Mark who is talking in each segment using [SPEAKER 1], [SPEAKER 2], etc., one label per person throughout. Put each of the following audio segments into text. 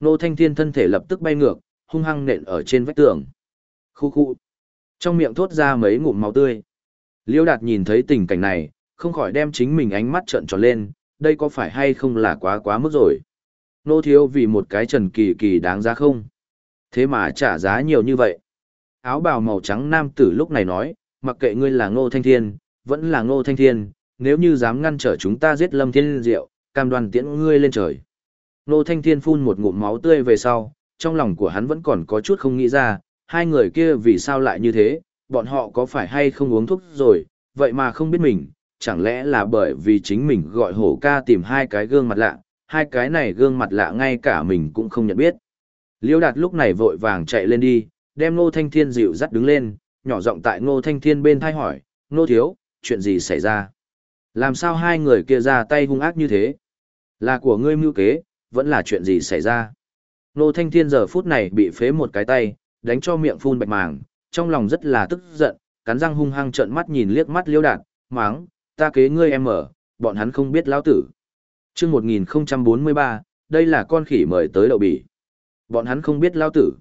[SPEAKER 1] Nô Thanh Thiên thân thể lập tức bay ngược, hung hăng nện ở trên vách tường. Khu khu. Trong miệng thốt ra mấy ngụm máu tươi. Liêu Đạt nhìn thấy tình cảnh này, không khỏi đem chính mình ánh mắt trợn tròn lên, đây có phải hay không là quá quá mức rồi. Nô thiếu vì một cái trần kỳ kỳ đáng giá không? Thế mà trả giá nhiều như vậy. Áo bào màu trắng nam tử lúc này nói, mặc kệ ngươi là ngô thanh thiên, vẫn là ngô thanh thiên, nếu như dám ngăn trở chúng ta giết lâm thiên diệu, cam đoan tiễn ngươi lên trời. Nô thanh thiên phun một ngụm máu tươi về sau, trong lòng của hắn vẫn còn có chút không nghĩ ra, hai người kia vì sao lại như thế, bọn họ có phải hay không uống thuốc rồi, vậy mà không biết mình, chẳng lẽ là bởi vì chính mình gọi hổ ca tìm hai cái gương mặt lạ, hai cái này gương mặt lạ ngay cả mình cũng không nhận biết. Liêu đạt lúc này vội vàng chạy lên đi, đem Ngô Thanh Thiên dịu dắt đứng lên, nhỏ giọng tại Ngô Thanh Thiên bên thai hỏi, Ngô Thiếu, chuyện gì xảy ra? Làm sao hai người kia ra tay hung ác như thế? Là của ngươi mưu kế, vẫn là chuyện gì xảy ra? Ngô Thanh Thiên giờ phút này bị phế một cái tay, đánh cho miệng phun bạch màng, trong lòng rất là tức giận, cắn răng hung hăng trợn mắt nhìn liếc mắt liêu đạt, máng, ta kế ngươi em ở, bọn hắn không biết lão tử. chương 1043, đây là con khỉ mời tới đậu bỉ. Bọn hắn không biết lão tử.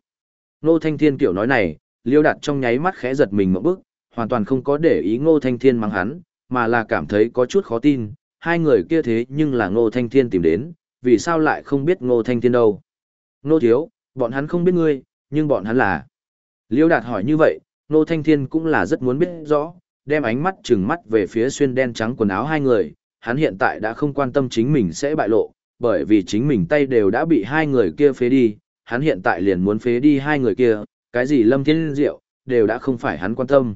[SPEAKER 1] Ngô Thanh Thiên kiểu nói này, liêu đạt trong nháy mắt khẽ giật mình một bước, hoàn toàn không có để ý Ngô Thanh Thiên mắng hắn, mà là cảm thấy có chút khó tin, hai người kia thế nhưng là Ngô Thanh Thiên tìm đến, vì sao lại không biết Ngô Thanh Thiên đâu. Ngô Thiếu, bọn hắn không biết ngươi, nhưng bọn hắn là. Liêu đạt hỏi như vậy, Ngô Thanh Thiên cũng là rất muốn biết rõ, đem ánh mắt trừng mắt về phía xuyên đen trắng quần áo hai người, hắn hiện tại đã không quan tâm chính mình sẽ bại lộ, bởi vì chính mình tay đều đã bị hai người kia phế đi, hắn hiện tại liền muốn phế đi hai người kia, cái gì lâm thiên diệu, đều đã không phải hắn quan tâm.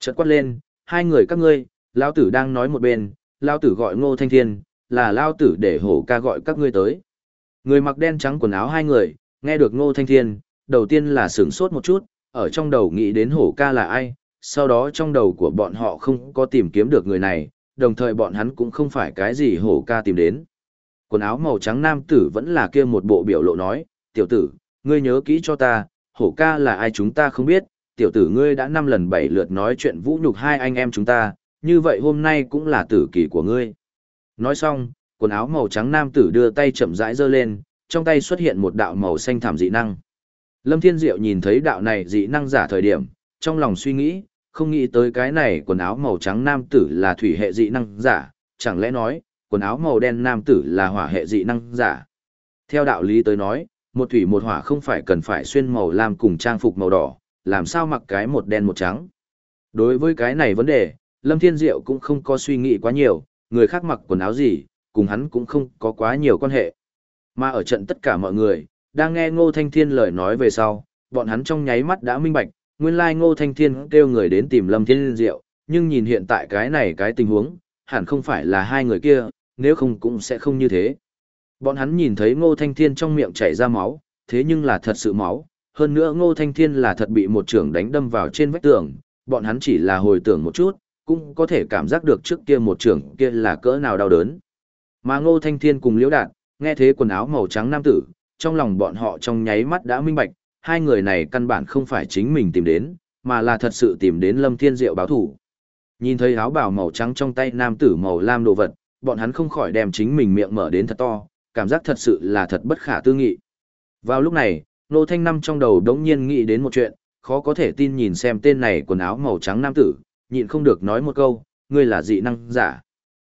[SPEAKER 1] Chợt quát lên, hai người các ngươi, lao tử đang nói một bên, lao tử gọi ngô thanh thiên, là lao tử để hổ ca gọi các ngươi tới. Người mặc đen trắng quần áo hai người, nghe được ngô thanh thiên, đầu tiên là sửng sốt một chút, ở trong đầu nghĩ đến hổ ca là ai, sau đó trong đầu của bọn họ không có tìm kiếm được người này, đồng thời bọn hắn cũng không phải cái gì hổ ca tìm đến. Quần áo màu trắng nam tử vẫn là kia một bộ biểu lộ nói, tiểu tử, ngươi nhớ kỹ cho ta, hổ ca là ai chúng ta không biết, tiểu tử ngươi đã năm lần bảy lượt nói chuyện vũ nhục hai anh em chúng ta, như vậy hôm nay cũng là tử kỳ của ngươi. Nói xong, quần áo màu trắng nam tử đưa tay chậm rãi giơ lên, trong tay xuất hiện một đạo màu xanh thảm dị năng. Lâm Thiên Diệu nhìn thấy đạo này dị năng giả thời điểm, trong lòng suy nghĩ, không nghĩ tới cái này quần áo màu trắng nam tử là thủy hệ dị năng giả, chẳng lẽ nói, quần áo màu đen nam tử là hỏa hệ dị năng giả. Theo đạo lý tới nói, một thủy một hỏa không phải cần phải xuyên màu lam cùng trang phục màu đỏ, làm sao mặc cái một đen một trắng. Đối với cái này vấn đề, Lâm Thiên Diệu cũng không có suy nghĩ quá nhiều, người khác mặc quần áo gì, cùng hắn cũng không có quá nhiều quan hệ. Mà ở trận tất cả mọi người, đang nghe Ngô Thanh Thiên lời nói về sau, bọn hắn trong nháy mắt đã minh bạch, nguyên lai Ngô Thanh Thiên kêu người đến tìm Lâm Thiên Diệu, nhưng nhìn hiện tại cái này cái tình huống, hẳn không phải là hai người kia, nếu không cũng sẽ không như thế. Bọn hắn nhìn thấy Ngô Thanh Thiên trong miệng chảy ra máu, thế nhưng là thật sự máu, hơn nữa Ngô Thanh Thiên là thật bị một trưởng đánh đâm vào trên vách tường, bọn hắn chỉ là hồi tưởng một chút, cũng có thể cảm giác được trước kia một trưởng kia là cỡ nào đau đớn. Mà Ngô Thanh Thiên cùng Liễu Đạt, nghe thế quần áo màu trắng nam tử, trong lòng bọn họ trong nháy mắt đã minh bạch, hai người này căn bản không phải chính mình tìm đến, mà là thật sự tìm đến Lâm Thiên Diệu báo thủ. Nhìn thấy áo bào màu trắng trong tay nam tử màu lam đồ vật, bọn hắn không khỏi đem chính mình miệng mở đến thật to, cảm giác thật sự là thật bất khả tư nghị. Vào lúc này, Nô Thanh Năm trong đầu đống nhiên nghĩ đến một chuyện, khó có thể tin nhìn xem tên này quần áo màu trắng nam tử, nhịn không được nói một câu, ngươi là dị năng giả.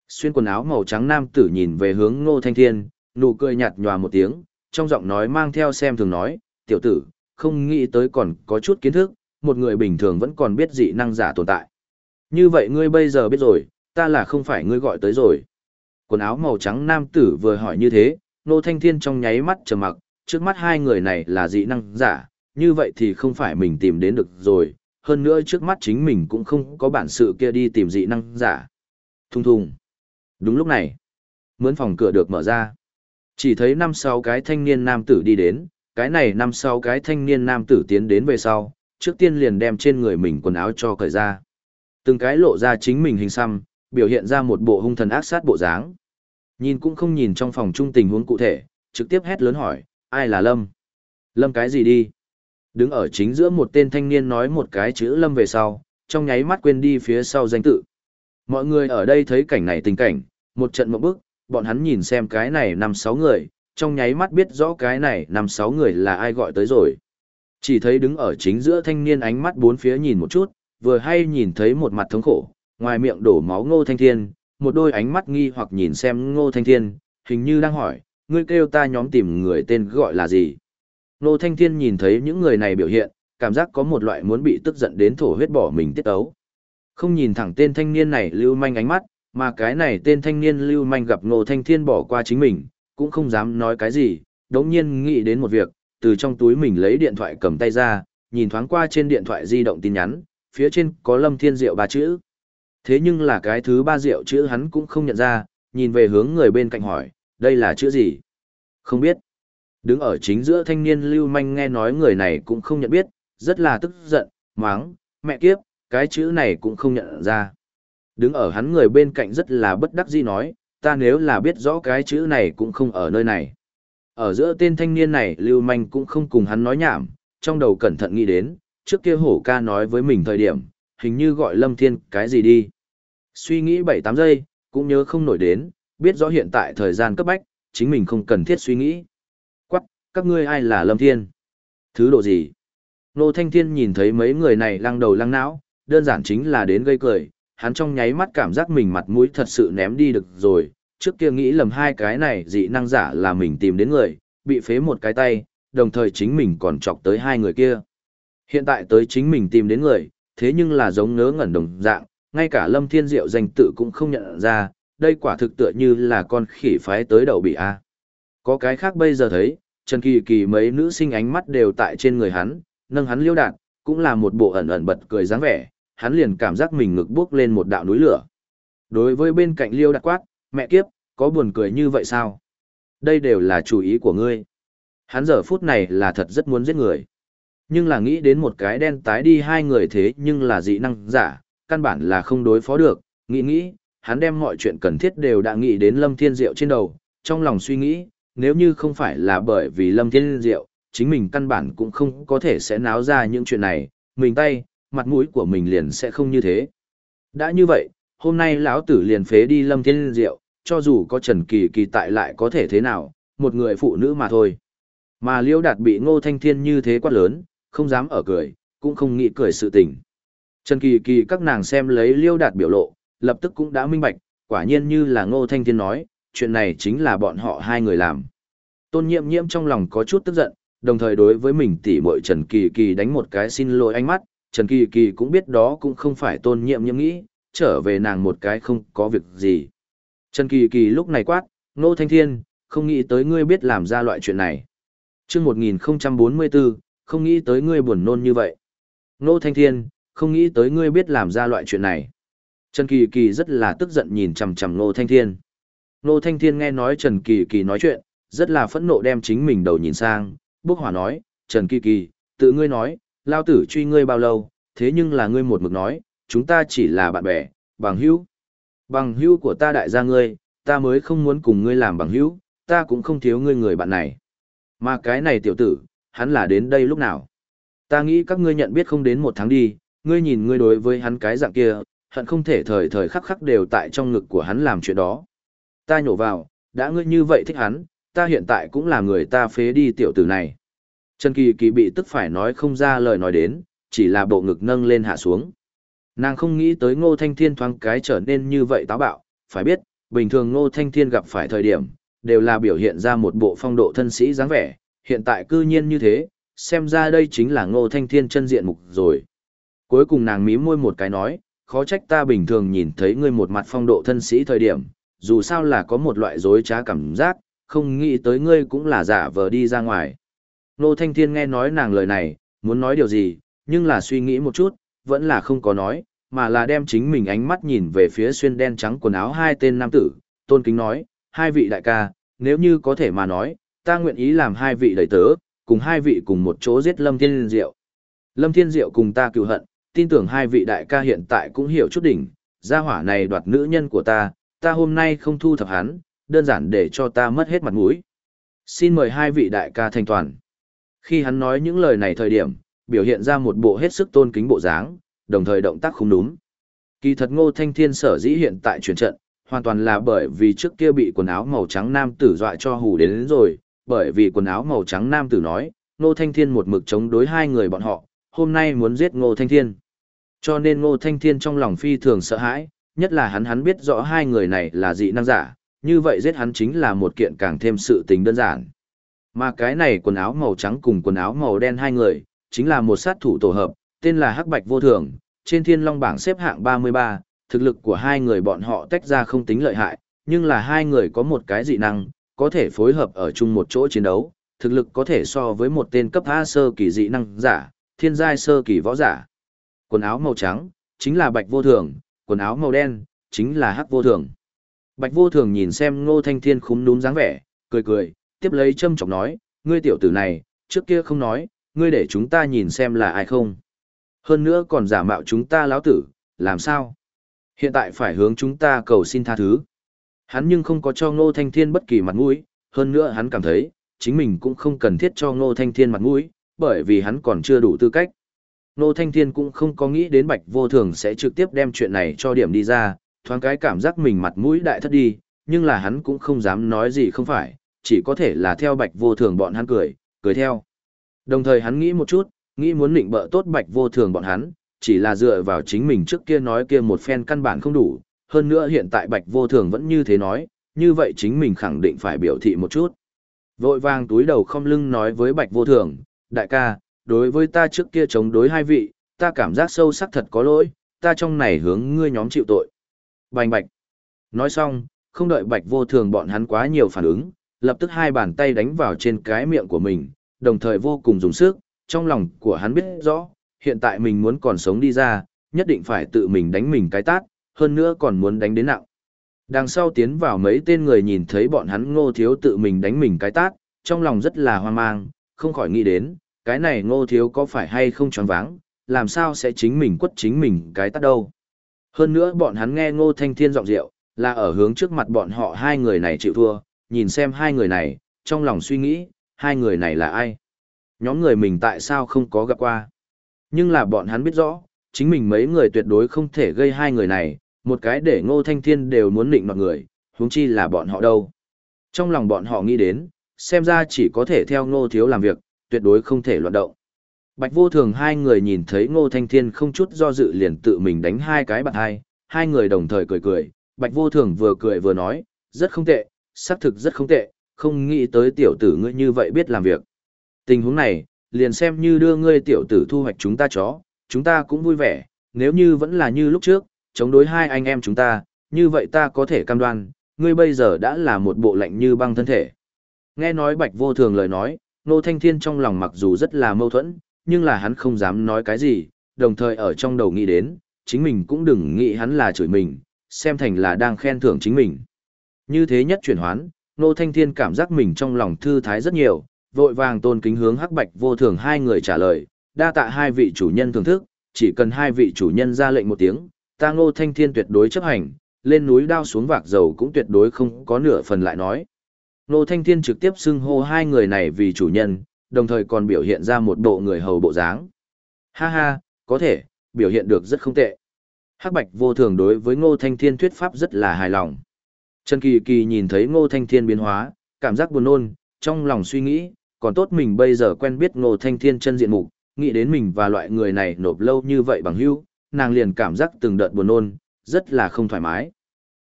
[SPEAKER 1] Xuyên quần áo màu trắng nam tử nhìn về hướng Ngô Thanh Thiên, nụ cười nhạt nhòa một tiếng, trong giọng nói mang theo xem thường nói, tiểu tử, không nghĩ tới còn có chút kiến thức, một người bình thường vẫn còn biết dị năng giả tồn tại. Như vậy ngươi bây giờ biết rồi, ta là không phải ngươi gọi tới rồi. Quần áo màu trắng nam tử vừa hỏi như thế, Nô Thanh Thiên trong nháy mắt trầm mặc, trước mắt hai người này là dị năng giả, như vậy thì không phải mình tìm đến được rồi, hơn nữa trước mắt chính mình cũng không có bản sự kia đi tìm dị năng giả. Thung thung. Đúng lúc này, mướn phòng cửa được mở ra. Chỉ thấy năm sáu cái thanh niên nam tử đi đến, cái này năm sáu cái thanh niên nam tử tiến đến về sau, trước tiên liền đem trên người mình quần áo cho cởi ra. Từng cái lộ ra chính mình hình xăm, biểu hiện ra một bộ hung thần ác sát bộ dáng. Nhìn cũng không nhìn trong phòng trung tình huống cụ thể, trực tiếp hét lớn hỏi, ai là Lâm? Lâm cái gì đi? Đứng ở chính giữa một tên thanh niên nói một cái chữ Lâm về sau, trong nháy mắt quên đi phía sau danh tự. Mọi người ở đây thấy cảnh này tình cảnh, một trận một bước, bọn hắn nhìn xem cái này năm sáu người, trong nháy mắt biết rõ cái này năm sáu người là ai gọi tới rồi. Chỉ thấy đứng ở chính giữa thanh niên ánh mắt bốn phía nhìn một chút, vừa hay nhìn thấy một mặt thống khổ, ngoài miệng đổ máu ngô thanh thiên, một đôi ánh mắt nghi hoặc nhìn xem ngô thanh thiên, hình như đang hỏi, ngươi kêu ta nhóm tìm người tên gọi là gì. Ngô thanh thiên nhìn thấy những người này biểu hiện, cảm giác có một loại muốn bị tức giận đến thổ huyết bỏ mình tiết ấu. Không nhìn thẳng tên thanh niên này lưu manh ánh mắt, mà cái này tên thanh niên lưu manh gặp ngô thanh thiên bỏ qua chính mình, cũng không dám nói cái gì, đống nhiên nghĩ đến một việc, từ trong túi mình lấy điện thoại cầm tay ra, nhìn thoáng qua trên điện thoại di động tin nhắn, phía trên có lâm thiên diệu ba chữ. Thế nhưng là cái thứ ba diệu chữ hắn cũng không nhận ra, nhìn về hướng người bên cạnh hỏi, đây là chữ gì? Không biết. Đứng ở chính giữa thanh niên lưu manh nghe nói người này cũng không nhận biết, rất là tức giận, máng, mẹ kiếp, cái chữ này cũng không nhận ra. Đứng ở hắn người bên cạnh rất là bất đắc dĩ nói, ta nếu là biết rõ cái chữ này cũng không ở nơi này. Ở giữa tên thanh niên này lưu manh cũng không cùng hắn nói nhảm, trong đầu cẩn thận nghĩ đến, trước kia hổ ca nói với mình thời điểm, hình như gọi lâm thiên cái gì đi. Suy nghĩ 7-8 giây, cũng nhớ không nổi đến, biết rõ hiện tại thời gian cấp bách, chính mình không cần thiết suy nghĩ. Các ngươi ai là lâm thiên? Thứ độ gì? Nô Thanh Thiên nhìn thấy mấy người này lăng đầu lăng não, đơn giản chính là đến gây cười, hắn trong nháy mắt cảm giác mình mặt mũi thật sự ném đi được rồi, trước kia nghĩ lầm hai cái này dị năng giả là mình tìm đến người, bị phế một cái tay, đồng thời chính mình còn chọc tới hai người kia. Hiện tại tới chính mình tìm đến người, thế nhưng là giống ngớ ngẩn đồng dạng, ngay cả Lâm Thiên Diệu danh tự cũng không nhận ra, đây quả thực tựa như là con khỉ phái tới đầu bị A. Có cái khác bây giờ thấy, Trần Kỳ Kỳ mấy nữ sinh ánh mắt đều tại trên người hắn, nâng hắn liêu đạt, cũng là một bộ ẩn ẩn bật cười dáng vẻ, hắn liền cảm giác mình ngực bước lên một đạo núi lửa. Đối với bên cạnh liêu đạt quát, mẹ kiếp, có buồn cười như vậy sao? Đây đều là chủ ý của ngươi. Hắn giờ phút này là thật rất muốn giết người. Nhưng là nghĩ đến một cái đen tái đi hai người thế nhưng là dị năng giả, căn bản là không đối phó được, nghĩ nghĩ, hắn đem mọi chuyện cần thiết đều đã nghĩ đến Lâm Thiên Diệu trên đầu, trong lòng suy nghĩ, nếu như không phải là bởi vì Lâm Thiên Diệu, chính mình căn bản cũng không có thể sẽ náo ra những chuyện này, mình tay, mặt mũi của mình liền sẽ không như thế. Đã như vậy, hôm nay lão tử liền phế đi Lâm Thiên Diệu, cho dù có Trần Kỳ Kỳ tại lại có thể thế nào, một người phụ nữ mà thôi. Mà Liễu Đạt bị Ngô Thanh Thiên như thế quát lớn, không dám ở cười, cũng không nghĩ cười sự tình. Trần Kỳ Kỳ các nàng xem lấy Liễu Đạt biểu lộ, lập tức cũng đã minh bạch, quả nhiên như là Ngô Thanh Thiên nói, chuyện này chính là bọn họ hai người làm. Tôn Nhiệm Nhiễm trong lòng có chút tức giận, đồng thời đối với mình tỷ muội Trần Kỳ Kỳ đánh một cái xin lỗi ánh mắt, Trần Kỳ Kỳ cũng biết đó cũng không phải Tôn Nhiệm Nhiễm nghĩ, trở về nàng một cái không có việc gì. Trần Kỳ Kỳ lúc này quát, Nô Thanh Thiên, không nghĩ tới ngươi biết làm ra loại chuyện này. Trước 1044, không nghĩ tới ngươi buồn nôn như vậy. Nô Thanh Thiên, không nghĩ tới ngươi biết làm ra loại chuyện này. Trần Kỳ Kỳ rất là tức giận nhìn chằm chằm Nô Thanh Thiên. Nô Thanh Thiên nghe nói Trần Kỳ Kỳ nói chuyện, rất là phẫn nộ đem chính mình đầu nhìn sang, bước hỏa nói, Trần Kỳ Kỳ, tự ngươi nói, lao tử truy ngươi bao lâu, thế nhưng là ngươi một mực nói, chúng ta chỉ là bạn bè, bằng hữu. Bằng hữu của ta đại gia ngươi, ta mới không muốn cùng ngươi làm bằng hữu, ta cũng không thiếu ngươi người bạn này. Mà cái này tiểu tử, hắn là đến đây lúc nào? Ta nghĩ các ngươi nhận biết không đến một tháng đi, ngươi nhìn ngươi đối với hắn cái dạng kia, hận không thể thời thời khắc khắc đều tại trong ngực của hắn làm chuyện đó. Ta nhổ vào, đã ngươi như vậy thích hắn, ta hiện tại cũng là người ta phế đi tiểu tử này. Trần Kỳ Kỳ bị tức phải nói không ra lời nói đến, chỉ là bộ ngực nâng lên hạ xuống. Nàng không nghĩ tới Ngô Thanh Thiên thoáng cái trở nên như vậy táo bạo, phải biết, bình thường Ngô Thanh Thiên gặp phải thời điểm, đều là biểu hiện ra một bộ phong độ thân sĩ dáng vẻ, hiện tại cư nhiên như thế, xem ra đây chính là Ngô Thanh Thiên chân diện mục rồi. Cuối cùng nàng mím môi một cái nói, khó trách ta bình thường nhìn thấy ngươi một mặt phong độ thân sĩ thời điểm, dù sao là có một loại dối trá cảm giác, không nghĩ tới ngươi cũng là giả vờ đi ra ngoài. Nô Thanh Thiên nghe nói nàng lời này, muốn nói điều gì, nhưng là suy nghĩ một chút, vẫn là không có nói, mà là đem chính mình ánh mắt nhìn về phía xuyên đen trắng quần áo hai tên nam tử, tôn kính nói, hai vị đại ca, nếu như có thể mà nói, ta nguyện ý làm hai vị đầy tớ, cùng hai vị cùng một chỗ giết Lâm Thiên Diệu. Lâm Thiên Diệu cùng ta cựu hận, tin tưởng hai vị đại ca hiện tại cũng hiểu chút đỉnh, gia hỏa này đoạt nữ nhân của ta, ta hôm nay không thu thập hắn, đơn giản để cho ta mất hết mặt mũi. Xin mời hai vị đại ca thành toàn. Khi hắn nói những lời này thời điểm, biểu hiện ra một bộ hết sức tôn kính bộ dáng, đồng thời động tác không đúng. Kỳ thật Ngô Thanh Thiên sở dĩ hiện tại chuyển trận, hoàn toàn là bởi vì trước kia bị quần áo màu trắng nam tử dọa cho hù đến, đến rồi, bởi vì quần áo màu trắng nam tử nói, Ngô Thanh Thiên một mực chống đối hai người bọn họ, hôm nay muốn giết Ngô Thanh Thiên. Cho nên Ngô Thanh Thiên trong lòng phi thường sợ hãi, nhất là hắn hắn biết rõ hai người này là dị năng giả, như vậy giết hắn chính là một kiện càng thêm sự tình đơn giản. Mà cái này quần áo màu trắng cùng quần áo màu đen hai người, chính là một sát thủ tổ hợp, tên là Hắc Bạch Vô Thường, trên thiên long bảng xếp hạng 33, thực lực của hai người bọn họ tách ra không tính lợi hại, nhưng là hai người có một cái dị năng, có thể phối hợp ở chung một chỗ chiến đấu, thực lực có thể so với một tên cấp A sơ kỳ dị năng giả, thiên giai sơ kỳ võ giả. Quần áo màu trắng, chính là Bạch Vô Thường, quần áo màu đen, chính là Hắc Vô Thường. Bạch Vô Thường nhìn xem Ngô Thanh Thiên khúm núm dáng vẻ, cười cười, tiếp lấy châm chọc nói, ngươi tiểu tử này, trước kia không nói, ngươi để chúng ta nhìn xem là ai không. Hơn nữa còn giả mạo chúng ta lão tử, làm sao? Hiện tại phải hướng chúng ta cầu xin tha thứ. Hắn nhưng không có cho Ngô Thanh Thiên bất kỳ mặt mũi, hơn nữa hắn cảm thấy, chính mình cũng không cần thiết cho Ngô Thanh Thiên mặt mũi, bởi vì hắn còn chưa đủ tư cách. Nô Thanh Thiên cũng không có nghĩ đến Bạch Vô Thường sẽ trực tiếp đem chuyện này cho điểm đi ra, thoáng cái cảm giác mình mặt mũi đại thất đi, nhưng là hắn cũng không dám nói gì không phải, chỉ có thể là theo Bạch Vô Thường bọn hắn cười, cười theo. Đồng thời hắn nghĩ một chút, nghĩ muốn định bợ tốt Bạch Vô Thường bọn hắn, chỉ là dựa vào chính mình trước kia nói kia một phen căn bản không đủ, hơn nữa hiện tại Bạch Vô Thường vẫn như thế nói, như vậy chính mình khẳng định phải biểu thị một chút. Vội vàng túi đầu không lưng nói với Bạch Vô Thường, đại ca, đối với ta trước kia chống đối hai vị, ta cảm giác sâu sắc thật có lỗi, ta trong này hướng ngươi nhóm chịu tội. Bành bạch. Nói xong, không đợi Bạch Vô Thường bọn hắn quá nhiều phản ứng, lập tức hai bàn tay đánh vào trên cái miệng của mình, đồng thời vô cùng dùng sức, trong lòng của hắn biết rõ, hiện tại mình muốn còn sống đi ra, nhất định phải tự mình đánh mình cái tát, hơn nữa còn muốn đánh đến nặng. Đằng sau tiến vào mấy tên người nhìn thấy bọn hắn ngô thiếu tự mình đánh mình cái tát, trong lòng rất là hoang mang, không khỏi nghĩ đến, cái này ngô thiếu có phải hay không tròn váng, làm sao sẽ chính mình quất chính mình cái tắt đâu. Hơn nữa bọn hắn nghe ngô thanh thiên giọng rượu, là ở hướng trước mặt bọn họ hai người này chịu thua, nhìn xem hai người này, trong lòng suy nghĩ, hai người này là ai? Nhóm người mình tại sao không có gặp qua? Nhưng là bọn hắn biết rõ, chính mình mấy người tuyệt đối không thể gây hai người này, một cái để ngô thanh thiên đều muốn định mọi người, huống chi là bọn họ đâu. Trong lòng bọn họ nghĩ đến, xem ra chỉ có thể theo ngô thiếu làm việc, tuyệt đối không thể loạn động. Bạch vô thường hai người nhìn thấy ngô thanh thiên không chút do dự liền tự mình đánh hai cái bạc hai, hai người đồng thời cười cười, bạch vô thường vừa cười vừa nói, rất không tệ, xác thực rất không tệ, không nghĩ tới tiểu tử ngươi như vậy biết làm việc. Tình huống này, liền xem như đưa ngươi tiểu tử thu hoạch chúng ta chó, chúng ta cũng vui vẻ, nếu như vẫn là như lúc trước, chống đối hai anh em chúng ta, như vậy ta có thể cam đoan, ngươi bây giờ đã là một bộ lạnh như băng thân thể. Nghe nói bạch vô thường lời nói, nô thanh thiên trong lòng mặc dù rất là mâu thuẫn, nhưng là hắn không dám nói cái gì, đồng thời ở trong đầu nghĩ đến, chính mình cũng đừng nghĩ hắn là chửi mình, xem thành là đang khen thưởng chính mình. Như thế nhất chuyển hoán, nô thanh thiên cảm giác mình trong lòng thư thái rất nhiều, vội vàng tôn kính hướng hắc bạch vô thường hai người trả lời, đa tạ hai vị chủ nhân thưởng thức, chỉ cần hai vị chủ nhân ra lệnh một tiếng, ta ngô thanh thiên tuyệt đối chấp hành, lên núi đao xuống vạc dầu cũng tuyệt đối không có nửa phần lại nói. Ngô thanh thiên trực tiếp xưng hô hai người này vì chủ nhân, đồng thời còn biểu hiện ra một bộ người hầu bộ dáng. Ha ha, có thể, biểu hiện được rất không tệ. Hắc Bạch vô thường đối với Ngô Thanh Thiên thuyết pháp rất là hài lòng. Trần Kỳ Kỳ nhìn thấy Ngô Thanh Thiên biến hóa, cảm giác buồn nôn, trong lòng suy nghĩ, còn tốt mình bây giờ quen biết Ngô Thanh Thiên chân diện mục, nghĩ đến mình và loại người này nộp lâu như vậy bằng hữu, nàng liền cảm giác từng đợt buồn nôn, rất là không thoải mái.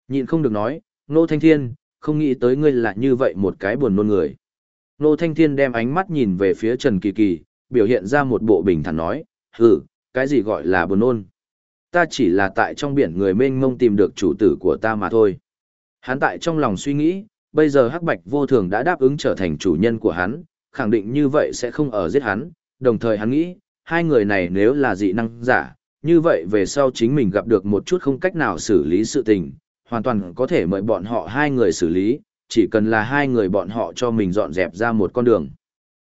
[SPEAKER 1] Nhịn không được nói, Ngô Thanh Thiên, không nghĩ tới ngươi là như vậy một cái buồn nôn người. Nô Thanh Thiên đem ánh mắt nhìn về phía Trần Kỳ Kỳ, biểu hiện ra một bộ bình thản nói, hừ, cái gì gọi là buồn nôn? Ta chỉ là tại trong biển người mênh mông tìm được chủ tử của ta mà thôi. Hắn tại trong lòng suy nghĩ, bây giờ Hắc Bạch vô thường đã đáp ứng trở thành chủ nhân của hắn, khẳng định như vậy sẽ không ở giết hắn, đồng thời hắn nghĩ, hai người này nếu là dị năng giả, như vậy về sau chính mình gặp được một chút không cách nào xử lý sự tình, hoàn toàn có thể mời bọn họ hai người xử lý, chỉ cần là hai người bọn họ cho mình dọn dẹp ra một con đường.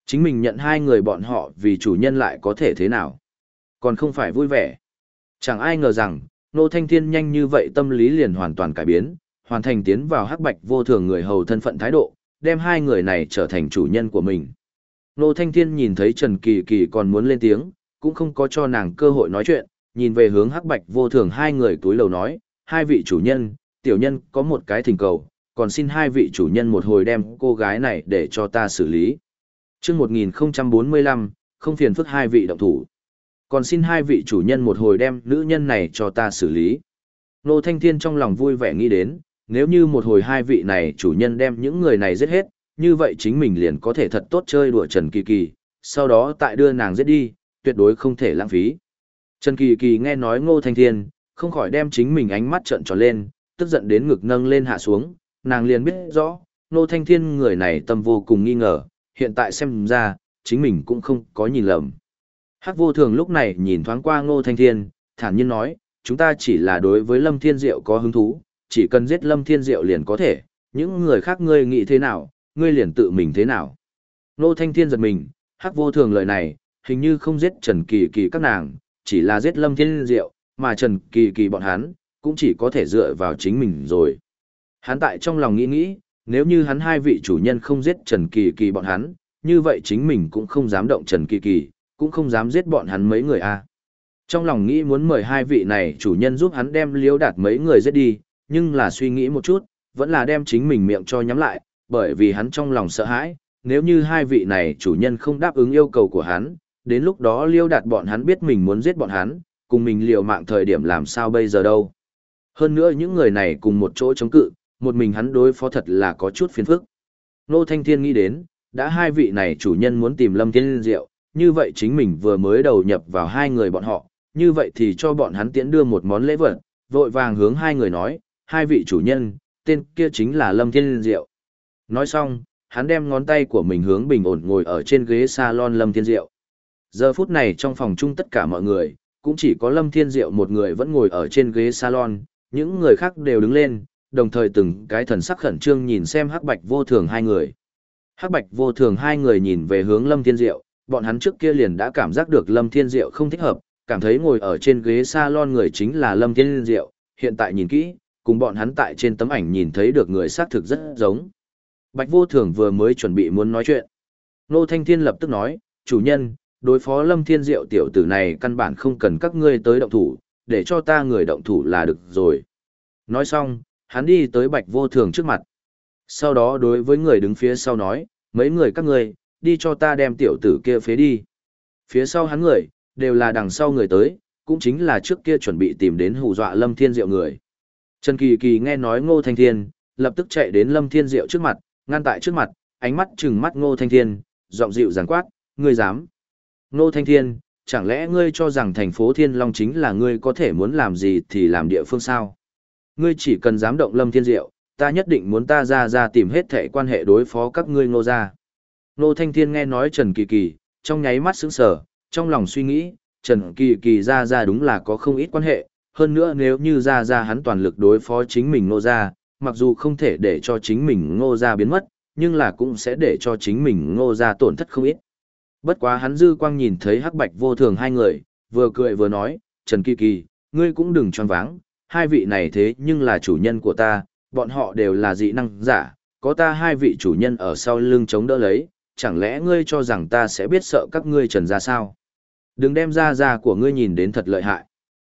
[SPEAKER 1] Chính mình nhận hai người bọn họ vì chủ nhân lại có thể thế nào. Còn không phải vui vẻ. Chẳng ai ngờ rằng, Nô Thanh Thiên nhanh như vậy tâm lý liền hoàn toàn cải biến, hoàn thành tiến vào hắc bạch vô thường người hầu thân phận thái độ, đem hai người này trở thành chủ nhân của mình. Nô Thanh Thiên nhìn thấy Trần Kỳ Kỳ còn muốn lên tiếng, cũng không có cho nàng cơ hội nói chuyện, nhìn về hướng hắc bạch vô thường hai người túi lầu nói, hai vị chủ nhân, tiểu nhân có một cái thỉnh cầu, còn xin hai vị chủ nhân một hồi đem cô gái này để cho ta xử lý. chương 1045, không phiền phức hai vị động thủ. Còn xin hai vị chủ nhân một hồi đem nữ nhân này cho ta xử lý. Nô Thanh Thiên trong lòng vui vẻ nghĩ đến, nếu như một hồi hai vị này chủ nhân đem những người này giết hết, như vậy chính mình liền có thể thật tốt chơi đùa Trần Kỳ Kỳ, sau đó tại đưa nàng giết đi, tuyệt đối không thể lãng phí. Trần Kỳ Kỳ nghe nói Ngô Thanh Thiên, không khỏi đem chính mình ánh mắt trợn tròn lên, tức giận đến ngực nâng lên hạ xuống, nàng liền biết rõ, Ngô Thanh Thiên người này tâm vô cùng nghi ngờ, hiện tại xem ra, chính mình cũng không có nhìn lầm. Hắc vô thường lúc này nhìn thoáng qua Ngô Thanh Thiên, thản nhiên nói, chúng ta chỉ là đối với Lâm Thiên Diệu có hứng thú, chỉ cần giết Lâm Thiên Diệu liền có thể, những người khác ngươi nghĩ thế nào, ngươi liền tự mình thế nào. Ngô Thanh Thiên giật mình, Hắc vô thường lời này, hình như không giết Trần Kỳ Kỳ các nàng, chỉ là giết Lâm Thiên Diệu, mà Trần Kỳ Kỳ bọn hắn, cũng chỉ có thể dựa vào chính mình rồi. Hắn tại trong lòng nghĩ nghĩ, nếu như hắn hai vị chủ nhân không giết Trần Kỳ Kỳ bọn hắn, như vậy chính mình cũng không dám động Trần Kỳ Kỳ, cũng không dám giết bọn hắn mấy người a. Trong lòng nghĩ muốn mời hai vị này chủ nhân giúp hắn đem liếu đạt mấy người giết đi, nhưng là suy nghĩ một chút, vẫn là đem chính mình miệng cho nhắm lại, bởi vì hắn trong lòng sợ hãi, nếu như hai vị này chủ nhân không đáp ứng yêu cầu của hắn, đến lúc đó liêu đạt bọn hắn biết mình muốn giết bọn hắn, cùng mình liều mạng thời điểm làm sao bây giờ đâu. Hơn nữa những người này cùng một chỗ chống cự, một mình hắn đối phó thật là có chút phiền phức. Nô Thanh Thiên nghĩ đến, đã hai vị này chủ nhân muốn tìm Lâm Thiên Diệu, như vậy chính mình vừa mới đầu nhập vào hai người bọn họ, như vậy thì cho bọn hắn tiễn đưa một món lễ vật, vội vàng hướng hai người nói, hai vị chủ nhân, tên kia chính là Lâm Thiên Diệu. Nói xong, hắn đem ngón tay của mình hướng bình ổn ngồi ở trên ghế salon Lâm Thiên Diệu. Giờ phút này trong phòng chung tất cả mọi người, cũng chỉ có Lâm Thiên Diệu một người vẫn ngồi ở trên ghế salon, những người khác đều đứng lên, đồng thời từng cái thần sắc khẩn trương nhìn xem hắc bạch vô thường hai người. Hắc bạch vô thường hai người nhìn về hướng Lâm Thiên Diệu, bọn hắn trước kia liền đã cảm giác được Lâm Thiên Diệu không thích hợp, cảm thấy ngồi ở trên ghế salon người chính là Lâm Thiên Diệu, hiện tại nhìn kỹ, cùng bọn hắn tại trên tấm ảnh nhìn thấy được người xác thực rất giống. Bạch vô thường vừa mới chuẩn bị muốn nói chuyện. Nô Thanh Thiên lập tức nói, chủ nhân, đối phó Lâm Thiên Diệu tiểu tử này căn bản không cần các ngươi tới động thủ, để cho ta người động thủ là được rồi. Nói xong, hắn đi tới Bạch Vô Thường trước mặt. Sau đó đối với người đứng phía sau nói, mấy người các ngươi, đi cho ta đem tiểu tử kia phế đi. Phía sau hắn người, đều là đằng sau người tới, cũng chính là trước kia chuẩn bị tìm đến hù dọa Lâm Thiên Diệu người. Trần Kỳ Kỳ nghe nói Ngô Thanh Thiên, lập tức chạy đến Lâm Thiên Diệu trước mặt, ngăn tại trước mặt, ánh mắt trừng mắt Ngô Thanh Thiên, giọng dịu dàng quát, ngươi dám. Ngô Thanh Thiên, chẳng lẽ ngươi cho rằng thành phố Thiên Long chính là ngươi có thể muốn làm gì thì làm địa phương sao? Ngươi chỉ cần dám động Lâm Thiên Diệu, ta nhất định muốn ta ra ra tìm hết thể quan hệ đối phó các ngươi ngô ra. Ngô Thanh Thiên nghe nói Trần Kỳ Kỳ, trong nháy mắt sững sờ, trong lòng suy nghĩ, Trần Kỳ Kỳ ra ra đúng là có không ít quan hệ, hơn nữa nếu như ra ra hắn toàn lực đối phó chính mình ngô ra, mặc dù không thể để cho chính mình ngô ra biến mất, nhưng là cũng sẽ để cho chính mình ngô ra tổn thất không ít. Bất quá hắn dư quang nhìn thấy hắc bạch vô thường hai người, vừa cười vừa nói, Trần Kỳ Kỳ, ngươi cũng đừng choáng váng, hai vị này thế nhưng là chủ nhân của ta, bọn họ đều là dị năng giả, có ta hai vị chủ nhân ở sau lưng chống đỡ lấy, chẳng lẽ ngươi cho rằng ta sẽ biết sợ các ngươi trần ra sao? Đừng đem ra ra của ngươi nhìn đến thật lợi hại.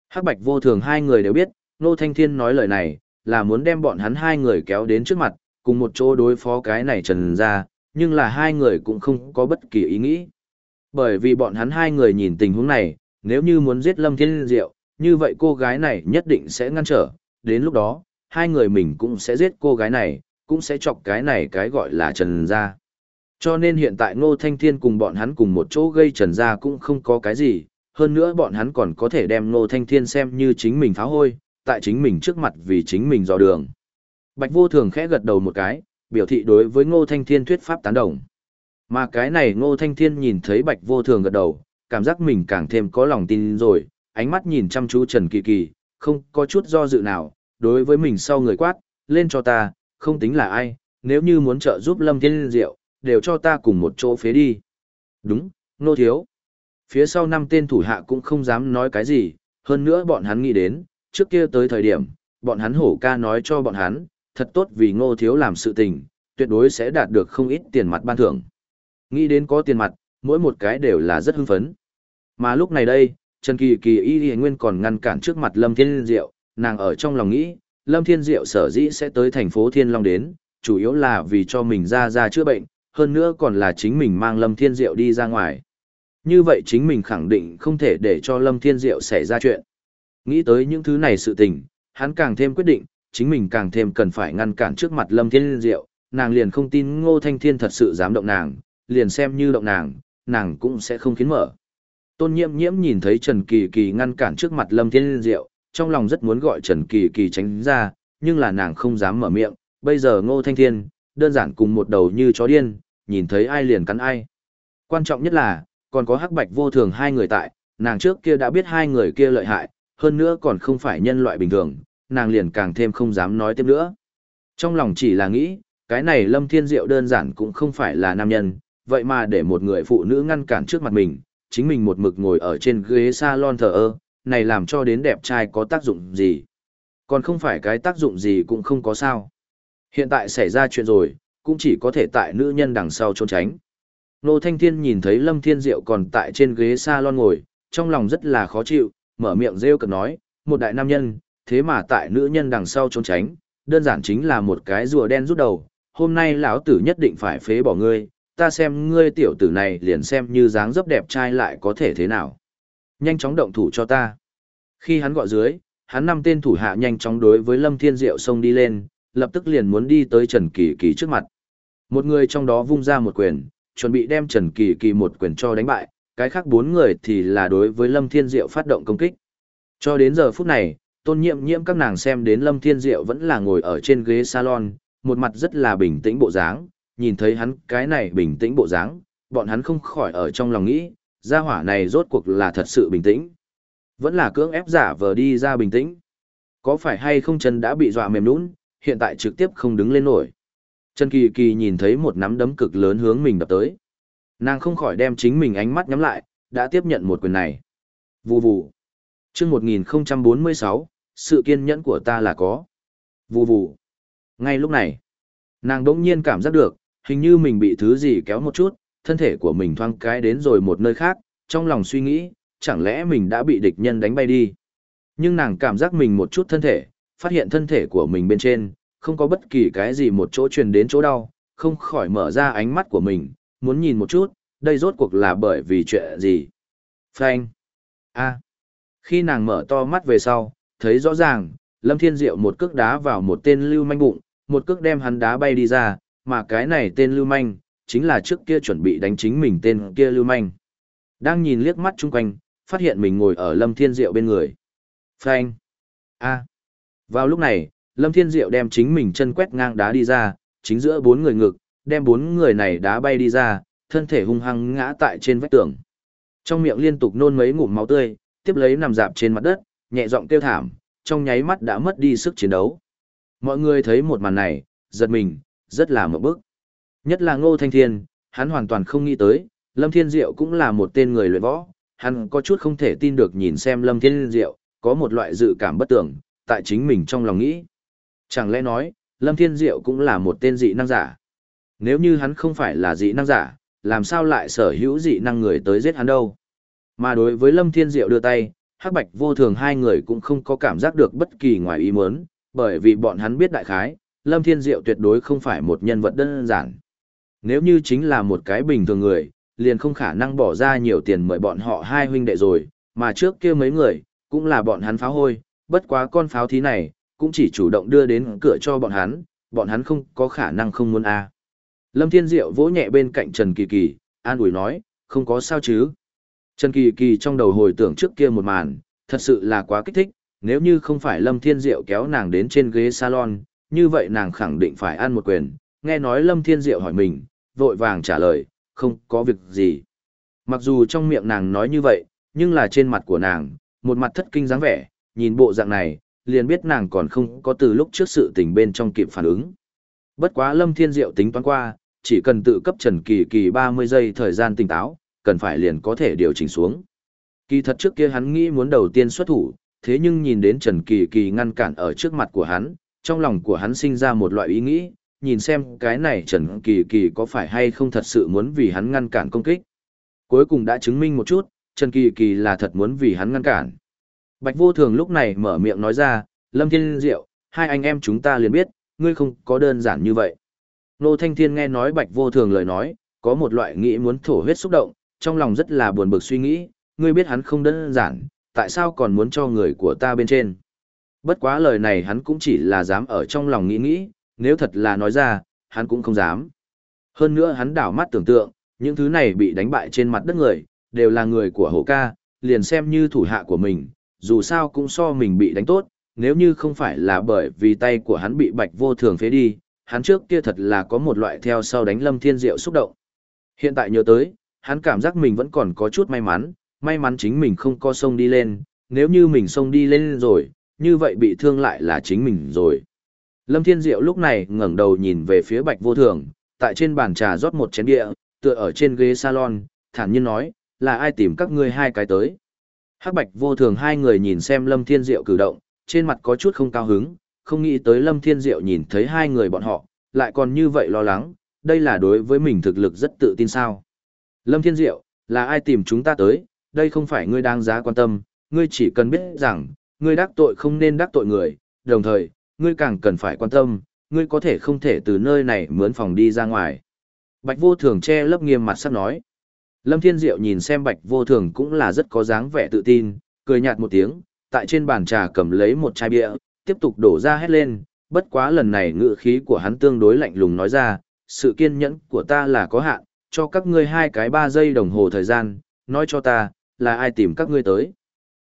[SPEAKER 1] Hắc bạch vô thường hai người đều biết, Nô Thanh Thiên nói lời này, là muốn đem bọn hắn hai người kéo đến trước mặt, cùng một chỗ đối phó cái này trần ra, nhưng là hai người cũng không có bất kỳ ý nghĩ. Bởi vì bọn hắn hai người nhìn tình huống này, nếu như muốn giết Lâm Thiên Diệu, như vậy cô gái này nhất định sẽ ngăn trở, đến lúc đó, hai người mình cũng sẽ giết cô gái này, cũng sẽ chọc cái này cái gọi là trần gia. Cho nên hiện tại Ngô Thanh Thiên cùng bọn hắn cùng một chỗ gây trần gia cũng không có cái gì, hơn nữa bọn hắn còn có thể đem Ngô Thanh Thiên xem như chính mình phá hôi, tại chính mình trước mặt vì chính mình dò đường. Bạch vô thường khẽ gật đầu một cái, biểu thị đối với Ngô Thanh Thiên thuyết pháp tán đồng. Mà cái này Ngô Thanh Thiên nhìn thấy Bạch vô thường gật đầu, cảm giác mình càng thêm có lòng tin rồi, ánh mắt nhìn chăm chú Trần Kỳ Kỳ, không có chút do dự nào, đối với mình sau người quát, lên cho ta, không tính là ai, nếu như muốn trợ giúp Lâm Thiên Diệu, đều cho ta cùng một chỗ phế đi. Đúng, Ngô thiếu. Phía sau năm tên thủ hạ cũng không dám nói cái gì, hơn nữa bọn hắn nghĩ đến, trước kia tới thời điểm, bọn hắn hổ ca nói cho bọn hắn, thật tốt vì ngô thiếu làm sự tình, tuyệt đối sẽ đạt được không ít tiền mặt ban thưởng. Nghĩ đến có tiền mặt, mỗi một cái đều là rất hưng phấn. Mà lúc này đây, Trần Kỳ Kỳ y y nguyên còn ngăn cản trước mặt Lâm Thiên Diệu, nàng ở trong lòng nghĩ, Lâm Thiên Diệu sở dĩ sẽ tới thành phố Thiên Long đến, chủ yếu là vì cho mình ra ra chữa bệnh, hơn nữa còn là chính mình mang Lâm Thiên Diệu đi ra ngoài. Như vậy chính mình khẳng định không thể để cho Lâm Thiên Diệu xảy ra chuyện. Nghĩ tới những thứ này sự tình, hắn càng thêm quyết định, chính mình càng thêm cần phải ngăn cản trước mặt Lâm Thiên Diệu, nàng liền không tin Ngô Thanh Thiên thật sự dám động nàng, liền xem như động nàng, nàng cũng sẽ không khiến mở. Tôn nhiễm nhiễm nhìn thấy Trần Kỳ Kỳ ngăn cản trước mặt Lâm Thiên Diệu, trong lòng rất muốn gọi Trần Kỳ Kỳ tránh ra, nhưng là nàng không dám mở miệng, bây giờ Ngô Thanh Thiên, đơn giản cùng một đầu như chó điên, nhìn thấy ai liền cắn ai. Quan trọng nhất là, còn có hắc bạch vô thường hai người tại, nàng trước kia đã biết hai người kia lợi hại, hơn nữa còn không phải nhân loại bình thường, nàng liền càng thêm không dám nói tiếp nữa. Trong lòng chỉ là nghĩ, cái này Lâm Thiên Diệu đơn giản cũng không phải là nam nhân, vậy mà để một người phụ nữ ngăn cản trước mặt mình, chính mình một mực ngồi ở trên ghế salon thờ ơ, này làm cho đến đẹp trai có tác dụng gì. Còn không phải cái tác dụng gì cũng không có sao. Hiện tại xảy ra chuyện rồi, cũng chỉ có thể tại nữ nhân đằng sau trốn tránh. Nô Thanh Thiên nhìn thấy Lâm Thiên Diệu còn tại trên ghế salon ngồi, trong lòng rất là khó chịu, mở miệng rêu cực nói, một đại nam nhân, thế mà tại nữ nhân đằng sau trốn tránh, đơn giản chính là một cái rùa đen rút đầu, hôm nay lão tử nhất định phải phế bỏ ngươi, ta xem ngươi tiểu tử này liền xem như dáng dấp đẹp trai lại có thể thế nào. Nhanh chóng động thủ cho ta. Khi hắn gọi dưới, hắn năm tên thủ hạ nhanh chóng đối với Lâm Thiên Diệu xông đi lên, lập tức liền muốn đi tới Trần Kỳ Kỳ trước mặt. Một người trong đó vung ra một quyền, chuẩn bị đem Trần Kỳ Kỳ một quyền cho đánh bại, cái khác bốn người thì là đối với Lâm Thiên Diệu phát động công kích. Cho đến giờ phút này, tôn nhiệm nhiễm các nàng xem đến Lâm Thiên Diệu vẫn là ngồi ở trên ghế salon, một mặt rất là bình tĩnh bộ dáng, nhìn thấy hắn cái này bình tĩnh bộ dáng, bọn hắn không khỏi ở trong lòng nghĩ, gia hỏa này rốt cuộc là thật sự bình tĩnh. Vẫn là cưỡng ép giả vờ đi ra bình tĩnh. Có phải hay không chân đã bị dọa mềm lún hiện tại trực tiếp không đứng lên nổi. Trần Kỳ Kỳ nhìn thấy một nắm đấm cực lớn hướng mình đập tới. Nàng không khỏi đem chính mình ánh mắt nhắm lại, đã tiếp nhận một quyền này. Vù vù chương 1046, sự kiên nhẫn của ta là có. Vù vù. Ngay lúc này, nàng đỗng nhiên cảm giác được, hình như mình bị thứ gì kéo một chút, thân thể của mình thoang cái đến rồi một nơi khác, trong lòng suy nghĩ, chẳng lẽ mình đã bị địch nhân đánh bay đi. Nhưng nàng cảm giác mình một chút thân thể, phát hiện thân thể của mình bên trên, không có bất kỳ cái gì một chỗ truyền đến chỗ đau, không khỏi mở ra ánh mắt của mình, muốn nhìn một chút, đây rốt cuộc là bởi vì chuyện gì. Frank. A. Khi nàng mở to mắt về sau, thấy rõ ràng, Lâm Thiên Diệu một cước đá vào một tên lưu manh bụng, một cước đem hắn đá bay đi ra, mà cái này tên lưu manh, chính là trước kia chuẩn bị đánh chính mình tên kia lưu manh. Đang nhìn liếc mắt chung quanh, phát hiện mình ngồi ở Lâm Thiên Diệu bên người. Frank. A. Vào lúc này, Lâm Thiên Diệu đem chính mình chân quét ngang đá đi ra, chính giữa bốn người ngực, đem bốn người này đá bay đi ra, thân thể hung hăng ngã tại trên vách tường. Trong miệng liên tục nôn mấy ngụm máu tươi, tiếp lấy nằm dạp trên mặt đất, nhẹ giọng kêu thảm, trong nháy mắt đã mất đi sức chiến đấu. Mọi người thấy một màn này, giật mình, rất là một bức. Nhất là Ngô Thanh Thiên, hắn hoàn toàn không nghĩ tới, Lâm Thiên Diệu cũng là một tên người luyện võ, hắn có chút không thể tin được nhìn xem Lâm Thiên Diệu, có một loại dự cảm bất tưởng, tại chính mình trong lòng nghĩ. Chẳng lẽ nói, Lâm Thiên Diệu cũng là một tên dị năng giả? Nếu như hắn không phải là dị năng giả, làm sao lại sở hữu dị năng người tới giết hắn đâu? Mà đối với Lâm Thiên Diệu đưa tay, Hắc Bạch vô thường hai người cũng không có cảm giác được bất kỳ ngoài ý muốn, bởi vì bọn hắn biết đại khái, Lâm Thiên Diệu tuyệt đối không phải một nhân vật đơn giản. Nếu như chính là một cái bình thường người, liền không khả năng bỏ ra nhiều tiền mời bọn họ hai huynh đệ rồi, mà trước kia mấy người, cũng là bọn hắn pháo hôi, bất quá con pháo thí này, cũng chỉ chủ động đưa đến cửa cho bọn hắn, bọn hắn không có khả năng không muốn a. Lâm Thiên Diệu vỗ nhẹ bên cạnh Trần Kỳ Kỳ, an ủi nói, không có sao chứ. Trần Kỳ Kỳ trong đầu hồi tưởng trước kia một màn, thật sự là quá kích thích, nếu như không phải Lâm Thiên Diệu kéo nàng đến trên ghế salon, như vậy nàng khẳng định phải ăn một quyền. Nghe nói Lâm Thiên Diệu hỏi mình, vội vàng trả lời, không có việc gì. Mặc dù trong miệng nàng nói như vậy, nhưng là trên mặt của nàng, một mặt thất kinh dáng vẻ, nhìn bộ dạng này, liền biết nàng còn không có từ lúc trước sự tình bên trong kịp phản ứng. Bất quá Lâm Thiên Diệu tính toán qua, chỉ cần tự cấp Trần Kỳ Kỳ 30 giây thời gian tỉnh táo, cần phải liền có thể điều chỉnh xuống. Kỳ thật trước kia hắn nghĩ muốn đầu tiên xuất thủ, thế nhưng nhìn đến Trần Kỳ Kỳ ngăn cản ở trước mặt của hắn, trong lòng của hắn sinh ra một loại ý nghĩ, nhìn xem cái này Trần Kỳ Kỳ có phải hay không thật sự muốn vì hắn ngăn cản công kích. Cuối cùng đã chứng minh một chút, Trần Kỳ Kỳ là thật muốn vì hắn ngăn cản. Bạch vô thường lúc này mở miệng nói ra, Lâm Thiên Diệu, hai anh em chúng ta liền biết, ngươi không có đơn giản như vậy. Nô Thanh Thiên nghe nói bạch vô thường lời nói, có một loại nghĩ muốn thổ huyết xúc động, trong lòng rất là buồn bực suy nghĩ, ngươi biết hắn không đơn giản, tại sao còn muốn cho người của ta bên trên. Bất quá lời này hắn cũng chỉ là dám ở trong lòng nghĩ nghĩ, nếu thật là nói ra, hắn cũng không dám. Hơn nữa hắn đảo mắt tưởng tượng, những thứ này bị đánh bại trên mặt đất người, đều là người của hổ ca, liền xem như thủ hạ của mình, dù sao cũng so mình bị đánh tốt, nếu như không phải là bởi vì tay của hắn bị bạch vô thường phế đi, hắn trước kia thật là có một loại theo sau đánh lâm thiên diệu xúc động. Hiện tại nhớ tới, hắn cảm giác mình vẫn còn có chút may mắn, may mắn chính mình không co sông đi lên, nếu như mình sông đi lên rồi, như vậy bị thương lại là chính mình rồi. Lâm Thiên Diệu lúc này ngẩng đầu nhìn về phía Bạch Vô Thường, tại trên bàn trà rót một chén địa, tựa ở trên ghế salon, thản nhiên nói, là ai tìm các ngươi hai cái tới. Hắc Bạch Vô Thường hai người nhìn xem Lâm Thiên Diệu cử động, trên mặt có chút không cao hứng, không nghĩ tới Lâm Thiên Diệu nhìn thấy hai người bọn họ, lại còn như vậy lo lắng, đây là đối với mình thực lực rất tự tin sao. Lâm Thiên Diệu, là ai tìm chúng ta tới, đây không phải ngươi đáng giá quan tâm, ngươi chỉ cần biết rằng, ngươi đắc tội không nên đắc tội người, đồng thời, ngươi càng cần phải quan tâm, ngươi có thể không thể từ nơi này mướn phòng đi ra ngoài. Bạch vô thường che lấp nghiêm mặt sắp nói. Lâm Thiên Diệu nhìn xem bạch vô thường cũng là rất có dáng vẻ tự tin, cười nhạt một tiếng, tại trên bàn trà cầm lấy một chai bia, tiếp tục đổ ra hết lên, bất quá lần này ngữ khí của hắn tương đối lạnh lùng nói ra, sự kiên nhẫn của ta là có hạn, cho các ngươi hai cái ba giây đồng hồ thời gian, nói cho ta, là ai tìm các ngươi tới.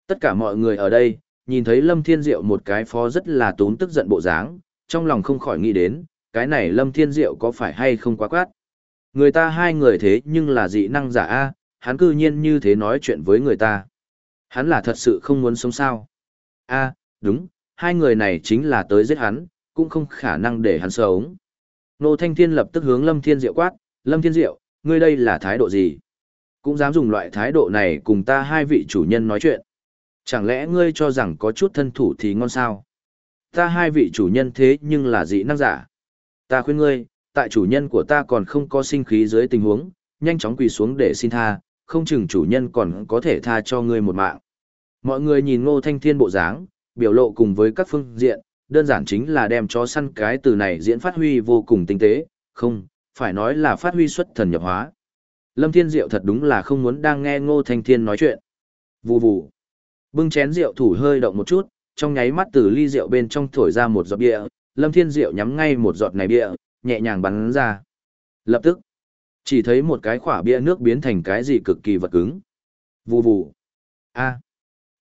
[SPEAKER 1] Tất cả mọi người ở đây, nhìn thấy Lâm Thiên Diệu một cái phó rất là tốn tức giận bộ dáng, trong lòng không khỏi nghĩ đến, cái này Lâm Thiên Diệu có phải hay không quá quát. Người ta hai người thế nhưng là dị năng giả A, hắn cư nhiên như thế nói chuyện với người ta. Hắn là thật sự không muốn sống sao. A, đúng, hai người này chính là tới giết hắn, cũng không khả năng để hắn sống. Nô Thanh Thiên lập tức hướng Lâm Thiên Diệu quát, Lâm Thiên Diệu, ngươi đây là thái độ gì? Cũng dám dùng loại thái độ này cùng ta hai vị chủ nhân nói chuyện. Chẳng lẽ ngươi cho rằng có chút thân thủ thì ngon sao? Ta hai vị chủ nhân thế nhưng là dị năng giả. Ta khuyên ngươi, tại chủ nhân của ta còn không có sinh khí dưới tình huống, nhanh chóng quỳ xuống để xin tha, không chừng chủ nhân còn có thể tha cho ngươi một mạng. Mọi người nhìn ngô thanh thiên bộ dáng, biểu lộ cùng với các phương diện, đơn giản chính là đem chó săn cái từ này diễn phát huy vô cùng tinh tế, không, phải nói là phát huy xuất thần nhập hóa. Lâm Thiên Diệu thật đúng là không muốn đang nghe Ngô Thanh Thiên nói chuyện. Vù vù. Bưng chén rượu thủ hơi động một chút, trong nháy mắt từ ly rượu bên trong thổi ra một giọt bia, Lâm Thiên Diệu nhắm ngay một giọt này bia, nhẹ nhàng bắn ra. Lập tức, chỉ thấy một cái khỏa bia nước biến thành cái gì cực kỳ vật cứng. Vù vù. A.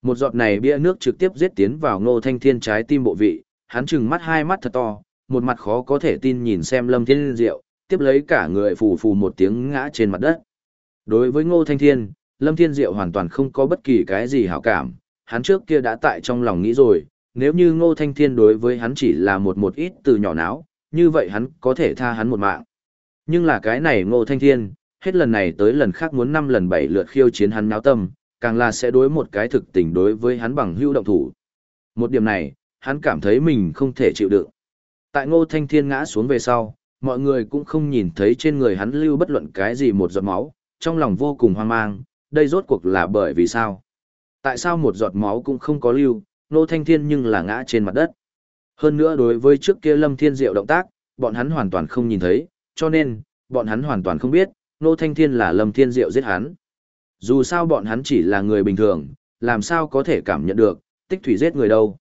[SPEAKER 1] Một giọt này bia nước trực tiếp giết tiến vào Ngô Thanh Thiên trái tim bộ vị, hắn trừng mắt hai mắt thật to, một mặt khó có thể tin nhìn xem Lâm Thiên Diệu, tiếp lấy cả người phù phù một tiếng ngã trên mặt đất. Đối với Ngô Thanh Thiên, Lâm Thiên Diệu hoàn toàn không có bất kỳ cái gì hảo cảm, hắn trước kia đã tại trong lòng nghĩ rồi, nếu như Ngô Thanh Thiên đối với hắn chỉ là một một ít từ nhỏ náo, như vậy hắn có thể tha hắn một mạng. Nhưng là cái này Ngô Thanh Thiên, hết lần này tới lần khác muốn năm lần bảy lượt khiêu chiến hắn náo tâm, càng là sẽ đối một cái thực tình đối với hắn bằng hữu động thủ. Một điểm này, hắn cảm thấy mình không thể chịu đựng. Tại Ngô Thanh Thiên ngã xuống về sau, mọi người cũng không nhìn thấy trên người hắn lưu bất luận cái gì một giọt máu, trong lòng vô cùng hoang mang, đây rốt cuộc là bởi vì sao? Tại sao một giọt máu cũng không có lưu, Ngô Thanh Thiên nhưng là ngã trên mặt đất? Hơn nữa đối với trước kia Lâm Thiên Diệu động tác, bọn hắn hoàn toàn không nhìn thấy, cho nên, bọn hắn hoàn toàn không biết, Ngô Thanh Thiên là Lâm Thiên Diệu giết hắn. Dù sao bọn hắn chỉ là người bình thường, làm sao có thể cảm nhận được, tích thủy giết người đâu.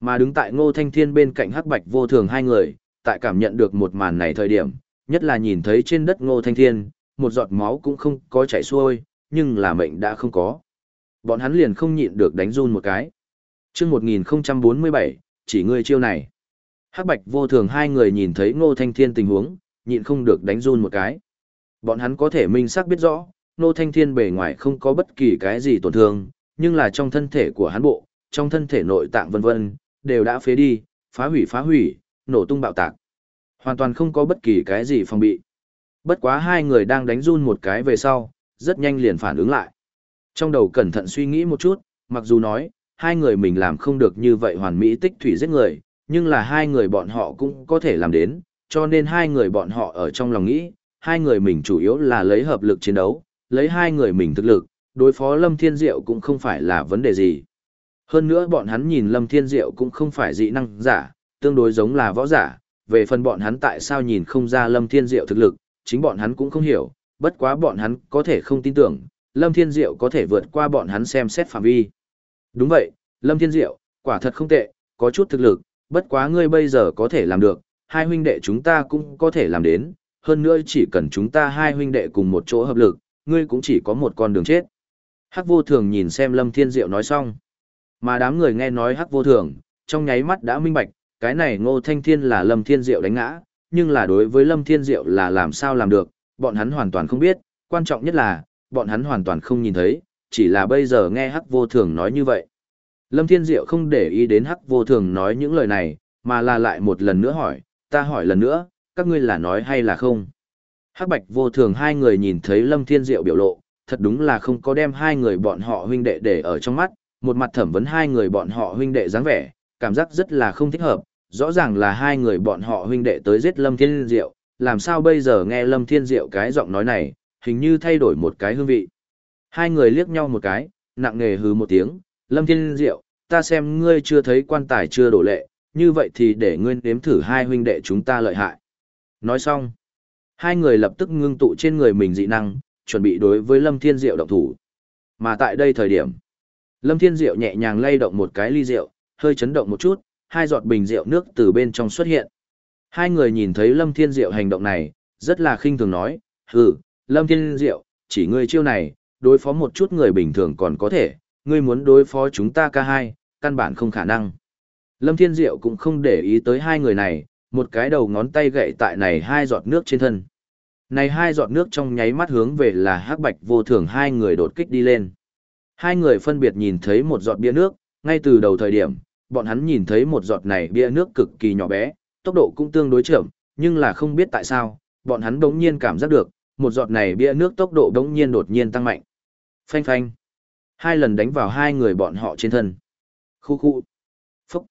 [SPEAKER 1] Mà đứng tại Ngô Thanh Thiên bên cạnh Hắc Bạch vô thường hai người, tại cảm nhận được một màn này thời điểm, nhất là nhìn thấy trên đất Ngô Thanh Thiên, một giọt máu cũng không có chảy xuôi, nhưng là mệnh đã không có. Bọn hắn liền không nhịn được đánh run một cái. Trước 1047, chỉ ngươi chiêu này. Hắc Bạch vô thường hai người nhìn thấy Ngô Thanh Thiên tình huống, nhịn không được đánh run một cái. Bọn hắn có thể minh xác biết rõ, Ngô Thanh Thiên bề ngoài không có bất kỳ cái gì tổn thương, nhưng là trong thân thể của hắn bộ, trong thân thể nội tạng vân vân, đều đã phế đi, phá hủy phá hủy, nổ tung bạo tạc. Hoàn toàn không có bất kỳ cái gì phòng bị. Bất quá hai người đang đánh run một cái về sau, rất nhanh liền phản ứng lại. Trong đầu cẩn thận suy nghĩ một chút, mặc dù nói, hai người mình làm không được như vậy hoàn mỹ tích thủy giết người, nhưng là hai người bọn họ cũng có thể làm đến, cho nên hai người bọn họ ở trong lòng nghĩ, hai người mình chủ yếu là lấy hợp lực chiến đấu, lấy hai người mình thực lực, đối phó Lâm Thiên Diệu cũng không phải là vấn đề gì. Hơn nữa bọn hắn nhìn Lâm Thiên Diệu cũng không phải dị năng giả, tương đối giống là võ giả, về phần bọn hắn tại sao nhìn không ra Lâm Thiên Diệu thực lực, chính bọn hắn cũng không hiểu, bất quá bọn hắn có thể không tin tưởng, Lâm Thiên Diệu có thể vượt qua bọn hắn xem xét phạm vi. Đúng vậy, Lâm Thiên Diệu, quả thật không tệ, có chút thực lực, bất quá ngươi bây giờ có thể làm được, hai huynh đệ chúng ta cũng có thể làm đến, hơn nữa chỉ cần chúng ta hai huynh đệ cùng một chỗ hợp lực, ngươi cũng chỉ có một con đường chết. Hắc vô thường nhìn xem Lâm Thiên Diệu nói xong. Mà đám người nghe nói Hắc vô thường, trong nháy mắt đã minh bạch, cái này Ngô Thanh Thiên là Lâm Thiên Diệu đánh ngã, nhưng là đối với Lâm Thiên Diệu là làm sao làm được, bọn hắn hoàn toàn không biết, quan trọng nhất là, bọn hắn hoàn toàn không nhìn thấy, chỉ là bây giờ nghe Hắc vô thường nói như vậy. Lâm Thiên Diệu không để ý đến Hắc vô thường nói những lời này, mà là lại một lần nữa hỏi, ta hỏi lần nữa, các ngươi là nói hay là không? Hắc Bạch vô thường hai người nhìn thấy Lâm Thiên Diệu biểu lộ, thật đúng là không có đem hai người bọn họ huynh đệ để ở trong mắt, một mặt thẩm vấn hai người bọn họ huynh đệ dáng vẻ, cảm giác rất là không thích hợp, rõ ràng là hai người bọn họ huynh đệ tới giết Lâm Thiên Diệu, làm sao bây giờ nghe Lâm Thiên Diệu cái giọng nói này, hình như thay đổi một cái hương vị. Hai người liếc nhau một cái, nặng nề hứ một tiếng, Lâm Thiên Diệu, ta xem ngươi chưa thấy quan tài chưa đổ lệ, như vậy thì để ngươi nếm thử hai huynh đệ chúng ta lợi hại. Nói xong, hai người lập tức ngưng tụ trên người mình dị năng, chuẩn bị đối với Lâm Thiên Diệu động thủ. Mà tại đây thời điểm, Lâm Thiên Diệu nhẹ nhàng lay động một cái ly rượu, hơi chấn động một chút, hai giọt bình rượu nước từ bên trong xuất hiện. Hai người nhìn thấy Lâm Thiên Diệu hành động này, rất là khinh thường nói, hừ, Lâm Thiên Diệu, chỉ ngươi chiêu này, đối phó một chút người bình thường còn có thể, ngươi muốn đối phó chúng ta ca hai, căn bản không khả năng. Lâm Thiên Diệu cũng không để ý tới hai người này, một cái đầu ngón tay gậy tại này hai giọt nước trên thân. Này hai giọt nước trong nháy mắt hướng về là hắc bạch vô thường hai người đột kích đi lên. Hai người phân biệt nhìn thấy một giọt bia nước, ngay từ đầu thời điểm, bọn hắn nhìn thấy một giọt này bia nước cực kỳ nhỏ bé, tốc độ cũng tương đối chậm, nhưng là không biết tại sao, bọn hắn đống nhiên cảm giác được, một giọt này bia nước tốc độ đống nhiên đột nhiên tăng mạnh. Phanh phanh. Hai lần đánh vào hai người bọn họ trên thân. Khu khu. Phúc.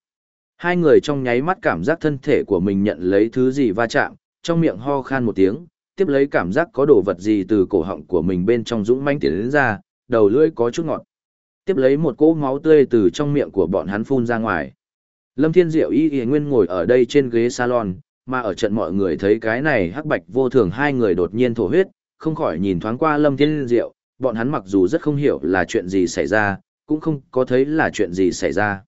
[SPEAKER 1] Hai người trong nháy mắt cảm giác thân thể của mình nhận lấy thứ gì va chạm, trong miệng ho khan một tiếng, tiếp lấy cảm giác có đồ vật gì từ cổ họng của mình bên trong dũng manh tiến đến ra, đầu lưỡi có chút ngọt. Tiếp lấy một cỗ máu tươi từ trong miệng của bọn hắn phun ra ngoài. Lâm Thiên Diệu y y nguyên ngồi ở đây trên ghế salon, mà ở trận mọi người thấy cái này hắc bạch vô thường hai người đột nhiên thổ huyết, không khỏi nhìn thoáng qua Lâm Thiên Diệu, bọn hắn mặc dù rất không hiểu là chuyện gì xảy ra, cũng không có thấy là chuyện gì xảy ra.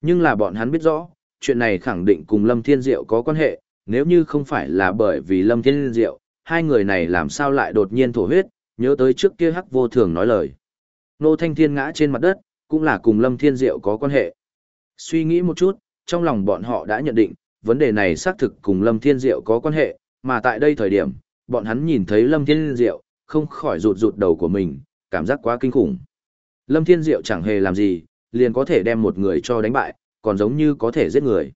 [SPEAKER 1] Nhưng là bọn hắn biết rõ, chuyện này khẳng định cùng Lâm Thiên Diệu có quan hệ, nếu như không phải là bởi vì Lâm Thiên Diệu, hai người này làm sao lại đột nhiên thổ huyết, nhớ tới trước kia hắc vô thường nói lời. Nô Thanh Thiên ngã trên mặt đất, cũng là cùng Lâm Thiên Diệu có quan hệ. Suy nghĩ một chút, trong lòng bọn họ đã nhận định, vấn đề này xác thực cùng Lâm Thiên Diệu có quan hệ, mà tại đây thời điểm, bọn hắn nhìn thấy Lâm Thiên Diệu, không khỏi rụt rụt đầu của mình, cảm giác quá kinh khủng. Lâm Thiên Diệu chẳng hề làm gì, liền có thể đem một người cho đánh bại, còn giống như có thể giết người.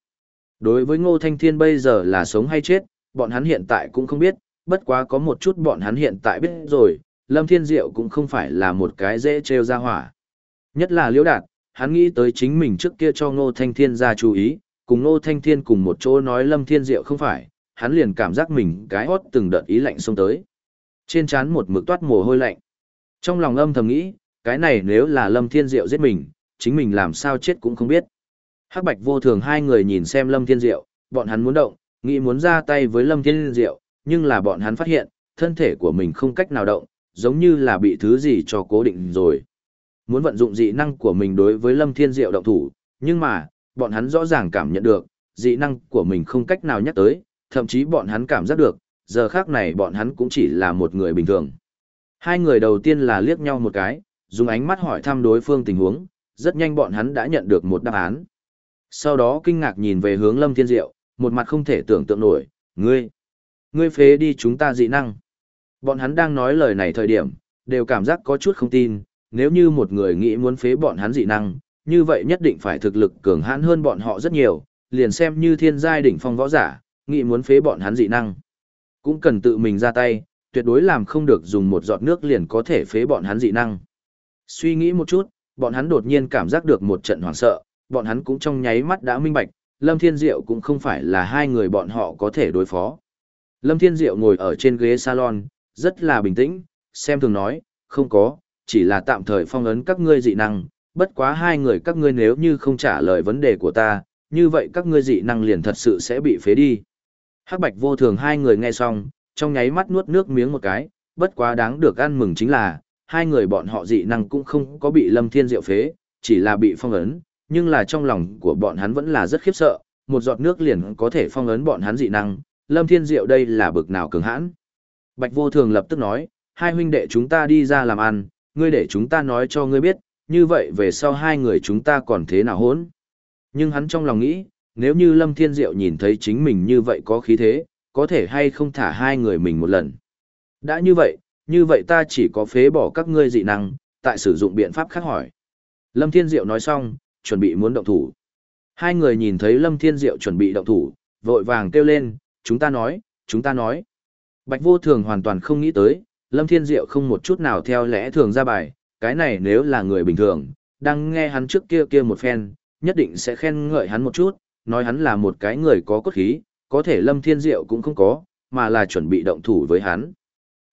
[SPEAKER 1] Đối với Ngô Thanh Thiên bây giờ là sống hay chết, bọn hắn hiện tại cũng không biết, bất quá có một chút bọn hắn hiện tại biết rồi, Lâm Thiên Diệu cũng không phải là một cái dễ trêu ra hỏa. Nhất là Liễu Đạt, hắn nghĩ tới chính mình trước kia cho Ngô Thanh Thiên ra chú ý, cùng Ngô Thanh Thiên cùng một chỗ nói Lâm Thiên Diệu không phải, hắn liền cảm giác mình cái hót từng đợt ý lạnh xông tới. Trên trán một mực toát mồ hôi lạnh. Trong lòng âm thầm nghĩ, cái này nếu là Lâm Thiên Diệu giết mình, chính mình làm sao chết cũng không biết. Hắc Bạch vô thường hai người nhìn xem Lâm Thiên Diệu, bọn hắn muốn động, nghĩ muốn ra tay với Lâm Thiên Diệu, nhưng là bọn hắn phát hiện, thân thể của mình không cách nào động, giống như là bị thứ gì cho cố định rồi. Muốn vận dụng dị năng của mình đối với Lâm Thiên Diệu động thủ, nhưng mà, bọn hắn rõ ràng cảm nhận được, dị năng của mình không cách nào nhắc tới, thậm chí bọn hắn cảm giác được, giờ khác này bọn hắn cũng chỉ là một người bình thường. Hai người đầu tiên là liếc nhau một cái, dùng ánh mắt hỏi thăm đối phương tình huống, rất nhanh bọn hắn đã nhận được một đáp án. Sau đó kinh ngạc nhìn về hướng Lâm Thiên Diệu, một mặt không thể tưởng tượng nổi, ngươi, ngươi phế đi chúng ta dị năng. Bọn hắn đang nói lời này thời điểm, đều cảm giác có chút không tin, nếu như một người nghĩ muốn phế bọn hắn dị năng, như vậy nhất định phải thực lực cường hãn hơn bọn họ rất nhiều, liền xem như thiên giai đỉnh phong võ giả, nghĩ muốn phế bọn hắn dị năng. Cũng cần tự mình ra tay, tuyệt đối làm không được dùng một giọt nước liền có thể phế bọn hắn dị năng. Suy nghĩ một chút, bọn hắn đột nhiên cảm giác được một trận hoảng sợ, bọn hắn cũng trong nháy mắt đã minh bạch, Lâm Thiên Diệu cũng không phải là hai người bọn họ có thể đối phó. Lâm Thiên Diệu ngồi ở trên ghế salon, rất là bình tĩnh, xem thường nói, không có, chỉ là tạm thời phong ấn các ngươi dị năng, bất quá hai người các ngươi nếu như không trả lời vấn đề của ta, như vậy các ngươi dị năng liền thật sự sẽ bị phế đi. Hắc bạch vô thường hai người nghe xong, trong nháy mắt nuốt nước miếng một cái, bất quá đáng được ăn mừng chính là, hai người bọn họ dị năng cũng không có bị lâm thiên diệu phế, chỉ là bị phong ấn, nhưng là trong lòng của bọn hắn vẫn là rất khiếp sợ, một giọt nước liền có thể phong ấn bọn hắn dị năng, lâm thiên diệu đây là bực nào cường hãn. Bạch vô thường lập tức nói, hai huynh đệ chúng ta đi ra làm ăn, ngươi để chúng ta nói cho ngươi biết, như vậy về sau hai người chúng ta còn thế nào hỗn. Nhưng hắn trong lòng nghĩ, nếu như Lâm Thiên Diệu nhìn thấy chính mình như vậy có khí thế, có thể hay không thả hai người mình một lần. Đã như vậy, như vậy ta chỉ có phế bỏ các ngươi dị năng, tại sử dụng biện pháp khác hỏi. Lâm Thiên Diệu nói xong, chuẩn bị muốn động thủ. Hai người nhìn thấy Lâm Thiên Diệu chuẩn bị động thủ, vội vàng kêu lên, chúng ta nói, chúng ta nói. Bạch vô thường hoàn toàn không nghĩ tới, Lâm Thiên Diệu không một chút nào theo lẽ thường ra bài, cái này nếu là người bình thường, đang nghe hắn trước kia kia một phen, nhất định sẽ khen ngợi hắn một chút, nói hắn là một cái người có cốt khí, có thể Lâm Thiên Diệu cũng không có, mà là chuẩn bị động thủ với hắn.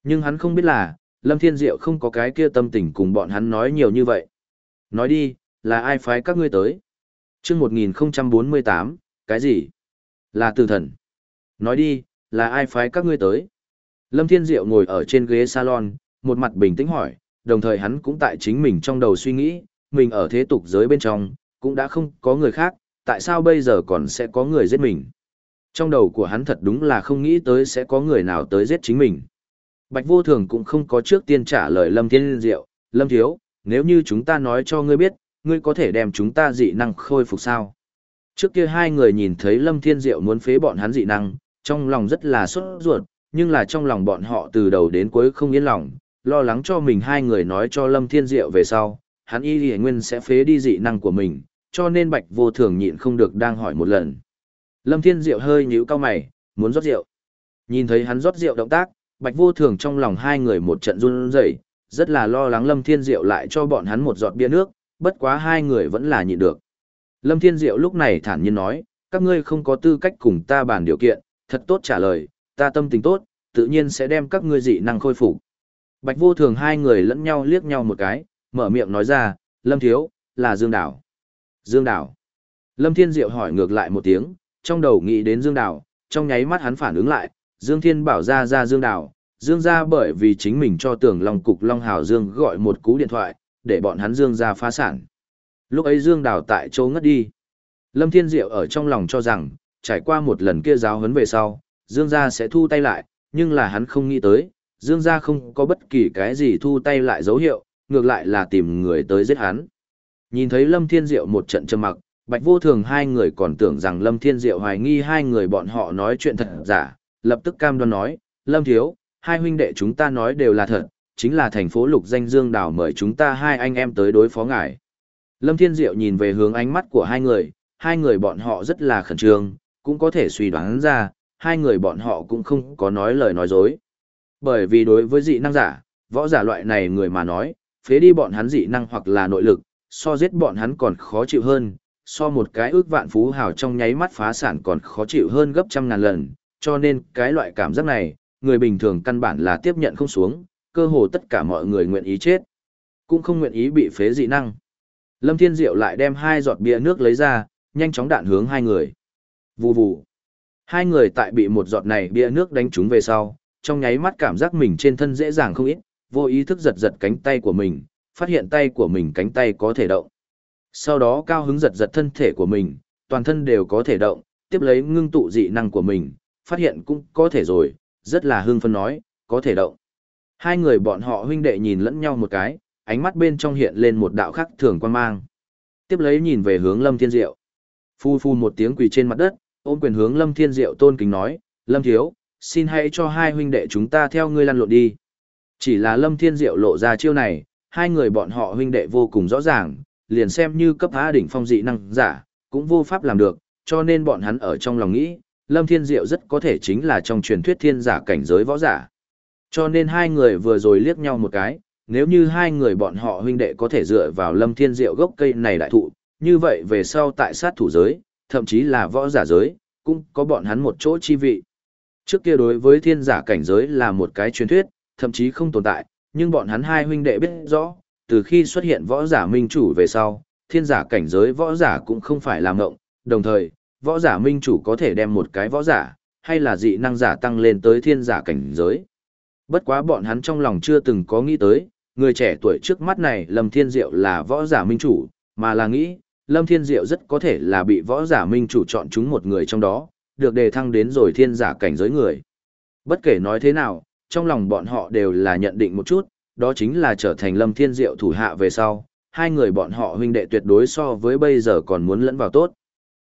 [SPEAKER 1] Nhưng hắn không biết là, Lâm Thiên Diệu không có cái kia tâm tình cùng bọn hắn nói nhiều như vậy. Nói đi, là ai phái các ngươi tới? chương 1048, cái gì? Là tử thần. Nói đi, là ai phái các ngươi tới? Lâm Thiên Diệu ngồi ở trên ghế salon, một mặt bình tĩnh hỏi, đồng thời hắn cũng tại chính mình trong đầu suy nghĩ, mình ở thế tục giới bên trong, cũng đã không có người khác, tại sao bây giờ còn sẽ có người giết mình? Trong đầu của hắn thật đúng là không nghĩ tới sẽ có người nào tới giết chính mình. Bạch vô thường cũng không có trước tiên trả lời Lâm Thiên Diệu, Lâm Thiếu, nếu như chúng ta nói cho ngươi biết, ngươi có thể đem chúng ta dị năng khôi phục sao? Trước kia hai người nhìn thấy Lâm Thiên Diệu muốn phế bọn hắn dị năng, trong lòng rất là sốt ruột, nhưng là trong lòng bọn họ từ đầu đến cuối không yên lòng, lo lắng cho mình hai người nói cho Lâm Thiên Diệu về sau, hắn y lì nguyên sẽ phế đi dị năng của mình, cho nên Bạch Vô Thường nhịn không được đang hỏi một lần. Lâm Thiên Diệu hơi nhíu cao mày, muốn rót rượu. Nhìn thấy hắn rót rượu động tác, Bạch Vô Thường trong lòng hai người một trận run rẩy, rất là lo lắng Lâm Thiên Diệu lại cho bọn hắn một giọt bia nước, bất quá hai người vẫn là nhịn được. Lâm Thiên Diệu lúc này thản nhiên nói, các ngươi không có tư cách cùng ta bàn điều kiện, thật tốt trả lời, ta tâm tình tốt, tự nhiên sẽ đem các ngươi dị năng khôi phục. Bạch Vô Thường hai người lẫn nhau liếc nhau một cái, mở miệng nói ra, Lâm Thiếu, là Dương Đảo. Dương Đảo. Lâm Thiên Diệu hỏi ngược lại một tiếng, trong đầu nghĩ đến Dương Đảo, trong nháy mắt hắn phản ứng lại, Dương Thiên bảo ra ra Dương Đảo, Dương ra bởi vì chính mình cho tưởng Long Cục Long Hào Dương gọi một cú điện thoại, để bọn hắn Dương ra phá sản. Lúc ấy Dương Đảo tại chỗ ngất đi. Lâm Thiên Diệu ở trong lòng cho rằng, trải qua một lần kia giáo huấn về sau, Dương gia sẽ thu tay lại, nhưng là hắn không nghĩ tới, Dương gia không có bất kỳ cái gì thu tay lại dấu hiệu, ngược lại là tìm người tới giết hắn. Nhìn thấy Lâm Thiên Diệu một trận trầm mặc, Bạch Vô Thường hai người còn tưởng rằng Lâm Thiên Diệu hoài nghi hai người bọn họ nói chuyện thật giả, lập tức cam đoan nói, Lâm Thiếu, hai huynh đệ chúng ta nói đều là thật, chính là thành phố lục danh Dương Đào mời chúng ta hai anh em tới đối phó ngài. Lâm Thiên Diệu nhìn về hướng ánh mắt của hai người, hai người bọn họ rất là khẩn trương, cũng có thể suy đoán ra, hai người bọn họ cũng không có nói lời nói dối. Bởi vì đối với dị năng giả, võ giả loại này người mà nói, phế đi bọn hắn dị năng hoặc là nội lực, so giết bọn hắn còn khó chịu hơn, so một cái ước vạn phú hào trong nháy mắt phá sản còn khó chịu hơn gấp trăm ngàn lần, cho nên cái loại cảm giác này, người bình thường căn bản là tiếp nhận không xuống, cơ hồ tất cả mọi người nguyện ý chết, cũng không nguyện ý bị phế dị năng. Lâm Thiên Diệu lại đem hai giọt bia nước lấy ra, nhanh chóng đạn hướng hai người. Vù vù. Hai người tại bị một giọt này bia nước đánh trúng về sau, trong nháy mắt cảm giác mình trên thân dễ dàng không ít, vô ý thức giật giật cánh tay của mình, phát hiện tay của mình cánh tay có thể động. Sau đó cao hứng giật giật thân thể của mình, toàn thân đều có thể động, tiếp lấy ngưng tụ dị năng của mình, phát hiện cũng có thể rồi, rất là hưng phân nói, có thể động. Hai người bọn họ huynh đệ nhìn lẫn nhau một cái, ánh mắt bên trong hiện lên một đạo khắc thường quan mang. Tiếp lấy nhìn về hướng Lâm Thiên Diệu. Phu phu một tiếng quỳ trên mặt đất, ôm quyền hướng Lâm Thiên Diệu tôn kính nói, Lâm Thiếu, xin hãy cho hai huynh đệ chúng ta theo ngươi lăn lộn đi. Chỉ là Lâm Thiên Diệu lộ ra chiêu này, hai người bọn họ huynh đệ vô cùng rõ ràng, liền xem như cấp há đỉnh phong dị năng giả, cũng vô pháp làm được, cho nên bọn hắn ở trong lòng nghĩ, Lâm Thiên Diệu rất có thể chính là trong truyền thuyết thiên giả cảnh giới võ giả. Cho nên hai người vừa rồi liếc nhau một cái, nếu như hai người bọn họ huynh đệ có thể dựa vào Lâm Thiên Diệu gốc cây này đại thụ, như vậy về sau tại sát thủ giới, thậm chí là võ giả giới, cũng có bọn hắn một chỗ chi vị. Trước kia đối với thiên giả cảnh giới là một cái truyền thuyết, thậm chí không tồn tại, nhưng bọn hắn hai huynh đệ biết rõ, từ khi xuất hiện võ giả minh chủ về sau, thiên giả cảnh giới võ giả cũng không phải là ngộng, đồng thời, võ giả minh chủ có thể đem một cái võ giả, hay là dị năng giả tăng lên tới thiên giả cảnh giới. Bất quá bọn hắn trong lòng chưa từng có nghĩ tới, người trẻ tuổi trước mắt này Lâm Thiên Diệu là võ giả minh chủ, mà là nghĩ, Lâm Thiên Diệu rất có thể là bị võ giả minh chủ chọn chúng một người trong đó, được đề thăng đến rồi thiên giả cảnh giới người. Bất kể nói thế nào, trong lòng bọn họ đều là nhận định một chút, đó chính là trở thành Lâm Thiên Diệu thủ hạ về sau, hai người bọn họ huynh đệ tuyệt đối so với bây giờ còn muốn lẫn vào tốt.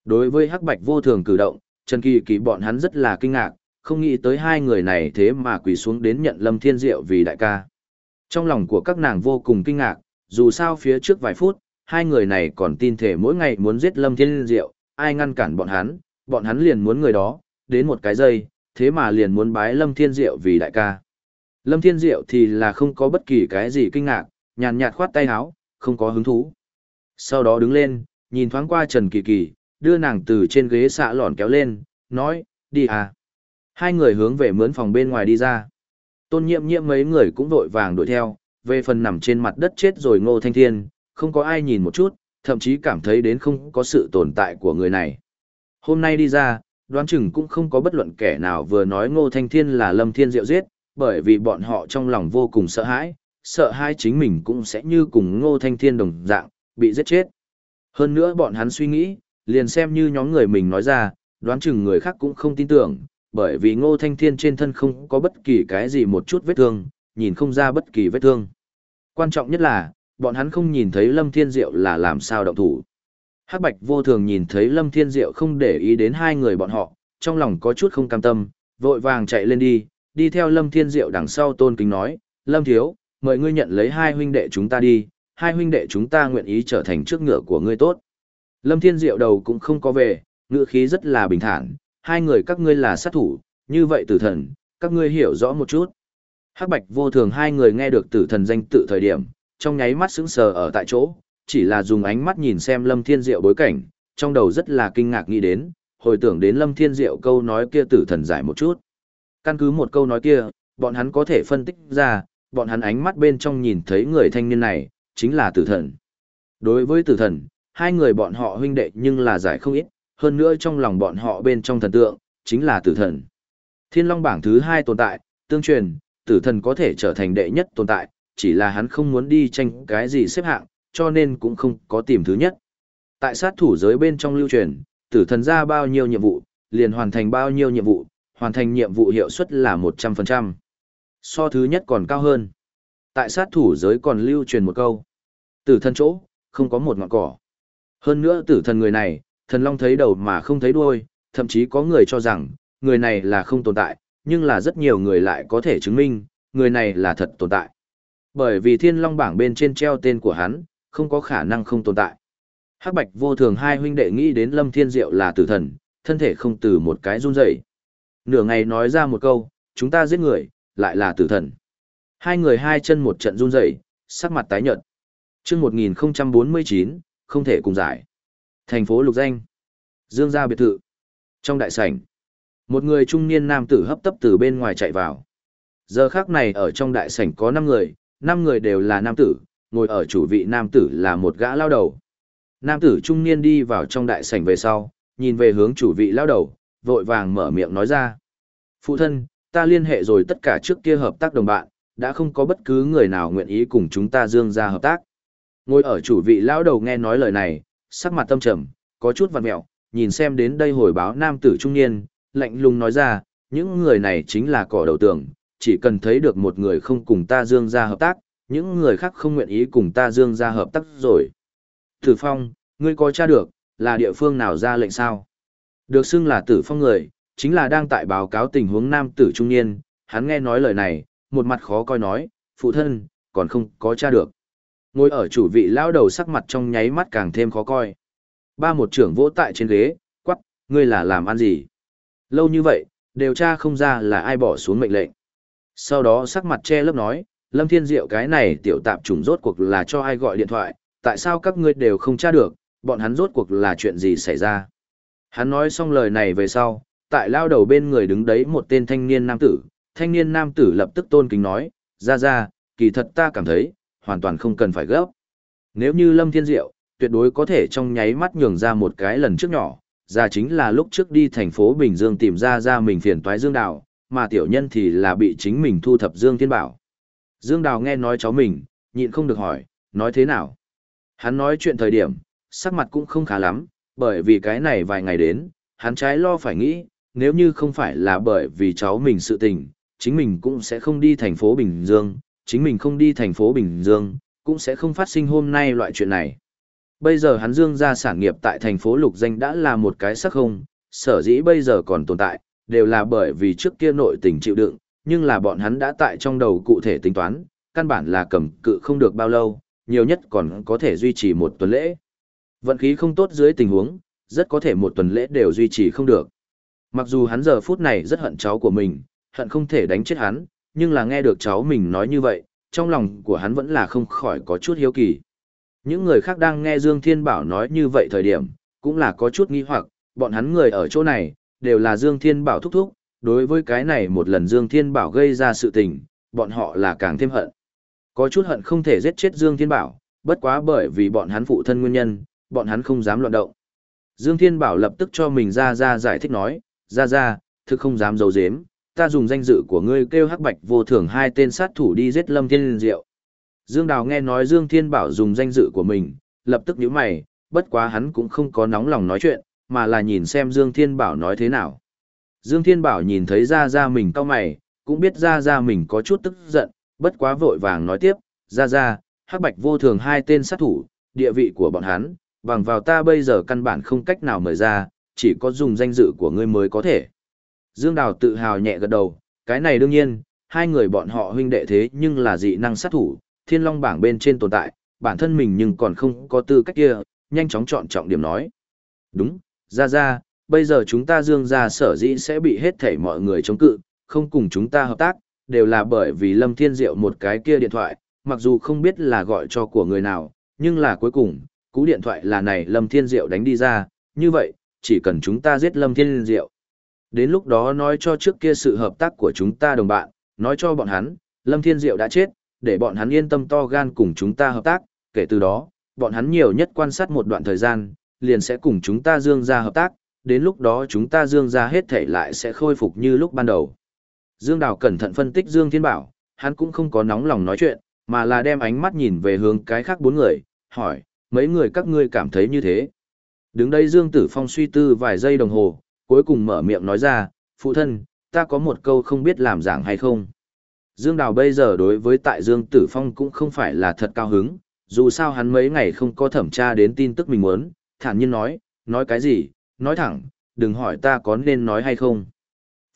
[SPEAKER 1] Đối với Hắc Bạch vô thường cử động, Trần Kỳ Kỳ bọn hắn rất là kinh ngạc, không nghĩ tới hai người này thế mà quỳ xuống đến nhận Lâm Thiên Diệu vì đại ca. Trong lòng của các nàng vô cùng kinh ngạc, dù sao phía trước vài phút, hai người này còn tin thể mỗi ngày muốn giết Lâm Thiên Diệu, ai ngăn cản bọn hắn, bọn hắn liền muốn người đó, đến một cái giây, thế mà liền muốn bái Lâm Thiên Diệu vì đại ca. Lâm Thiên Diệu thì là không có bất kỳ cái gì kinh ngạc, nhàn nhạt khoát tay áo, không có hứng thú. Sau đó đứng lên, nhìn thoáng qua Trần Kỳ Kỳ, đưa nàng từ trên ghế xạ lòn kéo lên, nói, đi à. Hai người hướng về mướn phòng bên ngoài đi ra. Tôn nhiệm nhiệm mấy người cũng vội vàng đuổi theo, về phần nằm trên mặt đất chết rồi ngô thanh thiên, không có ai nhìn một chút, thậm chí cảm thấy đến không có sự tồn tại của người này. Hôm nay đi ra, đoán chừng cũng không có bất luận kẻ nào vừa nói ngô thanh thiên là lâm thiên diệu giết, bởi vì bọn họ trong lòng vô cùng sợ hãi, sợ hai chính mình cũng sẽ như cùng ngô thanh thiên đồng dạng, bị giết chết. Hơn nữa bọn hắn suy nghĩ, liền xem như nhóm người mình nói ra, đoán chừng người khác cũng không tin tưởng, bởi vì ngô thanh thiên trên thân không có bất kỳ cái gì một chút vết thương, nhìn không ra bất kỳ vết thương. Quan trọng nhất là, bọn hắn không nhìn thấy Lâm Thiên Diệu là làm sao động thủ. Hắc Bạch vô thường nhìn thấy Lâm Thiên Diệu không để ý đến hai người bọn họ, trong lòng có chút không cam tâm, vội vàng chạy lên đi, đi theo Lâm Thiên Diệu đằng sau tôn kính nói, Lâm Thiếu, mời ngươi nhận lấy hai huynh đệ chúng ta đi, hai huynh đệ chúng ta nguyện ý trở thành trước ngựa của ngươi tốt. Lâm Thiên Diệu đầu cũng không có về, ngựa khí rất là bình thản, hai người các ngươi là sát thủ, như vậy tử thần, các ngươi hiểu rõ một chút. Hắc Bạch vô thường hai người nghe được tử thần danh tự thời điểm, trong nháy mắt sững sờ ở tại chỗ, chỉ là dùng ánh mắt nhìn xem Lâm Thiên Diệu bối cảnh, trong đầu rất là kinh ngạc nghĩ đến, hồi tưởng đến Lâm Thiên Diệu câu nói kia tử thần giải một chút. Căn cứ một câu nói kia, bọn hắn có thể phân tích ra, bọn hắn ánh mắt bên trong nhìn thấy người thanh niên này, chính là tử thần. Đối với tử thần, hai người bọn họ huynh đệ nhưng là giải không ít, hơn nữa trong lòng bọn họ bên trong thần tượng, chính là tử thần. Thiên Long bảng thứ hai tồn tại, tương truyền, tử thần có thể trở thành đệ nhất tồn tại, chỉ là hắn không muốn đi tranh cái gì xếp hạng, cho nên cũng không có tìm thứ nhất. Tại sát thủ giới bên trong lưu truyền, tử thần ra bao nhiêu nhiệm vụ, liền hoàn thành bao nhiêu nhiệm vụ, hoàn thành nhiệm vụ hiệu suất là 100%. So thứ nhất còn cao hơn. Tại sát thủ giới còn lưu truyền một câu. Tử thần chỗ, không có một ngọn cỏ. Hơn nữa tử thần người này, thần long thấy đầu mà không thấy đuôi, thậm chí có người cho rằng, người này là không tồn tại, nhưng là rất nhiều người lại có thể chứng minh, người này là thật tồn tại. Bởi vì thiên long bảng bên trên treo tên của hắn, không có khả năng không tồn tại. Hắc Bạch vô thường hai huynh đệ nghĩ đến Lâm Thiên Diệu là tử thần, thân thể không từ một cái run rẩy. Nửa ngày nói ra một câu, chúng ta giết người, lại là tử thần. Hai người hai chân một trận run rẩy, sắc mặt tái nhợt. Chương 1049, không thể cùng giải. Thành phố Lục Danh. Dương gia biệt thự. Trong đại sảnh, một người trung niên nam tử hấp tấp từ bên ngoài chạy vào. Giờ khác này ở trong đại sảnh có 5 người, Năm người đều là nam tử, ngồi ở chủ vị nam tử là một gã lao đầu. Nam tử trung niên đi vào trong đại sảnh về sau, nhìn về hướng chủ vị lao đầu, vội vàng mở miệng nói ra. Phụ thân, ta liên hệ rồi tất cả trước kia hợp tác đồng bạn, đã không có bất cứ người nào nguyện ý cùng chúng ta dương ra hợp tác. Ngồi ở chủ vị lao đầu nghe nói lời này, sắc mặt tâm trầm, có chút vặn mẹo, nhìn xem đến đây hồi báo nam tử trung niên, lạnh lùng nói ra, những người này chính là cỏ đầu tường, chỉ cần thấy được một người không cùng ta dương ra hợp tác, những người khác không nguyện ý cùng ta dương ra hợp tác rồi. Tử Phong, ngươi có tra được, là địa phương nào ra lệnh sao? Được xưng là Tử Phong người, chính là đang tại báo cáo tình huống nam tử trung niên, hắn nghe nói lời này, một mặt khó coi nói, phụ thân, còn không có tra được. Ngồi ở chủ vị lao đầu sắc mặt trong nháy mắt càng thêm khó coi. Ba một trưởng vỗ tại trên ghế, quắc, ngươi là làm ăn gì? Lâu như vậy, đều tra không ra là ai bỏ xuống mệnh lệnh. Sau đó sắc mặt che lớp nói, Lâm Thiên Diệu cái này tiểu tạp trùng rốt cuộc là cho ai gọi điện thoại, tại sao các ngươi đều không tra được, bọn hắn rốt cuộc là chuyện gì xảy ra. Hắn nói xong lời này về sau, tại lao đầu bên người đứng đấy một tên thanh niên nam tử, thanh niên nam tử lập tức tôn kính nói, ra ra, kỳ thật ta cảm thấy, hoàn toàn không cần phải gấp. Nếu như Lâm Thiên Diệu, tuyệt đối có thể trong nháy mắt nhường ra một cái lần trước nhỏ, ra chính là lúc trước đi thành phố Bình Dương tìm ra ra mình phiền toái Dương đạo mà tiểu nhân thì là bị chính mình thu thập Dương Thiên Bảo. Dương Đào nghe nói cháu mình, nhịn không được hỏi, nói thế nào? Hắn nói chuyện thời điểm, sắc mặt cũng không khá lắm, bởi vì cái này vài ngày đến, hắn trái lo phải nghĩ, nếu như không phải là bởi vì cháu mình sự tình, chính mình cũng sẽ không đi thành phố Bình Dương, chính mình không đi thành phố Bình Dương, cũng sẽ không phát sinh hôm nay loại chuyện này. Bây giờ hắn dương ra sản nghiệp tại thành phố Lục Danh đã là một cái sắc không, sở dĩ bây giờ còn tồn tại, đều là bởi vì trước kia nội tình chịu đựng, nhưng là bọn hắn đã tại trong đầu cụ thể tính toán, căn bản là cầm cự không được bao lâu, nhiều nhất còn có thể duy trì một tuần lễ. Vận khí không tốt dưới tình huống, rất có thể một tuần lễ đều duy trì không được. Mặc dù hắn giờ phút này rất hận cháu của mình, hận không thể đánh chết hắn, nhưng là nghe được cháu mình nói như vậy, trong lòng của hắn vẫn là không khỏi có chút hiếu kỳ. Những người khác đang nghe Dương Thiên Bảo nói như vậy thời điểm, cũng là có chút nghi hoặc, bọn hắn người ở chỗ này, đều là Dương Thiên Bảo thúc thúc, đối với cái này một lần Dương Thiên Bảo gây ra sự tình, bọn họ là càng thêm hận. Có chút hận không thể giết chết Dương Thiên Bảo, bất quá bởi vì bọn hắn phụ thân nguyên nhân, bọn hắn không dám loạn động. Dương Thiên Bảo lập tức cho mình ra ra giải thích nói, ra ra, thực không dám giấu giếm, ta dùng danh dự của ngươi kêu hắc bạch vô thường hai tên sát thủ đi giết Lâm Thiên Liên Diệu. Dương Đào nghe nói Dương Thiên Bảo dùng danh dự của mình, lập tức nhíu mày, bất quá hắn cũng không có nóng lòng nói chuyện, mà là nhìn xem Dương Thiên Bảo nói thế nào. Dương Thiên Bảo nhìn thấy ra ra mình cau mày, cũng biết ra ra mình có chút tức giận, bất quá vội vàng nói tiếp, ra ra, hắc bạch vô thường hai tên sát thủ, địa vị của bọn hắn, bằng vào ta bây giờ căn bản không cách nào mời ra, chỉ có dùng danh dự của ngươi mới có thể. Dương Đào tự hào nhẹ gật đầu, cái này đương nhiên, hai người bọn họ huynh đệ thế nhưng là dị năng sát thủ, thiên long bảng bên trên tồn tại, bản thân mình nhưng còn không có tư cách kia, nhanh chóng chọn trọng điểm nói. Đúng, ra ra, bây giờ chúng ta dương ra sở dĩ sẽ bị hết thảy mọi người chống cự, không cùng chúng ta hợp tác, đều là bởi vì Lâm Thiên Diệu một cái kia điện thoại, mặc dù không biết là gọi cho của người nào, nhưng là cuối cùng, cú điện thoại là này Lâm Thiên Diệu đánh đi ra, như vậy, chỉ cần chúng ta giết Lâm Thiên Diệu. Đến lúc đó nói cho trước kia sự hợp tác của chúng ta đồng bạn, nói cho bọn hắn, Lâm Thiên Diệu đã chết, để bọn hắn yên tâm to gan cùng chúng ta hợp tác, kể từ đó, bọn hắn nhiều nhất quan sát một đoạn thời gian, liền sẽ cùng chúng ta dương ra hợp tác, đến lúc đó chúng ta dương ra hết thể lại sẽ khôi phục như lúc ban đầu. Dương Đào cẩn thận phân tích Dương Thiên Bảo, hắn cũng không có nóng lòng nói chuyện, mà là đem ánh mắt nhìn về hướng cái khác bốn người, hỏi, mấy người các ngươi cảm thấy như thế. Đứng đây Dương Tử Phong suy tư vài giây đồng hồ, cuối cùng mở miệng nói ra, phụ thân, ta có một câu không biết làm giảng hay không. Dương Đào bây giờ đối với tại Dương Tử Phong cũng không phải là thật cao hứng, dù sao hắn mấy ngày không có thẩm tra đến tin tức mình muốn, thản nhiên nói, nói cái gì, nói thẳng, đừng hỏi ta có nên nói hay không.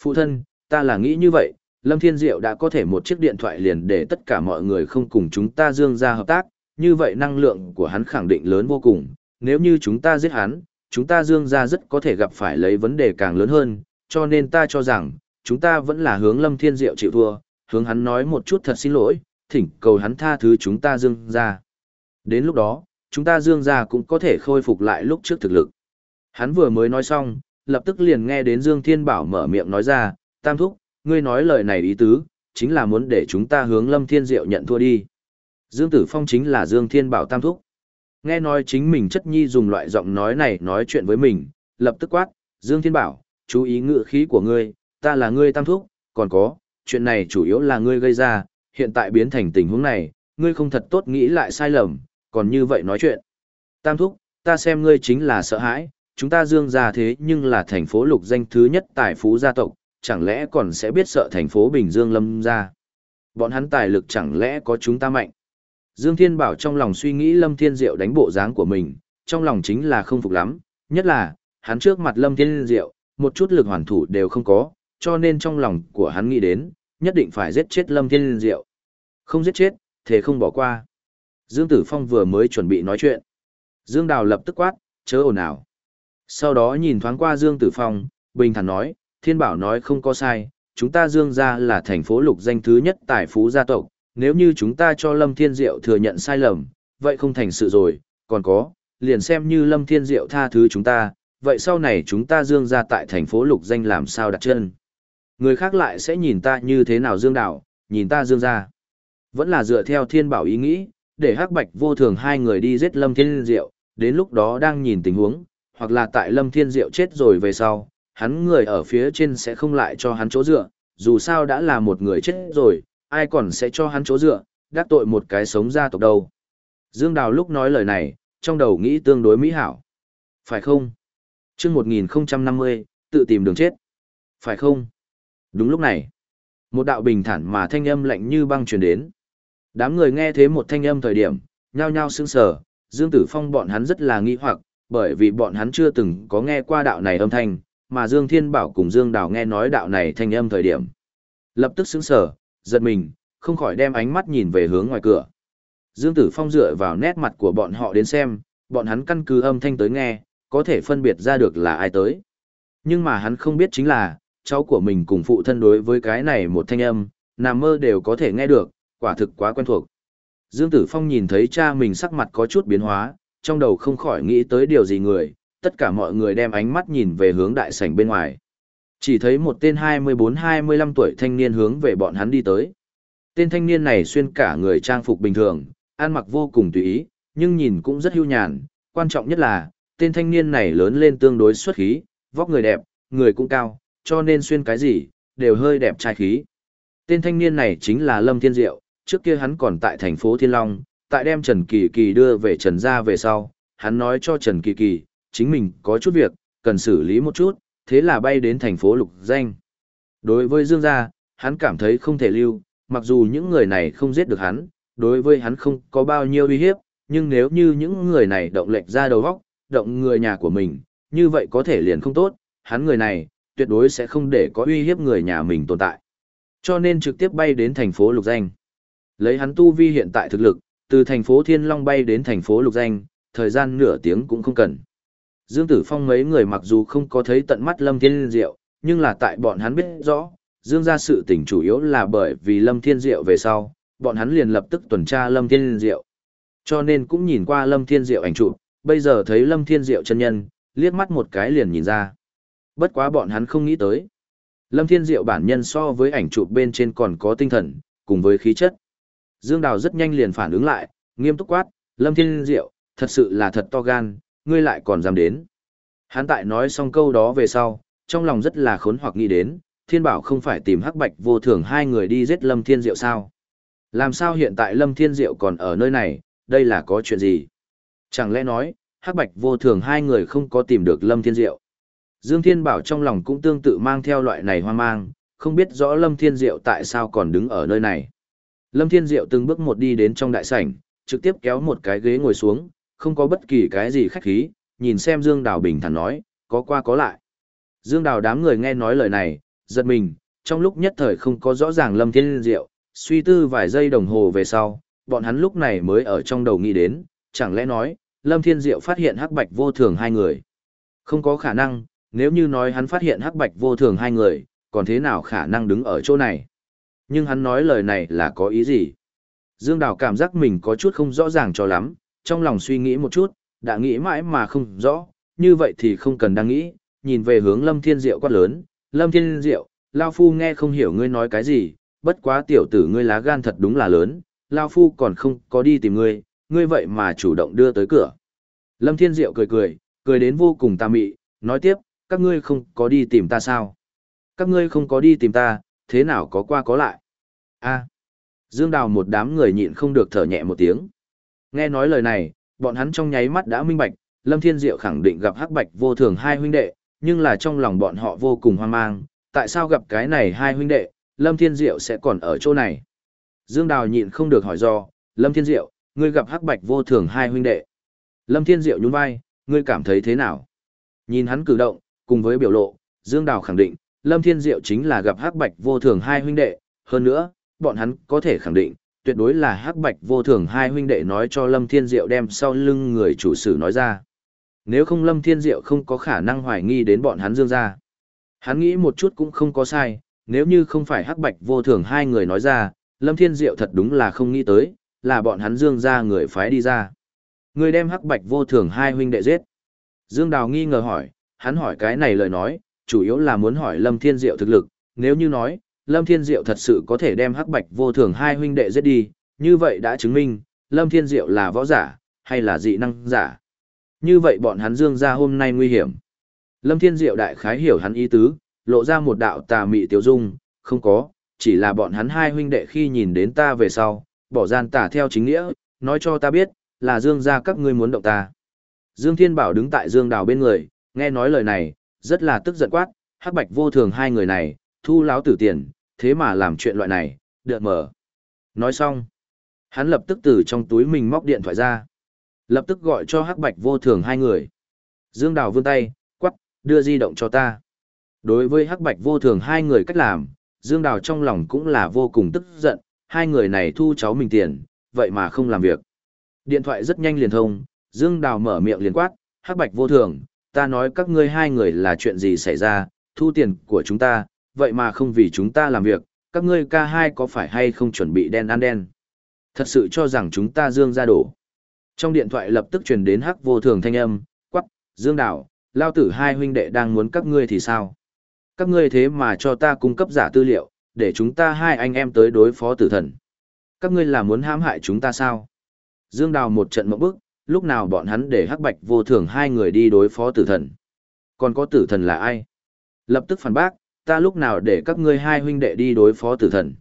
[SPEAKER 1] Phụ thân, ta là nghĩ như vậy, Lâm Thiên Diệu đã có thể một chiếc điện thoại liền để tất cả mọi người không cùng chúng ta dương ra hợp tác, như vậy năng lượng của hắn khẳng định lớn vô cùng, nếu như chúng ta giết hắn, chúng ta dương ra rất có thể gặp phải lấy vấn đề càng lớn hơn, cho nên ta cho rằng, chúng ta vẫn là hướng Lâm Thiên Diệu chịu thua, hướng hắn nói một chút thật xin lỗi, thỉnh cầu hắn tha thứ chúng ta dương ra. Đến lúc đó, chúng ta dương gia cũng có thể khôi phục lại lúc trước thực lực. Hắn vừa mới nói xong, lập tức liền nghe đến Dương Thiên Bảo mở miệng nói ra, Tam Thúc, ngươi nói lời này ý tứ, chính là muốn để chúng ta hướng Lâm Thiên Diệu nhận thua đi. Dương Tử Phong chính là Dương Thiên Bảo Tam Thúc. Nghe nói chính mình chất nhi dùng loại giọng nói này nói chuyện với mình, lập tức quát, Dương Thiên Bảo, chú ý ngự khí của ngươi, ta là ngươi Tam Thúc, còn có, chuyện này chủ yếu là ngươi gây ra, hiện tại biến thành tình huống này, ngươi không thật tốt nghĩ lại sai lầm, còn như vậy nói chuyện. Tam Thúc, ta xem ngươi chính là sợ hãi, chúng ta dương gia thế nhưng là thành phố lục danh thứ nhất tài phú gia tộc, chẳng lẽ còn sẽ biết sợ thành phố Bình Dương lâm gia? Bọn hắn tài lực chẳng lẽ có chúng ta mạnh. Dương Thiên Bảo trong lòng suy nghĩ Lâm Thiên Diệu đánh bộ dáng của mình, trong lòng chính là không phục lắm, nhất là, hắn trước mặt Lâm Thiên Diệu, một chút lực hoàn thủ đều không có, cho nên trong lòng của hắn nghĩ đến, nhất định phải giết chết Lâm Thiên Diệu. Không giết chết, thế không bỏ qua. Dương Tử Phong vừa mới chuẩn bị nói chuyện. Dương Đào lập tức quát, chớ ồn ào. Sau đó nhìn thoáng qua Dương Tử Phong, bình thản nói, Thiên Bảo nói không có sai, chúng ta Dương gia là thành phố lục danh thứ nhất tài phú gia tộc, nếu như chúng ta cho Lâm Thiên Diệu thừa nhận sai lầm, vậy không thành sự rồi, còn có, liền xem như Lâm Thiên Diệu tha thứ chúng ta, vậy sau này chúng ta Dương gia tại thành phố lục danh làm sao đặt chân. Người khác lại sẽ nhìn ta như thế nào Dương Đào, nhìn ta Dương gia. Vẫn là dựa theo Thiên Bảo ý nghĩ, để hắc bạch vô thường hai người đi giết Lâm Thiên Diệu, đến lúc đó đang nhìn tình huống, hoặc là tại Lâm Thiên Diệu chết rồi về sau, hắn người ở phía trên sẽ không lại cho hắn chỗ dựa, dù sao đã là một người chết rồi, ai còn sẽ cho hắn chỗ dựa, đắc tội một cái sống gia tộc đâu. Dương Đào lúc nói lời này, trong đầu nghĩ tương đối mỹ hảo. Phải không? chương 1050, tự tìm đường chết. Phải không? Đúng lúc này, một đạo bình thản mà thanh âm lạnh như băng truyền đến. Đám người nghe thế một thanh âm thời điểm, nhao nhao sững sờ, Dương Tử Phong bọn hắn rất là nghi hoặc, bởi vì bọn hắn chưa từng có nghe qua đạo này âm thanh, mà Dương Thiên Bảo cùng Dương Đào nghe nói đạo này thanh âm thời điểm. Lập tức sững sờ, giật mình, không khỏi đem ánh mắt nhìn về hướng ngoài cửa. Dương Tử Phong dựa vào nét mặt của bọn họ đến xem, bọn hắn căn cứ âm thanh tới nghe, có thể phân biệt ra được là ai tới. Nhưng mà hắn không biết chính là, cháu của mình cùng phụ thân đối với cái này một thanh âm, nằm mơ đều có thể nghe được, quả thực quá quen thuộc. Dương Tử Phong nhìn thấy cha mình sắc mặt có chút biến hóa, trong đầu không khỏi nghĩ tới điều gì người, tất cả mọi người đem ánh mắt nhìn về hướng đại sảnh bên ngoài. Chỉ thấy một tên 24-25 tuổi thanh niên hướng về bọn hắn đi tới. Tên thanh niên này xuyên cả người trang phục bình thường, ăn mặc vô cùng tùy ý, nhưng nhìn cũng rất hưu nhàn, quan trọng nhất là, tên thanh niên này lớn lên tương đối xuất khí, vóc người đẹp, người cũng cao, cho nên xuyên cái gì, đều hơi đẹp trai khí. Tên thanh niên này chính là Lâm Thiên Diệu, trước kia hắn còn tại thành phố Thiên Long, tại đem Trần Kỳ Kỳ đưa về Trần gia về sau, hắn nói cho Trần Kỳ Kỳ, chính mình có chút việc, cần xử lý một chút, thế là bay đến thành phố Lục Danh. Đối với Dương gia, hắn cảm thấy không thể lưu, mặc dù những người này không giết được hắn, đối với hắn không có bao nhiêu uy hiếp, nhưng nếu như những người này động lệch ra đầu góc, động người nhà của mình, như vậy có thể liền không tốt, hắn người này, tuyệt đối sẽ không để có uy hiếp người nhà mình tồn tại. Cho nên trực tiếp bay đến thành phố Lục Danh. Lấy hắn tu vi hiện tại thực lực, từ thành phố Thiên Long bay đến thành phố Lục Danh, thời gian nửa tiếng cũng không cần. Dương Tử Phong mấy người mặc dù không có thấy tận mắt Lâm Thiên Diệu, nhưng là tại bọn hắn biết rõ, Dương ra sự tình chủ yếu là bởi vì Lâm Thiên Diệu về sau, bọn hắn liền lập tức tuần tra Lâm Thiên Diệu. Cho nên cũng nhìn qua Lâm Thiên Diệu ảnh chụp, bây giờ thấy Lâm Thiên Diệu chân nhân, liếc mắt một cái liền nhìn ra. Bất quá bọn hắn không nghĩ tới. Lâm Thiên Diệu bản nhân so với ảnh chụp bên trên còn có tinh thần, cùng với khí chất. Dương Đào rất nhanh liền phản ứng lại, nghiêm túc quát, Lâm Thiên Diệu, thật sự là thật to gan, ngươi lại còn dám đến. Hắn tại nói xong câu đó về sau, trong lòng rất là khốn hoặc nghĩ đến, Thiên Bảo không phải tìm hắc bạch vô thường hai người đi giết Lâm Thiên Diệu sao? Làm sao hiện tại Lâm Thiên Diệu còn ở nơi này, đây là có chuyện gì? Chẳng lẽ nói, hắc bạch vô thường hai người không có tìm được Lâm Thiên Diệu? Dương Thiên Bảo trong lòng cũng tương tự mang theo loại này hoang mang, không biết rõ Lâm Thiên Diệu tại sao còn đứng ở nơi này. Lâm Thiên Diệu từng bước một đi đến trong đại sảnh, trực tiếp kéo một cái ghế ngồi xuống, không có bất kỳ cái gì khách khí, nhìn xem Dương Đào bình thản nói, có qua có lại. Dương Đào đám người nghe nói lời này, giật mình, trong lúc nhất thời không có rõ ràng Lâm Thiên Diệu, suy tư vài giây đồng hồ về sau, bọn hắn lúc này mới ở trong đầu nghĩ đến, chẳng lẽ nói, Lâm Thiên Diệu phát hiện hắc bạch vô thường hai người. Không có khả năng, nếu như nói hắn phát hiện hắc bạch vô thường hai người, còn thế nào khả năng đứng ở chỗ này. Nhưng hắn nói lời này là có ý gì? Dương Đào cảm giác mình có chút không rõ ràng cho lắm, trong lòng suy nghĩ một chút, đã nghĩ mãi mà không rõ, như vậy thì không cần đang nghĩ, nhìn về hướng Lâm Thiên Diệu quát lớn, Lâm Thiên Diệu, Lao Phu nghe không hiểu ngươi nói cái gì, bất quá tiểu tử ngươi lá gan thật đúng là lớn, Lao Phu còn không có đi tìm ngươi, ngươi vậy mà chủ động đưa tới cửa. Lâm Thiên Diệu cười cười, cười đến vô cùng tà mị, nói tiếp, các ngươi không có đi tìm ta sao? Các ngươi không có đi tìm ta, thế nào có qua có lại? a Dương Đào một đám người nhịn không được thở nhẹ một tiếng. Nghe nói lời này, bọn hắn trong nháy mắt đã minh bạch, Lâm Thiên Diệu khẳng định gặp hắc bạch vô thường hai huynh đệ, nhưng là trong lòng bọn họ vô cùng hoang mang, tại sao gặp cái này hai huynh đệ, Lâm Thiên Diệu sẽ còn ở chỗ này. Dương Đào nhịn không được hỏi do, Lâm Thiên Diệu, ngươi gặp hắc bạch vô thường hai huynh đệ. Lâm Thiên Diệu nhún vai, ngươi cảm thấy thế nào? Nhìn hắn cử động, cùng với biểu lộ, Dương Đào khẳng định, Lâm Thiên Diệu chính là gặp hắc bạch vô thường hai huynh đệ, hơn nữa, bọn hắn có thể khẳng định, tuyệt đối là hắc bạch vô thường hai huynh đệ nói cho Lâm Thiên Diệu đem sau lưng người chủ sử nói ra. Nếu không Lâm Thiên Diệu không có khả năng hoài nghi đến bọn hắn dương ra. Hắn nghĩ một chút cũng không có sai, nếu như không phải hắc bạch vô thường hai người nói ra, Lâm Thiên Diệu thật đúng là không nghĩ tới, là bọn hắn dương ra người phái đi ra. Người đem hắc bạch vô thường hai huynh đệ giết. Dương Đào nghi ngờ hỏi, hắn hỏi cái này lời nói, chủ yếu là muốn hỏi Lâm Thiên Diệu thực lực, nếu như nói, Lâm Thiên Diệu thật sự có thể đem hắc bạch vô thường hai huynh đệ giết đi, như vậy đã chứng minh, Lâm Thiên Diệu là võ giả, hay là dị năng giả. Như vậy bọn hắn dương ra hôm nay nguy hiểm. Lâm Thiên Diệu đại khái hiểu hắn ý tứ, lộ ra một đạo tà mị tiểu dung, không có, chỉ là bọn hắn hai huynh đệ khi nhìn đến ta về sau, bỏ gian tà theo chính nghĩa, nói cho ta biết, là dương ra các ngươi muốn động ta. Dương Thiên Bảo đứng tại Dương Đào bên người, nghe nói lời này, rất là tức giận quát, hắc bạch vô thường hai người này, thu láo tử tiền, thế mà làm chuyện loại này, đợt mở. Nói xong, hắn lập tức từ trong túi mình móc điện thoại ra. Lập tức gọi cho hắc bạch vô thường hai người. Dương Đào vươn tay, quắc, đưa di động cho ta. Đối với hắc bạch vô thường hai người cách làm, Dương Đào trong lòng cũng là vô cùng tức giận, hai người này thu cháu mình tiền, vậy mà không làm việc. Điện thoại rất nhanh liền thông, Dương Đào mở miệng liền quát, hắc bạch vô thường, ta nói các ngươi hai người là chuyện gì xảy ra, thu tiền của chúng ta, vậy mà không vì chúng ta làm việc, các ngươi ca hai có phải hay không chuẩn bị đen ăn đen. Thật sự cho rằng chúng ta Dương ra đổ. Trong điện thoại lập tức truyền đến hắc vô thường thanh âm, quắc, Dương Đào, lao tử hai huynh đệ đang muốn các ngươi thì sao? Các ngươi thế mà cho ta cung cấp giả tư liệu, để chúng ta hai anh em tới đối phó tử thần. Các ngươi là muốn hãm hại chúng ta sao? Dương Đào một trận mộng bức, lúc nào bọn hắn để hắc bạch vô thường hai người đi đối phó tử thần. Còn có tử thần là ai? Lập tức phản bác, ta lúc nào để các ngươi hai huynh đệ đi đối phó tử thần.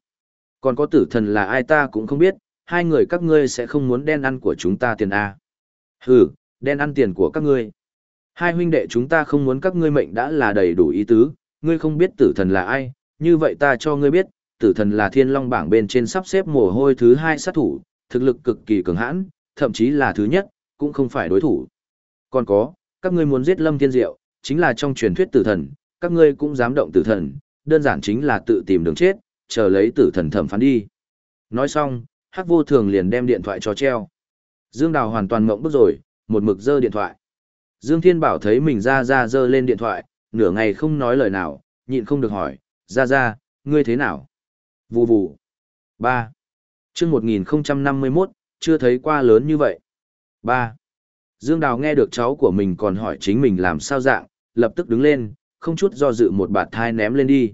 [SPEAKER 1] Còn có tử thần là ai ta cũng không biết, hai người các ngươi sẽ không muốn đen ăn của chúng ta tiền A. Hừ, đen ăn tiền của các ngươi. Hai huynh đệ chúng ta không muốn các ngươi mệnh đã là đầy đủ ý tứ, ngươi không biết tử thần là ai, như vậy ta cho ngươi biết, tử thần là thiên long bảng bên trên sắp xếp mồ hôi thứ hai sát thủ, thực lực cực kỳ cường hãn, thậm chí là thứ nhất, cũng không phải đối thủ. Còn có, các ngươi muốn giết Lâm Thiên Diệu, chính là trong truyền thuyết tử thần, các ngươi cũng dám động tử thần, đơn giản chính là tự tìm đường chết, chờ lấy tử thần thẩm phán đi. Nói xong, Hắc Vô Thường liền đem điện thoại cho treo. Dương Đào hoàn toàn ngộng bức rồi, một mực giơ điện thoại. Dương Thiên Bảo thấy mình ra ra giơ lên điện thoại, nửa ngày không nói lời nào, nhịn không được hỏi, ra ra, ngươi thế nào? Vù vù. 3. chương 1051, chưa thấy qua lớn như vậy. Ba Dương Đào nghe được cháu của mình còn hỏi chính mình làm sao dạng, lập tức đứng lên, không chút do dự một bạt thai ném lên đi.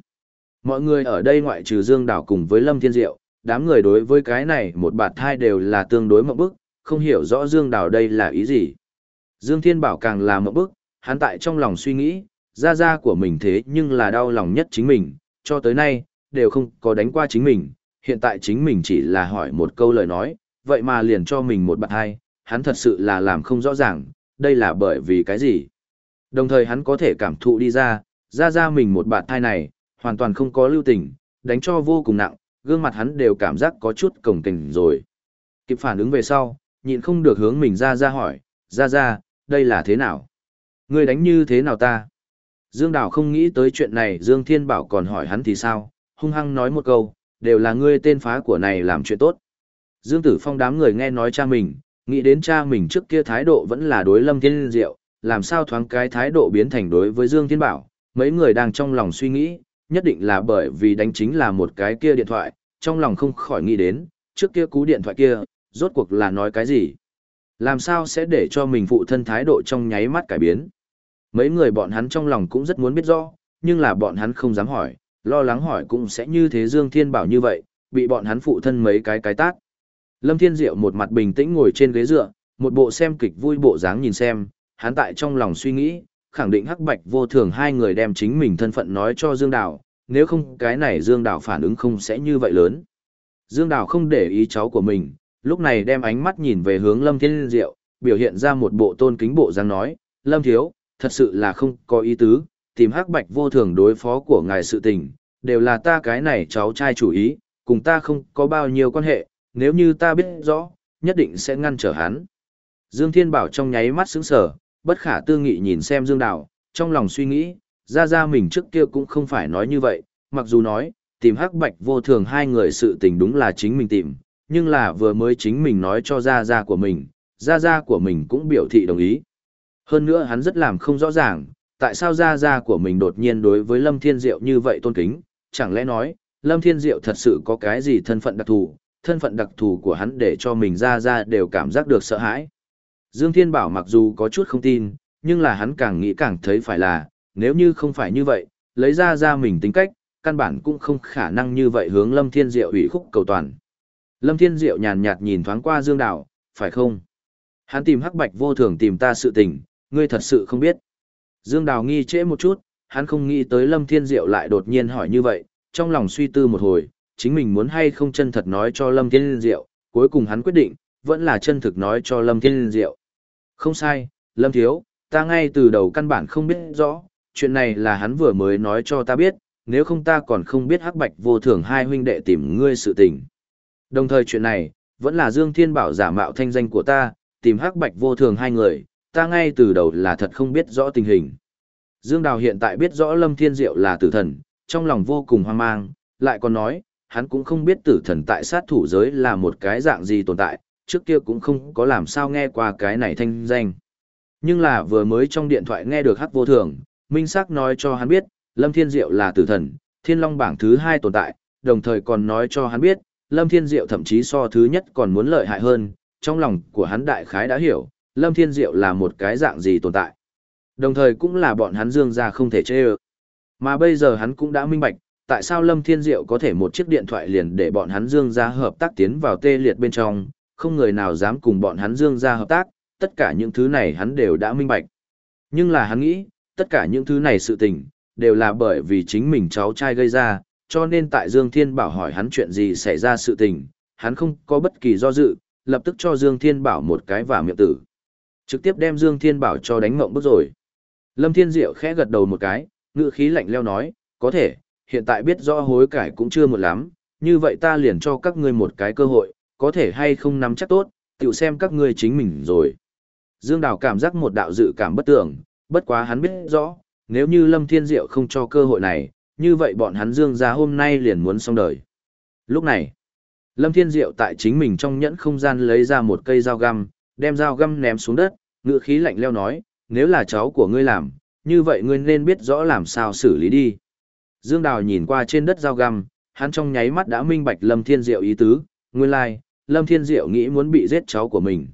[SPEAKER 1] Mọi người ở đây ngoại trừ Dương Đào cùng với Lâm Thiên Diệu, đám người đối với cái này một bạt thai đều là tương đối mộng bức, không hiểu rõ Dương Đào đây là ý gì. Dương Thiên Bảo càng là mộng bức, hắn tại trong lòng suy nghĩ, gia gia của mình thế nhưng là đau lòng nhất chính mình, cho tới nay, đều không có đánh qua chính mình, hiện tại chính mình chỉ là hỏi một câu lời nói, vậy mà liền cho mình một bạt thai, hắn thật sự là làm không rõ ràng, đây là bởi vì cái gì. Đồng thời hắn có thể cảm thụ đi ra, ra ra mình một bạt thai này, hoàn toàn không có lưu tình, đánh cho vô cùng nặng, gương mặt hắn đều cảm giác có chút cổng tình rồi. Kịp phản ứng về sau, nhịn không được hướng mình ra ra hỏi, ra ra, đây là thế nào? Ngươi đánh như thế nào ta? Dương Đào không nghĩ tới chuyện này Dương Thiên Bảo còn hỏi hắn thì sao, hung hăng nói một câu, đều là ngươi tên phá của này làm chuyện tốt. Dương Tử Phong đám người nghe nói cha mình, nghĩ đến cha mình trước kia thái độ vẫn là đối Lâm Thiên Diệu, làm sao thoáng cái thái độ biến thành đối với Dương Thiên Bảo, mấy người đang trong lòng suy nghĩ, nhất định là bởi vì đánh chính là một cái kia điện thoại, trong lòng không khỏi nghĩ đến, trước kia cú điện thoại kia, rốt cuộc là nói cái gì. Làm sao sẽ để cho mình phụ thân thái độ trong nháy mắt cải biến. Mấy người bọn hắn trong lòng cũng rất muốn biết rõ, nhưng là bọn hắn không dám hỏi, lo lắng hỏi cũng sẽ như thế Dương Thiên Bảo như vậy, bị bọn hắn phụ thân mấy cái cái tát. Lâm Thiên Diệu một mặt bình tĩnh ngồi trên ghế dựa, một bộ xem kịch vui bộ dáng nhìn xem, hắn tại trong lòng suy nghĩ, khẳng định hắc bạch vô thường hai người đem chính mình thân phận nói cho Dương Đào, nếu không cái này Dương Đào phản ứng không sẽ như vậy lớn. Dương Đào không để ý cháu của mình, lúc này đem ánh mắt nhìn về hướng Lâm Thiên Diệu, biểu hiện ra một bộ tôn kính bộ dáng nói, Lâm Thiếu, thật sự là không có ý tứ, tìm hắc bạch vô thường đối phó của ngài sự tình, đều là ta cái này cháu trai chủ ý, cùng ta không có bao nhiêu quan hệ, nếu như ta biết rõ, nhất định sẽ ngăn trở hắn. Dương Thiên Bảo trong nháy mắt sững sờ, bất khả tư nghị nhìn xem Dương Đào, trong lòng suy nghĩ, ra ra mình trước kia cũng không phải nói như vậy, mặc dù nói, tìm hắc bạch vô thường hai người sự tình đúng là chính mình tìm, nhưng là vừa mới chính mình nói cho ra ra của mình, ra ra của mình cũng biểu thị đồng ý. Hơn nữa hắn rất làm không rõ ràng, tại sao ra ra của mình đột nhiên đối với Lâm Thiên Diệu như vậy tôn kính, chẳng lẽ nói, Lâm Thiên Diệu thật sự có cái gì thân phận đặc thù, thân phận đặc thù của hắn để cho mình ra ra đều cảm giác được sợ hãi. Dương Thiên Bảo mặc dù có chút không tin, nhưng là hắn càng nghĩ càng thấy phải là, nếu như không phải như vậy, lấy ra ra mình tính cách, căn bản cũng không khả năng như vậy hướng Lâm Thiên Diệu ủy khúc cầu toàn. Lâm Thiên Diệu nhàn nhạt nhìn thoáng qua Dương Đào, phải không? Hắn tìm hắc bạch vô thường tìm ta sự tình, ngươi thật sự không biết. Dương Đào nghi trễ một chút, hắn không nghĩ tới Lâm Thiên Diệu lại đột nhiên hỏi như vậy, trong lòng suy tư một hồi, chính mình muốn hay không chân thật nói cho Lâm Thiên Diệu, cuối cùng hắn quyết định, vẫn là chân thực nói cho Lâm Thiên Diệu. Không sai, Lâm Thiếu, ta ngay từ đầu căn bản không biết rõ, chuyện này là hắn vừa mới nói cho ta biết, nếu không ta còn không biết hắc bạch vô thường hai huynh đệ tìm ngươi sự tình. Đồng thời chuyện này, vẫn là Dương Thiên Bảo giả mạo thanh danh của ta, tìm hắc bạch vô thường hai người, ta ngay từ đầu là thật không biết rõ tình hình. Dương Đào hiện tại biết rõ Lâm Thiên Diệu là tử thần, trong lòng vô cùng hoang mang, lại còn nói, hắn cũng không biết tử thần tại sát thủ giới là một cái dạng gì tồn tại, trước kia cũng không có làm sao nghe qua cái này thanh danh. Nhưng là vừa mới trong điện thoại nghe được hắc vô thường, minh xác nói cho hắn biết, Lâm Thiên Diệu là tử thần, thiên long bảng thứ hai tồn tại, đồng thời còn nói cho hắn biết, Lâm Thiên Diệu thậm chí so thứ nhất còn muốn lợi hại hơn, trong lòng của hắn đại khái đã hiểu, Lâm Thiên Diệu là một cái dạng gì tồn tại. Đồng thời cũng là bọn hắn dương ra không thể chê ơ. Mà bây giờ hắn cũng đã minh bạch, tại sao Lâm Thiên Diệu có thể một chiếc điện thoại liền để bọn hắn dương ra hợp tác tiến vào tê liệt bên trong, không người nào dám cùng bọn hắn dương ra hợp tác, tất cả những thứ này hắn đều đã minh bạch. Nhưng là hắn nghĩ, tất cả những thứ này sự tình, đều là bởi vì chính mình cháu trai gây ra, cho nên tại Dương Thiên Bảo hỏi hắn chuyện gì xảy ra sự tình, hắn không có bất kỳ do dự, lập tức cho Dương Thiên Bảo một cái và miệng tử. Trực tiếp đem Dương Thiên Bảo cho đánh mộng bức rồi. Lâm Thiên Diệu khẽ gật đầu một cái, ngựa khí lạnh leo nói, có thể, hiện tại biết rõ hối cải cũng chưa một lắm, như vậy ta liền cho các ngươi một cái cơ hội, có thể hay không nắm chắc tốt, tự xem các ngươi chính mình rồi. Dương Đào cảm giác một đạo dự cảm bất tưởng, bất quá hắn biết rõ, nếu như Lâm Thiên Diệu không cho cơ hội này, như vậy bọn hắn Dương gia hôm nay liền muốn xong đời. Lúc này, Lâm Thiên Diệu tại chính mình trong nhẫn không gian lấy ra một cây dao găm, đem dao găm ném xuống đất, ngựa khí lạnh leo nói, nếu là cháu của ngươi làm, như vậy ngươi nên biết rõ làm sao xử lý đi. Dương Đào nhìn qua trên đất dao găm, hắn trong nháy mắt đã minh bạch Lâm Thiên Diệu ý tứ, nguyên lai, like, Lâm Thiên Diệu nghĩ muốn bị giết cháu của mình.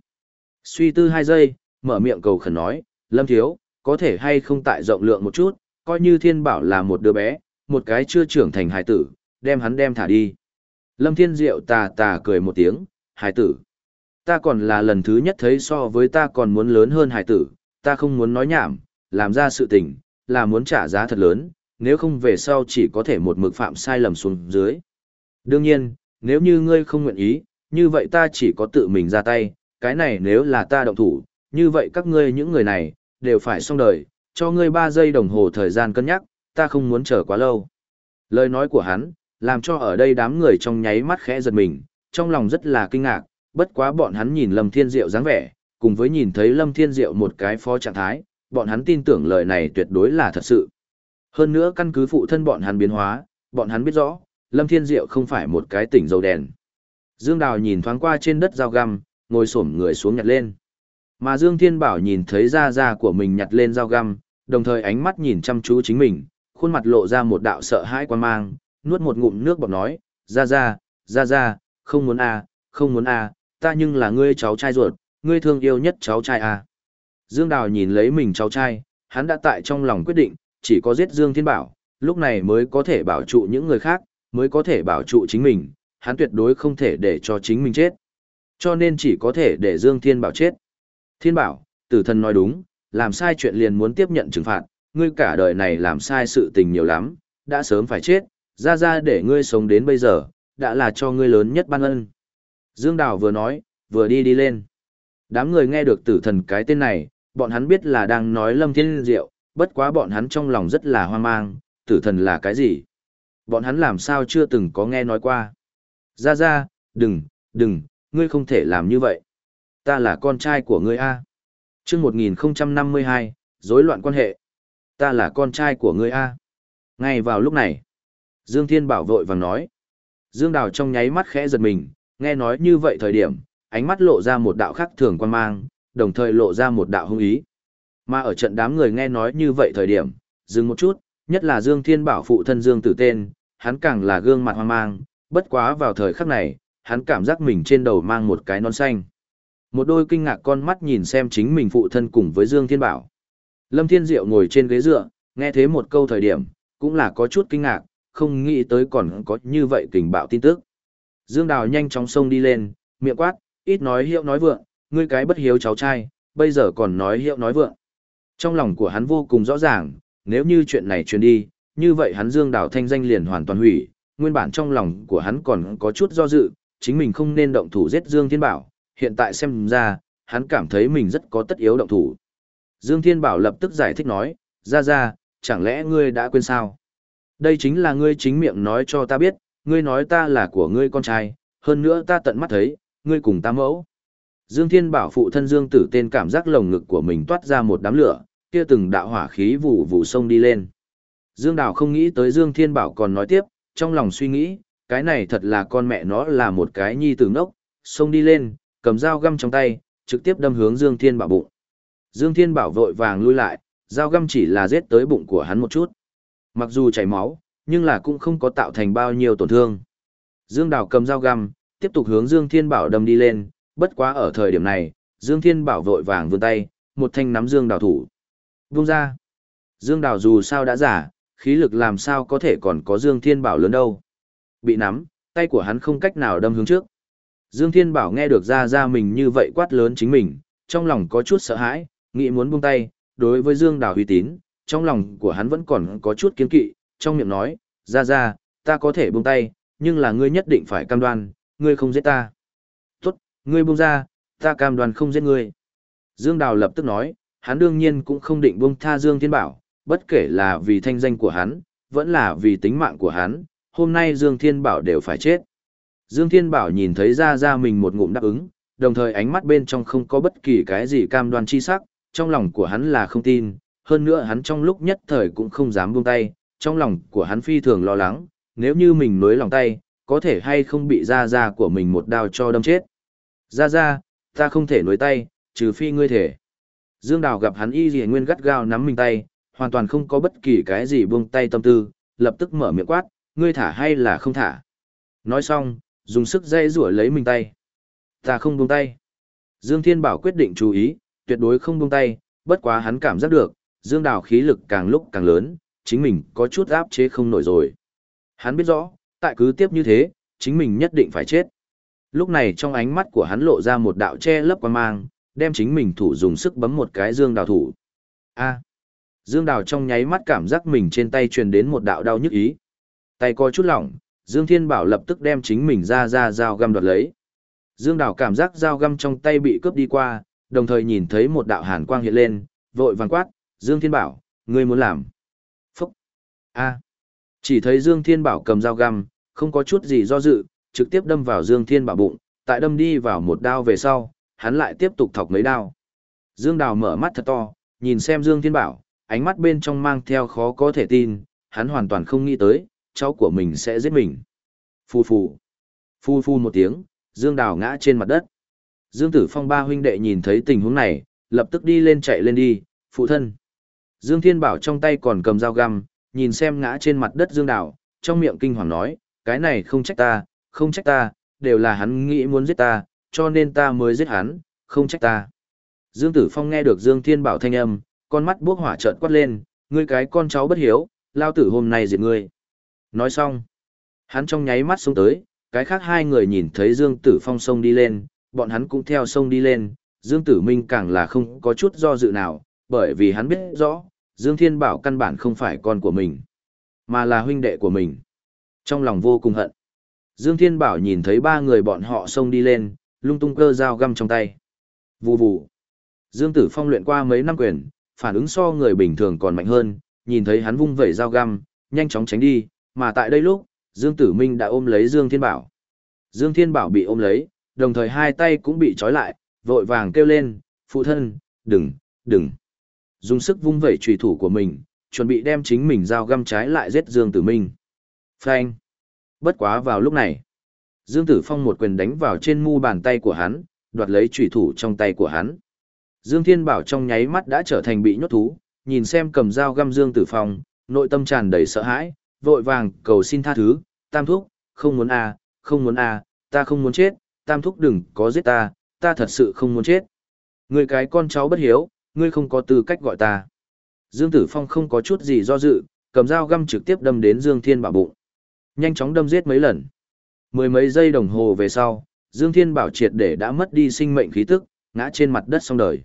[SPEAKER 1] Suy tư hai giây, mở miệng cầu khẩn nói, Lâm Thiếu, có thể hay không tại rộng lượng một chút, coi như Thiên Bảo là một đứa bé, một cái chưa trưởng thành hài tử, đem hắn đem thả đi. Lâm Thiên Diệu tà tà cười một tiếng, hài tử. Ta còn là lần thứ nhất thấy so với ta còn muốn lớn hơn hài tử, ta không muốn nói nhảm, làm ra sự tình, là muốn trả giá thật lớn, nếu không về sau chỉ có thể một mực phạm sai lầm xuống dưới. Đương nhiên, nếu như ngươi không nguyện ý, như vậy ta chỉ có tự mình ra tay, cái này nếu là ta động thủ, như vậy các ngươi những người này, đều phải xong đời, cho ngươi 3 giây đồng hồ thời gian cân nhắc, ta không muốn chờ quá lâu. Lời nói của hắn, làm cho ở đây đám người trong nháy mắt khẽ giật mình, trong lòng rất là kinh ngạc, bất quá bọn hắn nhìn Lâm Thiên Diệu dáng vẻ, cùng với nhìn thấy Lâm Thiên Diệu một cái phó trạng thái, bọn hắn tin tưởng lời này tuyệt đối là thật sự. Hơn nữa căn cứ phụ thân bọn hắn biến hóa, bọn hắn biết rõ, Lâm Thiên Diệu không phải một cái tỉnh dầu đèn. Dương Đào nhìn thoáng qua trên đất dao găm, ngồi xổm người xuống nhặt lên. Mà Dương Thiên Bảo nhìn thấy da da của mình nhặt lên dao găm, đồng thời ánh mắt nhìn chăm chú chính mình, khuôn mặt lộ ra một đạo sợ hãi quan mang, nuốt một ngụm nước bọt nói, ra ra, ra ra, không muốn à không muốn à ta nhưng là ngươi cháu trai ruột, ngươi thương yêu nhất cháu trai à Dương Đào nhìn lấy mình cháu trai, hắn đã tại trong lòng quyết định, chỉ có giết Dương Thiên Bảo, lúc này mới có thể bảo trụ những người khác, mới có thể bảo trụ chính mình, hắn tuyệt đối không thể để cho chính mình chết. Cho nên chỉ có thể để Dương Thiên Bảo chết. Thiên Bảo, tử thần nói đúng, làm sai chuyện liền muốn tiếp nhận trừng phạt, ngươi cả đời này làm sai sự tình nhiều lắm, đã sớm phải chết, ra ra để ngươi sống đến bây giờ, đã là cho ngươi lớn nhất ban ân. Dương Đào vừa nói, vừa đi đi lên. Đám người nghe được tử thần cái tên này, bọn hắn biết là đang nói lâm thiên diệu, bất quá bọn hắn trong lòng rất là hoang mang, tử thần là cái gì? Bọn hắn làm sao chưa từng có nghe nói qua? Ra ra, đừng, đừng, ngươi không thể làm như vậy. Ta là con trai của ngươi A. chương 1052, rối loạn quan hệ. Ta là con trai của ngươi A. Ngay vào lúc này, Dương Thiên Bảo vội vàng nói. Dương Đào trong nháy mắt khẽ giật mình, nghe nói như vậy thời điểm, ánh mắt lộ ra một đạo khác thường quan mang, đồng thời lộ ra một đạo hung ý. Mà ở trận đám người nghe nói như vậy thời điểm, dừng một chút, nhất là Dương Thiên Bảo phụ thân Dương Tử Tên, hắn càng là gương mặt hoang mang, bất quá vào thời khắc này, hắn cảm giác mình trên đầu mang một cái nón xanh. Một đôi kinh ngạc con mắt nhìn xem chính mình phụ thân cùng với Dương Thiên Bảo. Lâm Thiên Diệu ngồi trên ghế dựa, nghe thế một câu thời điểm, cũng là có chút kinh ngạc, không nghĩ tới còn có như vậy kình bạo tin tức. Dương Đào nhanh chóng xông đi lên, miệng quát, ít nói hiệu nói vượng, ngươi cái bất hiếu cháu trai, bây giờ còn nói hiệu nói vượng. Trong lòng của hắn vô cùng rõ ràng, nếu như chuyện này truyền đi, như vậy hắn Dương Đào thanh danh liền hoàn toàn hủy, nguyên bản trong lòng của hắn còn có chút do dự, chính mình không nên động thủ giết Dương Thiên Bảo, hiện tại xem ra, hắn cảm thấy mình rất có tất yếu động thủ. Dương Thiên Bảo lập tức giải thích nói, ra ra, chẳng lẽ ngươi đã quên sao? Đây chính là ngươi chính miệng nói cho ta biết, ngươi nói ta là của ngươi con trai, hơn nữa ta tận mắt thấy, ngươi cùng ta mẫu. Dương Thiên Bảo phụ thân Dương Tử tên cảm giác lồng ngực của mình toát ra một đám lửa, kia từng đạo hỏa khí vụ vụ sông đi lên. Dương Đào không nghĩ tới Dương Thiên Bảo còn nói tiếp, trong lòng suy nghĩ, cái này thật là con mẹ nó là một cái nhi tử ngốc, xông đi lên, cầm dao găm trong tay, trực tiếp đâm hướng Dương Thiên Bảo bụng. Dương Thiên Bảo vội vàng lui lại, dao găm chỉ là giết tới bụng của hắn một chút. Mặc dù chảy máu, nhưng là cũng không có tạo thành bao nhiêu tổn thương. Dương Đào cầm dao găm, tiếp tục hướng Dương Thiên Bảo đâm đi lên, bất quá ở thời điểm này, Dương Thiên Bảo vội vàng vươn tay, một thanh nắm Dương Đào thủ. Vung ra. Dương Đào dù sao đã giả, khí lực làm sao có thể còn có Dương Thiên Bảo lớn đâu. Bị nắm, tay của hắn không cách nào đâm hướng trước. Dương Thiên Bảo nghe được ra ra mình như vậy quát lớn chính mình, trong lòng có chút sợ hãi, nghĩ muốn buông tay, đối với Dương Đào uy tín, trong lòng của hắn vẫn còn có chút kiên kỵ, trong miệng nói, ra ra, ta có thể buông tay, nhưng là ngươi nhất định phải cam đoan, ngươi không giết ta. Tốt, ngươi buông ra, ta cam đoan không giết ngươi. Dương Đào lập tức nói, hắn đương nhiên cũng không định buông tha Dương Thiên Bảo, bất kể là vì thanh danh của hắn, vẫn là vì tính mạng của hắn, hôm nay Dương Thiên Bảo đều phải chết. Dương Thiên Bảo nhìn thấy ra ra mình một ngụm đáp ứng, đồng thời ánh mắt bên trong không có bất kỳ cái gì cam đoan chi sắc, trong lòng của hắn là không tin, hơn nữa hắn trong lúc nhất thời cũng không dám buông tay, trong lòng của hắn phi thường lo lắng, nếu như mình nối lòng tay, có thể hay không bị ra ra của mình một đao cho đâm chết. Ra ra, ta không thể nối tay, trừ phi ngươi thể. Dương Đào gặp hắn y dì nguyên gắt gao nắm mình tay, hoàn toàn không có bất kỳ cái gì buông tay tâm tư, lập tức mở miệng quát, ngươi thả hay là không thả. Nói xong, dùng sức dây rủa lấy mình tay. Ta không buông tay. Dương Thiên Bảo quyết định chú ý, tuyệt đối không buông tay, bất quá hắn cảm giác được, Dương Đào khí lực càng lúc càng lớn, chính mình có chút áp chế không nổi rồi. Hắn biết rõ, tại cứ tiếp như thế, chính mình nhất định phải chết. Lúc này trong ánh mắt của hắn lộ ra một đạo che lấp quan mang, đem chính mình thủ dùng sức bấm một cái Dương Đào thủ. A. Dương Đào trong nháy mắt cảm giác mình trên tay truyền đến một đạo đau nhức ý. Tay có chút lỏng, Dương Thiên Bảo lập tức đem chính mình ra ra dao găm đoạt lấy. Dương Đào cảm giác dao găm trong tay bị cướp đi qua, đồng thời nhìn thấy một đạo hàn quang hiện lên, vội vàng quát, Dương Thiên Bảo, ngươi muốn làm. Phúc! A! Chỉ thấy Dương Thiên Bảo cầm dao găm, không có chút gì do dự, trực tiếp đâm vào Dương Thiên Bảo bụng, tại đâm đi vào một đao về sau, hắn lại tiếp tục thọc mấy đao. Dương Đào mở mắt thật to, nhìn xem Dương Thiên Bảo, ánh mắt bên trong mang theo khó có thể tin, hắn hoàn toàn không nghĩ tới, cháu của mình sẽ giết mình. Phu phu. Phu phu một tiếng, Dương Đào ngã trên mặt đất. Dương Tử Phong ba huynh đệ nhìn thấy tình huống này, lập tức đi lên chạy lên đi, phụ thân. Dương Thiên Bảo trong tay còn cầm dao găm, nhìn xem ngã trên mặt đất Dương Đào, trong miệng kinh hoàng nói, cái này không trách ta, không trách ta, đều là hắn nghĩ muốn giết ta, cho nên ta mới giết hắn, không trách ta. Dương Tử Phong nghe được Dương Thiên Bảo thanh âm, con mắt buốc hỏa trợn quát lên, ngươi cái con cháu bất hiếu, lao tử hôm nay diệt ngươi. Nói xong, hắn trong nháy mắt xuống tới, cái khác hai người nhìn thấy Dương Tử Phong sông đi lên, bọn hắn cũng theo sông đi lên, Dương Tử Minh càng là không có chút do dự nào, bởi vì hắn biết rõ, Dương Thiên Bảo căn bản không phải con của mình, mà là huynh đệ của mình. Trong lòng vô cùng hận. Dương Thiên Bảo nhìn thấy ba người bọn họ sông đi lên, lung tung cơ dao găm trong tay. Vù vù. Dương Tử Phong luyện qua mấy năm quyền, phản ứng so người bình thường còn mạnh hơn, nhìn thấy hắn vung vẩy dao găm, nhanh chóng tránh đi, mà tại đây lúc, Dương Tử Minh đã ôm lấy Dương Thiên Bảo. Dương Thiên Bảo bị ôm lấy, đồng thời hai tay cũng bị trói lại, vội vàng kêu lên, phụ thân, đừng, đừng. Dùng sức vung vẩy trùy thủ của mình, chuẩn bị đem chính mình dao găm trái lại giết Dương Tử Minh. Phanh. Bất quá vào lúc này, Dương Tử Phong một quyền đánh vào trên mu bàn tay của hắn, đoạt lấy chủy thủ trong tay của hắn. Dương Thiên Bảo trong nháy mắt đã trở thành bị nhốt thú, nhìn xem cầm dao găm Dương Tử Phong, nội tâm tràn đầy sợ hãi, vội vàng cầu xin tha thứ, tam thúc, không muốn a, không muốn a, ta không muốn chết, tam thúc đừng có giết ta, ta thật sự không muốn chết. Người cái con cháu bất hiếu, ngươi không có tư cách gọi ta. Dương Tử Phong không có chút gì do dự, cầm dao găm trực tiếp đâm đến Dương Thiên Bảo bụng. Nhanh chóng đâm giết mấy lần. Mười mấy giây đồng hồ về sau, Dương Thiên Bảo triệt để đã mất đi sinh mệnh khí tức, ngã trên mặt đất xong đời.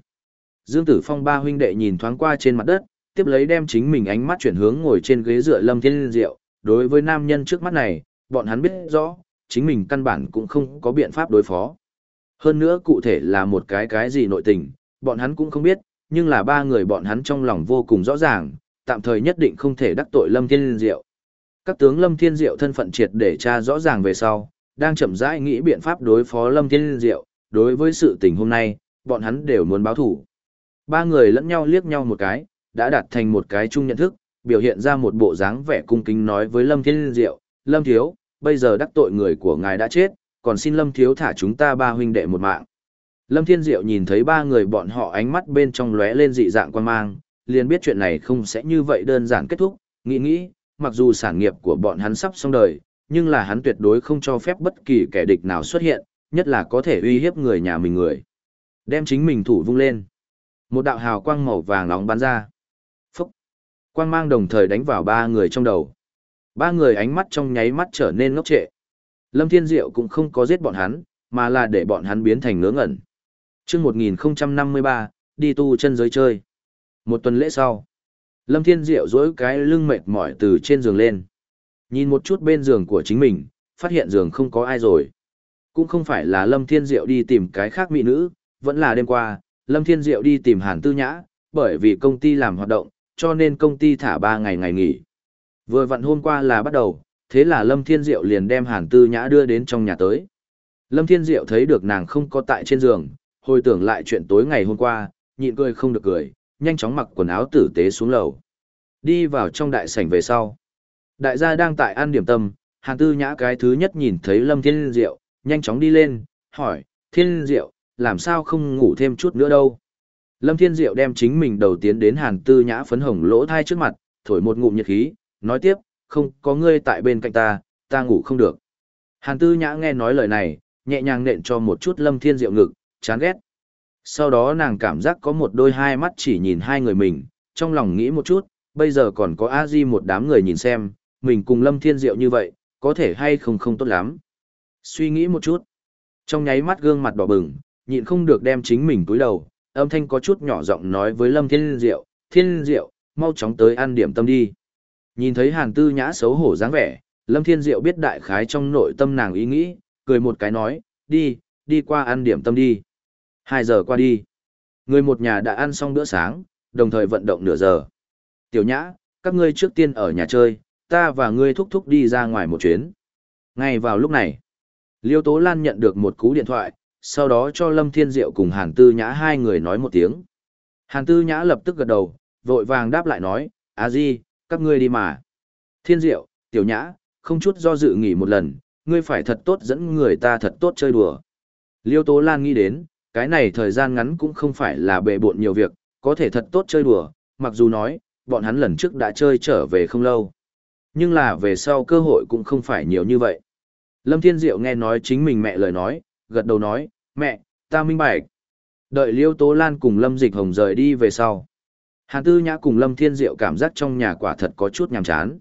[SPEAKER 1] Dương Tử Phong ba huynh đệ nhìn thoáng qua trên mặt đất, tiếp lấy đem chính mình ánh mắt chuyển hướng ngồi trên ghế dựa Lâm Thiên Diệu, đối với nam nhân trước mắt này, bọn hắn biết rõ, chính mình căn bản cũng không có biện pháp đối phó. Hơn nữa cụ thể là một cái cái gì nội tình, bọn hắn cũng không biết, nhưng là ba người bọn hắn trong lòng vô cùng rõ ràng, tạm thời nhất định không thể đắc tội Lâm Thiên Diệu. Các tướng Lâm Thiên Diệu thân phận triệt để tra rõ ràng về sau, đang chậm rãi nghĩ biện pháp đối phó Lâm Thiên Diệu, đối với sự tình hôm nay, bọn hắn đều muốn báo thủ. Ba người lẫn nhau liếc nhau một cái, đã đạt thành một cái chung nhận thức, biểu hiện ra một bộ dáng vẻ cung kính nói với Lâm Thiên Diệu, Lâm Thiếu, bây giờ đắc tội người của ngài đã chết, còn xin Lâm Thiếu thả chúng ta ba huynh đệ một mạng. Lâm Thiên Diệu nhìn thấy ba người bọn họ ánh mắt bên trong lóe lên dị dạng quan mang, liền biết chuyện này không sẽ như vậy đơn giản kết thúc, nghĩ nghĩ, mặc dù sản nghiệp của bọn hắn sắp xong đời, nhưng là hắn tuyệt đối không cho phép bất kỳ kẻ địch nào xuất hiện, nhất là có thể uy hiếp người nhà mình người. Đem chính mình thủ vung lên. Một đạo hào quang màu vàng nóng bắn ra. Phúc. Quang mang đồng thời đánh vào ba người trong đầu. Ba người ánh mắt trong nháy mắt trở nên ngốc trệ. Lâm Thiên Diệu cũng không có giết bọn hắn, mà là để bọn hắn biến thành ngớ ngẩn. Trước 1053, đi tu chân giới chơi. Một tuần lễ sau, Lâm Thiên Diệu dối cái lưng mệt mỏi từ trên giường lên. Nhìn một chút bên giường của chính mình, phát hiện giường không có ai rồi. Cũng không phải là Lâm Thiên Diệu đi tìm cái khác mỹ nữ, vẫn là đêm qua, Lâm Thiên Diệu đi tìm Hàn Tư Nhã, bởi vì công ty làm hoạt động, cho nên công ty thả 3 ngày ngày nghỉ. Vừa vặn hôm qua là bắt đầu, thế là Lâm Thiên Diệu liền đem Hàn Tư Nhã đưa đến trong nhà tới. Lâm Thiên Diệu thấy được nàng không có tại trên giường, hồi tưởng lại chuyện tối ngày hôm qua, nhịn cười không được cười, nhanh chóng mặc quần áo tử tế xuống lầu. Đi vào trong đại sảnh về sau. Đại gia đang tại ăn điểm tâm, Hàn Tư Nhã cái thứ nhất nhìn thấy Lâm Thiên Diệu, nhanh chóng đi lên, hỏi, Thiên Diệu, làm sao không ngủ thêm chút nữa đâu. Lâm Thiên Diệu đem chính mình đầu tiến đến Hàn Tư Nhã phấn hồng lỗ thai trước mặt, thổi một ngụm nhiệt khí, nói tiếp, không có ngươi tại bên cạnh ta, ta ngủ không được. Hàn Tư Nhã nghe nói lời này, nhẹ nhàng nện cho một chút Lâm Thiên Diệu ngực, chán ghét. Sau đó nàng cảm giác có một đôi hai mắt chỉ nhìn hai người mình, trong lòng nghĩ một chút, bây giờ còn có a di một đám người nhìn xem, mình cùng Lâm Thiên Diệu như vậy, có thể hay không không tốt lắm. Suy nghĩ một chút. Trong nháy mắt gương mặt đỏ bừng, nhịn không được đem chính mình túi đầu, âm thanh có chút nhỏ giọng nói với Lâm Thiên Diệu, Thiên Diệu, mau chóng tới ăn điểm tâm đi. Nhìn thấy Hàn Tư Nhã xấu hổ dáng vẻ, Lâm Thiên Diệu biết đại khái trong nội tâm nàng ý nghĩ, cười một cái nói, đi, đi qua ăn điểm tâm đi. Hai giờ qua đi. Người một nhà đã ăn xong bữa sáng, đồng thời vận động nửa giờ. Tiểu Nhã, các ngươi trước tiên ở nhà chơi, ta và ngươi thúc thúc đi ra ngoài một chuyến. Ngay vào lúc này, Liêu Tố Lan nhận được một cú điện thoại, sau đó cho Lâm Thiên Diệu cùng Hàn Tư Nhã hai người nói một tiếng. Hàn Tư Nhã lập tức gật đầu, vội vàng đáp lại nói, "A di, các ngươi đi mà. Thiên Diệu, Tiểu Nhã, không chút do dự nghỉ một lần, ngươi phải thật tốt dẫn người ta thật tốt chơi đùa. Liêu Tố Lan nghĩ đến, cái này thời gian ngắn cũng không phải là bệ bộn nhiều việc, có thể thật tốt chơi đùa, mặc dù nói, bọn hắn lần trước đã chơi trở về không lâu. Nhưng là về sau cơ hội cũng không phải nhiều như vậy. Lâm Thiên Diệu nghe nói chính mình mẹ lời nói, gật đầu nói, mẹ, ta minh bạch. Đợi Liêu Tố Lan cùng Lâm Dịch Hồng rời đi về sau. Hàn Tư Nhã cùng Lâm Thiên Diệu cảm giác trong nhà quả thật có chút nhàm chán.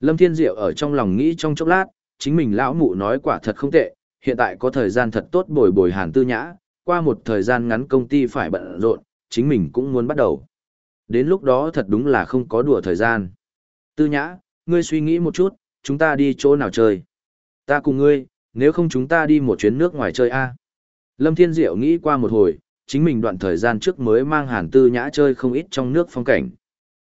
[SPEAKER 1] Lâm Thiên Diệu ở trong lòng nghĩ trong chốc lát, chính mình lão mụ nói quả thật không tệ, hiện tại có thời gian thật tốt bồi bồi Hàn Tư Nhã, qua một thời gian ngắn công ty phải bận rộn, chính mình cũng muốn bắt đầu. Đến lúc đó thật đúng là không có đùa thời gian. Tư Nhã, ngươi suy nghĩ một chút, chúng ta đi chỗ nào chơi? Ta cùng ngươi, nếu không chúng ta đi một chuyến nước ngoài chơi a Lâm Thiên Diệu nghĩ qua một hồi, chính mình đoạn thời gian trước mới mang hàn tư nhã chơi không ít trong nước phong cảnh.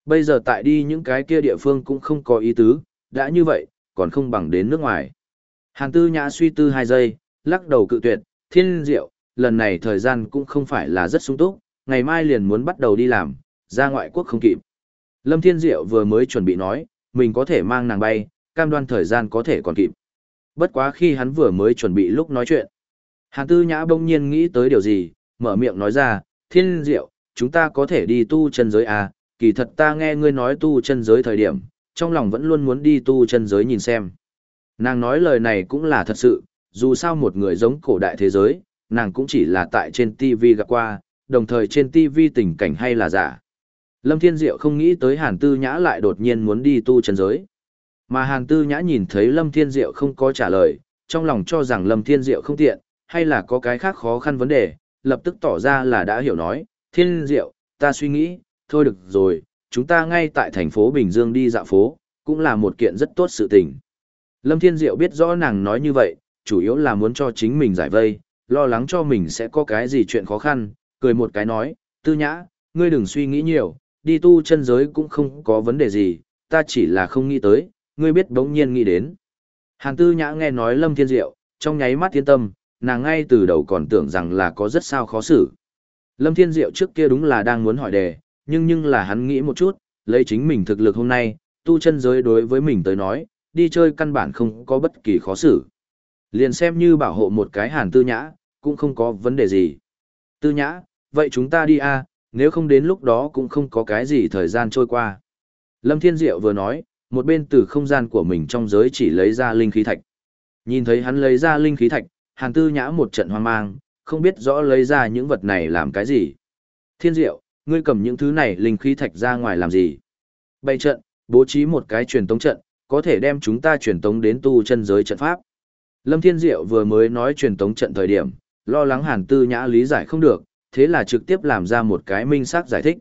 [SPEAKER 1] Bây giờ tại đi những cái kia địa phương cũng không có ý tứ, đã như vậy, còn không bằng đến nước ngoài. Hàn tư nhã suy tư hai giây, lắc đầu cự tuyệt, thiên diệu, lần này thời gian cũng không phải là rất sung túc, ngày mai liền muốn bắt đầu đi làm, ra ngoại quốc không kịp. Lâm Thiên Diệu vừa mới chuẩn bị nói, mình có thể mang nàng bay, cam đoan thời gian có thể còn kịp. Bất quá khi hắn vừa mới chuẩn bị lúc nói chuyện. Hàn Tư Nhã bỗng nhiên nghĩ tới điều gì, mở miệng nói ra, thiên diệu, chúng ta có thể đi tu chân giới à, kỳ thật ta nghe ngươi nói tu chân giới thời điểm, trong lòng vẫn luôn muốn đi tu chân giới nhìn xem. Nàng nói lời này cũng là thật sự, dù sao một người giống cổ đại thế giới, nàng cũng chỉ là tại trên TV gặp qua, đồng thời trên TV tình cảnh hay là giả. Lâm Thiên Diệu không nghĩ tới Hàn Tư Nhã lại đột nhiên muốn đi tu chân giới. Mà Hàn Tư Nhã nhìn thấy Lâm Thiên Diệu không có trả lời, trong lòng cho rằng Lâm Thiên Diệu không tiện, hay là có cái khác khó khăn vấn đề, lập tức tỏ ra là đã hiểu nói, thiên diệu, ta suy nghĩ, thôi được rồi, chúng ta ngay tại thành phố Bình Dương đi dạo phố, cũng là một kiện rất tốt sự tình. Lâm Thiên Diệu biết rõ nàng nói như vậy, chủ yếu là muốn cho chính mình giải vây, lo lắng cho mình sẽ có cái gì chuyện khó khăn, cười một cái nói, tư nhã, ngươi đừng suy nghĩ nhiều, đi tu chân giới cũng không có vấn đề gì, ta chỉ là không nghĩ tới, ngươi biết bỗng nhiên nghĩ đến. Hàn tư nhã nghe nói Lâm Thiên Diệu, trong nháy mắt thiên tâm, nàng ngay từ đầu còn tưởng rằng là có rất sao khó xử. Lâm Thiên Diệu trước kia đúng là đang muốn hỏi đề, nhưng nhưng là hắn nghĩ một chút, lấy chính mình thực lực hôm nay, tu chân giới đối với mình tới nói, đi chơi căn bản không có bất kỳ khó xử. Liền xem như bảo hộ một cái hàn tư nhã, cũng không có vấn đề gì. Tư nhã, vậy chúng ta đi a nếu không đến lúc đó cũng không có cái gì thời gian trôi qua. Lâm Thiên Diệu vừa nói, một bên từ không gian của mình trong giới chỉ lấy ra linh khí thạch. Nhìn thấy hắn lấy ra linh khí thạch, Hàn Tư Nhã một trận hoang mang, không biết rõ lấy ra những vật này làm cái gì. Thiên Diệu, ngươi cầm những thứ này linh khí thạch ra ngoài làm gì? Bày trận, bố trí một cái truyền tống trận, có thể đem chúng ta truyền tống đến tu chân giới trận pháp. Lâm Thiên Diệu vừa mới nói truyền tống trận thời điểm, lo lắng Hàn Tư Nhã lý giải không được, thế là trực tiếp làm ra một cái minh xác giải thích.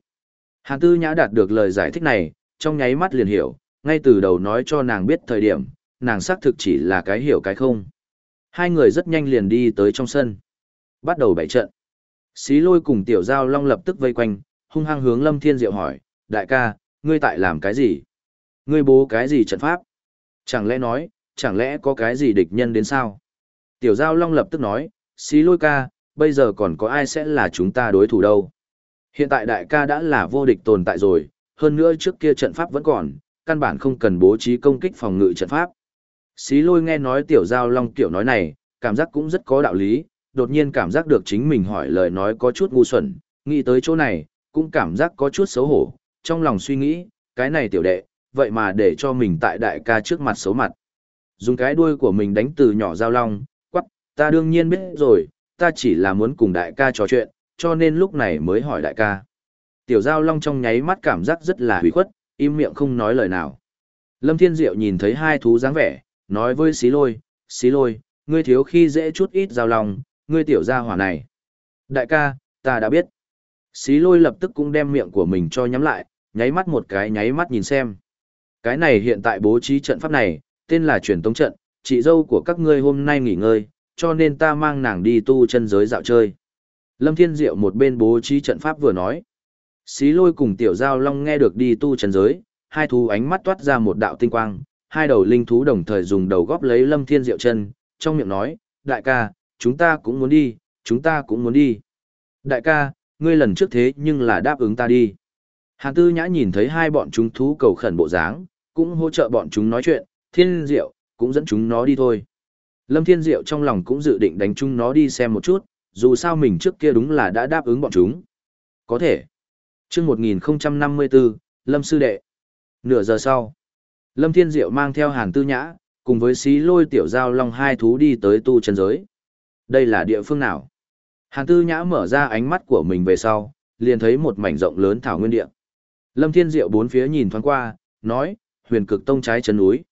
[SPEAKER 1] Hàn Tư Nhã đạt được lời giải thích này, trong nháy mắt liền hiểu, ngay từ đầu nói cho nàng biết thời điểm, nàng xác thực chỉ là cái hiểu cái không. Hai người rất nhanh liền đi tới trong sân. Bắt đầu bảy trận. Xí lôi cùng tiểu giao long lập tức vây quanh, hung hăng hướng Lâm Thiên Diệu hỏi, đại ca, ngươi tại làm cái gì? Ngươi bố cái gì trận pháp? Chẳng lẽ nói, chẳng lẽ có cái gì địch nhân đến sao? Tiểu giao long lập tức nói, xí lôi ca, bây giờ còn có ai sẽ là chúng ta đối thủ đâu? Hiện tại đại ca đã là vô địch tồn tại rồi, hơn nữa trước kia trận pháp vẫn còn, căn bản không cần bố trí công kích phòng ngự trận pháp. Xí lôi nghe nói tiểu giao long tiểu nói này, cảm giác cũng rất có đạo lý, đột nhiên cảm giác được chính mình hỏi lời nói có chút ngu xuẩn, nghĩ tới chỗ này, cũng cảm giác có chút xấu hổ, trong lòng suy nghĩ, cái này tiểu đệ, vậy mà để cho mình tại đại ca trước mặt xấu mặt. Dùng cái đuôi của mình đánh từ nhỏ giao long, ta đương nhiên biết rồi, ta chỉ là muốn cùng đại ca trò chuyện, cho nên lúc này mới hỏi đại ca. Tiểu giao long trong nháy mắt cảm giác rất là hủy khuất, im miệng không nói lời nào. Lâm Thiên Diệu nhìn thấy hai thú dáng vẻ, nói với xí lôi, xí lôi, ngươi thiếu khi dễ chút ít giao Long, ngươi tiểu gia hỏa này. Đại ca, ta đã biết. Xí lôi lập tức cũng đem miệng của mình cho nhắm lại, nháy mắt một cái nháy mắt nhìn xem. Cái này hiện tại bố trí trận pháp này, tên là truyền tống trận, chị dâu của các ngươi hôm nay nghỉ ngơi, cho nên ta mang nàng đi tu chân giới dạo chơi. Lâm Thiên Diệu một bên bố trí trận pháp vừa nói. Xí lôi cùng tiểu giao long nghe được đi tu chân giới, hai thú ánh mắt toát ra một đạo tinh quang, hai đầu linh thú đồng thời dùng đầu góp lấy lâm thiên diệu chân, trong miệng nói, đại ca, chúng ta cũng muốn đi, chúng ta cũng muốn đi. Đại ca, ngươi lần trước thế nhưng là đáp ứng ta đi. Hàn tư nhã nhìn thấy hai bọn chúng thú cầu khẩn bộ dáng, cũng hỗ trợ bọn chúng nói chuyện, thiên diệu, cũng dẫn chúng nó đi thôi. Lâm thiên diệu trong lòng cũng dự định đánh chung nó đi xem một chút, dù sao mình trước kia đúng là đã đáp ứng bọn chúng. Có thể. Trước 1054, Lâm Sư Đệ. Nửa giờ sau, Lâm Thiên Diệu mang theo Hàn Tư Nhã, cùng với xí lôi tiểu giao long hai thú đi tới tu chân giới. Đây là địa phương nào? Hàn Tư Nhã mở ra ánh mắt của mình về sau, liền thấy một mảnh rộng lớn thảo nguyên địa. Lâm Thiên Diệu bốn phía nhìn thoáng qua, nói, huyền cực tông trái chân núi.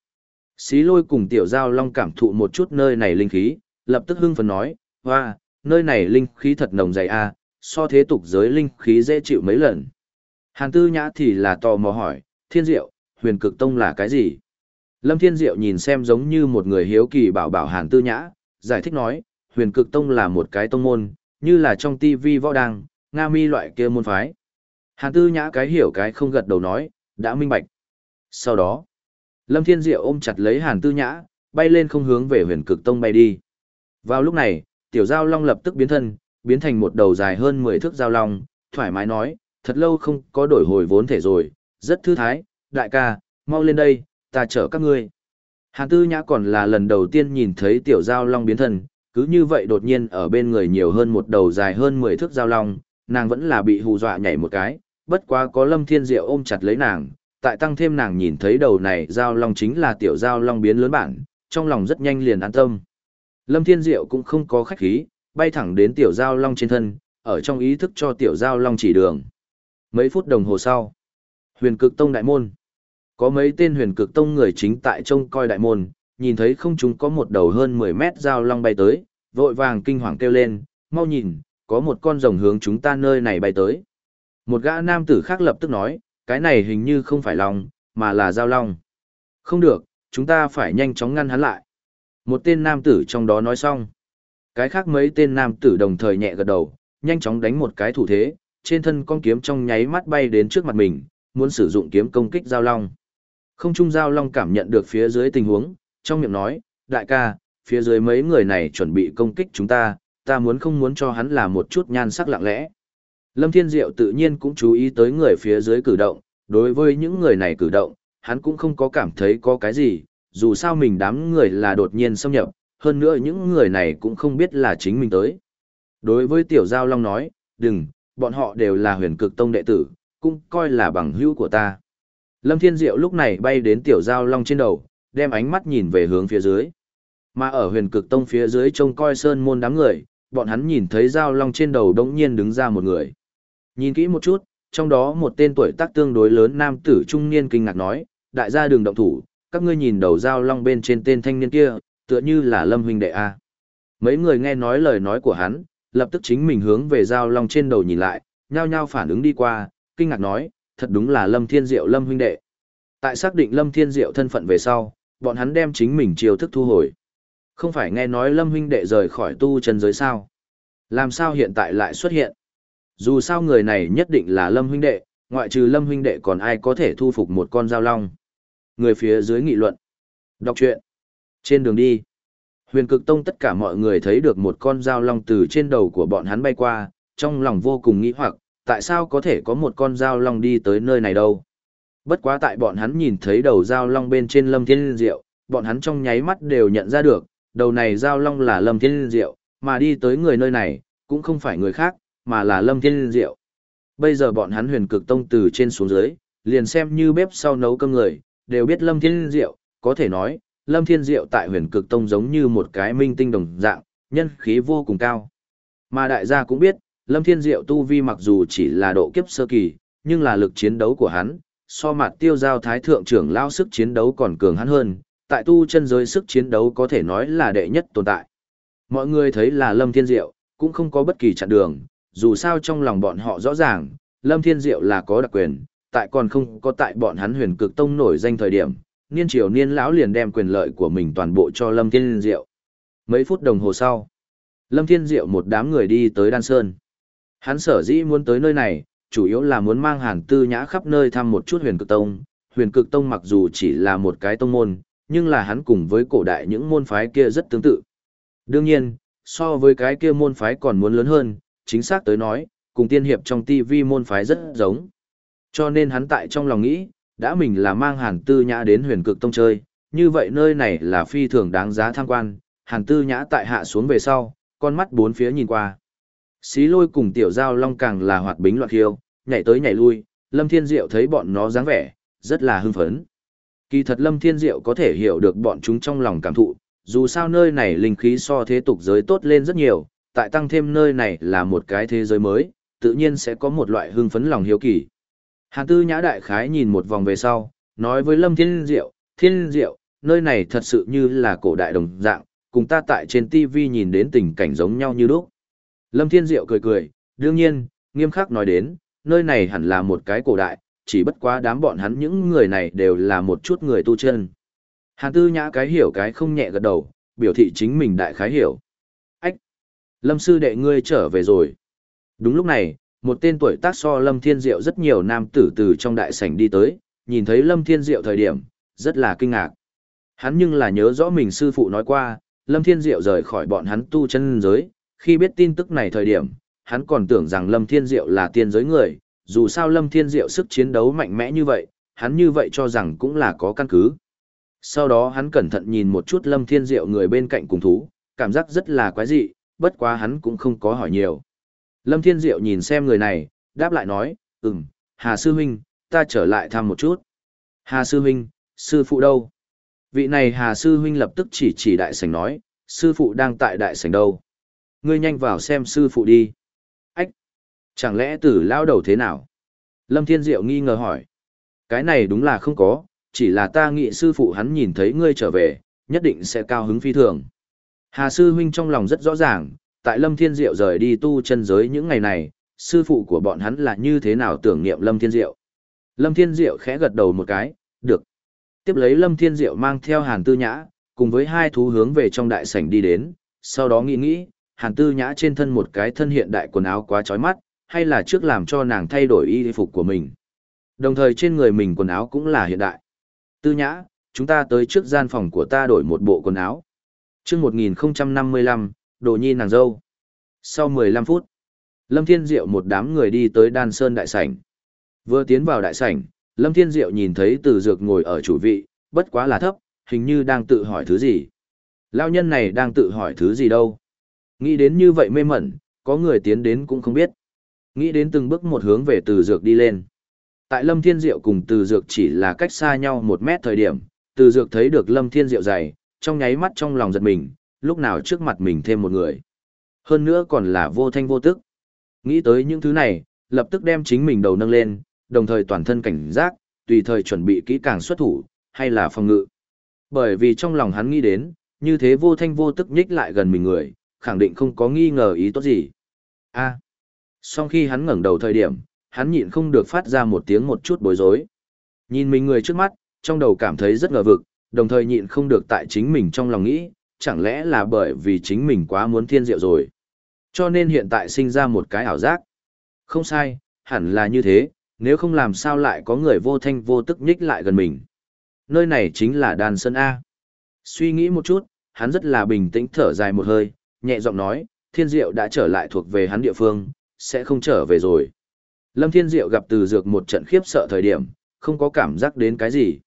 [SPEAKER 1] Xí lôi cùng tiểu giao long cảm thụ một chút nơi này linh khí, lập tức hưng phấn nói, hoa, nơi này linh khí thật nồng dày a, so thế tục giới linh khí dễ chịu mấy lần. Hàn Tư Nhã thì là tò mò hỏi, Thiên Diệu, huyền cực tông là cái gì? Lâm Thiên Diệu nhìn xem giống như một người hiếu kỳ bảo bảo Hàn Tư Nhã, giải thích nói, huyền cực tông là một cái tông môn, như là trong tivi võ đăng, Nga mi loại kia môn phái. Hàn Tư Nhã cái hiểu cái không gật đầu nói, đã minh bạch. Sau đó, Lâm Thiên Diệu ôm chặt lấy Hàn Tư Nhã, bay lên không hướng về huyền cực tông bay đi. Vào lúc này, tiểu giao long lập tức biến thân, biến thành một đầu dài hơn 10 thước giao long, thoải mái nói, thật lâu không có đổi hồi vốn thể rồi, rất thư thái, đại ca, mau lên đây, ta chở các ngươi. Hàn tư nhã còn là lần đầu tiên nhìn thấy tiểu giao long biến thân, cứ như vậy đột nhiên ở bên người nhiều hơn một đầu dài hơn 10 thước giao long, nàng vẫn là bị hù dọa nhảy một cái, bất quá có lâm thiên diệu ôm chặt lấy nàng, tại tăng thêm nàng nhìn thấy đầu này giao long chính là tiểu giao long biến lớn bản, trong lòng rất nhanh liền an tâm. Lâm thiên diệu cũng không có khách khí, bay thẳng đến tiểu giao long trên thân, ở trong ý thức cho tiểu giao long chỉ đường. Mấy phút đồng hồ sau, huyền cực tông đại môn. Có mấy tên huyền cực tông người chính tại trông coi đại môn, nhìn thấy không chúng có một đầu hơn 10 mét giao long bay tới, vội vàng kinh hoàng kêu lên, mau nhìn, có một con rồng hướng chúng ta nơi này bay tới. Một gã nam tử khác lập tức nói, cái này hình như không phải long, mà là giao long. Không được, chúng ta phải nhanh chóng ngăn hắn lại. Một tên nam tử trong đó nói xong. Cái khác mấy tên nam tử đồng thời nhẹ gật đầu, nhanh chóng đánh một cái thủ thế, trên thân con kiếm trong nháy mắt bay đến trước mặt mình, muốn sử dụng kiếm công kích giao long. Không trung giao long cảm nhận được phía dưới tình huống, trong miệng nói, đại ca, phía dưới mấy người này chuẩn bị công kích chúng ta, ta muốn không muốn cho hắn là một chút nhan sắc lặng lẽ. Lâm Thiên Diệu tự nhiên cũng chú ý tới người phía dưới cử động, đối với những người này cử động, hắn cũng không có cảm thấy có cái gì, dù sao mình đám người là đột nhiên xâm nhập, hơn nữa những người này cũng không biết là chính mình tới. Đối với Tiểu Giao Long nói, đừng, bọn họ đều là huyền cực tông đệ tử, cũng coi là bằng hữu của ta. Lâm Thiên Diệu lúc này bay đến Tiểu Giao Long trên đầu, đem ánh mắt nhìn về hướng phía dưới. Mà ở huyền cực tông phía dưới trông coi sơn môn đám người, bọn hắn nhìn thấy Giao Long trên đầu đống nhiên đứng ra một người. Nhìn kỹ một chút, trong đó một tên tuổi tác tương đối lớn nam tử trung niên kinh ngạc nói, đại gia đường động thủ, các ngươi nhìn đầu dao Long bên trên tên thanh niên kia, tựa như là Lâm huynh đệ A. Mấy người nghe nói lời nói của hắn, lập tức chính mình hướng về dao Long trên đầu nhìn lại, nhao nhao phản ứng đi qua, kinh ngạc nói, thật đúng là Lâm Thiên Diệu Lâm huynh đệ. Tại xác định Lâm Thiên Diệu thân phận về sau, bọn hắn đem chính mình chiêu thức thu hồi. Không phải nghe nói Lâm huynh đệ rời khỏi tu chân giới sao? Làm sao hiện tại lại xuất hiện? Dù sao người này nhất định là Lâm huynh đệ, ngoại trừ Lâm huynh đệ còn ai có thể thu phục một con giao long. Người phía dưới nghị luận. Đọc truyện. Trên đường đi, huyền cực tông tất cả mọi người thấy được một con dao long từ trên đầu của bọn hắn bay qua, trong lòng vô cùng nghĩ hoặc, tại sao có thể có một con dao long đi tới nơi này đâu. Bất quá tại bọn hắn nhìn thấy đầu dao long bên trên lâm thiên diệu, bọn hắn trong nháy mắt đều nhận ra được, đầu này dao long là lâm thiên diệu, mà đi tới người nơi này, cũng không phải người khác, mà là lâm thiên diệu. Bây giờ bọn hắn huyền cực tông từ trên xuống dưới, liền xem như bếp sau nấu cơm người, đều biết lâm thiên diệu, có thể nói, Lâm Thiên Diệu tại huyền cực tông giống như một cái minh tinh đồng dạng, nhân khí vô cùng cao. Mà đại gia cũng biết, Lâm Thiên Diệu tu vi mặc dù chỉ là độ kiếp sơ kỳ, nhưng là lực chiến đấu của hắn, so mặt tiêu giao thái thượng trưởng lao sức chiến đấu còn cường hắn hơn, tại tu chân giới sức chiến đấu có thể nói là đệ nhất tồn tại. Mọi người thấy là Lâm Thiên Diệu, cũng không có bất kỳ chặn đường, dù sao trong lòng bọn họ rõ ràng, Lâm Thiên Diệu là có đặc quyền, tại còn không có tại bọn hắn huyền cực tông nổi danh thời điểm, niên triều niên lão liền đem quyền lợi của mình toàn bộ cho Lâm Thiên Diệu. Mấy phút đồng hồ sau, Lâm Thiên Diệu một đám người đi tới Đan Sơn. Hắn sở dĩ muốn tới nơi này, chủ yếu là muốn mang hàn tư nhã khắp nơi thăm một chút huyền cực tông. Huyền cực tông mặc dù chỉ là một cái tông môn, nhưng là hắn cùng với cổ đại những môn phái kia rất tương tự. Đương nhiên, so với cái kia môn phái còn muốn lớn hơn, chính xác tới nói, cùng tiên hiệp trong TV môn phái rất giống. Cho nên hắn tại trong lòng nghĩ, đã mình là mang hàn tư nhã đến huyền cực tông chơi, như vậy nơi này là phi thường đáng giá tham quan, hàn tư nhã tại hạ xuống về sau, con mắt bốn phía nhìn qua. Xí lôi cùng tiểu giao long càng là hoạt bính loạn khiêu, nhảy tới nhảy lui, Lâm Thiên Diệu thấy bọn nó dáng vẻ, rất là hưng phấn. Kỳ thật Lâm Thiên Diệu có thể hiểu được bọn chúng trong lòng cảm thụ, dù sao nơi này linh khí so thế tục giới tốt lên rất nhiều, tại tăng thêm nơi này là một cái thế giới mới, tự nhiên sẽ có một loại hưng phấn lòng hiếu kỳ. Hàn tư nhã đại khái nhìn một vòng về sau, nói với Lâm Thiên Diệu, Thiên Diệu, nơi này thật sự như là cổ đại đồng dạng, cùng ta tại trên TV nhìn đến tình cảnh giống nhau như lúc. Lâm Thiên Diệu cười cười, đương nhiên, nghiêm khắc nói đến, nơi này hẳn là một cái cổ đại, chỉ bất quá đám bọn hắn những người này đều là một chút người tu chân. Hàn tư nhã cái hiểu cái không nhẹ gật đầu, biểu thị chính mình đại khái hiểu. Lâm sư đệ ngươi trở về rồi. Đúng lúc này, một tên tuổi tác so Lâm Thiên Diệu rất nhiều nam tử từ trong đại sảnh đi tới, nhìn thấy Lâm Thiên Diệu thời điểm, rất là kinh ngạc. Hắn nhưng là nhớ rõ mình sư phụ nói qua, Lâm Thiên Diệu rời khỏi bọn hắn tu chân giới, khi biết tin tức này thời điểm, hắn còn tưởng rằng Lâm Thiên Diệu là tiên giới người, dù sao Lâm Thiên Diệu sức chiến đấu mạnh mẽ như vậy, hắn như vậy cho rằng cũng là có căn cứ. Sau đó hắn cẩn thận nhìn một chút Lâm Thiên Diệu người bên cạnh cùng thú, cảm giác rất là quái dị, bất quá hắn cũng không có hỏi nhiều. Lâm Thiên Diệu nhìn xem người này, đáp lại nói, ừm, Hà Sư Huynh, ta trở lại thăm một chút. Hà Sư Huynh, sư phụ đâu? Vị này Hà Sư Huynh lập tức chỉ chỉ đại sảnh nói, sư phụ đang tại đại sảnh đâu? Ngươi nhanh vào xem sư phụ đi. Ách! Chẳng lẽ tử lao đầu thế nào? Lâm Thiên Diệu nghi ngờ hỏi. Cái này đúng là không có, chỉ là ta nghĩ sư phụ hắn nhìn thấy ngươi trở về, nhất định sẽ cao hứng phi thường. Hà Sư Huynh trong lòng rất rõ ràng, tại Lâm Thiên Diệu rời đi tu chân giới những ngày này, sư phụ của bọn hắn là như thế nào tưởng niệm Lâm Thiên Diệu. Lâm Thiên Diệu khẽ gật đầu một cái, được. Tiếp lấy Lâm Thiên Diệu mang theo Hàn Tư Nhã, cùng với hai thú hướng về trong đại sảnh đi đến, sau đó nghĩ nghĩ, Hàn Tư Nhã trên thân một cái thân hiện đại quần áo quá chói mắt, hay là trước làm cho nàng thay đổi y phục của mình. Đồng thời trên người mình quần áo cũng là hiện đại. Tư Nhã, chúng ta tới trước gian phòng của ta đổi một bộ quần áo. Trước 1055, đồ nhi nàng dâu. Sau 15 phút, Lâm Thiên Diệu một đám người đi tới Đan Sơn Đại Sảnh. Vừa tiến vào đại sảnh, Lâm Thiên Diệu nhìn thấy Từ Dược ngồi ở chủ vị, bất quá là thấp, hình như đang tự hỏi thứ gì. Lão nhân này đang tự hỏi thứ gì đâu. Nghĩ đến như vậy mê mẩn, có người tiến đến cũng không biết. Nghĩ đến từng bước một hướng về Từ Dược đi lên. Tại Lâm Thiên Diệu cùng Từ Dược chỉ là cách xa nhau một mét thời điểm, Từ Dược thấy được Lâm Thiên Diệu dày, trong nháy mắt trong lòng giật mình, lúc nào trước mặt mình thêm một người. Hơn nữa còn là vô thanh vô tức. Nghĩ tới những thứ này, lập tức đem chính mình đầu nâng lên, đồng thời toàn thân cảnh giác, tùy thời chuẩn bị kỹ càng xuất thủ, hay là phòng ngự. Bởi vì trong lòng hắn nghĩ đến, như thế vô thanh vô tức nhích lại gần mình người, khẳng định không có nghi ngờ ý tốt gì. A. À. Sau khi hắn ngẩng đầu thời điểm, hắn nhịn không được phát ra một tiếng một chút bối rối. Nhìn mình người trước mắt, trong đầu cảm thấy rất ngờ vực, đồng thời nhịn không được tại chính mình trong lòng nghĩ, chẳng lẽ là bởi vì chính mình quá muốn thiên diệu rồi. Cho nên hiện tại sinh ra một cái ảo giác. Không sai, hẳn là như thế, nếu không làm sao lại có người vô thanh vô tức nhích lại gần mình. Nơi này chính là đàn sơn A. Suy nghĩ một chút, hắn rất là bình tĩnh thở dài một hơi, nhẹ giọng nói, thiên diệu đã trở lại thuộc về hắn địa phương, sẽ không trở về rồi. Lâm thiên diệu gặp từ dược một trận khiếp sợ thời điểm, không có cảm giác đến cái gì.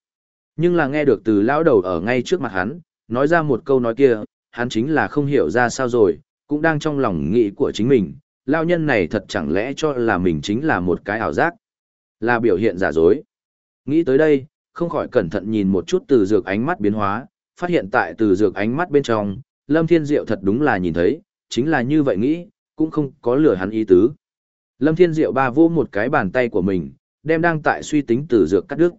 [SPEAKER 1] Nhưng là nghe được từ lão đầu ở ngay trước mặt hắn, nói ra một câu nói kia, hắn chính là không hiểu ra sao rồi, cũng đang trong lòng nghĩ của chính mình, lão nhân này thật chẳng lẽ cho là mình chính là một cái ảo giác. Là biểu hiện giả dối. Nghĩ tới đây, không khỏi cẩn thận nhìn một chút từ dược ánh mắt biến hóa, phát hiện tại từ dược ánh mắt bên trong, Lâm Thiên Diệu thật đúng là nhìn thấy, chính là như vậy nghĩ, cũng không có lừa hắn ý tứ. Lâm Thiên Diệu ba vô một cái bàn tay của mình, đem đang tại suy tính từ dược cắt đứt.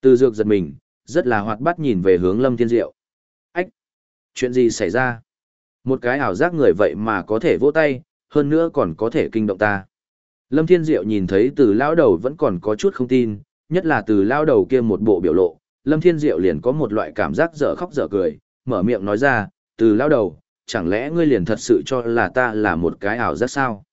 [SPEAKER 1] Từ dược giật mình, rất là hoạt bát nhìn về hướng Lâm Thiên Diệu. Ách! Chuyện gì xảy ra? Một cái ảo giác người vậy mà có thể vỗ tay, hơn nữa còn có thể kinh động ta. Lâm Thiên Diệu nhìn thấy từ lao đầu vẫn còn có chút không tin, nhất là từ lao đầu kia một bộ biểu lộ, Lâm Thiên Diệu liền có một loại cảm giác dở khóc dở cười, mở miệng nói ra, từ lao đầu, chẳng lẽ ngươi liền thật sự cho là ta là một cái ảo giác sao?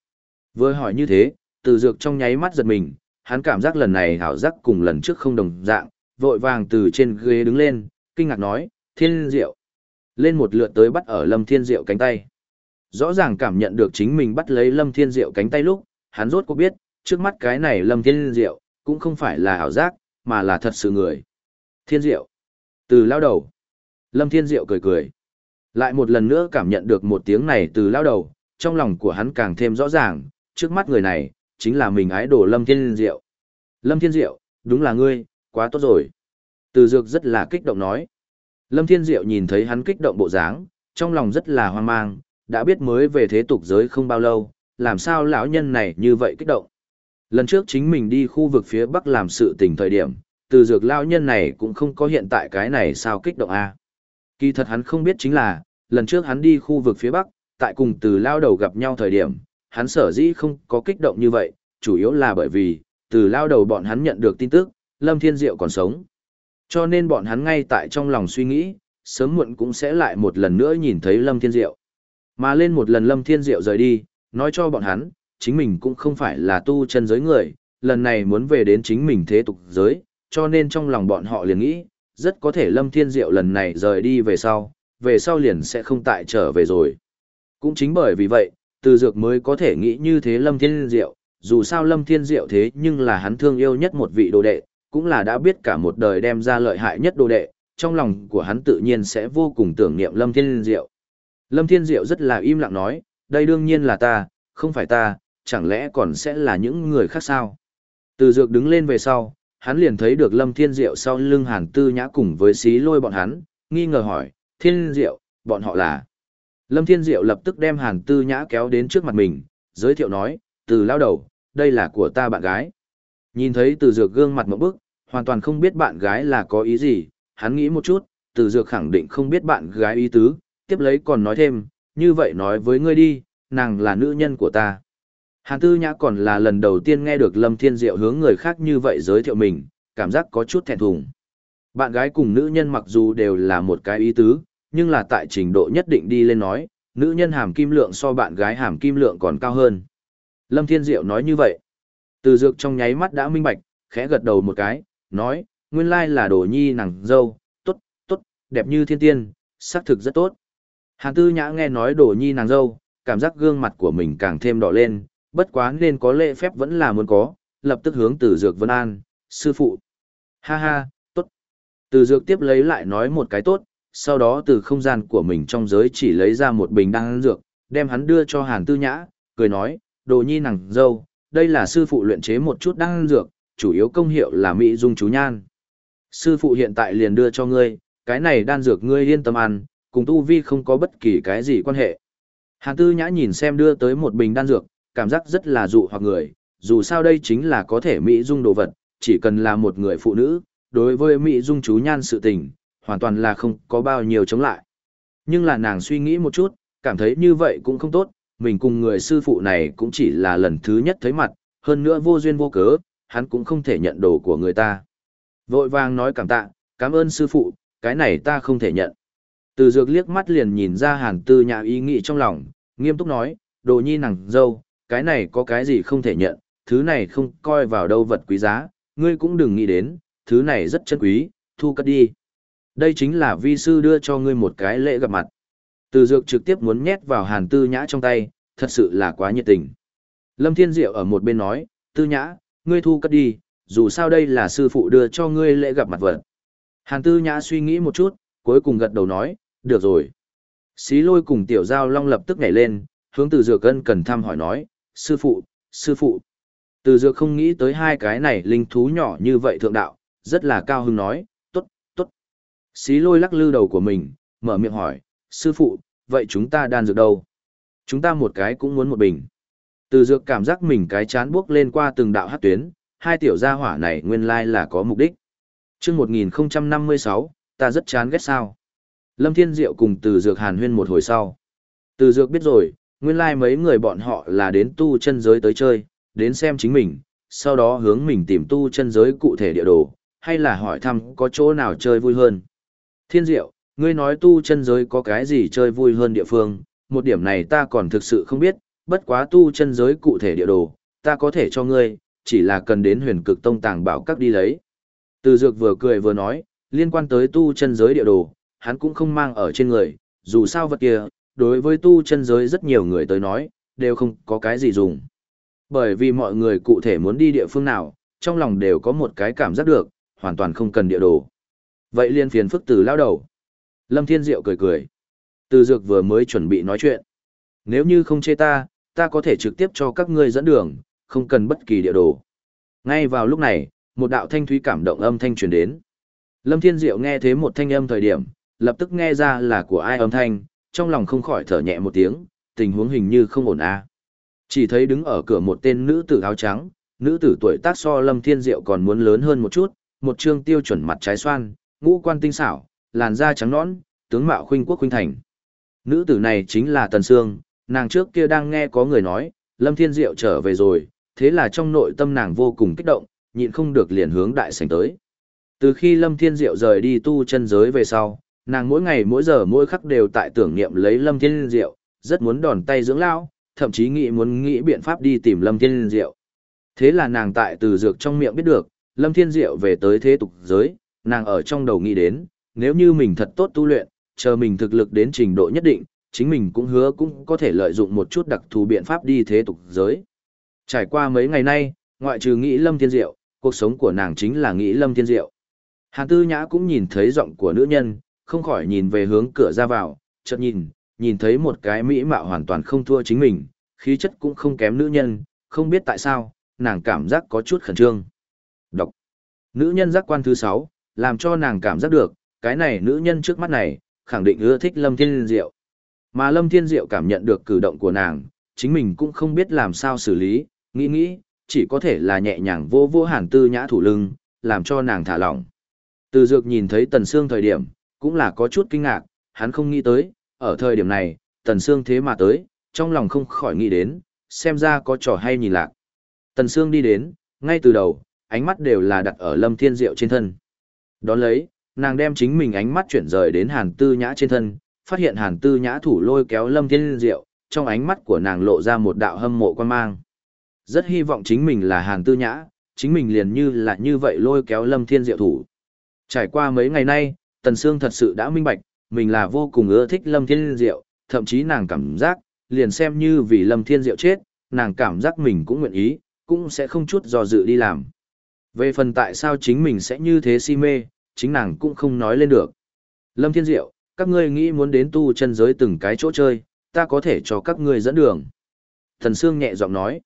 [SPEAKER 1] Vừa hỏi như thế, từ dược trong nháy mắt giật mình, hắn cảm giác lần này ảo giác cùng lần trước không đồng dạng, vội vàng từ trên ghế đứng lên, kinh ngạc nói, Thiên Diệu. Lên một lượt tới bắt ở Lâm Thiên Diệu cánh tay. Rõ ràng cảm nhận được chính mình bắt lấy Lâm Thiên Diệu cánh tay lúc, hắn rốt cuộc biết, trước mắt cái này Lâm Thiên Diệu, cũng không phải là ảo giác, mà là thật sự người. Thiên Diệu. Từ lao đầu. Lâm Thiên Diệu cười cười. Lại một lần nữa cảm nhận được một tiếng này từ lao đầu, trong lòng của hắn càng thêm rõ ràng, trước mắt người này, chính là mình ái đồ Lâm Thiên Diệu. Lâm Thiên Diệu, đúng là ngươi, quá tốt rồi. Từ Dược rất là kích động nói. Lâm Thiên Diệu nhìn thấy hắn kích động bộ dáng, trong lòng rất là hoang mang, đã biết mới về thế tục giới không bao lâu, làm sao lão nhân này như vậy kích động. Lần trước chính mình đi khu vực phía Bắc làm sự tình thời điểm, từ dược lão nhân này cũng không có hiện tại cái này sao kích động a. Kỳ thật hắn không biết chính là, lần trước hắn đi khu vực phía Bắc, tại cùng từ lao đầu gặp nhau thời điểm, hắn sở dĩ không có kích động như vậy, chủ yếu là bởi vì, từ lao đầu bọn hắn nhận được tin tức, Lâm Thiên Diệu còn sống. Cho nên bọn hắn ngay tại trong lòng suy nghĩ, sớm muộn cũng sẽ lại một lần nữa nhìn thấy Lâm Thiên Diệu. Mà lên một lần Lâm Thiên Diệu rời đi, nói cho bọn hắn, chính mình cũng không phải là tu chân giới người, lần này muốn về đến chính mình thế tục giới, cho nên trong lòng bọn họ liền nghĩ, rất có thể Lâm Thiên Diệu lần này rời đi về sau, về sau liền sẽ không tại trở về rồi. Cũng chính bởi vì vậy, từ dược mới có thể nghĩ như thế Lâm Thiên Diệu, dù sao Lâm Thiên Diệu thế nhưng là hắn thương yêu nhất một vị đồ đệ, cũng là đã biết cả một đời đem ra lợi hại nhất đồ đệ, trong lòng của hắn tự nhiên sẽ vô cùng tưởng niệm Lâm Thiên Diệu. Lâm Thiên Diệu rất là im lặng nói, đây đương nhiên là ta, không phải ta, chẳng lẽ còn sẽ là những người khác sao? Từ dược đứng lên về sau, hắn liền thấy được Lâm Thiên Diệu sau lưng Hàn Tư Nhã cùng với xí lôi bọn hắn, nghi ngờ hỏi, Thiên Diệu, bọn họ là... Lâm Thiên Diệu lập tức đem Hàn Tư Nhã kéo đến trước mặt mình, giới thiệu nói, từ lao đầu, đây là của ta bạn gái. Nhìn thấy từ dược gương mặt một bức, hoàn toàn không biết bạn gái là có ý gì, hắn nghĩ một chút, từ dược khẳng định không biết bạn gái ý tứ, tiếp lấy còn nói thêm, như vậy nói với ngươi đi, nàng là nữ nhân của ta. Hàn Tư Nhã còn là lần đầu tiên nghe được Lâm Thiên Diệu hướng người khác như vậy giới thiệu mình, cảm giác có chút thẹn thùng. Bạn gái cùng nữ nhân mặc dù đều là một cái ý tứ, nhưng là tại trình độ nhất định đi lên nói, nữ nhân hàm kim lượng so bạn gái hàm kim lượng còn cao hơn. Lâm Thiên Diệu nói như vậy. Từ dược trong nháy mắt đã minh bạch, khẽ gật đầu một cái, nói, nguyên lai là đồ nhi nàng dâu, tốt, tốt, đẹp như thiên tiên, xác thực rất tốt. Hàn Tư Nhã nghe nói đồ nhi nàng dâu, cảm giác gương mặt của mình càng thêm đỏ lên, bất quá nên có lễ phép vẫn là muốn có, lập tức hướng từ dược vân an, sư phụ. Ha ha, tốt. Từ dược tiếp lấy lại nói một cái tốt, sau đó từ không gian của mình trong giới chỉ lấy ra một bình đan dược, đem hắn đưa cho Hàn Tư Nhã, cười nói, đồ nhi nàng dâu, đây là sư phụ luyện chế một chút đan dược, chủ yếu công hiệu là mỹ dung chú nhan. Sư phụ hiện tại liền đưa cho ngươi, cái này đan dược ngươi yên tâm ăn, cùng tu vi không có bất kỳ cái gì quan hệ. Hàn Tư Nhã nhìn xem đưa tới một bình đan dược, cảm giác rất là dụ hoặc người, dù sao đây chính là có thể mỹ dung đồ vật, chỉ cần là một người phụ nữ, đối với mỹ dung chú nhan sự tình, hoàn toàn là không có bao nhiêu chống lại. Nhưng là nàng suy nghĩ một chút, cảm thấy như vậy cũng không tốt, mình cùng người sư phụ này cũng chỉ là lần thứ nhất thấy mặt, hơn nữa vô duyên vô cớ, hắn cũng không thể nhận đồ của người ta. Vội vàng nói cảm tạ, cảm ơn sư phụ, cái này ta không thể nhận. Từ dược liếc mắt liền nhìn ra hàn tư nhà ý nghĩ trong lòng, nghiêm túc nói, đồ nhi nàng dâu, cái này có cái gì không thể nhận, thứ này không coi vào đâu vật quý giá, ngươi cũng đừng nghĩ đến, thứ này rất chân quý, thu cất đi. Đây chính là vi sư đưa cho ngươi một cái lễ gặp mặt. Từ dược trực tiếp muốn nhét vào hàn tư nhã trong tay, thật sự là quá nhiệt tình. Lâm Thiên Diệu ở một bên nói, tư nhã, ngươi thu cất đi, dù sao đây là sư phụ đưa cho ngươi lễ gặp mặt vật. Hàn tư nhã suy nghĩ một chút, cuối cùng gật đầu nói, được rồi. Xí lôi cùng tiểu giao long lập tức nhảy lên, hướng từ dược cân cần thăm hỏi nói, sư phụ, sư phụ. Từ dược không nghĩ tới hai cái này linh thú nhỏ như vậy thượng đạo, rất là cao hứng nói, tốt, tốt. Xí lôi lắc lư đầu của mình, mở miệng hỏi, sư phụ, vậy chúng ta đan dược đâu? Chúng ta một cái cũng muốn một bình. Từ dược cảm giác mình cái chán buốc lên qua từng đạo hát tuyến, hai tiểu gia hỏa này nguyên lai là có mục đích. Trước 1056, ta rất chán ghét sao. Lâm Thiên Diệu cùng từ dược hàn huyên một hồi sau. Từ dược biết rồi, nguyên lai mấy người bọn họ là đến tu chân giới tới chơi, đến xem chính mình, sau đó hướng mình tìm tu chân giới cụ thể địa đồ, hay là hỏi thăm có chỗ nào chơi vui hơn. Thiên Diệu, ngươi nói tu chân giới có cái gì chơi vui hơn địa phương, một điểm này ta còn thực sự không biết, bất quá tu chân giới cụ thể địa đồ, ta có thể cho ngươi, chỉ là cần đến huyền cực tông tàng bảo các đi lấy. Từ dược vừa cười vừa nói, liên quan tới tu chân giới địa đồ, hắn cũng không mang ở trên người, dù sao vật kia, đối với tu chân giới rất nhiều người tới nói, đều không có cái gì dùng. Bởi vì mọi người cụ thể muốn đi địa phương nào, trong lòng đều có một cái cảm giác được, hoàn toàn không cần địa đồ. Vậy liên phiền phức từ lao đầu. Lâm Thiên Diệu cười cười. Từ dược vừa mới chuẩn bị nói chuyện. Nếu như không chê ta, ta có thể trực tiếp cho các ngươi dẫn đường, không cần bất kỳ địa đồ. Ngay vào lúc này, một đạo thanh thúy cảm động âm thanh truyền đến. Lâm Thiên Diệu nghe thế một thanh âm thời điểm, lập tức nghe ra là của ai âm thanh, trong lòng không khỏi thở nhẹ một tiếng, tình huống hình như không ổn a. Chỉ thấy đứng ở cửa một tên nữ tử áo trắng, nữ tử tuổi tác so Lâm Thiên Diệu còn muốn lớn hơn một chút, một trương tiêu chuẩn mặt trái xoan, ngũ quan tinh xảo, làn da trắng nõn, tướng mạo khuynh quốc khuynh thành. Nữ tử này chính là Tần Sương, nàng trước kia đang nghe có người nói, Lâm Thiên Diệu trở về rồi, thế là trong nội tâm nàng vô cùng kích động, nhịn không được liền hướng đại sảnh tới. Từ khi Lâm Thiên Diệu rời đi tu chân giới về sau, nàng mỗi ngày mỗi giờ mỗi khắc đều tại tưởng niệm lấy Lâm Thiên Diệu, rất muốn đòn tay dưỡng lao, thậm chí nghĩ muốn nghĩ biện pháp đi tìm Lâm Thiên Diệu. Thế là nàng tại từ dược trong miệng biết được, Lâm Thiên Diệu về tới thế tục giới, nàng ở trong đầu nghĩ đến, nếu như mình thật tốt tu luyện, chờ mình thực lực đến trình độ nhất định, chính mình cũng hứa cũng có thể lợi dụng một chút đặc thù biện pháp đi thế tục giới. Trải qua mấy ngày nay, ngoại trừ nghĩ Lâm Thiên Diệu, cuộc sống của nàng chính là nghĩ Lâm Thiên Diệu. Hàn Tư Nhã cũng nhìn thấy giọng của nữ nhân, không khỏi nhìn về hướng cửa ra vào, chợt nhìn, nhìn thấy một cái mỹ mạo hoàn toàn không thua chính mình, khí chất cũng không kém nữ nhân, không biết tại sao, nàng cảm giác có chút khẩn trương. Đọc. Nữ nhân giác quan thứ 6, làm cho nàng cảm giác được, cái này nữ nhân trước mắt này, khẳng định ưa thích Lâm Thiên Diệu. Mà Lâm Thiên Diệu cảm nhận được cử động của nàng, chính mình cũng không biết làm sao xử lý, nghĩ nghĩ, chỉ có thể là nhẹ nhàng vô vô hàn tư nhã thủ lưng, làm cho nàng thả lỏng. Từ dược nhìn thấy Tần Sương thời điểm, cũng là có chút kinh ngạc, hắn không nghĩ tới, ở thời điểm này, Tần Sương thế mà tới, trong lòng không khỏi nghĩ đến, xem ra có trò hay nhìn lạc. Tần Sương đi đến, ngay từ đầu, ánh mắt đều là đặt ở Lâm Thiên Diệu trên thân. Đón lấy, nàng đem chính mình ánh mắt chuyển rời đến Hàn Tư Nhã trên thân, phát hiện Hàn Tư Nhã thủ lôi kéo Lâm Thiên Diệu, trong ánh mắt của nàng lộ ra một đạo hâm mộ quan mang. Rất hy vọng chính mình là Hàn Tư Nhã, chính mình liền như là như vậy lôi kéo Lâm Thiên Diệu thủ. Trải qua mấy ngày nay, Tần Sương thật sự đã minh bạch, mình là vô cùng ưa thích Lâm Thiên Diệu, thậm chí nàng cảm giác, liền xem như vì Lâm Thiên Diệu chết, nàng cảm giác mình cũng nguyện ý, cũng sẽ không chút do dự đi làm. Về phần tại sao chính mình sẽ như thế si mê, chính nàng cũng không nói lên được. Lâm Thiên Diệu, các ngươi nghĩ muốn đến tu chân giới từng cái chỗ chơi, ta có thể cho các ngươi dẫn đường. Thần Sương nhẹ giọng nói.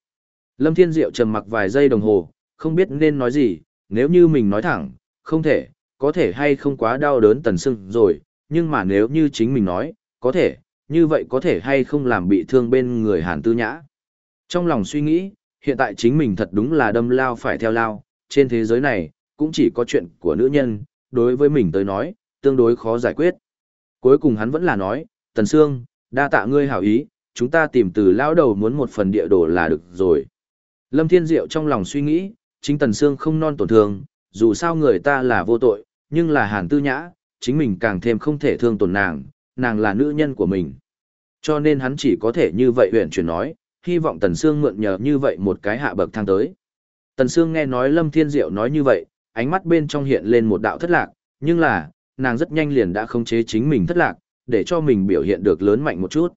[SPEAKER 1] Lâm Thiên Diệu trầm mặc vài giây đồng hồ, không biết nên nói gì, nếu như mình nói thẳng, không thể, có thể hay không quá đau đớn Tần Sương rồi, nhưng mà nếu như chính mình nói, có thể, như vậy có thể hay không làm bị thương bên người Hàn Tư Nhã. Trong lòng suy nghĩ, hiện tại chính mình thật đúng là đâm lao phải theo lao, trên thế giới này, cũng chỉ có chuyện của nữ nhân, đối với mình tới nói, tương đối khó giải quyết. Cuối cùng hắn vẫn là nói, Tần Sương, đa tạ ngươi hảo ý, chúng ta tìm từ lão đầu muốn một phần địa đồ là được rồi. Lâm Thiên Diệu trong lòng suy nghĩ, chính Tần Sương không non tổn thương, dù sao người ta là vô tội, nhưng là Hàn Tư Nhã, chính mình càng thêm không thể thương tổn nàng, nàng là nữ nhân của mình. Cho nên hắn chỉ có thể như vậy huyện chuyển nói, hy vọng Tần Sương mượn nhờ như vậy một cái hạ bậc thang tới. Tần Sương nghe nói Lâm Thiên Diệu nói như vậy, ánh mắt bên trong hiện lên một đạo thất lạc, nhưng là, nàng rất nhanh liền đã khống chế chính mình thất lạc, để cho mình biểu hiện được lớn mạnh một chút.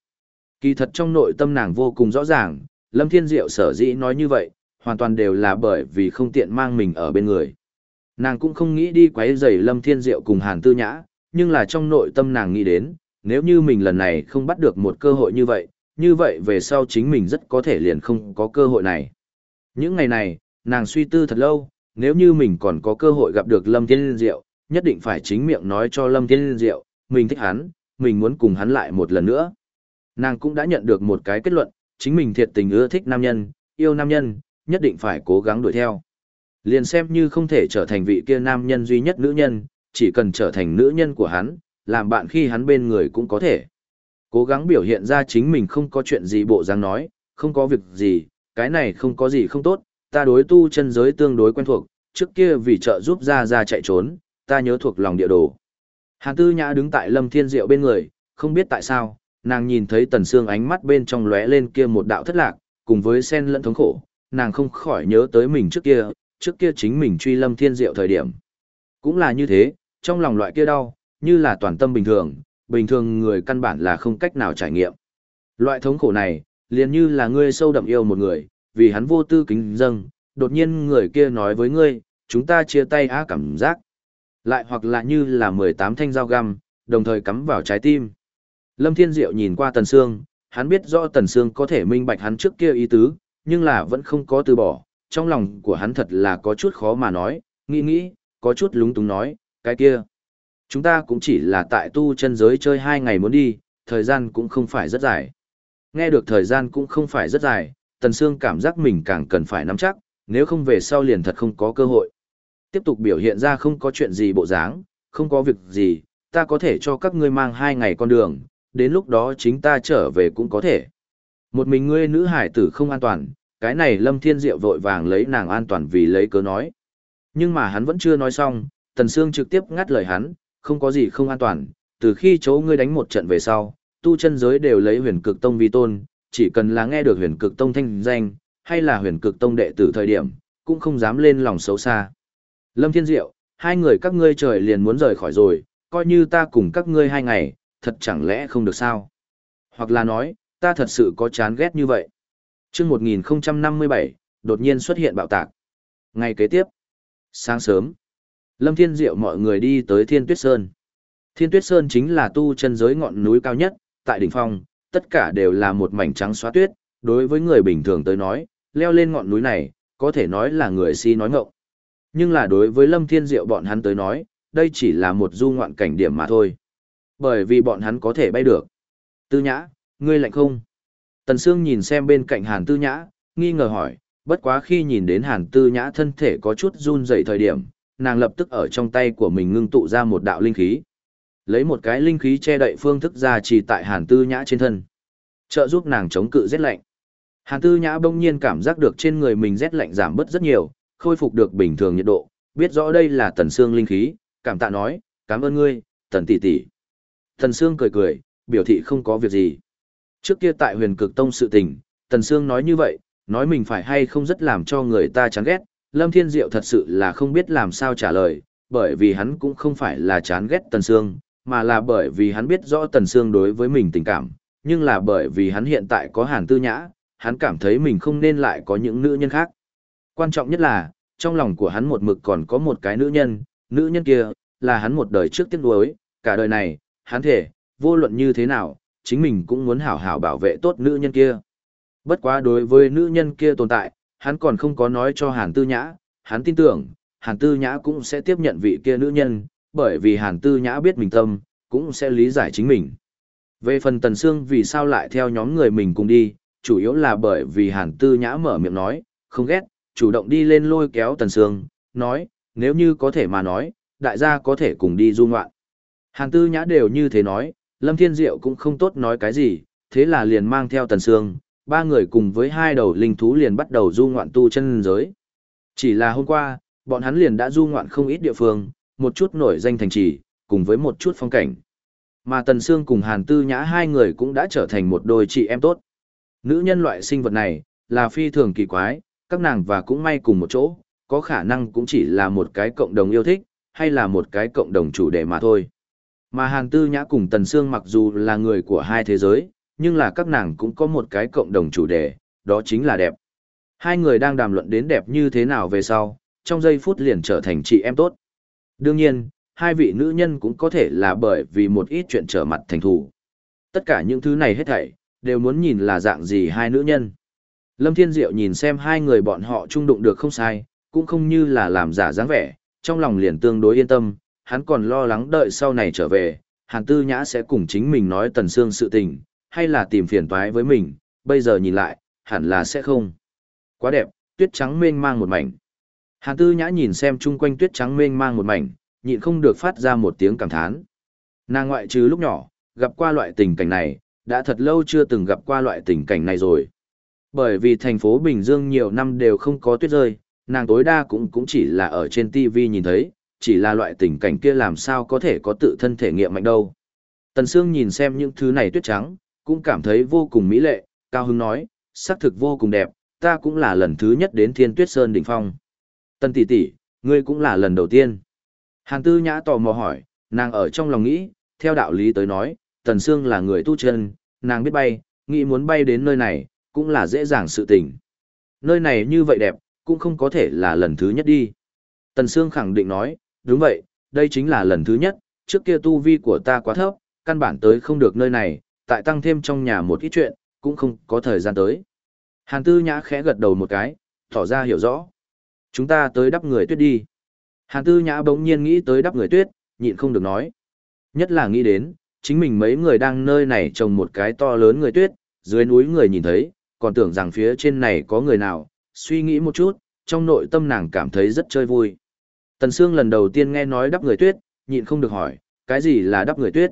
[SPEAKER 1] Kỳ thật trong nội tâm nàng vô cùng rõ ràng, Lâm Thiên Diệu sở dĩ nói như vậy, hoàn toàn đều là bởi vì không tiện mang mình ở bên người. Nàng cũng không nghĩ đi quấy rầy Lâm Thiên Diệu cùng Hàn Tư Nhã, nhưng là trong nội tâm nàng nghĩ đến, nếu như mình lần này không bắt được một cơ hội như vậy, như vậy về sau chính mình rất có thể liền không có cơ hội này. Những ngày này, nàng suy tư thật lâu, nếu như mình còn có cơ hội gặp được Lâm Thiên Diệu, nhất định phải chính miệng nói cho Lâm Thiên Diệu, mình thích hắn, mình muốn cùng hắn lại một lần nữa. Nàng cũng đã nhận được một cái kết luận, chính mình thiệt tình ưa thích nam nhân, yêu nam nhân, nhất định phải cố gắng đuổi theo. Liền xem như không thể trở thành vị kia nam nhân duy nhất nữ nhân, chỉ cần trở thành nữ nhân của hắn, làm bạn khi hắn bên người cũng có thể. Cố gắng biểu hiện ra chính mình không có chuyện gì bộ dáng nói, không có việc gì, cái này không có gì không tốt, ta đối tu chân giới tương đối quen thuộc, trước kia vì trợ giúp ra ra chạy trốn, ta nhớ thuộc lòng địa đồ. Hàn Tư Nhã đứng tại Lâm Thiên Diệu bên người, không biết tại sao, nàng nhìn thấy Tần Sương ánh mắt bên trong lóe lên kia một đạo thất lạc, cùng với sen lẫn thống khổ, nàng không khỏi nhớ tới mình trước kia, trước kia chính mình truy Lâm Thiên Diệu thời điểm. Cũng là như thế, trong lòng loại kia đau, như là toàn tâm bình thường, bình thường người căn bản là không cách nào trải nghiệm. Loại thống khổ này, liền như là ngươi sâu đậm yêu một người, vì hắn vô tư kính dâng, đột nhiên người kia nói với ngươi, chúng ta chia tay á cảm giác. Lại hoặc là như là 18 thanh dao găm, đồng thời cắm vào trái tim. Lâm Thiên Diệu nhìn qua Tần Sương, hắn biết rõ Tần Sương có thể minh bạch hắn trước kia ý tứ, nhưng là vẫn không có từ bỏ, trong lòng của hắn thật là có chút khó mà nói, nghĩ nghĩ, có chút lúng túng nói, cái kia. Chúng ta cũng chỉ là tại tu chân giới chơi hai ngày muốn đi, thời gian cũng không phải rất dài. Nghe được thời gian cũng không phải rất dài, Tần Sương cảm giác mình càng cần phải nắm chắc, nếu không về sau liền thật không có cơ hội. Tiếp tục biểu hiện ra không có chuyện gì bộ dáng, không có việc gì, ta có thể cho các ngươi mang hai ngày con đường, đến lúc đó chính ta trở về cũng có thể. Một mình ngươi nữ hải tử không an toàn, cái này Lâm Thiên Diệu vội vàng lấy nàng an toàn vì lấy cớ nói. Nhưng mà hắn vẫn chưa nói xong, Tần Sương trực tiếp ngắt lời hắn, không có gì không an toàn, từ khi chỗ ngươi đánh một trận về sau, tu chân giới đều lấy huyền cực tông vi tôn, chỉ cần là nghe được huyền cực tông thanh danh, hay là huyền cực tông đệ tử thời điểm, cũng không dám lên lòng xấu xa. Lâm Thiên Diệu, hai người các ngươi trời liền muốn rời khỏi rồi, coi như ta cùng các ngươi hai ngày, thật chẳng lẽ không được sao? Hoặc là nói, ta thật sự có chán ghét như vậy. chương 1057, đột nhiên xuất hiện bạo tạc. Ngày kế tiếp, sáng sớm, Lâm Thiên Diệu mọi người đi tới Thiên Tuyết Sơn. Thiên Tuyết Sơn chính là tu chân giới ngọn núi cao nhất, tại đỉnh phong, tất cả đều là một mảnh trắng xóa tuyết, đối với người bình thường tới nói, leo lên ngọn núi này, có thể nói là người si nói ngọng. Nhưng là đối với Lâm Thiên Diệu bọn hắn tới nói, đây chỉ là một du ngoạn cảnh điểm mà thôi. Bởi vì bọn hắn có thể bay được. Tư nhã, ngươi lạnh không? Tần Sương nhìn xem bên cạnh Hàn Tư nhã, nghi ngờ hỏi, bất quá khi nhìn đến Hàn Tư nhã thân thể có chút run rẩy thời điểm, nàng lập tức ở trong tay của mình ngưng tụ ra một đạo linh khí. Lấy một cái linh khí che đậy phương thức ra chỉ tại Hàn Tư nhã trên thân. trợ giúp nàng chống cự rét lạnh. Hàn Tư Nhã bỗng nhiên cảm giác được trên người mình rét lạnh giảm bớt rất nhiều, khôi phục được bình thường nhiệt độ, biết rõ đây là Tần Sương linh khí, cảm tạ nói, cảm ơn ngươi, Tần tỷ tỷ. Tần Sương cười cười, biểu thị không có việc gì. Trước kia tại huyền cực tông sự tình, Tần Sương nói như vậy, nói mình phải hay không rất làm cho người ta chán ghét, Lâm Thiên Diệu thật sự là không biết làm sao trả lời, bởi vì hắn cũng không phải là chán ghét Tần Sương, mà là bởi vì hắn biết rõ Tần Sương đối với mình tình cảm, nhưng là bởi vì hắn hiện tại có hàn tư nhã, hắn cảm thấy mình không nên lại có những nữ nhân khác. Quan trọng nhất là, trong lòng của hắn một mực còn có một cái nữ nhân, nữ nhân kia, là hắn một đời trước tiếc nuối, cả đời này, hắn thể, vô luận như thế nào, chính mình cũng muốn hảo hảo bảo vệ tốt nữ nhân kia. Bất quá đối với nữ nhân kia tồn tại, hắn còn không có nói cho Hàn Tư Nhã, hắn tin tưởng, Hàn Tư Nhã cũng sẽ tiếp nhận vị kia nữ nhân, bởi vì Hàn Tư Nhã biết mình tâm, cũng sẽ lý giải chính mình. Về phần Tần Sương vì sao lại theo nhóm người mình cùng đi, chủ yếu là bởi vì Hàn Tư Nhã mở miệng nói, không ghét, chủ động đi lên lôi kéo Tần Sương, nói, nếu như có thể mà nói, đại gia có thể cùng đi du ngoạn. Hàn Tư Nhã đều như thế nói, Lâm Thiên Diệu cũng không tốt nói cái gì, thế là liền mang theo Tần Sương, ba người cùng với hai đầu linh thú liền bắt đầu du ngoạn tu chân giới. Chỉ là hôm qua, bọn hắn liền đã du ngoạn không ít địa phương, một chút nổi danh thành trì, cùng với một chút phong cảnh. Mà Tần Sương cùng Hàn Tư Nhã hai người cũng đã trở thành một đôi chị em tốt. Nữ nhân loại sinh vật này, là phi thường kỳ quái, các nàng và cũng may cùng một chỗ, có khả năng cũng chỉ là một cái cộng đồng yêu thích, hay là một cái cộng đồng chủ đề mà thôi. Mà Hàn Tư Nhã cùng Tần Sương mặc dù là người của hai thế giới, nhưng là các nàng cũng có một cái cộng đồng chủ đề, đó chính là đẹp. Hai người đang đàm luận đến đẹp như thế nào về sau, trong giây phút liền trở thành chị em tốt. Đương nhiên, hai vị nữ nhân cũng có thể là bởi vì một ít chuyện trở mặt thành thủ. Tất cả những thứ này hết thảy, đều muốn nhìn là dạng gì hai nữ nhân. Lâm Thiên Diệu nhìn xem hai người bọn họ trung đụng được không sai, cũng không như là làm giả dáng vẻ, trong lòng liền tương đối yên tâm, hắn còn lo lắng đợi sau này trở về, Hàn Tư Nhã sẽ cùng chính mình nói Tần Sương sự tình, hay là tìm phiền toái với mình, bây giờ nhìn lại, hẳn là sẽ không. Quá đẹp, tuyết trắng mênh mang một mảnh. Hàn Tư Nhã nhìn xem chung quanh tuyết trắng mênh mang một mảnh, nhịn không được phát ra một tiếng cảm thán. Nàng ngoại trừ lúc nhỏ, gặp qua loại tình cảnh này, đã thật lâu chưa từng gặp qua loại tình cảnh này rồi. Bởi vì thành phố Bình Dương nhiều năm đều không có tuyết rơi, nàng tối đa cũng cũng chỉ là ở trên TV nhìn thấy, chỉ là loại tình cảnh kia làm sao có thể có tự thân thể nghiệm mạnh đâu. Tần Sương nhìn xem những thứ này tuyết trắng, cũng cảm thấy vô cùng mỹ lệ, cao Hưng nói, sắc thực vô cùng đẹp, ta cũng là lần thứ nhất đến Thiên Tuyết Sơn đỉnh phong. Tần tỷ tỷ, ngươi cũng là lần đầu tiên. Hàn Tư Nhã tò mò hỏi, nàng ở trong lòng nghĩ, theo đạo lý tới nói, Tần Sương là người tu chân, nàng biết bay, nghĩ muốn bay đến nơi này, cũng là dễ dàng sự tình. Nơi này như vậy đẹp, cũng không có thể là lần thứ nhất đi. Tần Sương khẳng định nói, đúng vậy, đây chính là lần thứ nhất, trước kia tu vi của ta quá thấp, căn bản tới không được nơi này, tại tăng thêm trong nhà một ít chuyện, cũng không có thời gian tới. Hàn Tư Nhã khẽ gật đầu một cái, tỏ ra hiểu rõ. Chúng ta tới đắp người tuyết đi. Hàn Tư Nhã bỗng nhiên nghĩ tới đắp người tuyết, nhịn không được nói. Nhất là nghĩ đến, chính mình mấy người đang nơi này trồng một cái to lớn người tuyết, dưới núi người nhìn thấy, còn tưởng rằng phía trên này có người nào, suy nghĩ một chút, trong nội tâm nàng cảm thấy rất chơi vui. Tần Sương lần đầu tiên nghe nói đắp người tuyết, nhịn không được hỏi, cái gì là đắp người tuyết?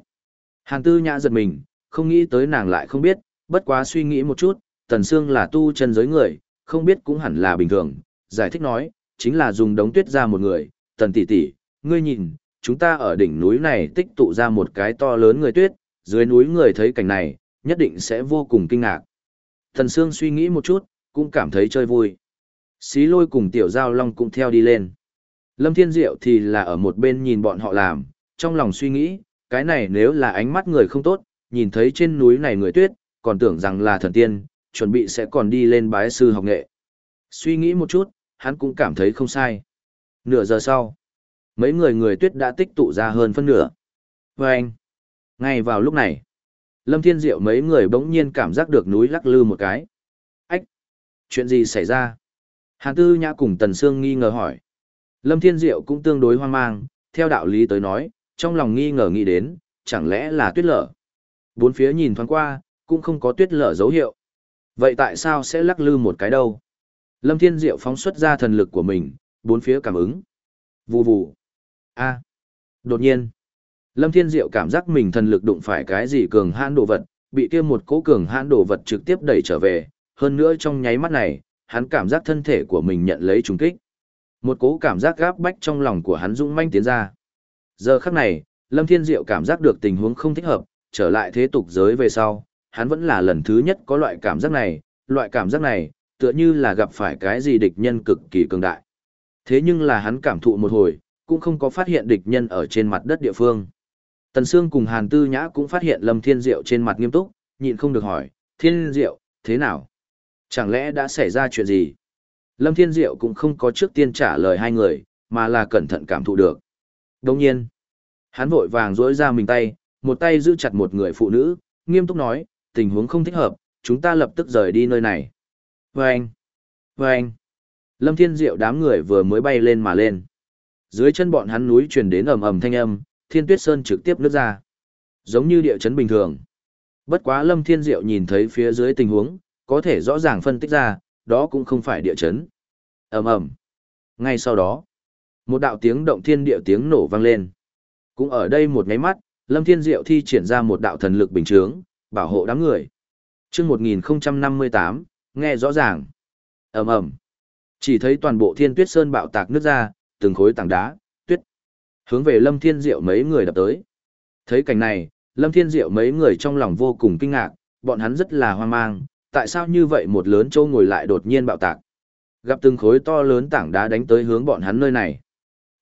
[SPEAKER 1] Hàn Tư Nhã giật mình, không nghĩ tới nàng lại không biết, bất quá suy nghĩ một chút, Tần Sương là tu chân giới người, không biết cũng hẳn là bình thường, giải thích nói, chính là dùng đống tuyết ra một người, Tần tỷ tỷ, ngươi nhìn, chúng ta ở đỉnh núi này tích tụ ra một cái to lớn người tuyết, dưới núi người thấy cảnh này, nhất định sẽ vô cùng kinh ngạc. thần Sương suy nghĩ một chút, cũng cảm thấy chơi vui. Xí lôi cùng tiểu giao long cũng theo đi lên. Lâm Thiên Diệu thì là ở một bên nhìn bọn họ làm, trong lòng suy nghĩ, cái này nếu là ánh mắt người không tốt, nhìn thấy trên núi này người tuyết, còn tưởng rằng là thần tiên, chuẩn bị sẽ còn đi lên bái sư học nghệ. Suy nghĩ một chút, hắn cũng cảm thấy không sai. Nửa giờ sau, mấy người người tuyết đã tích tụ ra hơn phân nửa. Và anh, ngay vào lúc này, Lâm Thiên Diệu mấy người bỗng nhiên cảm giác được núi lắc lư một cái. Ách! Chuyện gì xảy ra? Hàn Tư Nhã cùng Tần Sương nghi ngờ hỏi. Lâm Thiên Diệu cũng tương đối hoang mang, theo đạo lý tới nói, trong lòng nghi ngờ nghĩ đến, chẳng lẽ là tuyết lở. Bốn phía nhìn thoáng qua, cũng không có tuyết lở dấu hiệu. Vậy tại sao sẽ lắc lư một cái đâu? Lâm Thiên Diệu phóng xuất ra thần lực của mình, bốn phía cảm ứng. Vù vù. A. Đột nhiên, Lâm Thiên Diệu cảm giác mình thần lực đụng phải cái gì cường hãn đồ vật, bị kia một cỗ cường hãn đồ vật trực tiếp đẩy trở về, hơn nữa trong nháy mắt này, hắn cảm giác thân thể của mình nhận lấy trùng kích. Một cỗ cảm giác gáp bách trong lòng của hắn dũng manh tiến ra. Giờ khắc này, Lâm Thiên Diệu cảm giác được tình huống không thích hợp, trở lại thế tục giới về sau, hắn vẫn là lần thứ nhất có loại cảm giác này, loại cảm giác này, tựa như là gặp phải cái gì địch nhân cực kỳ cường đại. Thế nhưng là hắn cảm thụ một hồi, cũng không có phát hiện địch nhân ở trên mặt đất địa phương. Tần Sương cùng Hàn Tư Nhã cũng phát hiện Lâm Thiên Diệu trên mặt nghiêm túc, nhịn không được hỏi, Thiên Diệu, thế nào? Chẳng lẽ đã xảy ra chuyện gì? Lâm Thiên Diệu cũng không có trước tiên trả lời hai người, mà là cẩn thận cảm thụ được. Đồng nhiên, hắn vội vàng duỗi ra mình tay, một tay giữ chặt một người phụ nữ, nghiêm túc nói, tình huống không thích hợp, chúng ta lập tức rời đi nơi này. Vâng! Vâng! Lâm Thiên Diệu đám người vừa mới bay lên mà lên. Dưới chân bọn hắn núi truyền đến ầm ầm thanh âm, Thiên Tuyết Sơn trực tiếp nứt ra. Giống như địa chấn bình thường. Bất quá Lâm Thiên Diệu nhìn thấy phía dưới tình huống, có thể rõ ràng phân tích ra, đó cũng không phải địa chấn. ầm ầm. Ngay sau đó, một đạo tiếng động thiên địa tiếng nổ vang lên. Cũng ở đây một nháy mắt, Lâm Thiên Diệu thi triển ra một đạo thần lực bình chướng, bảo hộ đám người. Chương 1058, nghe rõ ràng. Ầm ầm. Chỉ thấy toàn bộ Thiên Tuyết Sơn bạo tạc nước ra, từng khối tảng đá, tuyết hướng về Lâm Thiên Diệu mấy người đập tới. Thấy cảnh này, Lâm Thiên Diệu mấy người trong lòng vô cùng kinh ngạc, bọn hắn rất là hoang mang, tại sao như vậy một lớn châu ngồi lại đột nhiên bạo tạc. Gặp từng khối to lớn tảng đá đánh tới hướng bọn hắn nơi này.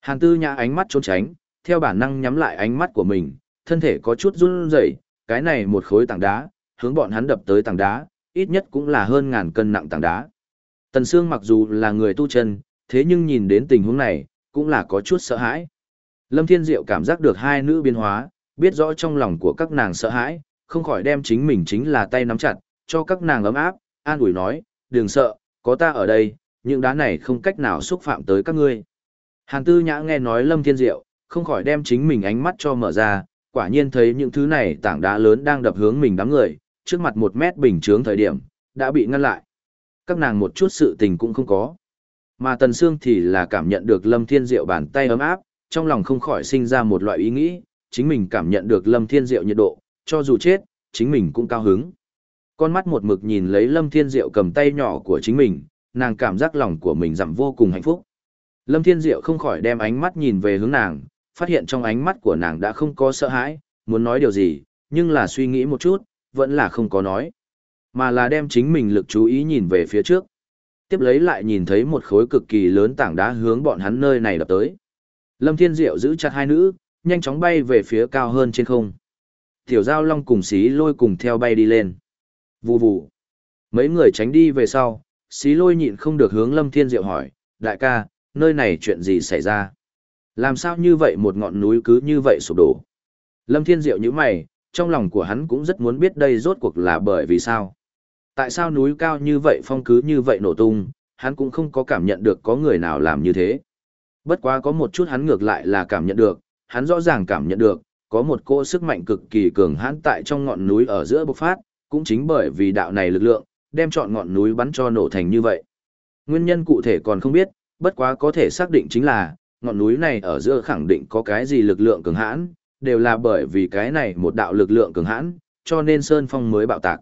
[SPEAKER 1] Hàn Tư Nhã ánh mắt trốn tránh, theo bản năng nhắm lại ánh mắt của mình, thân thể có chút run rẩy, cái này một khối tảng đá, hướng bọn hắn đập tới tảng đá, ít nhất cũng là hơn ngàn cân nặng tảng đá. Tần Sương mặc dù là người tu chân, thế nhưng nhìn đến tình huống này, cũng là có chút sợ hãi. Lâm Thiên Diệu cảm giác được hai nữ biến hóa, biết rõ trong lòng của các nàng sợ hãi, không khỏi đem chính mình chính là tay nắm chặt, cho các nàng ấm áp, an ủi nói, đừng sợ, có ta ở đây, những đá này không cách nào xúc phạm tới các ngươi. Hàn Tư Nhã nghe nói Lâm Thiên Diệu, không khỏi đem chính mình ánh mắt cho mở ra, quả nhiên thấy những thứ này tảng đá lớn đang đập hướng mình đám người, trước mặt một mét bình chướng thời điểm, đã bị ngăn lại. Các nàng một chút sự tình cũng không có. Mà Tần Sương thì là cảm nhận được Lâm Thiên Diệu bàn tay ấm áp, trong lòng không khỏi sinh ra một loại ý nghĩ, chính mình cảm nhận được Lâm Thiên Diệu nhiệt độ, cho dù chết, chính mình cũng cao hứng. Con mắt một mực nhìn lấy Lâm Thiên Diệu cầm tay nhỏ của chính mình, nàng cảm giác lòng của mình giảm vô cùng hạnh phúc. Lâm Thiên Diệu không khỏi đem ánh mắt nhìn về hướng nàng, phát hiện trong ánh mắt của nàng đã không có sợ hãi, muốn nói điều gì, nhưng là suy nghĩ một chút, vẫn là không có nói. Mà là đem chính mình lực chú ý nhìn về phía trước. Tiếp lấy lại nhìn thấy một khối cực kỳ lớn tảng đá hướng bọn hắn nơi này đập tới. Lâm Thiên Diệu giữ chặt hai nữ, nhanh chóng bay về phía cao hơn trên không. Tiểu Giao Long cùng xí lôi cùng theo bay đi lên. Vù vù. Mấy người tránh đi về sau, xí lôi nhịn không được hướng Lâm Thiên Diệu hỏi, đại ca, nơi này chuyện gì xảy ra? Làm sao như vậy một ngọn núi cứ như vậy sụp đổ? Lâm Thiên Diệu như mày, trong lòng của hắn cũng rất muốn biết đây rốt cuộc là bởi vì sao. Tại sao núi cao như vậy phong cứ như vậy nổ tung, hắn cũng không có cảm nhận được có người nào làm như thế. Bất quá có một chút hắn ngược lại là cảm nhận được, hắn rõ ràng cảm nhận được, có một cỗ sức mạnh cực kỳ cường hãn tại trong ngọn núi ở giữa bộc phát, cũng chính bởi vì đạo này lực lượng, đem chọn ngọn núi bắn cho nổ thành như vậy. Nguyên nhân cụ thể còn không biết, bất quá có thể xác định chính là, ngọn núi này ở giữa khẳng định có cái gì lực lượng cường hãn, đều là bởi vì cái này một đạo lực lượng cường hãn, cho nên Sơn Phong mới bạo tạc.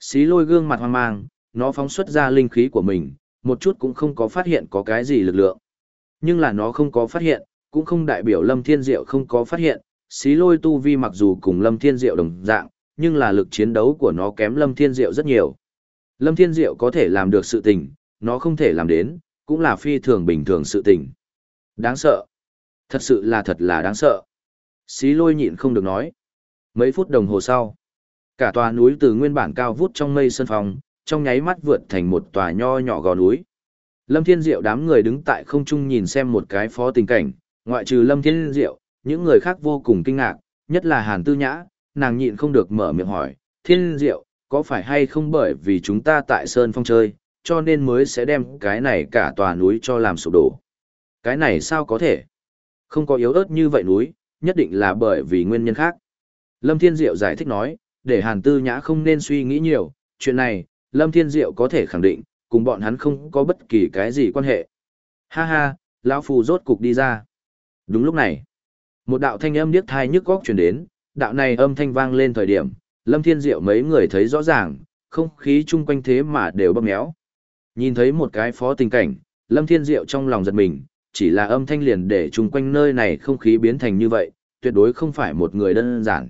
[SPEAKER 1] Xí lôi gương mặt hoang mang, nó phóng xuất ra linh khí của mình, một chút cũng không có phát hiện có cái gì lực lượng. Nhưng là nó không có phát hiện, cũng không đại biểu Lâm Thiên Diệu không có phát hiện, xí lôi tu vi mặc dù cùng Lâm Thiên Diệu đồng dạng, nhưng là lực chiến đấu của nó kém Lâm Thiên Diệu rất nhiều. Lâm Thiên Diệu có thể làm được sự tình, nó không thể làm đến, cũng là phi thường bình thường sự tình. Đáng sợ. Thật sự là thật là đáng sợ. Xí lôi nhịn không được nói. Mấy phút đồng hồ sau, cả tòa núi từ nguyên bản cao vút trong mây sân phòng, trong nháy mắt vượt thành một tòa nho nhỏ gò núi. Lâm Thiên Diệu đám người đứng tại không trung nhìn xem một cái phó tình cảnh, ngoại trừ Lâm Thiên Diệu, những người khác vô cùng kinh ngạc, nhất là Hàn Tư Nhã, nàng nhịn không được mở miệng hỏi, Thiên Diệu, có phải hay không bởi vì chúng ta tại Sơn Phong chơi, cho nên mới sẽ đem cái này cả tòa núi cho làm sụp đổ. Cái này sao có thể? Không có yếu ớt như vậy núi, nhất định là bởi vì nguyên nhân khác. Lâm Thiên Diệu giải thích nói, để Hàn Tư Nhã không nên suy nghĩ nhiều, chuyện này, Lâm Thiên Diệu có thể khẳng định, cùng bọn hắn không có bất kỳ cái gì quan hệ. Ha ha, lão phù rốt cục đi ra. Đúng lúc này, một đạo thanh âm điếc thai nhức góc truyền đến, đạo này âm thanh vang lên thời điểm, Lâm Thiên Diệu mấy người thấy rõ ràng, không khí chung quanh thế mà đều bơm méo. Nhìn thấy một cái phó tình cảnh, Lâm Thiên Diệu trong lòng giật mình, chỉ là âm thanh liền để chung quanh nơi này không khí biến thành như vậy, tuyệt đối không phải một người đơn giản.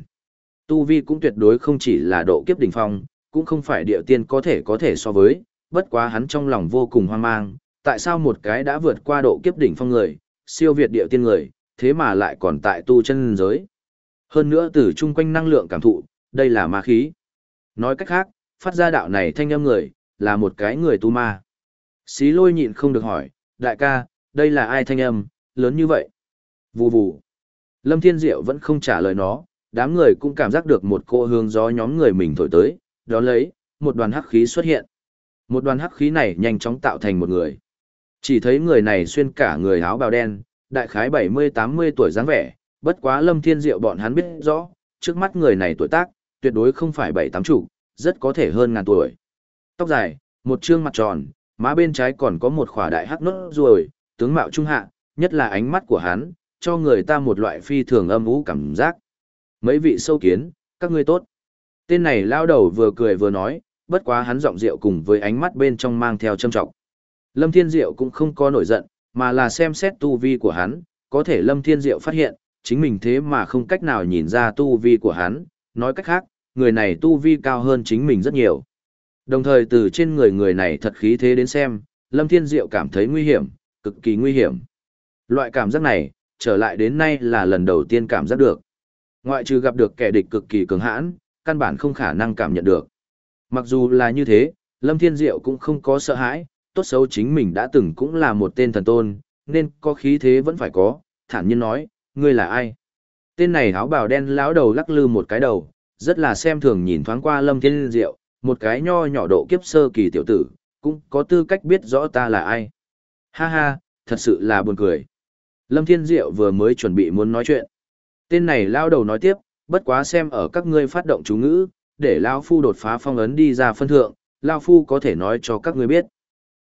[SPEAKER 1] Tu Vi cũng tuyệt đối không chỉ là độ kiếp đỉnh phong, cũng không phải địa tiên có thể có thể so với, bất quá hắn trong lòng vô cùng hoang mang, tại sao một cái đã vượt qua độ kiếp đỉnh phong người, siêu việt địa tiên người, thế mà lại còn tại tu chân giới. Hơn nữa từ chung quanh năng lượng cảm thụ, đây là ma khí. Nói cách khác, phát ra đạo này thanh âm người, là một cái người tu ma. Xí lôi nhịn không được hỏi, đại ca, đây là ai thanh âm, lớn như vậy? Vù vù. Lâm Thiên Diệu vẫn không trả lời nó, đám người cũng cảm giác được một cô hương gió nhóm người mình thổi tới, đó lấy, một đoàn hắc khí xuất hiện. Một đoàn hắc khí này nhanh chóng tạo thành một người. Chỉ thấy người này xuyên cả người áo bào đen, đại khái 70-80 tuổi dáng vẻ, bất quá Lâm Thiên Diệu bọn hắn biết rõ, trước mắt người này tuổi tác, tuyệt đối không phải 7-8 chủ, rất có thể hơn ngàn tuổi. Tóc dài, một trương mặt tròn, má bên trái còn có một khỏa đại hắc nốt ruồi, tướng mạo trung hạ, nhất là ánh mắt của hắn, cho người ta một loại phi thường âm ú cảm giác. Mấy vị sâu kiến, các ngươi tốt. Tên này lao đầu vừa cười vừa nói, bất quá hắn giọng rượu cùng với ánh mắt bên trong mang theo châm trọng. Lâm Thiên Diệu cũng không có nổi giận, mà là xem xét tu vi của hắn, có thể Lâm Thiên Diệu phát hiện, chính mình thế mà không cách nào nhìn ra tu vi của hắn, nói cách khác, người này tu vi cao hơn chính mình rất nhiều. Đồng thời từ trên người người này thật khí thế đến xem, Lâm Thiên Diệu cảm thấy nguy hiểm, cực kỳ nguy hiểm. Loại cảm giác này, trở lại đến nay là lần đầu tiên cảm giác được. Ngoại trừ gặp được kẻ địch cực kỳ cường hãn, căn bản không khả năng cảm nhận được. Mặc dù là như thế, Lâm Thiên Diệu cũng không có sợ hãi, tốt xấu chính mình đã từng cũng là một tên thần tôn, nên có khí thế vẫn phải có, thản nhiên nói, ngươi là ai? Tên này áo bào đen lão đầu lắc lư một cái đầu, rất là xem thường nhìn thoáng qua Lâm Thiên Diệu, một cái nho nhỏ độ kiếp sơ kỳ tiểu tử, cũng có tư cách biết rõ ta là ai. Ha ha, thật sự là buồn cười. Lâm Thiên Diệu vừa mới chuẩn bị muốn nói chuyện. Tên này lao đầu nói tiếp, bất quá xem ở các ngươi phát động chú ngữ, để Lao Phu đột phá phong ấn đi ra phân thượng, Lao Phu có thể nói cho các ngươi biết.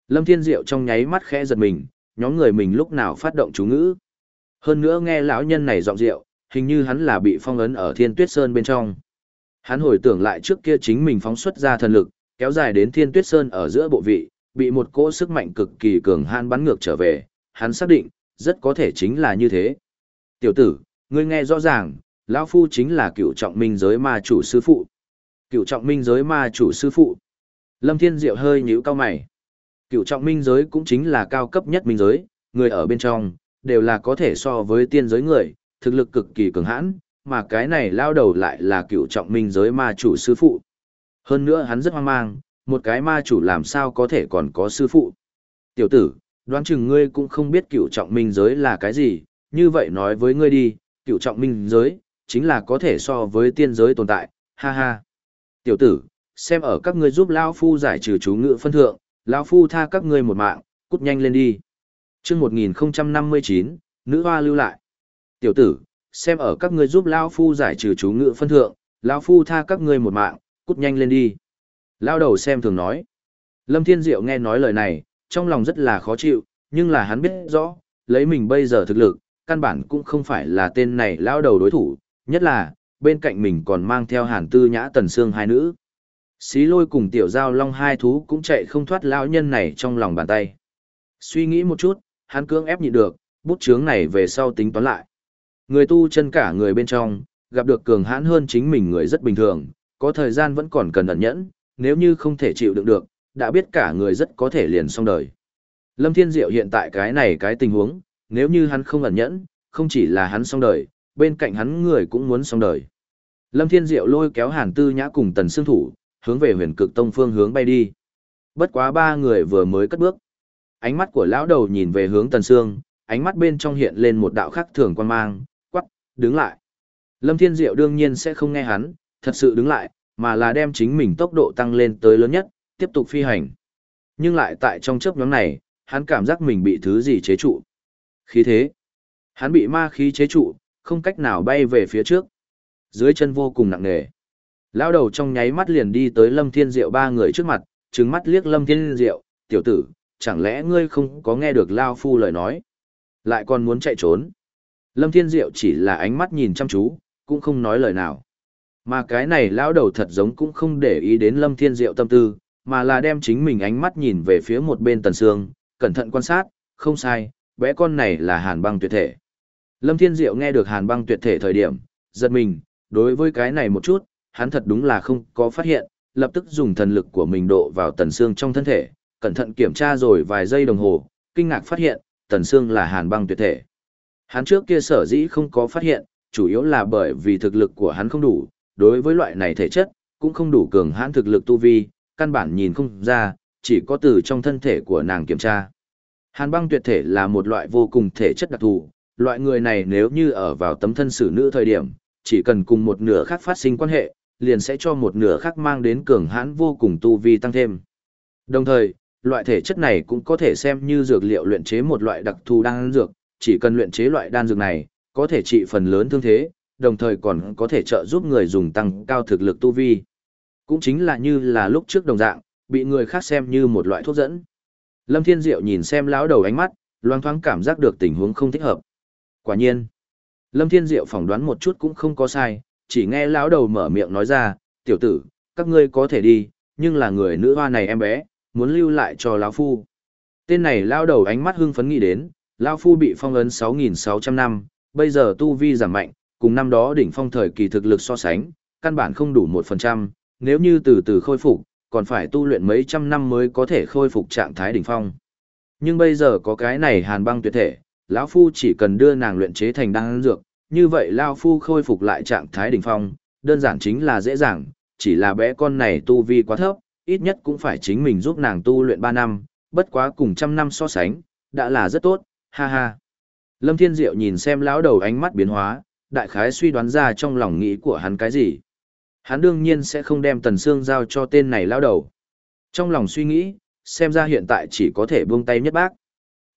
[SPEAKER 1] Lâm Thiên Diệu trong nháy mắt khẽ giật mình, nhóm người mình lúc nào phát động chú ngữ. Hơn nữa nghe lão nhân này giọng rượu, hình như hắn là bị phong ấn ở Thiên Tuyết Sơn bên trong. Hắn hồi tưởng lại trước kia chính mình phóng xuất ra thần lực, kéo dài đến Thiên Tuyết Sơn ở giữa bộ vị, bị một cỗ sức mạnh cực kỳ cường han bắn ngược trở về, hắn xác định, rất có thể chính là như thế. Tiểu tử, ngươi nghe rõ ràng, lão phu chính là cựu trọng minh giới ma chủ sư phụ. Cựu trọng minh giới ma chủ sư phụ. Lâm Thiên Diệu hơi nhíu cao mày. Cựu trọng minh giới cũng chính là cao cấp nhất minh giới, người ở bên trong, đều là có thể so với tiên giới người, thực lực cực kỳ cường hãn, mà cái này lao đầu lại là cựu trọng minh giới ma chủ sư phụ. Hơn nữa hắn rất hoang mang, một cái ma chủ làm sao có thể còn có sư phụ. Tiểu tử, đoán chừng ngươi cũng không biết cựu trọng minh giới là cái gì, như vậy nói với ngươi đi, cựu trọng minh giới, chính là có thể so với tiên giới tồn tại, ha ha. Tiểu tử, xem ở các ngươi giúp Lao Phu giải trừ chú ngự phân thượng, Lao Phu tha các ngươi một mạng, cút nhanh lên đi. chương 1059, nữ hoa lưu lại. Tiểu tử, xem ở các ngươi giúp Lao Phu giải trừ chú ngự phân thượng, Lao Phu tha các ngươi một mạng, cút nhanh lên đi. Lao đầu xem thường nói. Lâm Thiên Diệu nghe nói lời này, trong lòng rất là khó chịu, nhưng là hắn biết rõ, lấy mình bây giờ thực lực, căn bản cũng không phải là tên này lao đầu đối thủ, nhất là, bên cạnh mình còn mang theo hàn tư nhã tần xương hai nữ. Xí lôi cùng tiểu giao long hai thú cũng chạy không thoát lão nhân này trong lòng bàn tay. Suy nghĩ một chút, hắn cưỡng ép nhịn được, bút chướng này về sau tính toán lại. Người tu chân cả người bên trong, gặp được cường hãn hơn chính mình người rất bình thường, có thời gian vẫn còn cần ẩn nhẫn, nếu như không thể chịu đựng được, đã biết cả người rất có thể liền xong đời. Lâm Thiên Diệu hiện tại cái này cái tình huống, nếu như hắn không ẩn nhẫn, không chỉ là hắn xong đời, bên cạnh hắn người cũng muốn xong đời. Lâm Thiên Diệu lôi kéo Hàn Tư Nhã cùng Tần Sương Thủ, hướng về huyền cực tông phương hướng bay đi. Bất quá ba người vừa mới cất bước. Ánh mắt của lão đầu nhìn về hướng Tần Sương, ánh mắt bên trong hiện lên một đạo khắc thường quan mang, quắc, đứng lại. Lâm Thiên Diệu đương nhiên sẽ không nghe hắn, thật sự đứng lại, mà là đem chính mình tốc độ tăng lên tới lớn nhất, tiếp tục phi hành. Nhưng lại tại trong chớp nhóm này, hắn cảm giác mình bị thứ gì chế trụ. Khí thế. Hắn bị ma khí chế trụ, không cách nào bay về phía trước. Dưới chân vô cùng nặng nề. lao đầu trong nháy mắt liền đi tới Lâm Thiên Diệu ba người trước mặt, trừng mắt liếc Lâm Thiên Diệu, tiểu tử, chẳng lẽ ngươi không có nghe được Lao Phu lời nói? Lại còn muốn chạy trốn. Lâm Thiên Diệu chỉ là ánh mắt nhìn chăm chú, cũng không nói lời nào. Mà cái này lão đầu thật giống cũng không để ý đến Lâm Thiên Diệu tâm tư, mà là đem chính mình ánh mắt nhìn về phía một bên Tần Sương, cẩn thận quan sát, không sai, bé con này là hàn băng tuyệt thể. Lâm Thiên Diệu nghe được hàn băng tuyệt thể thời điểm, giật mình, đối với cái này một chút, hắn thật đúng là không có phát hiện, lập tức dùng thần lực của mình độ vào Tần Sương trong thân thể, cẩn thận kiểm tra rồi vài giây đồng hồ, kinh ngạc phát hiện, Tần Sương là hàn băng tuyệt thể. Hắn trước kia sở dĩ không có phát hiện, chủ yếu là bởi vì thực lực của hắn không đủ, đối với loại này thể chất, cũng không đủ cường hãn thực lực tu vi, căn bản nhìn không ra, chỉ có từ trong thân thể của nàng kiểm tra. Hàn băng tuyệt thể là một loại vô cùng thể chất đặc thù, loại người này nếu như ở vào tấm thân xử nữ thời điểm, chỉ cần cùng một nửa khác phát sinh quan hệ, liền sẽ cho một nửa khác mang đến cường hãn vô cùng tu vi tăng thêm. Đồng thời, loại thể chất này cũng có thể xem như dược liệu luyện chế một loại đặc thù đan dược, chỉ cần luyện chế loại đan dược này, có thể trị phần lớn thương thế, đồng thời còn có thể trợ giúp người dùng tăng cao thực lực tu vi. Cũng chính là như là lúc trước đồng dạng, bị người khác xem như một loại thuốc dẫn. Lâm Thiên Diệu nhìn xem lão đầu ánh mắt, loang thoáng cảm giác được tình huống không thích hợp. Quả nhiên, Lâm Thiên Diệu phỏng đoán một chút cũng không có sai, chỉ nghe lão đầu mở miệng nói ra, tiểu tử, các ngươi có thể đi, nhưng là người nữ hoa này em bé, muốn lưu lại cho lão phu. Tên này lão đầu ánh mắt hưng phấn nghĩ đến, lão phu bị phong ấn 6.600 năm, bây giờ tu vi giảm mạnh, cùng năm đó đỉnh phong thời kỳ thực lực so sánh, căn bản không đủ 1%, nếu như từ từ khôi phục, còn phải tu luyện mấy trăm năm mới có thể khôi phục trạng thái đỉnh phong. Nhưng bây giờ có cái này hàn băng tuyệt thể, lão phu chỉ cần đưa nàng luyện chế thành đan dược, như vậy lão phu khôi phục lại trạng thái đỉnh phong, đơn giản chính là dễ dàng, chỉ là bé con này tu vi quá thấp, ít nhất cũng phải chính mình giúp nàng tu luyện 3 năm, bất quá cùng trăm năm so sánh, đã là rất tốt, ha ha. Lâm Thiên Diệu nhìn xem lão đầu ánh mắt biến hóa, đại khái suy đoán ra trong lòng nghĩ của hắn cái gì. Hắn đương nhiên sẽ không đem Tần Sương giao cho tên này lão đầu. Trong lòng suy nghĩ, xem ra hiện tại chỉ có thể buông tay nhất bác.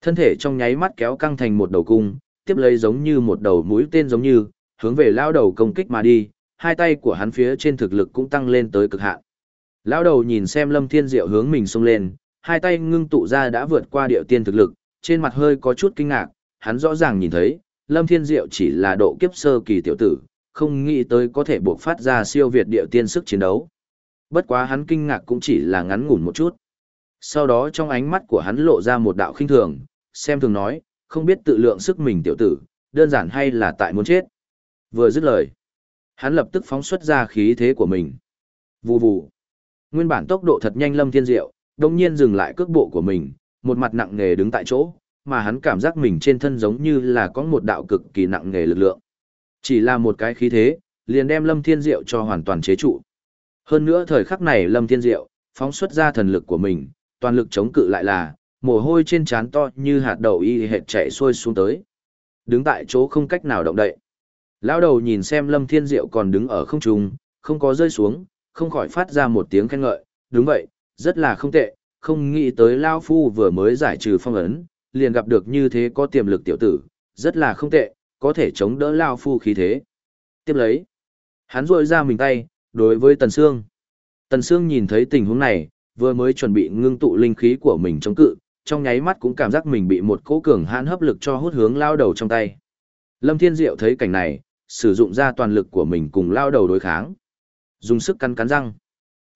[SPEAKER 1] Thân thể trong nháy mắt kéo căng thành một đầu cung, tiếp lấy giống như một đầu mũi tên giống như, hướng về lão đầu công kích mà đi, hai tay của hắn phía trên thực lực cũng tăng lên tới cực hạn. Lão đầu nhìn xem Lâm Thiên Diệu hướng mình xông lên, hai tay ngưng tụ ra đã vượt qua điệu tiên thực lực, trên mặt hơi có chút kinh ngạc, hắn rõ ràng nhìn thấy, Lâm Thiên Diệu chỉ là độ kiếp sơ kỳ tiểu tử, không nghĩ tới có thể buộc phát ra siêu việt điệu tiên sức chiến đấu. Bất quá hắn kinh ngạc cũng chỉ là ngắn ngủn một chút. Sau đó trong ánh mắt của hắn lộ ra một đạo khinh thường, xem thường nói, không biết tự lượng sức mình tiểu tử, đơn giản hay là tại muốn chết. Vừa dứt lời, hắn lập tức phóng xuất ra khí thế của mình. Vù vù. Nguyên bản tốc độ thật nhanh Lâm Thiên Diệu, đồng nhiên dừng lại cước bộ của mình, một mặt nặng nề đứng tại chỗ, mà hắn cảm giác mình trên thân giống như là có một đạo cực kỳ nặng nề lực lượng. Chỉ là một cái khí thế, liền đem Lâm Thiên Diệu cho hoàn toàn chế trụ. Hơn nữa thời khắc này Lâm Thiên Diệu, phóng xuất ra thần lực của mình, toàn lực chống cự lại là, mồ hôi trên trán to như hạt đậu y hệt chạy xuôi xuống tới. Đứng tại chỗ không cách nào động đậy. Lão đầu nhìn xem Lâm Thiên Diệu còn đứng ở không trung, không có rơi xuống, không khỏi phát ra một tiếng khen ngợi, đúng vậy, rất là không tệ, không nghĩ tới Lao Phu vừa mới giải trừ phong ấn, liền gặp được như thế có tiềm lực tiểu tử, rất là không tệ, có thể chống đỡ Lao Phu khí thế. Tiếp lấy, hắn rội ra mình tay, đối với Tần Sương. Tần Sương nhìn thấy tình huống này, vừa mới chuẩn bị ngưng tụ linh khí của mình chống cự, trong nháy mắt cũng cảm giác mình bị một cỗ cường hãn hấp lực cho hút hướng lao đầu trong tay. Lâm Thiên Diệu thấy cảnh này, sử dụng ra toàn lực của mình cùng lao đầu đối kháng. Dùng sức cắn cắn răng.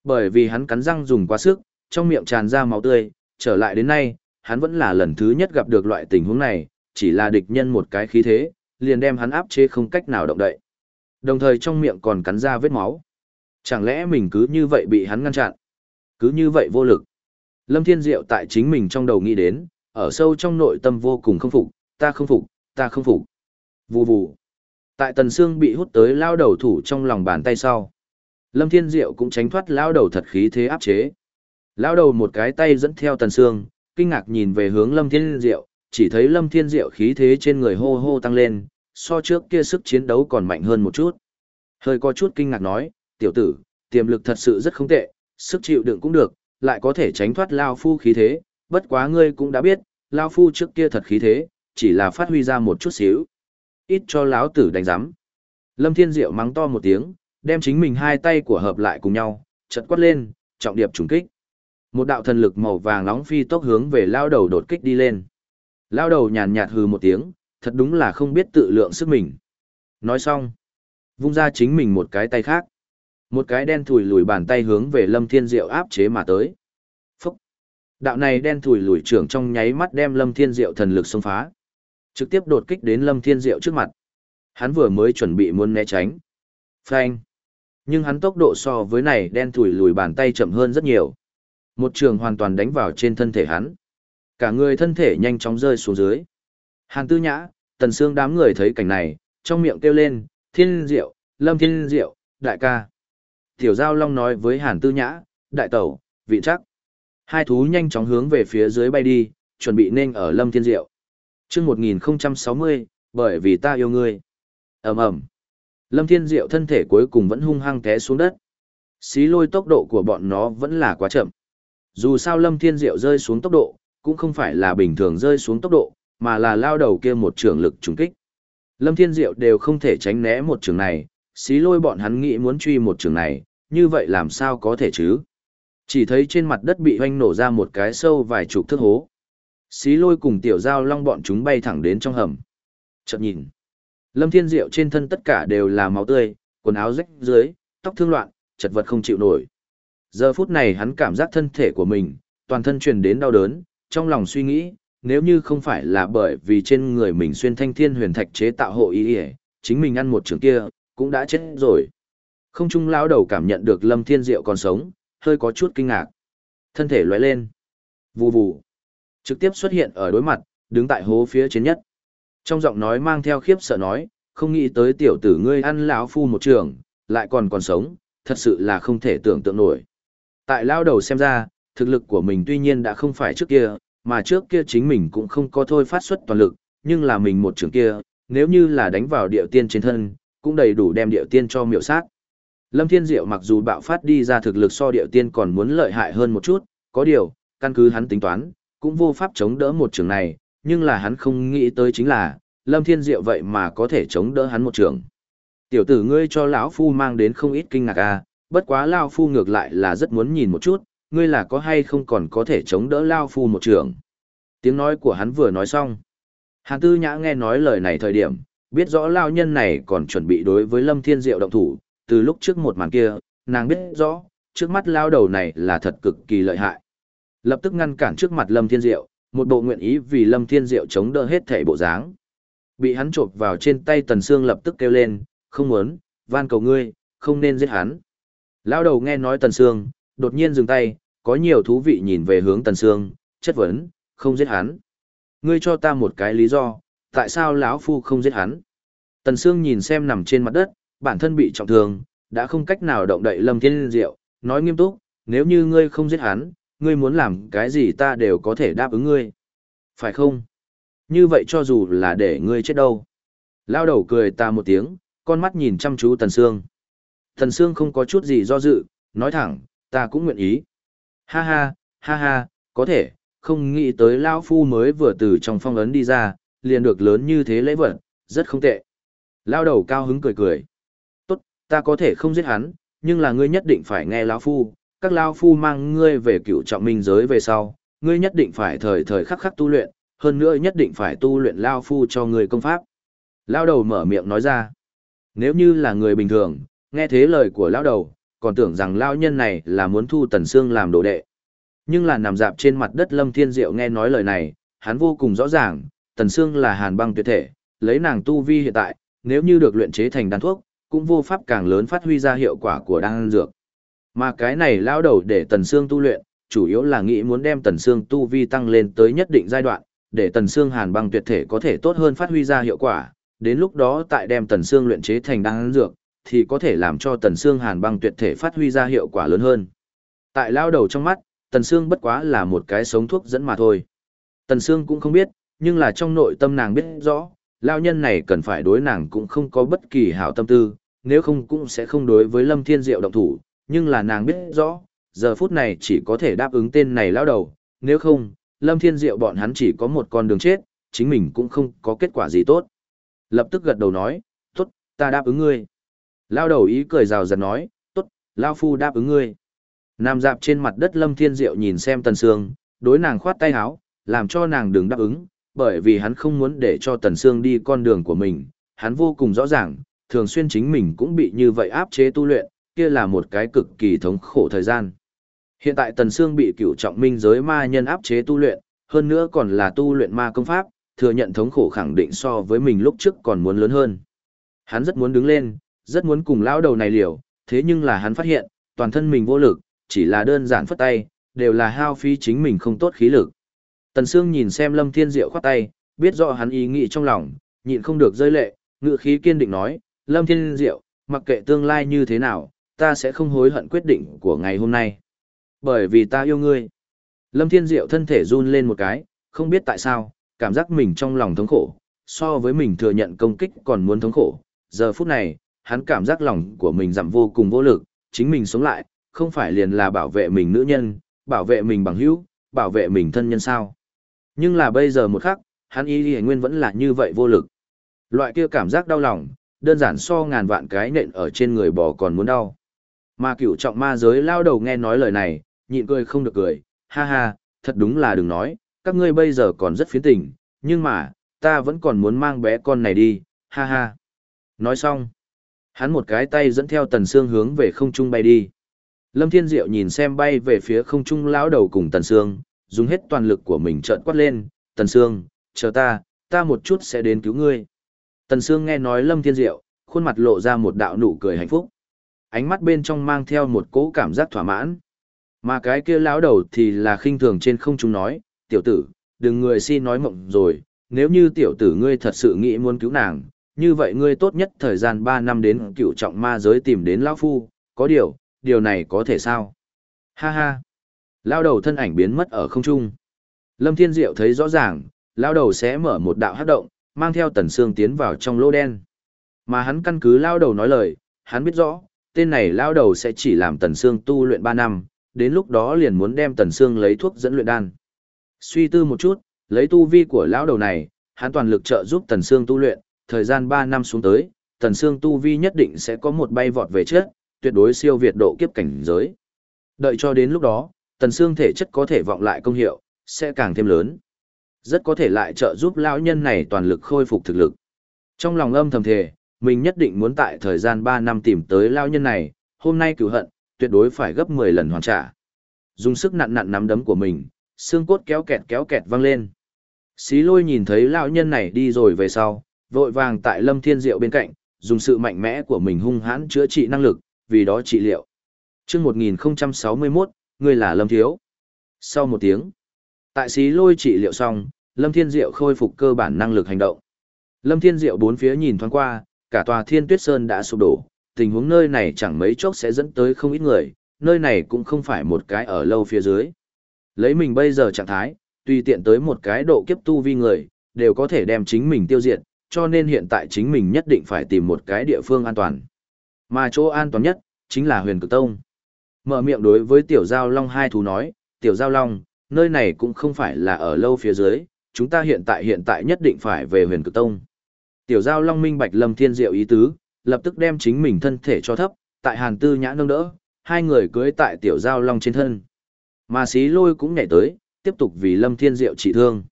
[SPEAKER 1] Bởi vì hắn cắn răng dùng quá sức, trong miệng tràn ra máu tươi, trở lại đến nay, hắn vẫn là lần thứ nhất gặp được loại tình huống này, chỉ là địch nhân một cái khí thế, liền đem hắn áp chế không cách nào động đậy. Đồng thời trong miệng còn cắn ra vết máu. Chẳng lẽ mình cứ như vậy bị hắn ngăn chặn? Cứ như vậy vô lực. Lâm Thiên Diệu tại chính mình trong đầu nghĩ đến, ở sâu trong nội tâm vô cùng không phục, ta không phục, ta không phục. Vù vù. Tại Tần Sương bị hút tới lao đầu thủ trong lòng bàn tay sau. Lâm Thiên Diệu cũng tránh thoát lao đầu thật khí thế áp chế. Lao đầu một cái tay dẫn theo Tần Sương, kinh ngạc nhìn về hướng Lâm Thiên Diệu, chỉ thấy Lâm Thiên Diệu khí thế trên người hô hô tăng lên, so trước kia sức chiến đấu còn mạnh hơn một chút. Hơi có chút kinh ngạc nói, tiểu tử, tiềm lực thật sự rất không tệ, sức chịu đựng cũng được, lại có thể tránh thoát Lao Phu khí thế, bất quá ngươi cũng đã biết, Lao Phu trước kia thật khí thế, chỉ là phát huy ra một chút xíu. Ít cho lão tử đánh giám. Lâm Thiên Diệu mắng to một tiếng, đem chính mình hai tay của hợp lại cùng nhau, chật quát lên, trọng điệp trùng kích. Một đạo thần lực màu vàng nóng phi tốc hướng về lao đầu đột kích đi lên. Lao đầu nhàn nhạt hừ một tiếng, thật đúng là không biết tự lượng sức mình. Nói xong, vung ra chính mình một cái tay khác. Một cái đen thùi lùi bàn tay hướng về Lâm Thiên Diệu áp chế mà tới. Phúc! Đạo này đen thùi lùi trưởng trong nháy mắt đem Lâm Thiên Diệu thần lực xông phá. Trực tiếp đột kích đến Lâm Thiên Diệu trước mặt. Hắn vừa mới chuẩn bị muốn né tránh. Phanh! Nhưng hắn tốc độ so với này đen thùi lùi bàn tay chậm hơn rất nhiều. Một trường hoàn toàn đánh vào trên thân thể hắn. Cả người thân thể nhanh chóng rơi xuống dưới. Hàn tư nhã, tần xương đám người thấy cảnh này, trong miệng kêu lên, thiên diệu, lâm thiên diệu, đại ca. Tiểu Giao Long nói với Hàn Tư Nhã, đại tẩu, vị chắc. Hai thú nhanh chóng hướng về phía dưới bay đi, chuẩn bị nên ở Lâm Thiên Diệu. Trước 1060, bởi vì ta yêu ngươi. ầm ầm Lâm Thiên Diệu thân thể cuối cùng vẫn hung hăng té xuống đất. Xí lôi tốc độ của bọn nó vẫn là quá chậm. Dù sao Lâm Thiên Diệu rơi xuống tốc độ, cũng không phải là bình thường rơi xuống tốc độ, mà là lao đầu kia một trường lực trùng kích. Lâm Thiên Diệu đều không thể tránh né một trường này, xí lôi bọn hắn nghĩ muốn truy một trường này, như vậy làm sao có thể chứ? Chỉ thấy trên mặt đất bị hoanh nổ ra một cái sâu vài chục thước hố. Xí lôi cùng tiểu giao long bọn chúng bay thẳng đến trong hầm. Chợt nhìn. Lâm Thiên Diệu trên thân tất cả đều là máu tươi, quần áo rách dưới, tóc thương loạn, chật vật không chịu nổi. Giờ phút này hắn cảm giác thân thể của mình, toàn thân truyền đến đau đớn, trong lòng suy nghĩ, nếu như không phải là bởi vì trên người mình xuyên thanh thiên huyền thạch chế tạo hộ ý, ỉa chính mình ăn một trường kia, cũng đã chết rồi. Không trung lão đầu cảm nhận được Lâm Thiên Diệu còn sống, hơi có chút kinh ngạc. Thân thể lóe lên. Vù vù. Trực tiếp xuất hiện ở đối mặt, đứng tại hố phía trên nhất. Trong giọng nói mang theo khiếp sợ nói, không nghĩ tới tiểu tử ngươi ăn lão phu một trường, lại còn còn sống, thật sự là không thể tưởng tượng nổi. Tại lao đầu xem ra, thực lực của mình tuy nhiên đã không phải trước kia, mà trước kia chính mình cũng không có thôi phát xuất toàn lực, nhưng là mình một trường kia, nếu như là đánh vào địa tiên trên thân, cũng đầy đủ đem địa tiên cho miểu sát. Lâm Thiên Diệu mặc dù bạo phát đi ra thực lực so điệu tiên còn muốn lợi hại hơn một chút, có điều, căn cứ hắn tính toán, cũng vô pháp chống đỡ một trường này, nhưng là hắn không nghĩ tới chính là, Lâm Thiên Diệu vậy mà có thể chống đỡ hắn một trường. Tiểu tử ngươi cho lão phu mang đến không ít kinh ngạc à, bất quá lao phu ngược lại là rất muốn nhìn một chút, ngươi là có hay không còn có thể chống đỡ lao phu một trường. Tiếng nói của hắn vừa nói xong. Hàn Tư Nhã nghe nói lời này thời điểm, biết rõ lao nhân này còn chuẩn bị đối với Lâm Thiên Diệu động thủ, từ lúc trước một màn kia, nàng biết rõ, trước mắt lao đầu này là thật cực kỳ lợi hại. Lập tức ngăn cản trước mặt Lâm Thiên Diệu, một bộ nguyện ý vì Lâm Thiên Diệu chống đỡ hết thể bộ dáng. Bị hắn chộp vào trên tay Tần Sương lập tức kêu lên, không muốn, van cầu ngươi, không nên giết hắn. Lao đầu nghe nói Tần Sương, đột nhiên dừng tay, có nhiều thú vị nhìn về hướng Tần Sương, chất vấn, không giết hắn. Ngươi cho ta một cái lý do, tại sao lão phu không giết hắn? Tần Sương nhìn xem nằm trên mặt đất, bản thân bị trọng thương, đã không cách nào động đậy Lâm Thiên Diệu, nói nghiêm túc, nếu như ngươi không giết hắn, ngươi muốn làm cái gì ta đều có thể đáp ứng ngươi. Phải không? Như vậy cho dù là để ngươi chết đâu. Lao đầu cười ta một tiếng, con mắt nhìn chăm chú Tần Sương. Thần Sương không có chút gì do dự, nói thẳng, ta cũng nguyện ý. Ha ha, ha ha, có thể, không nghĩ tới Lao Phu mới vừa từ trong phong ấn đi ra, liền được lớn như thế lễ vật, rất không tệ. Lao đầu cao hứng cười cười Tốt, ta có thể không giết hắn, nhưng là ngươi nhất định phải nghe lão phu, các lão phu mang ngươi về cựu trọng minh giới về sau, ngươi nhất định phải thời thời khắc khắc tu luyện, hơn nữa nhất định phải tu luyện lão phu cho ngươi công pháp. Lão đầu mở miệng nói ra, nếu như là người bình thường, nghe thế lời của lão đầu, còn tưởng rằng lão nhân này là muốn thu Tần Sương làm đồ đệ. Nhưng là nằm dạp trên mặt đất Lâm Thiên Diệu nghe nói lời này, hắn vô cùng rõ ràng, Tần Sương là hàn băng tuyệt thể, lấy nàng tu vi hiện tại, nếu như được luyện chế thành đan thuốc, cũng vô pháp càng lớn phát huy ra hiệu quả của đan dược. Mà cái này lão đầu để Tần Sương tu luyện, chủ yếu là nghĩ muốn đem Tần Sương tu vi tăng lên tới nhất định giai đoạn, để Tần Sương hàn băng tuyệt thể có thể tốt hơn phát huy ra hiệu quả, đến lúc đó tại đem Tần Sương luyện chế thành đan dược, thì có thể làm cho Tần xương hàn băng tuyệt thể phát huy ra hiệu quả lớn hơn. Tại lao đầu trong mắt, Tần xương bất quá là một cái sống thuốc dẫn mà thôi. Tần xương cũng không biết, nhưng là trong nội tâm nàng biết rõ, lao nhân này cần phải đối nàng cũng không có bất kỳ hảo tâm tư, nếu không cũng sẽ không đối với Lâm Thiên Diệu động thủ, nhưng là nàng biết rõ, giờ phút này chỉ có thể đáp ứng tên này lao đầu, nếu không, Lâm Thiên Diệu bọn hắn chỉ có một con đường chết, chính mình cũng không có kết quả gì tốt. Lập tức gật đầu nói, tốt, ta đáp ứng ngươi. Lao đầu ý cười rào rạt nói, tốt, Lao Phu đáp ứng ngươi. Nam dạp trên mặt đất Lâm Thiên Diệu nhìn xem Tần Sương, đối nàng khoát tay áo, làm cho nàng đừng đáp ứng, bởi vì hắn không muốn để cho Tần Sương đi con đường của mình, hắn vô cùng rõ ràng, thường xuyên chính mình cũng bị như vậy áp chế tu luyện, kia là một cái cực kỳ thống khổ thời gian. Hiện tại Tần Sương bị cựu trọng minh giới ma nhân áp chế tu luyện, hơn nữa còn là tu luyện ma công pháp, thừa nhận thống khổ khẳng định so với mình lúc trước còn muốn lớn hơn. Hắn rất muốn đứng lên, rất muốn cùng lão đầu này liều, thế nhưng là hắn phát hiện, toàn thân mình vô lực, chỉ là đơn giản phất tay, đều là hao phí chính mình không tốt khí lực. Tần Sương nhìn xem Lâm Thiên Diệu khoát tay, biết rõ hắn ý nghĩ trong lòng, nhịn không được rơi lệ, ngựa khí kiên định nói, Lâm Thiên Diệu, mặc kệ tương lai như thế nào, ta sẽ không hối hận quyết định của ngày hôm nay. Bởi vì ta yêu ngươi. Lâm Thiên Diệu thân thể run lên một cái, không biết tại sao, cảm giác mình trong lòng thống khổ, so với mình thừa nhận công kích còn muốn thống khổ. Giờ phút này, hắn cảm giác lòng của mình giảm vô cùng vô lực, chính mình sống lại, không phải liền là bảo vệ mình nữ nhân, bảo vệ mình bằng hữu, bảo vệ mình thân nhân sao. Nhưng là bây giờ một khắc, hắn y y nguyên vẫn là như vậy vô lực. Loại kia cảm giác đau lòng, đơn giản so ngàn vạn cái nện ở trên người bò còn muốn đau. Mà cựu trọng ma giới lao đầu nghe nói lời này, nhịn cười không được cười, ha ha, thật đúng là đừng nói, các ngươi bây giờ còn rất phiến tình, nhưng mà, ta vẫn còn muốn mang bé con này đi, ha ha. Nói xong, hắn một cái tay dẫn theo tần xương hướng về không trung bay đi. Lâm Thiên Diệu nhìn xem bay về phía không trung lão đầu cùng tần xương, dùng hết toàn lực của mình trợn quát lên, tần xương, chờ ta, ta một chút sẽ đến cứu ngươi. Tần xương nghe nói Lâm Thiên Diệu, khuôn mặt lộ ra một đạo nụ cười hạnh phúc. Ánh mắt bên trong mang theo một cỗ cảm giác thỏa mãn. Mà cái kia lão đầu thì là khinh thường trên không trung nói, tiểu tử, đừng người si nói mộng rồi, nếu như tiểu tử ngươi thật sự nghĩ muốn cứu nàng, như vậy ngươi tốt nhất thời gian 3 năm đến cựu trọng ma giới tìm đến lão phu, có điều, điều này có thể sao? Ha ha! Lão đầu thân ảnh biến mất ở không trung. Lâm Thiên Diệu thấy rõ ràng, lão đầu sẽ mở một đạo hát động, mang theo tần xương tiến vào trong lỗ đen. Mà hắn căn cứ lão đầu nói lời, hắn biết rõ, tên này lão đầu sẽ chỉ làm tần xương tu luyện 3 năm, đến lúc đó liền muốn đem Tần Sương lấy thuốc dẫn luyện đan. Suy tư một chút, lấy tu vi của lão đầu này, hắn toàn lực trợ giúp Tần Sương tu luyện, thời gian 3 năm xuống tới, Tần Sương tu vi nhất định sẽ có một bay vọt về trước, tuyệt đối siêu việt độ kiếp cảnh giới. Đợi cho đến lúc đó, Tần Sương thể chất có thể vọng lại công hiệu, sẽ càng thêm lớn. Rất có thể lại trợ giúp lão nhân này toàn lực khôi phục thực lực. Trong lòng âm thầm thề, mình nhất định muốn tại thời gian 3 năm tìm tới lão nhân này, hôm nay cửu hận, tuyệt đối phải gấp 10 lần hoàn trả. Dùng sức nặn nặn nắm đấm của mình, xương cốt kéo kẹt kéo kẹt văng lên. Xí lôi nhìn thấy lão nhân này đi rồi về sau, vội vàng tại lâm thiên diệu bên cạnh, dùng sự mạnh mẽ của mình hung hãn chữa trị năng lực, vì đó trị liệu. chương 1061, người là lâm thiếu. Sau một tiếng, tại xí lôi trị liệu xong, lâm thiên diệu khôi phục cơ bản năng lực hành động. Lâm thiên diệu bốn phía nhìn thoáng qua, cả tòa thiên tuyết sơn đã sụp đổ, tình huống nơi này chẳng mấy chốc sẽ dẫn tới không ít người, nơi này cũng không phải một cái ở lâu phía dưới. Lấy mình bây giờ trạng thái, tùy tiện tới một cái độ kiếp tu vi người, đều có thể đem chính mình tiêu diệt, cho nên hiện tại chính mình nhất định phải tìm một cái địa phương an toàn. Mà chỗ an toàn nhất, chính là huyền cực tông. Mở miệng đối với tiểu giao long hai thú nói, tiểu giao long, nơi này cũng không phải là ở lâu phía dưới, chúng ta hiện tại hiện tại nhất định phải về huyền cực tông. Tiểu giao long minh bạch lâm thiên diệu ý tứ, lập tức đem chính mình thân thể cho thấp, tại hàn tư nhã nâng đỡ, hai người cưới tại tiểu giao long trên thân. Mà xí lôi cũng nhảy tới, tiếp tục vì lâm thiên diệu trị thương.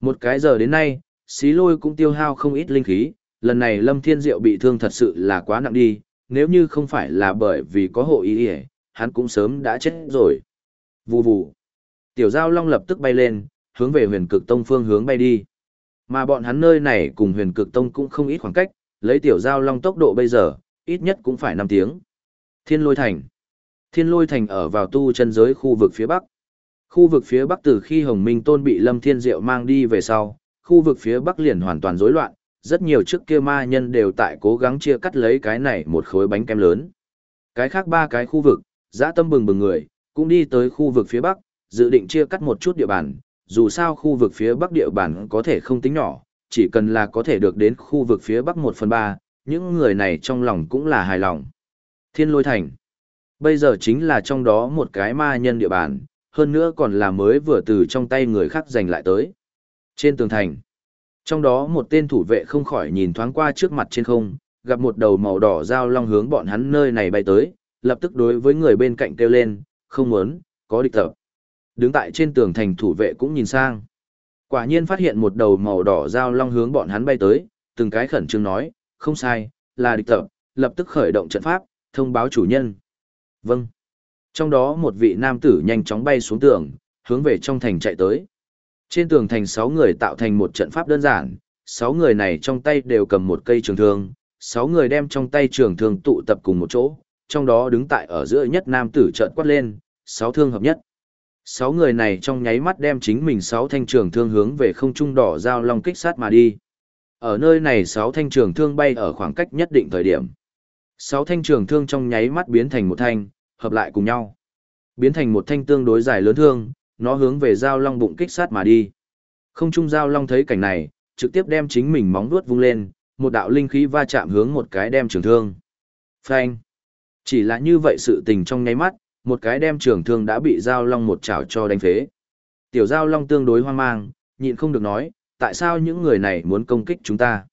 [SPEAKER 1] Một cái giờ đến nay, xí lôi cũng tiêu hao không ít linh khí, lần này lâm thiên diệu bị thương thật sự là quá nặng đi, nếu như không phải là bởi vì có hộ ý ỉa hắn cũng sớm đã chết rồi. Vù vù. Tiểu giao long lập tức bay lên, hướng về huyền cực tông phương hướng bay đi. Mà bọn hắn nơi này cùng huyền cực tông cũng không ít khoảng cách, lấy tiểu giao long tốc độ bây giờ, ít nhất cũng phải 5 tiếng. Thiên lôi thành. Thiên lôi thành ở vào tu chân giới khu vực phía bắc. Khu vực phía bắc từ khi Hồng Minh Tôn bị Lâm Thiên Diệu mang đi về sau, khu vực phía bắc liền hoàn toàn rối loạn, rất nhiều trước kia ma nhân đều tại cố gắng chia cắt lấy cái này một khối bánh kem lớn. Cái khác ba cái khu vực, dã tâm bừng bừng người, cũng đi tới khu vực phía bắc, dự định chia cắt một chút địa bàn, dù sao khu vực phía bắc địa bàn có thể không tính nhỏ, chỉ cần là có thể được đến khu vực phía bắc một phần ba, những người này trong lòng cũng là hài lòng. Thiên lôi thành. Bây giờ chính là trong đó một cái ma nhân địa bàn, hơn nữa còn là mới vừa từ trong tay người khác giành lại tới. Trên tường thành. Trong đó một tên thủ vệ không khỏi nhìn thoáng qua trước mặt trên không, gặp một đầu màu đỏ dao long hướng bọn hắn nơi này bay tới, lập tức đối với người bên cạnh kêu lên, không muốn, có địch tập. Đứng tại trên tường thành thủ vệ cũng nhìn sang. Quả nhiên phát hiện một đầu màu đỏ dao long hướng bọn hắn bay tới, từng cái khẩn trương nói, không sai, là địch tập, lập tức khởi động trận pháp, thông báo chủ nhân. Vâng. Trong đó một vị nam tử nhanh chóng bay xuống tường, hướng về trong thành chạy tới. Trên tường thành 6 người tạo thành một trận pháp đơn giản, 6 người này trong tay đều cầm một cây trường thương, 6 người đem trong tay trường thương tụ tập cùng một chỗ, trong đó đứng tại ở giữa nhất nam tử trận quát lên, 6 thương hợp nhất. 6 người này trong nháy mắt đem chính mình 6 thanh trường thương hướng về không trung đỏ giao long kích sát mà đi. Ở nơi này 6 thanh trường thương bay ở khoảng cách nhất định thời điểm. 6 thanh trường thương trong nháy mắt biến thành một thanh, hợp lại cùng nhau. Biến thành một thanh tương đối dài lớn thương, nó hướng về giao long bụng kích sát mà đi. Không trung giao long thấy cảnh này, trực tiếp đem chính mình móng vuốt vung lên, một đạo linh khí va chạm hướng một cái đem trường thương. Phanh. Chỉ là như vậy sự tình trong nháy mắt, một cái đem trường thương đã bị giao long một chảo cho đánh phế. Tiểu giao long tương đối hoang mang, nhịn không được nói, tại sao những người này muốn công kích chúng ta?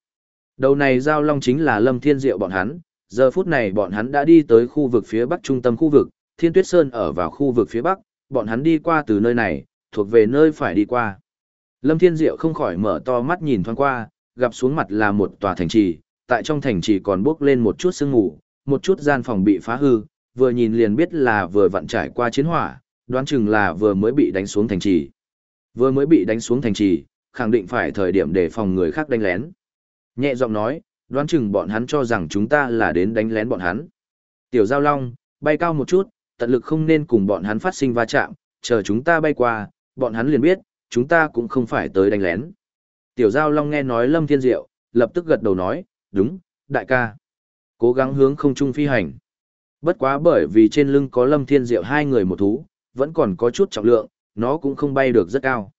[SPEAKER 1] Đầu này giao long chính là Lâm Thiên Diệu bọn hắn, giờ phút này bọn hắn đã đi tới khu vực phía bắc trung tâm khu vực, Thiên Tuyết Sơn ở vào khu vực phía bắc, bọn hắn đi qua từ nơi này, thuộc về nơi phải đi qua. Lâm Thiên Diệu không khỏi mở to mắt nhìn thoáng qua, gặp xuống mặt là một tòa thành trì, tại trong thành trì còn bốc lên một chút sương mù, một chút gian phòng bị phá hư, vừa nhìn liền biết là vừa vặn trải qua chiến hỏa, đoán chừng là vừa mới bị đánh xuống thành trì. Vừa mới bị đánh xuống thành trì, khẳng định phải thời điểm để phòng người khác đánh lén. Nhẹ giọng nói, đoán chừng bọn hắn cho rằng chúng ta là đến đánh lén bọn hắn. Tiểu Giao Long, bay cao một chút, tận lực không nên cùng bọn hắn phát sinh va chạm, chờ chúng ta bay qua, bọn hắn liền biết, chúng ta cũng không phải tới đánh lén. Tiểu Giao Long nghe nói Lâm Thiên Diệu, lập tức gật đầu nói, đúng, đại ca. Cố gắng hướng không trung phi hành. Bất quá bởi vì trên lưng có Lâm Thiên Diệu hai người một thú, vẫn còn có chút trọng lượng, nó cũng không bay được rất cao.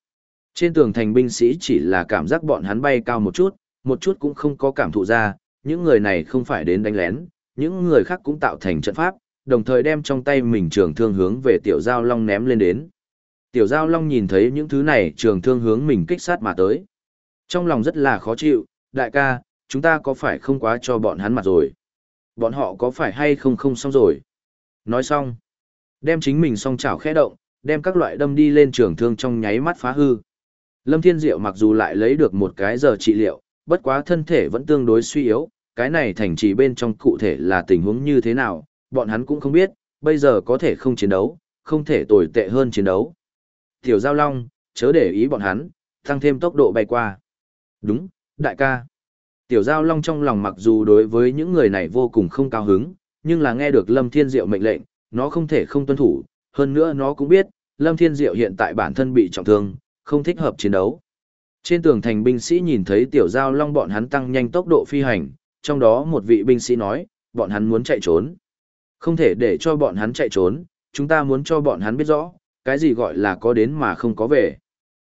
[SPEAKER 1] Trên tường thành binh sĩ chỉ là cảm giác bọn hắn bay cao một chút, một chút cũng không có cảm thụ ra, những người này không phải đến đánh lén, những người khác cũng tạo thành trận pháp, đồng thời đem trong tay mình trường thương hướng về tiểu giao long ném lên đến. Tiểu giao long nhìn thấy những thứ này trường thương hướng mình kích sát mà tới. Trong lòng rất là khó chịu, đại ca, chúng ta có phải không quá cho bọn hắn mặt rồi? Bọn họ có phải hay không không xong rồi? Nói xong, đem chính mình song chảo khẽ động, đem các loại đâm đi lên trường thương trong nháy mắt phá hư. Lâm Thiên Diệu mặc dù lại lấy được một cái giờ trị liệu, bất quá thân thể vẫn tương đối suy yếu, cái này thành trì bên trong cụ thể là tình huống như thế nào, bọn hắn cũng không biết, bây giờ có thể không chiến đấu, không thể tồi tệ hơn chiến đấu. Tiểu Giao Long, chớ để ý bọn hắn, tăng thêm tốc độ bay qua. Đúng, đại ca. Tiểu Giao Long trong lòng mặc dù đối với những người này vô cùng không cao hứng, nhưng là nghe được Lâm Thiên Diệu mệnh lệnh, nó không thể không tuân thủ, hơn nữa nó cũng biết, Lâm Thiên Diệu hiện tại bản thân bị trọng thương, không thích hợp chiến đấu. Trên tường thành binh sĩ nhìn thấy Tiểu Giao Long bọn hắn tăng nhanh tốc độ phi hành, trong đó một vị binh sĩ nói, bọn hắn muốn chạy trốn. Không thể để cho bọn hắn chạy trốn, chúng ta muốn cho bọn hắn biết rõ, cái gì gọi là có đến mà không có về.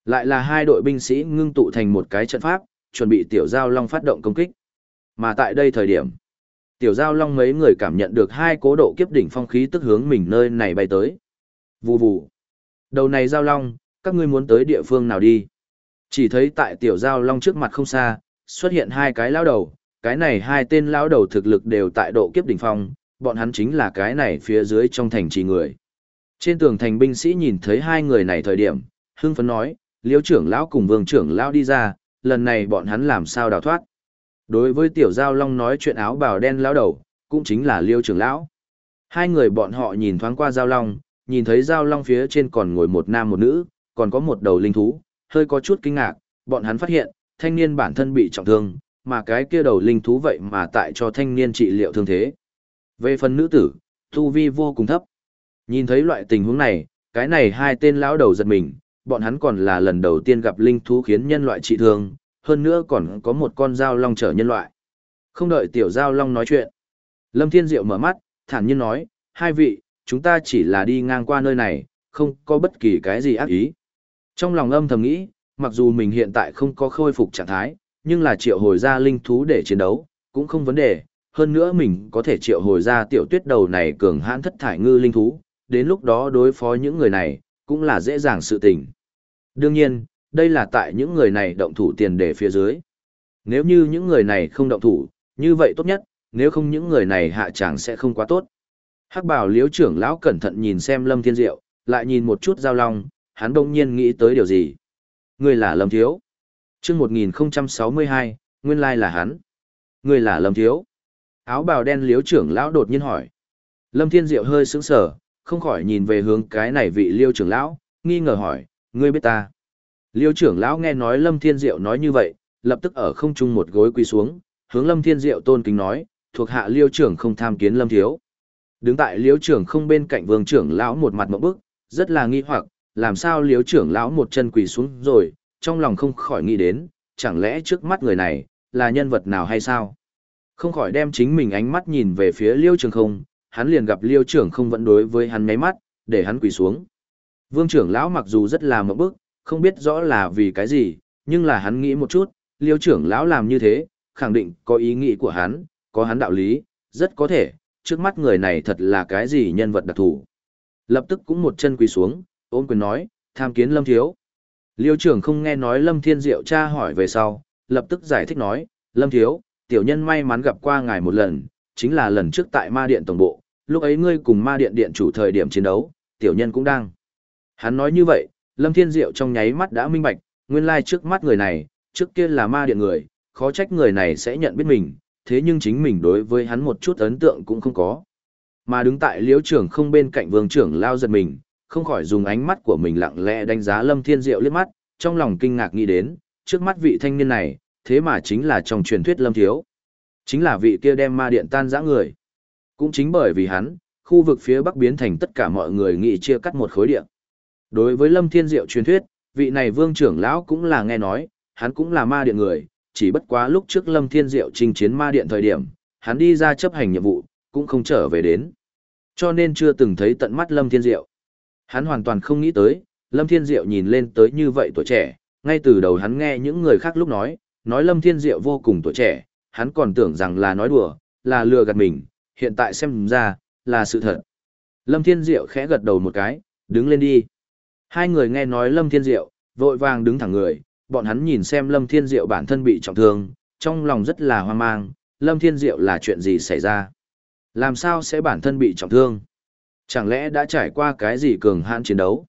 [SPEAKER 1] Lại là hai đội binh sĩ ngưng tụ thành một cái trận pháp, chuẩn bị tiểu giao long phát động công kích. Mà tại đây thời điểm, tiểu giao long mấy người cảm nhận được hai cố độ kiếp đỉnh phong khí tức hướng mình nơi này bay tới. Vù vù. Đầu này giao long, các ngươi muốn tới địa phương nào đi? Chỉ thấy tại tiểu giao long trước mặt không xa, xuất hiện hai cái lão đầu, cái này hai tên lão đầu thực lực đều tại độ kiếp đỉnh phong, bọn hắn chính là cái này phía dưới trong thành trì người. Trên tường thành binh sĩ nhìn thấy hai người này thời điểm, hưng phấn nói, liêu trưởng lão cùng vương trưởng lão đi ra, lần này bọn hắn làm sao đào thoát. Đối với tiểu giao long nói chuyện áo bào đen lão đầu, cũng chính là liêu trưởng lão. Hai người bọn họ nhìn thoáng qua giao long, nhìn thấy giao long phía trên còn ngồi một nam một nữ, còn có một đầu linh thú, hơi có chút kinh ngạc, bọn hắn phát hiện, thanh niên bản thân bị trọng thương, mà cái kia đầu linh thú vậy mà tại cho thanh niên trị liệu thương thế. Về phần nữ tử, tu vi vô cùng thấp. Nhìn thấy loại tình huống này, cái này hai tên lão đầu giật mình, bọn hắn còn là lần đầu tiên gặp linh thú khiến nhân loại trị thương, hơn nữa còn có một con dao long trở nhân loại. Không đợi tiểu dao long nói chuyện. Lâm Thiên Diệu mở mắt, thản nhiên nói, hai vị, chúng ta chỉ là đi ngang qua nơi này, không có bất kỳ cái gì ác ý. Trong lòng âm thầm nghĩ, mặc dù mình hiện tại không có khôi phục trạng thái, nhưng là triệu hồi ra linh thú để chiến đấu, cũng không vấn đề, hơn nữa mình có thể triệu hồi ra tiểu tuyết đầu này cường hãn thất thải ngư linh thú, đến lúc đó đối phó những người này, cũng là dễ dàng sự tình. Đương nhiên, đây là tại những người này động thủ tiền đề phía dưới. Nếu như những người này không động thủ, như vậy tốt nhất, nếu không những người này hạ chẳng sẽ không quá tốt. Hắc bảo liếu trưởng lão cẩn thận nhìn xem Lâm Thiên Diệu, lại nhìn một chút giao long, hắn đông nhiên nghĩ tới điều gì. Người là Lâm Thiếu. Trước 1062, nguyên lai là hắn. Người là Lâm Thiếu. Áo bào đen liếu trưởng lão đột nhiên hỏi. Lâm Thiên Diệu hơi sững sờ, không khỏi nhìn về hướng cái này vị liêu trưởng lão, nghi ngờ hỏi, ngươi biết ta. Liêu trưởng lão nghe nói Lâm Thiên Diệu nói như vậy, lập tức ở không trung một gối quỳ xuống, hướng Lâm Thiên Diệu tôn kính nói, thuộc hạ liêu trưởng không tham kiến Lâm Thiếu. Đứng tại liêu trưởng không bên cạnh vương trưởng lão một mặt mộng bức, rất là nghi hoặc, làm sao liêu trưởng lão một chân quỳ xuống rồi, trong lòng không khỏi nghĩ đến, chẳng lẽ trước mắt người này, là nhân vật nào hay sao? Không khỏi đem chính mình ánh mắt nhìn về phía liêu trường không, hắn liền gặp liêu trưởng không vẫn đối với hắn nháy mắt, để hắn quỳ xuống. Vương trưởng lão mặc dù rất là mộng bức, không biết rõ là vì cái gì, nhưng là hắn nghĩ một chút, liêu trưởng lão làm như thế, khẳng định có ý nghĩ của hắn, có hắn đạo lý, rất có thể, trước mắt người này thật là cái gì nhân vật đặc thù. Lập tức cũng một chân quỳ xuống, ôm quyền nói, tham kiến lâm thiếu. Liêu trưởng không nghe nói lâm thiên diệu cha hỏi về sau, lập tức giải thích nói, lâm thiếu, tiểu nhân may mắn gặp qua ngài một lần, chính là lần trước tại ma điện tổng bộ, lúc ấy ngươi cùng ma điện điện chủ thời điểm chiến đấu, tiểu nhân cũng đang. Hắn nói như vậy, Lâm Thiên Diệu trong nháy mắt đã minh bạch, nguyên lai trước mắt người này, trước kia là ma điện người, khó trách người này sẽ nhận biết mình, thế nhưng chính mình đối với hắn một chút ấn tượng cũng không có. Mà đứng tại liễu trưởng không bên cạnh vương trưởng lao giật mình, không khỏi dùng ánh mắt của mình lặng lẽ đánh giá Lâm Thiên Diệu liếc mắt, trong lòng kinh ngạc nghĩ đến, trước mắt vị thanh niên này, thế mà chính là trong truyền thuyết Lâm Thiếu. Chính là vị kia đem ma điện tan dã người. Cũng chính bởi vì hắn, khu vực phía bắc biến thành tất cả mọi người nghĩ chia cắt một khối địa. Đối với Lâm Thiên Diệu truyền thuyết, vị này vương trưởng lão cũng là nghe nói, hắn cũng là ma điện người, chỉ bất quá lúc trước Lâm Thiên Diệu chinh chiến ma điện thời điểm, hắn đi ra chấp hành nhiệm vụ, cũng không trở về đến. Cho nên chưa từng thấy tận mắt Lâm Thiên Diệu. Hắn hoàn toàn không nghĩ tới, Lâm Thiên Diệu nhìn lên tới như vậy tuổi trẻ, ngay từ đầu hắn nghe những người khác lúc nói, nói Lâm Thiên Diệu vô cùng tuổi trẻ, hắn còn tưởng rằng là nói đùa, là lừa gạt mình, hiện tại xem ra, là sự thật. Lâm Thiên Diệu khẽ gật đầu một cái, đứng lên đi. Hai người nghe nói Lâm Thiên Diệu, vội vàng đứng thẳng người, bọn hắn nhìn xem Lâm Thiên Diệu bản thân bị trọng thương, trong lòng rất là hoang mang, Lâm Thiên Diệu là chuyện gì xảy ra? Làm sao sẽ bản thân bị trọng thương? Chẳng lẽ đã trải qua cái gì cường hãn chiến đấu?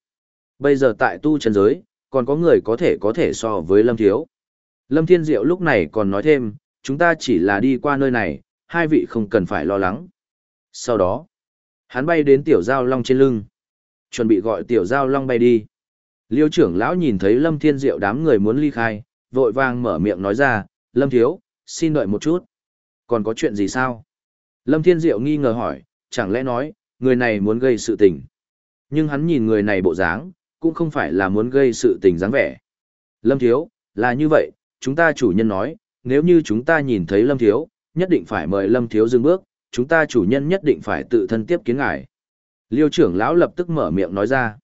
[SPEAKER 1] Bây giờ tại tu chân giới, còn có người có thể có thể so với Lâm Thiếu. Lâm Thiên Diệu lúc này còn nói thêm, chúng ta chỉ là đi qua nơi này, hai vị không cần phải lo lắng. Sau đó, hắn bay đến tiểu giao long trên lưng, chuẩn bị gọi tiểu giao long bay đi. Liêu trưởng lão nhìn thấy Lâm Thiên Diệu đám người muốn ly khai, vội vàng mở miệng nói ra, Lâm Thiếu, xin đợi một chút. Còn có chuyện gì sao? Lâm Thiên Diệu nghi ngờ hỏi, chẳng lẽ nói, người này muốn gây sự tình. Nhưng hắn nhìn người này bộ dáng, cũng không phải là muốn gây sự tình dáng vẻ. Lâm Thiếu, là như vậy, chúng ta chủ nhân nói, nếu như chúng ta nhìn thấy Lâm Thiếu, nhất định phải mời Lâm Thiếu dừng bước, chúng ta chủ nhân nhất định phải tự thân tiếp kiến ngài. Liêu trưởng lão lập tức mở miệng nói ra.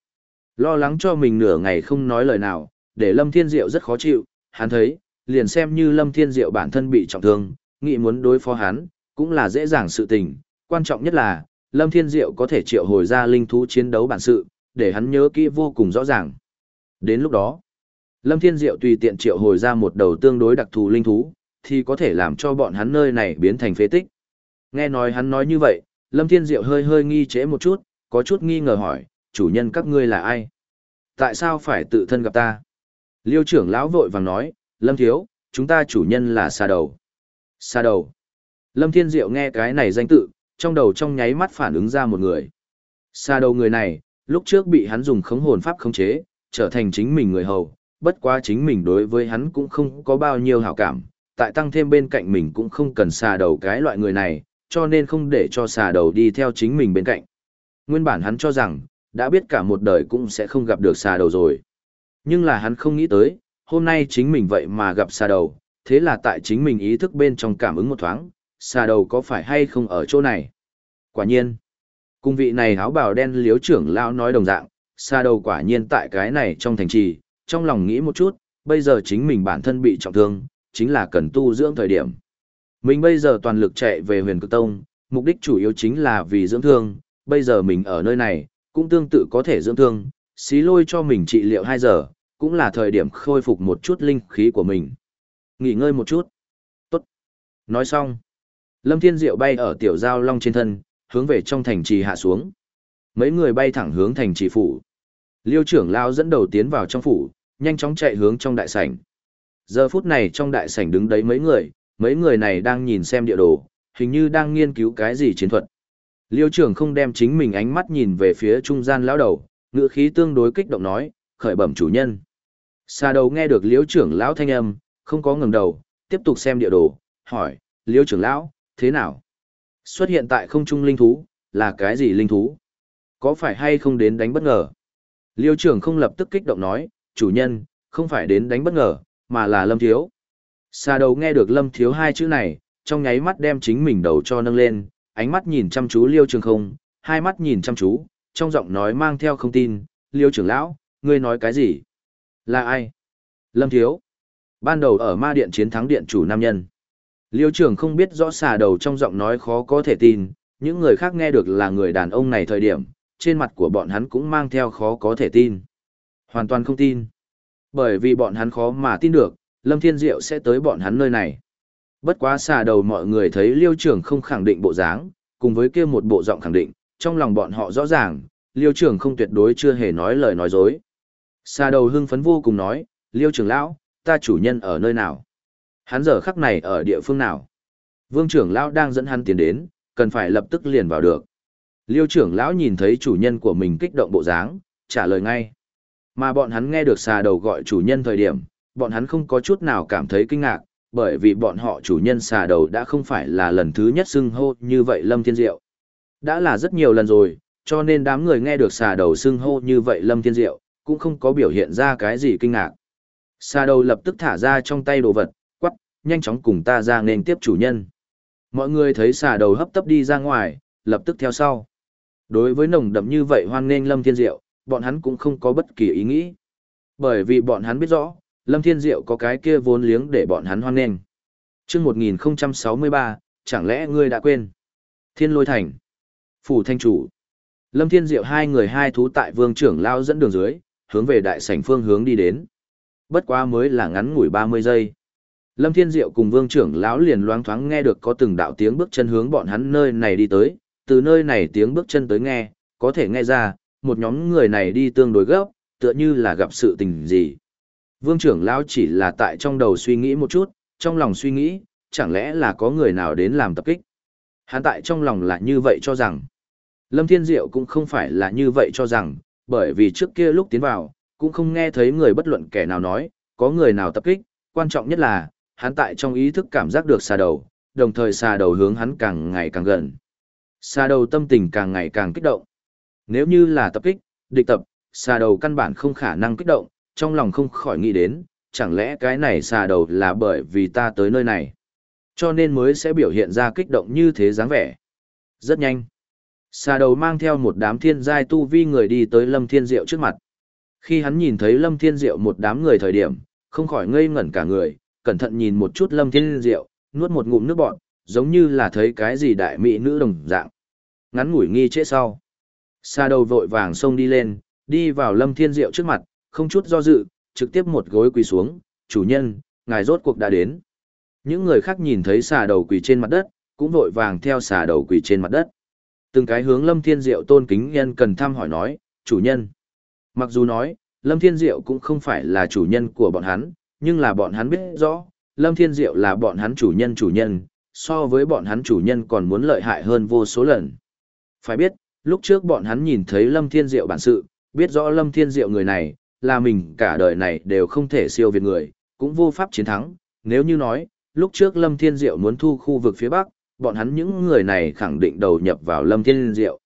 [SPEAKER 1] Lo lắng cho mình nửa ngày không nói lời nào, để Lâm Thiên Diệu rất khó chịu, hắn thấy, liền xem như Lâm Thiên Diệu bản thân bị trọng thương, nghĩ muốn đối phó hắn, cũng là dễ dàng sự tình, quan trọng nhất là, Lâm Thiên Diệu có thể triệu hồi ra linh thú chiến đấu bản sự, để hắn nhớ kỹ vô cùng rõ ràng. Đến lúc đó, Lâm Thiên Diệu tùy tiện triệu hồi ra một đầu tương đối đặc thù linh thú, thì có thể làm cho bọn hắn nơi này biến thành phế tích. Nghe nói hắn nói như vậy, Lâm Thiên Diệu hơi hơi nghi trễ một chút, có chút nghi ngờ hỏi, chủ nhân các ngươi là ai? Tại sao phải tự thân gặp ta? Liêu trưởng lão vội vàng nói, Lâm Thiếu, chúng ta chủ nhân là Sa Đầu. Sa Đầu. Lâm Thiên Diệu nghe cái này danh tự, trong đầu trong nháy mắt phản ứng ra một người. Sa Đầu người này, lúc trước bị hắn dùng khống hồn pháp khống chế, trở thành chính mình người hầu, bất quá chính mình đối với hắn cũng không có bao nhiêu hảo cảm, tại tăng thêm bên cạnh mình cũng không cần xà đầu cái loại người này, cho nên không để cho xà đầu đi theo chính mình bên cạnh. Nguyên bản hắn cho rằng, đã biết cả một đời cũng sẽ không gặp được xà đầu rồi. Nhưng là hắn không nghĩ tới, hôm nay chính mình vậy mà gặp xà đầu, thế là tại chính mình ý thức bên trong cảm ứng một thoáng, xà đầu có phải hay không ở chỗ này. Quả nhiên, cung vị này áo bào đen liếu trưởng lão nói đồng dạng, xà đầu quả nhiên tại cái này trong thành trì, trong lòng nghĩ một chút, bây giờ chính mình bản thân bị trọng thương, chính là cần tu dưỡng thời điểm. Mình bây giờ toàn lực chạy về huyền cực tông, mục đích chủ yếu chính là vì dưỡng thương, bây giờ mình ở nơi này, cũng tương tự có thể dưỡng thương, xí lôi cho mình trị liệu 2 giờ, cũng là thời điểm khôi phục một chút linh khí của mình. Nghỉ ngơi một chút. Tốt. Nói xong. Lâm Thiên Diệu bay ở tiểu giao long trên thân, hướng về trong thành trì hạ xuống. Mấy người bay thẳng hướng thành trì phủ. Liêu trưởng lao dẫn đầu tiến vào trong phủ, nhanh chóng chạy hướng trong đại sảnh. Giờ phút này trong đại sảnh đứng đấy mấy người, mấy người này đang nhìn xem địa đồ, hình như đang nghiên cứu cái gì chiến thuật. Liêu trưởng không đem chính mình ánh mắt nhìn về phía trung gian lão đầu, ngữ khí tương đối kích động nói, khởi bẩm chủ nhân. Xa đầu nghe được liêu trưởng lão thanh âm, không có ngừng đầu, tiếp tục xem địa đồ, hỏi, liêu trưởng lão, thế nào? Xuất hiện tại không trung linh thú, là cái gì linh thú? Có phải hay không đến đánh bất ngờ? Liêu trưởng không lập tức kích động nói, chủ nhân, không phải đến đánh bất ngờ, mà là lâm thiếu. Xa đầu nghe được lâm thiếu hai chữ này, trong nháy mắt đem chính mình đầu cho nâng lên, ánh mắt nhìn chăm chú liêu trường không, hai mắt nhìn chăm chú, trong giọng nói mang theo không tin, liêu trưởng lão, ngươi nói cái gì? Là ai? Lâm thiếu. Ban đầu ở ma điện chiến thắng điện chủ nam nhân. Liêu trường không biết rõ xà đầu trong giọng nói khó có thể tin, những người khác nghe được là người đàn ông này thời điểm, trên mặt của bọn hắn cũng mang theo khó có thể tin. Hoàn toàn không tin. Bởi vì bọn hắn khó mà tin được, Lâm Thiên Diệu sẽ tới bọn hắn nơi này. Bất quá xà đầu mọi người thấy liêu trưởng không khẳng định bộ dáng, cùng với kia một bộ giọng khẳng định, trong lòng bọn họ rõ ràng, liêu trưởng không tuyệt đối chưa hề nói lời nói dối. Xà đầu hưng phấn vô cùng nói, liêu trưởng lão, ta chủ nhân ở nơi nào? Hắn giờ khắc này ở địa phương nào? Vương trưởng lão đang dẫn hắn tiến đến, cần phải lập tức liền vào được. Liêu trưởng lão nhìn thấy chủ nhân của mình kích động bộ dáng, trả lời ngay. Mà bọn hắn nghe được xà đầu gọi chủ nhân thời điểm, bọn hắn không có chút nào cảm thấy kinh ngạc, bởi vì bọn họ chủ nhân xà đầu đã không phải là lần thứ nhất xưng hô như vậy Lâm Thiên Diệu. Đã là rất nhiều lần rồi, cho nên đám người nghe được xà đầu xưng hô như vậy Lâm Thiên Diệu, cũng không có biểu hiện ra cái gì kinh ngạc. Xà đầu lập tức thả ra trong tay đồ vật, quắc, nhanh chóng cùng ta ra nên tiếp chủ nhân. Mọi người thấy xà đầu hấp tấp đi ra ngoài, lập tức theo sau. Đối với nồng đậm như vậy hoan nghênh Lâm Thiên Diệu, bọn hắn cũng không có bất kỳ ý nghĩ. Bởi vì bọn hắn biết rõ, Lâm Thiên Diệu có cái kia vốn liếng để bọn hắn hoan nghênh. Trước 1063, chẳng lẽ ngươi đã quên? Thiên Lôi Thành. Phủ Thanh Chủ. Lâm Thiên Diệu hai người hai thú tại vương trưởng lao dẫn đường dưới, hướng về đại sảnh phương hướng đi đến. Bất quá mới là ngắn ngủi 30 giây. Lâm Thiên Diệu cùng vương trưởng lão liền loáng thoáng nghe được có từng đạo tiếng bước chân hướng bọn hắn nơi này đi tới, từ nơi này tiếng bước chân tới nghe, có thể nghe ra, một nhóm người này đi tương đối gấp, tựa như là gặp sự tình gì. Vương trưởng lão chỉ là tại trong đầu suy nghĩ một chút, trong lòng suy nghĩ, chẳng lẽ là có người nào đến làm tập kích. Hắn tại trong lòng là như vậy cho rằng. Lâm Thiên Diệu cũng không phải là như vậy cho rằng, bởi vì trước kia lúc tiến vào, cũng không nghe thấy người bất luận kẻ nào nói, có người nào tập kích, quan trọng nhất là, hắn tại trong ý thức cảm giác được xà đầu, đồng thời xà đầu hướng hắn càng ngày càng gần. Xà đầu tâm tình càng ngày càng kích động. Nếu như là tập kích, địch tập, xà đầu căn bản không khả năng kích động, trong lòng không khỏi nghĩ đến, chẳng lẽ cái này xà đầu là bởi vì ta tới nơi này. Cho nên mới sẽ biểu hiện ra kích động như thế dáng vẻ. Rất nhanh. Xà đầu mang theo một đám thiên giai tu vi người đi tới Lâm Thiên Diệu trước mặt. Khi hắn nhìn thấy Lâm Thiên Diệu một đám người thời điểm, không khỏi ngây ngẩn cả người, cẩn thận nhìn một chút Lâm Thiên Diệu, nuốt một ngụm nước bọt, giống như là thấy cái gì đại mỹ nữ đồng dạng. Ngắn ngủi nghi trễ sau. Xà đầu vội vàng xông đi lên, đi vào Lâm Thiên Diệu trước mặt, không chút do dự, trực tiếp một gối quỳ xuống, chủ nhân, ngài rốt cuộc đã đến. Những người khác nhìn thấy xà đầu quỳ trên mặt đất, cũng vội vàng theo xà đầu quỳ trên mặt đất. Từng cái hướng Lâm Thiên Diệu tôn kính nhân cần thăm hỏi nói, chủ nhân. Mặc dù nói, Lâm Thiên Diệu cũng không phải là chủ nhân của bọn hắn, nhưng là bọn hắn biết rõ, Lâm Thiên Diệu là bọn hắn chủ nhân chủ nhân, so với bọn hắn chủ nhân còn muốn lợi hại hơn vô số lần. Phải biết, lúc trước bọn hắn nhìn thấy Lâm Thiên Diệu bản sự, biết rõ Lâm Thiên Diệu người này, là mình cả đời này đều không thể siêu việt người, cũng vô pháp chiến thắng. Nếu như nói, lúc trước Lâm Thiên Diệu muốn thu khu vực phía Bắc, bọn hắn những người này khẳng định đầu nhập vào Lâm Thiên Diệu.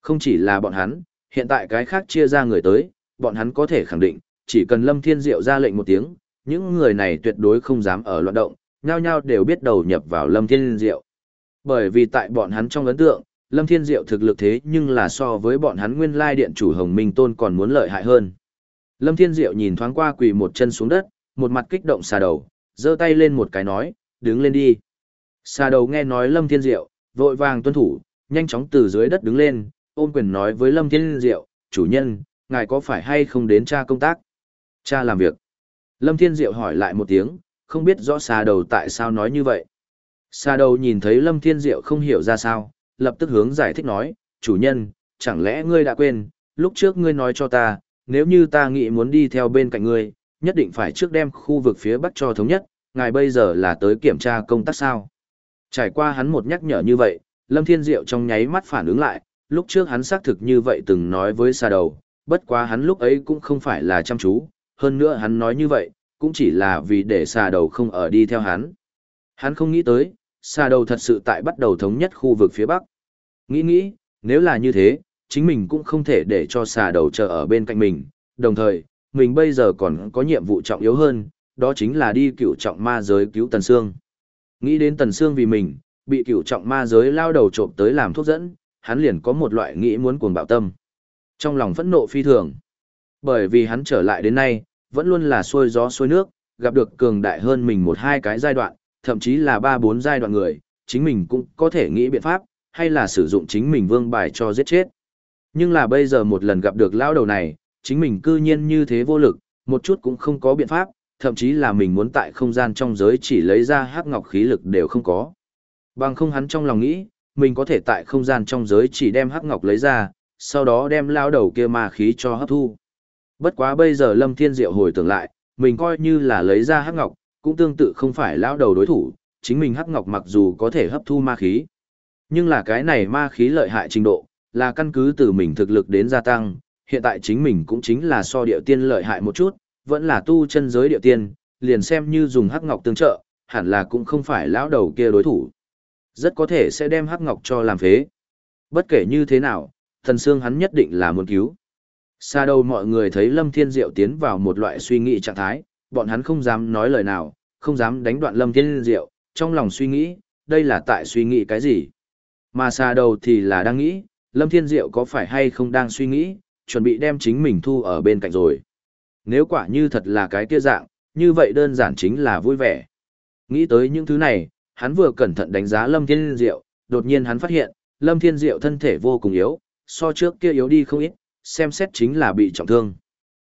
[SPEAKER 1] Không chỉ là bọn hắn, hiện tại cái khác chia ra người tới, bọn hắn có thể khẳng định, chỉ cần Lâm Thiên Diệu ra lệnh một tiếng, những người này tuyệt đối không dám ở loạn động, nhao nhao đều biết đầu nhập vào Lâm Thiên Diệu. Bởi vì tại bọn hắn trong ấn tượng, Lâm Thiên Diệu thực lực thế nhưng là so với bọn hắn nguyên lai điện chủ Hồng Minh Tôn còn muốn lợi hại hơn. Lâm Thiên Diệu nhìn thoáng qua quỳ một chân xuống đất, một mặt kích động xà đầu, giơ tay lên một cái nói, đứng lên đi. Xà đầu nghe nói Lâm Thiên Diệu, vội vàng tuân thủ, nhanh chóng từ dưới đất đứng lên, ôm quyền nói với Lâm Thiên Diệu, chủ nhân, ngài có phải hay không đến cha công tác? Cha làm việc. Lâm Thiên Diệu hỏi lại một tiếng, không biết rõ xà đầu tại sao nói như vậy. Xà đầu nhìn thấy Lâm Thiên Diệu không hiểu ra sao, lập tức hướng giải thích nói, chủ nhân, chẳng lẽ ngươi đã quên, lúc trước ngươi nói cho ta, nếu như ta nghĩ muốn đi theo bên cạnh ngươi, nhất định phải trước đem khu vực phía bắc cho thống nhất, ngài bây giờ là tới kiểm tra công tác sao. Trải qua hắn một nhắc nhở như vậy, Lâm Thiên Diệu trong nháy mắt phản ứng lại, lúc trước hắn xác thực như vậy từng nói với xa đầu, bất quá hắn lúc ấy cũng không phải là chăm chú, hơn nữa hắn nói như vậy, cũng chỉ là vì để xà đầu không ở đi theo hắn. Hắn không nghĩ tới, xà đầu thật sự tại bắt đầu thống nhất khu vực phía Bắc. Nghĩ nghĩ, nếu là như thế, chính mình cũng không thể để cho xà đầu chờ ở bên cạnh mình, đồng thời, mình bây giờ còn có nhiệm vụ trọng yếu hơn, đó chính là đi cựu trọng ma giới cứu Tần Sương. Nghĩ đến Tần Sương vì mình, bị cựu trọng ma giới lao đầu trộm tới làm thuốc dẫn, hắn liền có một loại nghĩ muốn cuồng bạo tâm. Trong lòng phẫn nộ phi thường. Bởi vì hắn trở lại đến nay, vẫn luôn là xuôi gió xuôi nước, gặp được cường đại hơn mình một hai cái giai đoạn, thậm chí là ba bốn giai đoạn người, chính mình cũng có thể nghĩ biện pháp, hay là sử dụng chính mình vương bài cho giết chết. Nhưng là bây giờ một lần gặp được lao đầu này, chính mình cư nhiên như thế vô lực, một chút cũng không có biện pháp, thậm chí là mình muốn tại không gian trong giới chỉ lấy ra hắc ngọc khí lực đều không có. Bằng không hắn trong lòng nghĩ, mình có thể tại không gian trong giới chỉ đem hắc ngọc lấy ra, sau đó đem lao đầu kia ma khí cho hấp thu. Bất quá bây giờ Lâm Thiên Diệu hồi tưởng lại, mình coi như là lấy ra hắc ngọc, cũng tương tự không phải lao đầu đối thủ, chính mình hắc ngọc mặc dù có thể hấp thu ma khí. Nhưng là cái này ma khí lợi hại trình độ, là căn cứ từ mình thực lực đến gia tăng, hiện tại chính mình cũng chính là so điệu tiên lợi hại một chút, vẫn là tu chân giới điệu tiên, liền xem như dùng hắc ngọc tương trợ, hẳn là cũng không phải lão đầu kia đối thủ. Rất có thể sẽ đem hắc ngọc cho làm phế. Bất kể như thế nào, thần xương hắn nhất định là muốn cứu. Xa đầu mọi người thấy Lâm Thiên Diệu tiến vào một loại suy nghĩ trạng thái, bọn hắn không dám nói lời nào, không dám đánh đoạn Lâm Thiên Diệu, trong lòng suy nghĩ, đây là tại suy nghĩ cái gì. Mà xa đầu thì là đang nghĩ, Lâm Thiên Diệu có phải hay không đang suy nghĩ, chuẩn bị đem chính mình thu ở bên cạnh rồi. Nếu quả như thật là cái kia dạng, như vậy đơn giản chính là vui vẻ. Nghĩ tới những thứ này, hắn vừa cẩn thận đánh giá Lâm Thiên Diệu, đột nhiên hắn phát hiện, Lâm Thiên Diệu thân thể vô cùng yếu, so trước kia yếu đi không ít, xem xét chính là bị trọng thương.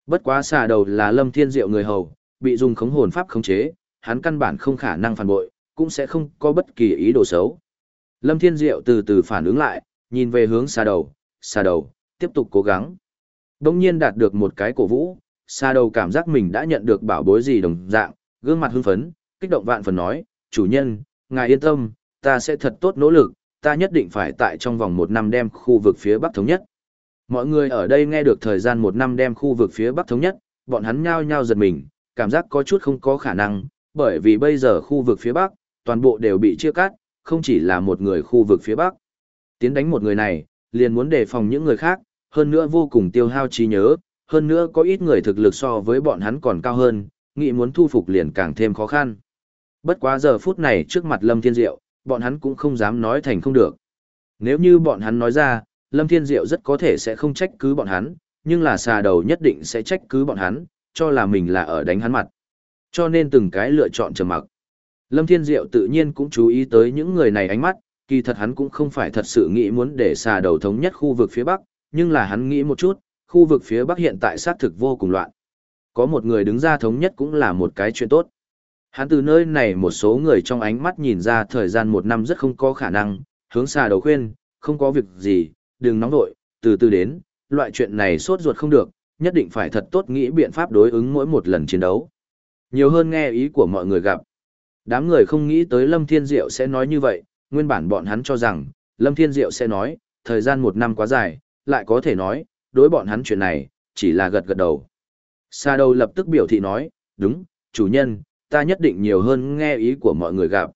[SPEAKER 1] Bất quá xà đầu là Lâm Thiên Diệu người hầu, bị dùng khống hồn pháp khống chế, hắn căn bản không khả năng phản bội, cũng sẽ không có bất kỳ ý đồ xấu. Lâm Thiên Diệu từ từ phản ứng lại, nhìn về hướng xa đầu, xa đầu, tiếp tục cố gắng. Đông nhiên đạt được một cái cổ vũ, xa đầu cảm giác mình đã nhận được bảo bối gì đồng dạng, gương mặt hưng phấn, kích động vạn phần nói, chủ nhân, ngài yên tâm, ta sẽ thật tốt nỗ lực, ta nhất định phải tại trong vòng một năm đem khu vực phía Bắc thống nhất. Mọi người ở đây nghe được thời gian một năm đem khu vực phía Bắc thống nhất, bọn hắn nhao nhao giật mình, cảm giác có chút không có khả năng, bởi vì bây giờ khu vực phía Bắc, toàn bộ đều bị chia cắt, không chỉ là một người khu vực phía Bắc. Tiến đánh một người này, liền muốn đề phòng những người khác, hơn nữa vô cùng tiêu hao trí nhớ, hơn nữa có ít người thực lực so với bọn hắn còn cao hơn, nghĩ muốn thu phục liền càng thêm khó khăn. Bất quá giờ phút này trước mặt Lâm Thiên Diệu, bọn hắn cũng không dám nói thành không được. Nếu như bọn hắn nói ra, Lâm Thiên Diệu rất có thể sẽ không trách cứ bọn hắn, nhưng là xà đầu nhất định sẽ trách cứ bọn hắn, cho là mình là ở đánh hắn mặt. Cho nên từng cái lựa chọn trầm mặc. Lâm Thiên Diệu tự nhiên cũng chú ý tới những người này ánh mắt, kỳ thật hắn cũng không phải thật sự nghĩ muốn để xà đầu thống nhất khu vực phía Bắc, nhưng là hắn nghĩ một chút, khu vực phía Bắc hiện tại xác thực vô cùng loạn. Có một người đứng ra thống nhất cũng là một cái chuyện tốt. Hắn từ nơi này một số người trong ánh mắt nhìn ra thời gian một năm rất không có khả năng, hướng xà đầu khuyên, không có việc gì, đừng nóng vội, từ từ đến, loại chuyện này sốt ruột không được, nhất định phải thật tốt nghĩ biện pháp đối ứng mỗi một lần chiến đấu. Nhiều hơn nghe ý của mọi người gặp. Đám người không nghĩ tới Lâm Thiên Diệu sẽ nói như vậy, nguyên bản bọn hắn cho rằng, Lâm Thiên Diệu sẽ nói, thời gian một năm quá dài, lại có thể nói, đối bọn hắn chuyện này, chỉ là gật gật đầu. Sa đầu lập tức biểu thị nói, đúng, chủ nhân, ta nhất định nhiều hơn nghe ý của mọi người gặp.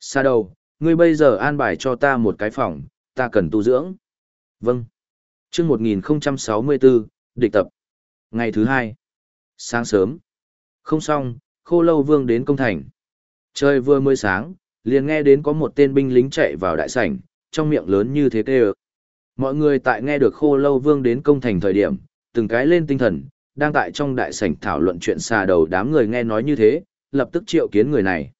[SPEAKER 1] Sa đầu, ngươi bây giờ an bài cho ta một cái phòng, ta cần tu dưỡng. Vâng. Trước 1064, địch tập. Ngày thứ hai. Sáng sớm. Không xong, khô lâu vương đến công thành. Trời vừa mới sáng, liền nghe đến có một tên binh lính chạy vào đại sảnh, trong miệng lớn như thế kêu. Mọi người tại nghe được khô lâu vương đến công thành thời điểm, từng cái lên tinh thần, đang tại trong đại sảnh thảo luận chuyện xà đầu đám người nghe nói như thế, lập tức triệu kiến người này.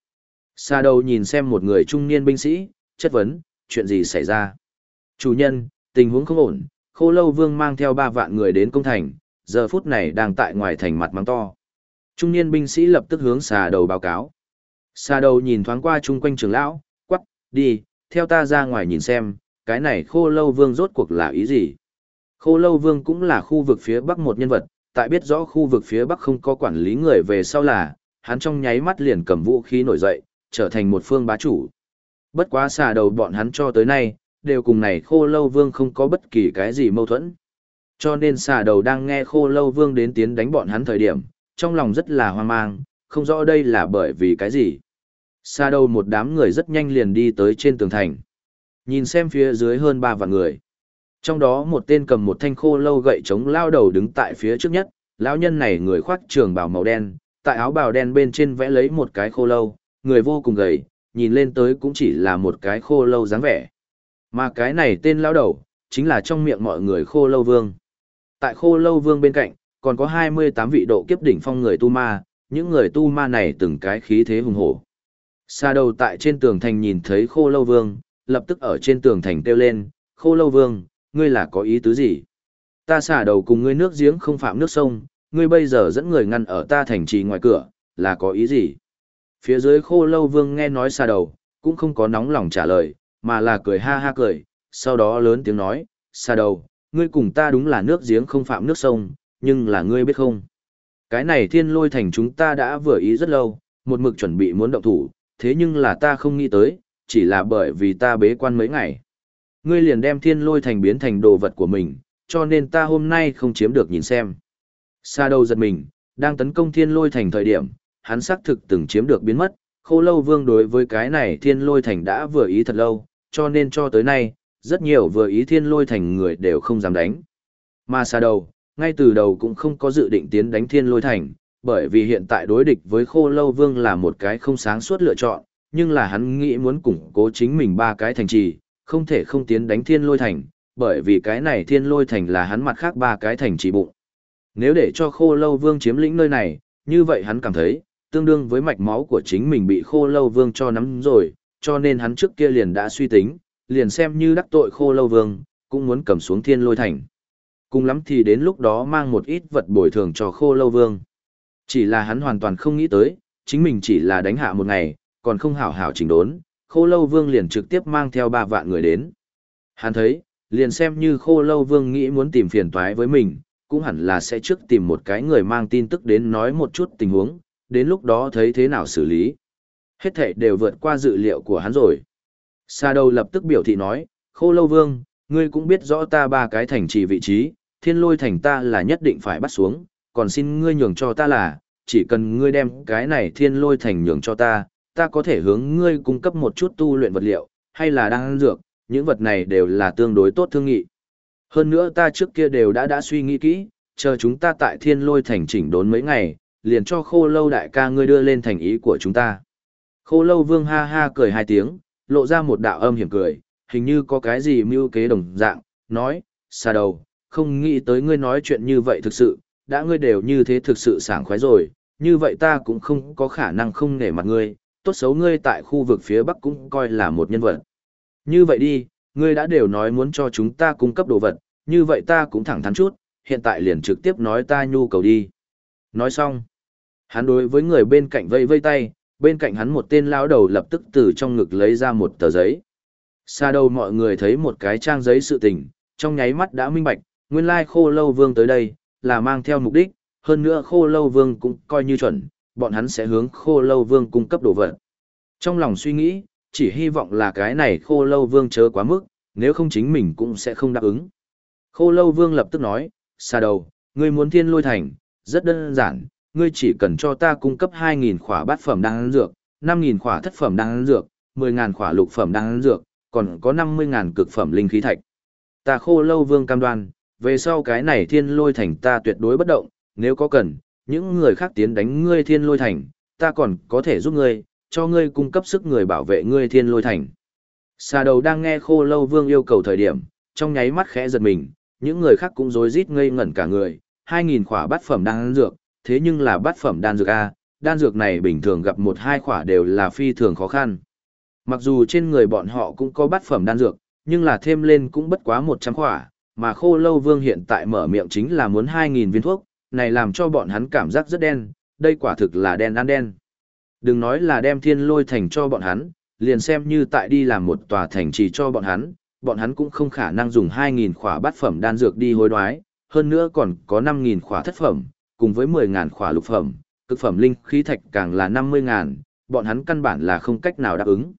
[SPEAKER 1] Xà đầu nhìn xem một người trung niên binh sĩ, chất vấn, chuyện gì xảy ra. Chủ nhân, tình huống không ổn, khô lâu vương mang theo ba vạn người đến công thành, giờ phút này đang tại ngoài thành mặt mắng to. Trung niên binh sĩ lập tức hướng xà đầu báo cáo. Xà đầu nhìn thoáng qua chung quanh trường lão, quắc, đi, theo ta ra ngoài nhìn xem, cái này khô lâu vương rốt cuộc là ý gì? Khô lâu vương cũng là khu vực phía bắc một nhân vật, tại biết rõ khu vực phía bắc không có quản lý người về sau là, hắn trong nháy mắt liền cầm vũ khí nổi dậy, trở thành một phương bá chủ. Bất quá xà đầu bọn hắn cho tới nay, đều cùng này khô lâu vương không có bất kỳ cái gì mâu thuẫn. Cho nên xà đầu đang nghe khô lâu vương đến tiến đánh bọn hắn thời điểm, trong lòng rất là hoang mang, không rõ đây là bởi vì cái gì. Xà đầu một đám người rất nhanh liền đi tới trên tường thành. Nhìn xem phía dưới hơn ba vạn người. Trong đó một tên cầm một thanh khô lâu gậy chống lao đầu đứng tại phía trước nhất, lão nhân này người khoác trường bào màu đen, tại áo bào đen bên trên vẽ lấy một cái khô lâu, người vô cùng gầy, nhìn lên tới cũng chỉ là một cái khô lâu dáng vẻ. Mà cái này tên lão đầu, chính là trong miệng mọi người khô lâu vương. Tại khô lâu vương bên cạnh, còn có 28 vị độ kiếp đỉnh phong người tu ma, những người tu ma này từng cái khí thế hùng hổ. Xa đầu tại trên tường thành nhìn thấy khô lâu vương, lập tức ở trên tường thành kêu lên, khô lâu vương, ngươi là có ý tứ gì? Ta xả đầu cùng ngươi nước giếng không phạm nước sông, ngươi bây giờ dẫn người ngăn ở ta thành trì ngoài cửa, là có ý gì? Phía dưới khô lâu vương nghe nói xa đầu, cũng không có nóng lòng trả lời, mà là cười ha ha cười, sau đó lớn tiếng nói, xa đầu, ngươi cùng ta đúng là nước giếng không phạm nước sông, nhưng là ngươi biết không? Cái này thiên lôi thành chúng ta đã vừa ý rất lâu, một mực chuẩn bị muốn động thủ, thế nhưng là ta không nghĩ tới, chỉ là bởi vì ta bế quan mấy ngày. Ngươi liền đem thiên lôi thành biến thành đồ vật của mình, cho nên ta hôm nay không chiếm được nhìn xem. Sa đầu giật mình, đang tấn công thiên lôi thành thời điểm, hắn xác thực từng chiếm được biến mất, khô lâu vương đối với cái này thiên lôi thành đã vừa ý thật lâu, cho nên cho tới nay, rất nhiều vừa ý thiên lôi thành người đều không dám đánh. Mà xa đầu, ngay từ đầu cũng không có dự định tiến đánh thiên lôi thành, bởi vì hiện tại đối địch với khô lâu vương là một cái không sáng suốt lựa chọn, nhưng là hắn nghĩ muốn củng cố chính mình ba cái thành trì, không thể không tiến đánh thiên lôi thành, bởi vì cái này thiên lôi thành là hắn mặt khác ba cái thành trì bụng. Nếu để cho khô lâu vương chiếm lĩnh nơi này, như vậy hắn cảm thấy, tương đương với mạch máu của chính mình bị khô lâu vương cho nắm rồi, cho nên hắn trước kia liền đã suy tính, liền xem như đắc tội khô lâu vương, cũng muốn cầm xuống thiên lôi thành. Cùng lắm thì đến lúc đó mang một ít vật bồi thường cho khô lâu vương. Chỉ là hắn hoàn toàn không nghĩ tới, chính mình chỉ là đánh hạ một ngày, còn không hảo hảo chỉnh đốn, khô lâu vương liền trực tiếp mang theo ba vạn người đến. Hắn thấy, liền xem như khô lâu vương nghĩ muốn tìm phiền toái với mình, cũng hẳn là sẽ trước tìm một cái người mang tin tức đến nói một chút tình huống, đến lúc đó thấy thế nào xử lý. Hết thể đều vượt qua dự liệu của hắn rồi. Sa đầu lập tức biểu thị nói, khô lâu vương, ngươi cũng biết rõ ta ba cái thành trì vị trí, thiên lôi thành ta là nhất định phải bắt xuống, còn xin ngươi nhường cho ta là, chỉ cần ngươi đem cái này thiên lôi thành nhường cho ta, ta có thể hướng ngươi cung cấp một chút tu luyện vật liệu, hay là đang dược, những vật này đều là tương đối tốt thương nghị. Hơn nữa ta trước kia đều đã đã suy nghĩ kỹ, chờ chúng ta tại thiên lôi thành chỉnh đốn mấy ngày, liền cho khô lâu đại ca ngươi đưa lên thành ý của chúng ta. Khô lâu vương ha ha cười hai tiếng, lộ ra một đạo âm hiểm cười, hình như có cái gì mưu kế đồng dạng, nói, xa đầu, không nghĩ tới ngươi nói chuyện như vậy thực sự, đã ngươi đều như thế thực sự sảng khoái rồi, như vậy ta cũng không có khả năng không nể mặt ngươi, tốt xấu ngươi tại khu vực phía Bắc cũng coi là một nhân vật. Như vậy đi, ngươi đã đều nói muốn cho chúng ta cung cấp đồ vật, như vậy ta cũng thẳng thắn chút, hiện tại liền trực tiếp nói ta nhu cầu đi. Nói xong, hắn đối với người bên cạnh vây vây tay, bên cạnh hắn một tên lão đầu lập tức từ trong ngực lấy ra một tờ giấy. Xa đầu mọi người thấy một cái trang giấy sự tình, trong nháy mắt đã minh bạch, nguyên lai khô lâu vương tới đây, là mang theo mục đích, hơn nữa khô lâu vương cũng coi như chuẩn, bọn hắn sẽ hướng khô lâu vương cung cấp đồ vật. Trong lòng suy nghĩ, chỉ hy vọng là cái này khô lâu vương chớ quá mức, nếu không chính mình cũng sẽ không đáp ứng. Khô lâu vương lập tức nói, xa đầu, ngươi muốn thiên lôi thành, rất đơn giản, ngươi chỉ cần cho ta cung cấp 2.000 khỏa bát phẩm đan dược, 5.000 khỏa thất phẩm đan dược, 10.000 khỏa lục phẩm đan dược, còn có 50.000 cực phẩm linh khí thạch. Ta khô lâu vương cam đoan, về sau cái này thiên lôi thành ta tuyệt đối bất động, nếu có cần, những người khác tiến đánh ngươi thiên lôi thành, ta còn có thể giúp ngươi, cho ngươi cung cấp sức người bảo vệ ngươi thiên lôi thành. Xà đầu đang nghe khô lâu vương yêu cầu thời điểm, trong nháy mắt khẽ giật mình, những người khác cũng rối rít ngây ngẩn cả người, 2.000 khỏa bát phẩm đan dược, thế nhưng là bát phẩm đan dược A, đan dược này bình thường gặp một hai khỏa đều là phi thường khó khăn. Mặc dù trên người bọn họ cũng có bát phẩm đan dược, nhưng là thêm lên cũng bất quá 100 khỏa, mà khô lâu vương hiện tại mở miệng chính là muốn 2.000 viên thuốc, này làm cho bọn hắn cảm giác rất đen, đây quả thực là đen ăn đen. Đừng nói là đem thiên lôi thành cho bọn hắn, liền xem như tại đi làm một tòa thành trì cho bọn hắn, bọn hắn cũng không khả năng dùng 2.000 khỏa bát phẩm đan dược đi hối đoái, hơn nữa còn có 5.000 khỏa thất phẩm, cùng với 10.000 khỏa lục phẩm, cực phẩm linh khí thạch càng là 50.000, bọn hắn căn bản là không cách nào đáp ứng.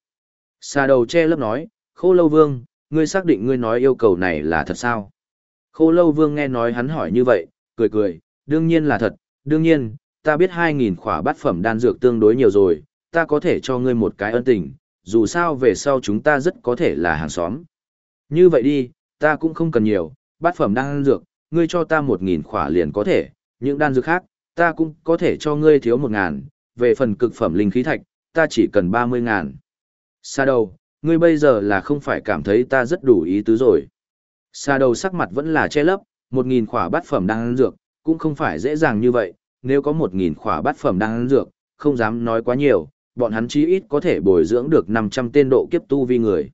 [SPEAKER 1] Xà đầu che lớp nói, khô lâu vương, ngươi xác định ngươi nói yêu cầu này là thật sao? Khô lâu vương nghe nói hắn hỏi như vậy, cười cười, đương nhiên là thật, đương nhiên, ta biết 2.000 khỏa bát phẩm đan dược tương đối nhiều rồi, ta có thể cho ngươi một cái ân tình, dù sao về sau chúng ta rất có thể là hàng xóm. Như vậy đi, ta cũng không cần nhiều, bát phẩm đan dược, ngươi cho ta 1.000 khỏa liền có thể, những đan dược khác, ta cũng có thể cho ngươi thiếu một ngàn. về phần cực phẩm linh khí thạch, ta chỉ cần 30.000. Sa đầu, ngươi bây giờ là không phải cảm thấy ta rất đủ ý tứ rồi. Sa đầu sắc mặt vẫn là che lấp, 1.000 khỏa bát phẩm đan dược, cũng không phải dễ dàng như vậy, nếu có 1.000 khỏa bát phẩm đan dược, không dám nói quá nhiều, bọn hắn chí ít có thể bồi dưỡng được 500 tên độ kiếp tu vi người.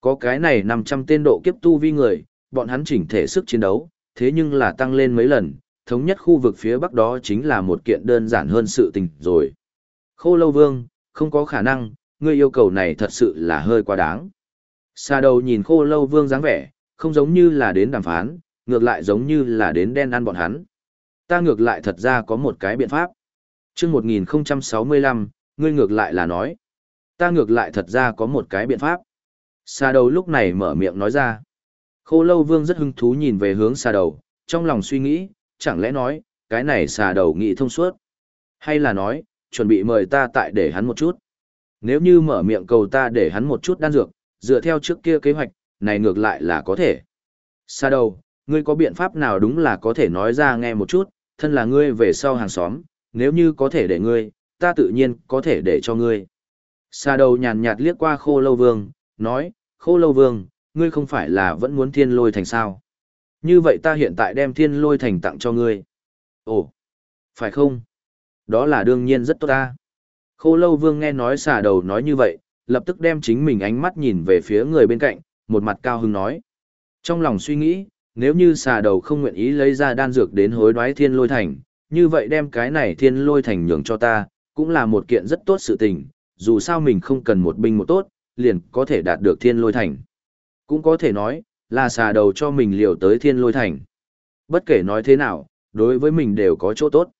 [SPEAKER 1] Có cái này 500 tên độ kiếp tu vi người, bọn hắn chỉnh thể sức chiến đấu, thế nhưng là tăng lên mấy lần, thống nhất khu vực phía bắc đó chính là một kiện đơn giản hơn sự tình rồi. Khô lâu vương, không có khả năng, ngươi yêu cầu này thật sự là hơi quá đáng. Xa đầu nhìn khô lâu vương dáng vẻ, không giống như là đến đàm phán, ngược lại giống như là đến đen ăn bọn hắn. Ta ngược lại thật ra có một cái biện pháp. chương 1065, ngươi ngược lại là nói. Ta ngược lại thật ra có một cái biện pháp. Xa đầu lúc này mở miệng nói ra. Khô lâu vương rất hứng thú nhìn về hướng xa đầu, trong lòng suy nghĩ, chẳng lẽ nói, cái này xà đầu nghị thông suốt. Hay là nói, chuẩn bị mời ta tại để hắn một chút. Nếu như mở miệng cầu ta để hắn một chút đan dược, dựa theo trước kia kế hoạch, này ngược lại là có thể. Xa đầu, ngươi có biện pháp nào đúng là có thể nói ra nghe một chút, thân là ngươi về sau hàng xóm, nếu như có thể để ngươi, ta tự nhiên có thể để cho ngươi. Xa đầu nhàn nhạt liếc qua khô lâu vương, nói, khô lâu vương, ngươi không phải là vẫn muốn thiên lôi thành sao. Như vậy ta hiện tại đem thiên lôi thành tặng cho ngươi. Ồ, phải không? Đó là đương nhiên rất tốt ta. Khô lâu vương nghe nói xà đầu nói như vậy, lập tức đem chính mình ánh mắt nhìn về phía người bên cạnh, một mặt cao hứng nói. Trong lòng suy nghĩ, nếu như xà đầu không nguyện ý lấy ra đan dược đến hối đoái thiên lôi thành, như vậy đem cái này thiên lôi thành nhường cho ta, cũng là một kiện rất tốt sự tình, dù sao mình không cần một binh một tốt, liền có thể đạt được thiên lôi thành. Cũng có thể nói, là xà đầu cho mình liều tới thiên lôi thành. Bất kể nói thế nào, đối với mình đều có chỗ tốt.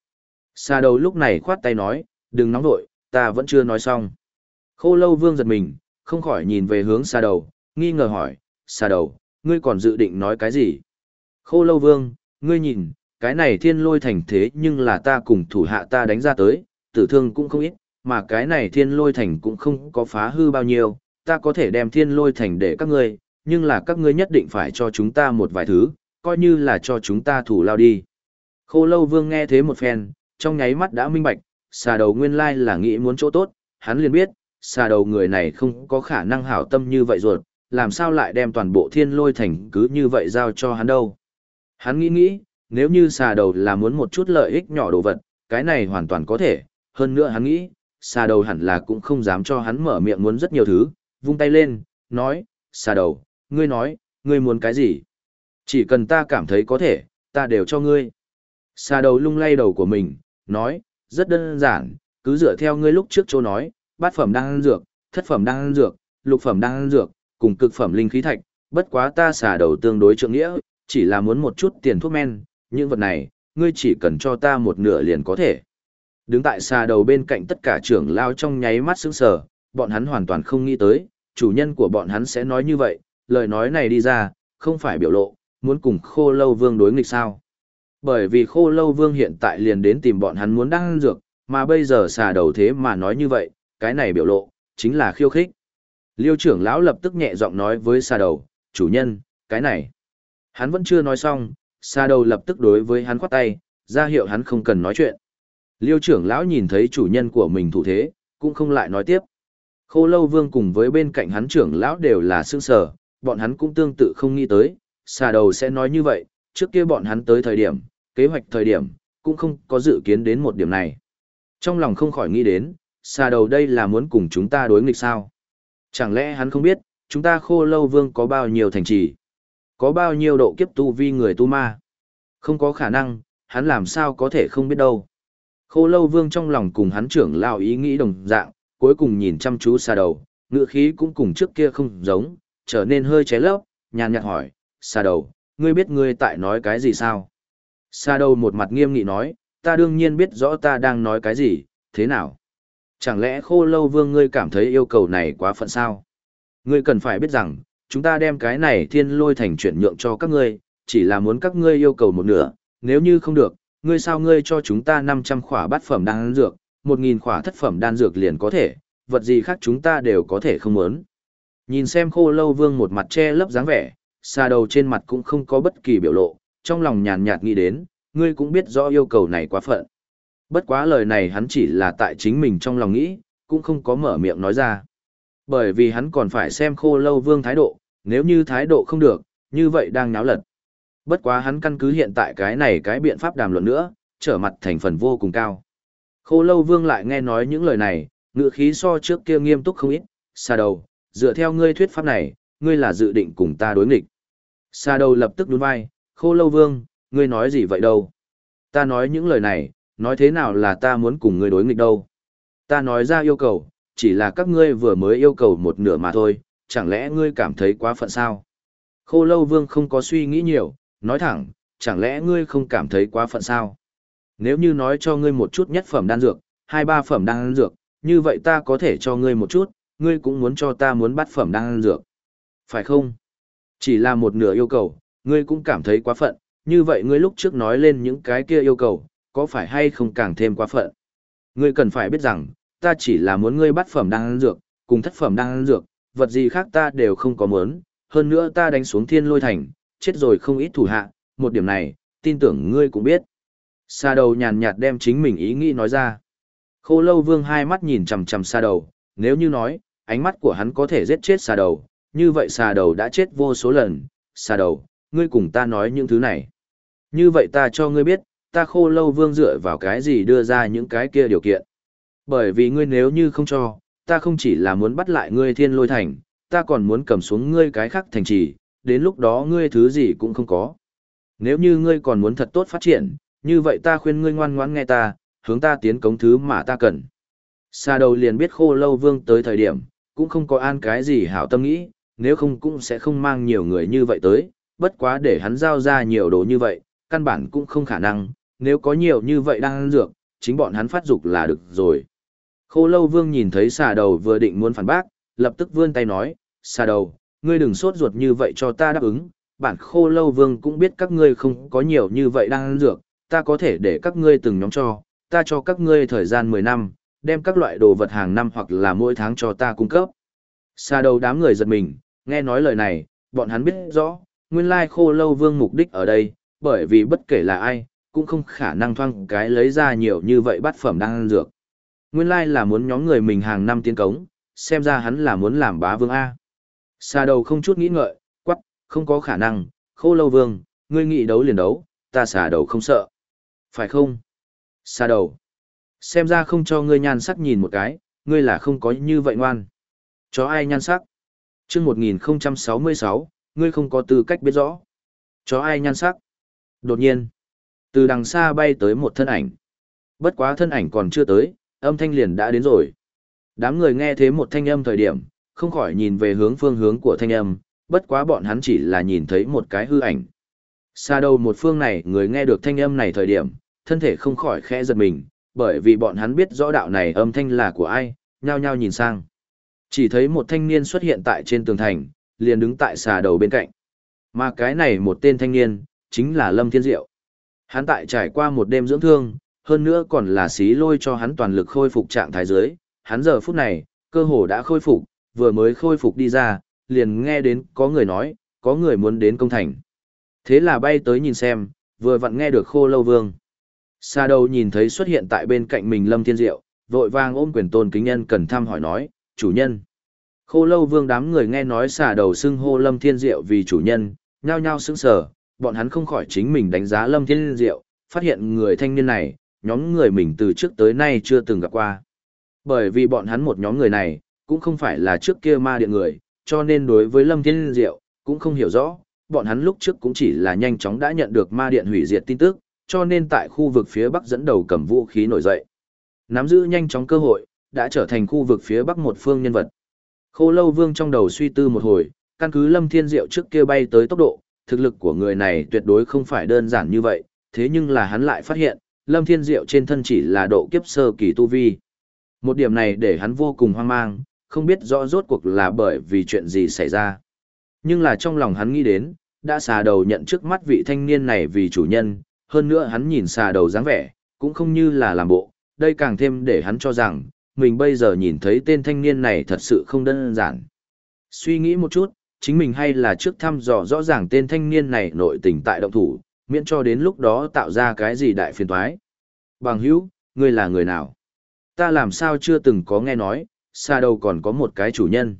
[SPEAKER 1] Xà đầu lúc này khoát tay nói, đừng nóng vội, ta vẫn chưa nói xong. Khô lâu vương giật mình, không khỏi nhìn về hướng xà đầu, nghi ngờ hỏi, xà đầu, ngươi còn dự định nói cái gì? Khô lâu vương, ngươi nhìn, cái này thiên lôi thành thế nhưng là ta cùng thủ hạ ta đánh ra tới, tử thương cũng không ít, mà cái này thiên lôi thành cũng không có phá hư bao nhiêu, ta có thể đem thiên lôi thành để các ngươi, nhưng là các ngươi nhất định phải cho chúng ta một vài thứ, coi như là cho chúng ta thủ lao đi. Khô lâu vương nghe thế một phen, trong nháy mắt đã minh bạch, xà đầu nguyên lai là nghĩ muốn chỗ tốt, hắn liền biết, xà đầu người này không có khả năng hảo tâm như vậy ruột, làm sao lại đem toàn bộ thiên lôi thành cứ như vậy giao cho hắn đâu. Hắn nghĩ nghĩ, nếu như xà đầu là muốn một chút lợi ích nhỏ đồ vật, cái này hoàn toàn có thể, hơn nữa hắn nghĩ, xà đầu hẳn là cũng không dám cho hắn mở miệng muốn rất nhiều thứ, vung tay lên, nói, xà đầu, ngươi nói, ngươi muốn cái gì? Chỉ cần ta cảm thấy có thể, ta đều cho ngươi. Xà đầu lung lay đầu của mình, nói, rất đơn giản, cứ dựa theo ngươi lúc trước chỗ nói, bát phẩm đang ăn dược, thất phẩm đang ăn dược, lục phẩm đang ăn dược, cùng cực phẩm linh khí thạch, bất quá ta xà đầu tương đối trượng nghĩa, chỉ là muốn một chút tiền thuốc men, những vật này, ngươi chỉ cần cho ta một nửa liền có thể. Đứng tại xà đầu bên cạnh tất cả trưởng lao trong nháy mắt sững sờ, bọn hắn hoàn toàn không nghĩ tới, chủ nhân của bọn hắn sẽ nói như vậy, lời nói này đi ra, không phải biểu lộ, muốn cùng khô lâu vương đối nghịch sao. Bởi vì khô lâu vương hiện tại liền đến tìm bọn hắn muốn đăng dược, mà bây giờ xà đầu thế mà nói như vậy, cái này biểu lộ, chính là khiêu khích. Liêu trưởng lão lập tức nhẹ giọng nói với xà đầu, chủ nhân, cái này. Hắn vẫn chưa nói xong, xà đầu lập tức đối với hắn khoát tay, ra hiệu hắn không cần nói chuyện. Liêu trưởng lão nhìn thấy chủ nhân của mình thủ thế, cũng không lại nói tiếp. Khô lâu vương cùng với bên cạnh hắn trưởng lão đều là sương sở, bọn hắn cũng tương tự không nghĩ tới, xà đầu sẽ nói như vậy, trước kia bọn hắn tới thời điểm, kế hoạch thời điểm, cũng không có dự kiến đến một điểm này. Trong lòng không khỏi nghĩ đến, xà đầu đây là muốn cùng chúng ta đối nghịch sao. Chẳng lẽ hắn không biết, chúng ta khô lâu vương có bao nhiêu thành trì, có bao nhiêu độ kiếp tu vi người tu ma. Không có khả năng, hắn làm sao có thể không biết đâu. Khô lâu vương trong lòng cùng hắn trưởng lao ý nghĩ đồng dạng, cuối cùng nhìn chăm chú xa đầu, ngựa khí cũng cùng trước kia không giống, trở nên hơi ché lấp, nhàn nhạt hỏi, xa đầu, ngươi biết ngươi tại nói cái gì sao? Xa đầu một mặt nghiêm nghị nói, ta đương nhiên biết rõ ta đang nói cái gì, thế nào? Chẳng lẽ khô lâu vương ngươi cảm thấy yêu cầu này quá phận sao? Ngươi cần phải biết rằng, chúng ta đem cái này thiên lôi thành chuyển nhượng cho các ngươi, chỉ là muốn các ngươi yêu cầu một nửa, nếu như không được, ngươi sao ngươi cho chúng ta 500 khỏa bát phẩm đan dược, 1.000 khỏa thất phẩm đan dược liền có thể, vật gì khác chúng ta đều có thể không muốn. Nhìn xem khô lâu vương một mặt che lấp dáng vẻ, xa đầu trên mặt cũng không có bất kỳ biểu lộ, trong lòng nhàn nhạt nghĩ đến, ngươi cũng biết rõ yêu cầu này quá phận. Bất quá lời này hắn chỉ là tại chính mình trong lòng nghĩ, cũng không có mở miệng nói ra. Bởi vì hắn còn phải xem khô lâu vương thái độ, nếu như thái độ không được, như vậy đang náo lật. Bất quá hắn căn cứ hiện tại cái này cái biện pháp đàm luận nữa, trở mặt thành phần vô cùng cao. Khô lâu vương lại nghe nói những lời này, ngựa khí so trước kia nghiêm túc không ít, xa đầu, dựa theo ngươi thuyết pháp này, ngươi là dự định cùng ta đối nghịch. Sa đầu lập tức đúng vai, khô lâu vương, ngươi nói gì vậy đâu? Ta nói những lời này, nói thế nào là ta muốn cùng ngươi đối nghịch đâu? Ta nói ra yêu cầu, chỉ là các ngươi vừa mới yêu cầu một nửa mà thôi, chẳng lẽ ngươi cảm thấy quá phận sao? Khô lâu vương không có suy nghĩ nhiều, nói thẳng, chẳng lẽ ngươi không cảm thấy quá phận sao? Nếu như nói cho ngươi một chút nhất phẩm đan dược, hai ba phẩm đan dược, như vậy ta có thể cho ngươi một chút, ngươi cũng muốn cho ta muốn bắt phẩm đan dược. Phải không? Chỉ là một nửa yêu cầu, ngươi cũng cảm thấy quá phận, như vậy ngươi lúc trước nói lên những cái kia yêu cầu, có phải hay không càng thêm quá phận? Ngươi cần phải biết rằng, ta chỉ là muốn ngươi bắt phẩm đan dược, cùng thất phẩm đan dược, vật gì khác ta đều không có muốn, hơn nữa ta đánh xuống thiên lôi thành, chết rồi không ít thủ hạ, một điểm này, tin tưởng ngươi cũng biết. Sa đầu nhàn nhạt đem chính mình ý nghĩ nói ra. Khô lâu vương hai mắt nhìn chằm chằm sa đầu, nếu như nói, ánh mắt của hắn có thể giết chết sa đầu, như vậy sa đầu đã chết vô số lần, sa đầu, ngươi cùng ta nói những thứ này. Như vậy ta cho ngươi biết, ta khô lâu vương dựa vào cái gì đưa ra những cái kia điều kiện. Bởi vì ngươi nếu như không cho, ta không chỉ là muốn bắt lại ngươi thiên lôi thành, ta còn muốn cầm xuống ngươi cái khác thành trì, đến lúc đó ngươi thứ gì cũng không có. Nếu như ngươi còn muốn thật tốt phát triển, như vậy ta khuyên ngươi ngoan ngoãn nghe ta, hướng ta tiến cống thứ mà ta cần. Xa đầu liền biết khô lâu vương tới thời điểm, cũng không có an cái gì hảo tâm nghĩ, nếu không cũng sẽ không mang nhiều người như vậy tới, bất quá để hắn giao ra nhiều đồ như vậy, căn bản cũng không khả năng, nếu có nhiều như vậy đang ăn dược, chính bọn hắn phát dục là được rồi. Khô lâu vương nhìn thấy xà đầu vừa định muốn phản bác, lập tức vươn tay nói, xà đầu, ngươi đừng sốt ruột như vậy cho ta đáp ứng, bản khô lâu vương cũng biết các ngươi không có nhiều như vậy đang ăn dược, ta có thể để các ngươi từng nhóm cho, ta cho các ngươi thời gian 10 năm, đem các loại đồ vật hàng năm hoặc là mỗi tháng cho ta cung cấp. Xa đầu đám người giật mình, nghe nói lời này, bọn hắn biết rõ, nguyên lai khô lâu vương mục đích ở đây, bởi vì bất kể là ai, cũng không khả năng thoang cái lấy ra nhiều như vậy bát phẩm đang ăn dược. Nguyên lai là muốn nhóm người mình hàng năm tiến cống, xem ra hắn là muốn làm bá vương A. Xa đầu không chút nghĩ ngợi, quắc, không có khả năng, khô lâu vương, ngươi nghĩ đấu liền đấu, ta xà đầu không sợ. Phải không? Xa đầu. Xem ra không cho ngươi nhan sắc nhìn một cái, ngươi là không có như vậy ngoan. Cho ai nhan sắc? chương 1066, ngươi không có tư cách biết rõ. Cho ai nhan sắc? Đột nhiên, từ đằng xa bay tới một thân ảnh. Bất quá thân ảnh còn chưa tới, âm thanh liền đã đến rồi. Đám người nghe thế một thanh âm thời điểm, không khỏi nhìn về hướng phương hướng của thanh âm, bất quá bọn hắn chỉ là nhìn thấy một cái hư ảnh. Xa đầu một phương này người nghe được thanh âm này thời điểm, thân thể không khỏi khẽ giật mình, bởi vì bọn hắn biết rõ đạo này âm thanh là của ai, nhao nhao nhìn sang. Chỉ thấy một thanh niên xuất hiện tại trên tường thành, liền đứng tại xà đầu bên cạnh. Mà cái này một tên thanh niên, chính là Lâm Thiên Diệu. Hắn tại trải qua một đêm dưỡng thương, hơn nữa còn là xí lôi cho hắn toàn lực khôi phục trạng thái dưới. Hắn giờ phút này, cơ hồ đã khôi phục, vừa mới khôi phục đi ra, liền nghe đến có người nói, có người muốn đến công thành. Thế là bay tới nhìn xem, vừa vặn nghe được khô lâu vương. Sa đầu nhìn thấy xuất hiện tại bên cạnh mình Lâm Thiên Diệu, vội vàng ôm quyền tôn kính nhân cần thăm hỏi nói, chủ nhân. Khô lâu vương đám người nghe nói xà đầu xưng hô Lâm Thiên Diệu vì chủ nhân, nhao nhao sững sờ, bọn hắn không khỏi chính mình đánh giá Lâm Thiên Diệu, phát hiện người thanh niên này, nhóm người mình từ trước tới nay chưa từng gặp qua. Bởi vì bọn hắn một nhóm người này, cũng không phải là trước kia ma điện người, cho nên đối với Lâm Thiên Diệu, cũng không hiểu rõ, bọn hắn lúc trước cũng chỉ là nhanh chóng đã nhận được ma điện hủy diệt tin tức, cho nên tại khu vực phía bắc dẫn đầu cầm vũ khí nổi dậy. Nắm giữ nhanh chóng cơ hội, đã trở thành khu vực phía bắc một phương nhân vật. Khô lâu vương trong đầu suy tư một hồi, căn cứ lâm thiên diệu trước kia bay tới tốc độ, thực lực của người này tuyệt đối không phải đơn giản như vậy, thế nhưng là hắn lại phát hiện, lâm thiên diệu trên thân chỉ là độ kiếp sơ kỳ tu vi. Một điểm này để hắn vô cùng hoang mang, không biết rõ rốt cuộc là bởi vì chuyện gì xảy ra. Nhưng là trong lòng hắn nghĩ đến, đã xà đầu nhận trước mắt vị thanh niên này vì chủ nhân, hơn nữa hắn nhìn xà đầu dáng vẻ, cũng không như là làm bộ, đây càng thêm để hắn cho rằng, mình bây giờ nhìn thấy tên thanh niên này thật sự không đơn giản. Suy nghĩ một chút, chính mình hay là trước thăm dò rõ ràng tên thanh niên này nội tình tại động thủ, miễn cho đến lúc đó tạo ra cái gì đại phiền toái. Bằng hữu, ngươi là người nào? Ta làm sao chưa từng có nghe nói, xa đâu còn có một cái chủ nhân.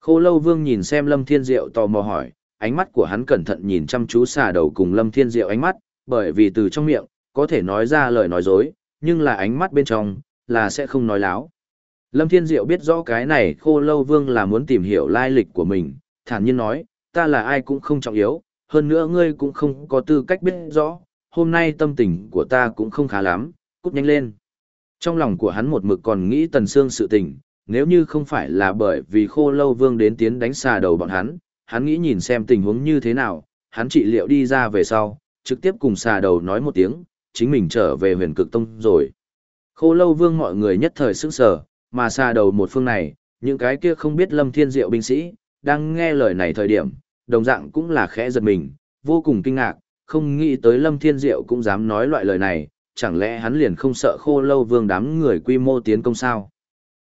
[SPEAKER 1] Khô lâu vương nhìn xem Lâm Thiên Diệu tò mò hỏi, ánh mắt của hắn cẩn thận nhìn chăm chú xà đầu cùng Lâm Thiên Diệu ánh mắt, bởi vì từ trong miệng, có thể nói ra lời nói dối, nhưng là ánh mắt bên trong, là sẽ không nói láo. Lâm Thiên Diệu biết rõ cái này khô lâu vương là muốn tìm hiểu lai lịch của mình, thản nhiên nói, ta là ai cũng không trọng yếu, hơn nữa ngươi cũng không có tư cách biết rõ, hôm nay tâm tình của ta cũng không khá lắm, cút nhanh lên. Trong lòng của hắn một mực còn nghĩ tần xương sự tình, nếu như không phải là bởi vì khô lâu vương đến tiến đánh xà đầu bọn hắn, hắn nghĩ nhìn xem tình huống như thế nào, hắn trị liệu đi ra về sau, trực tiếp cùng xà đầu nói một tiếng, chính mình trở về huyền cực tông rồi. Khô lâu vương mọi người nhất thời sức sở, mà xà đầu một phương này, những cái kia không biết lâm thiên diệu binh sĩ, đang nghe lời này thời điểm, đồng dạng cũng là khẽ giật mình, vô cùng kinh ngạc, không nghĩ tới lâm thiên diệu cũng dám nói loại lời này, chẳng lẽ hắn liền không sợ khô lâu vương đám người quy mô tiến công sao?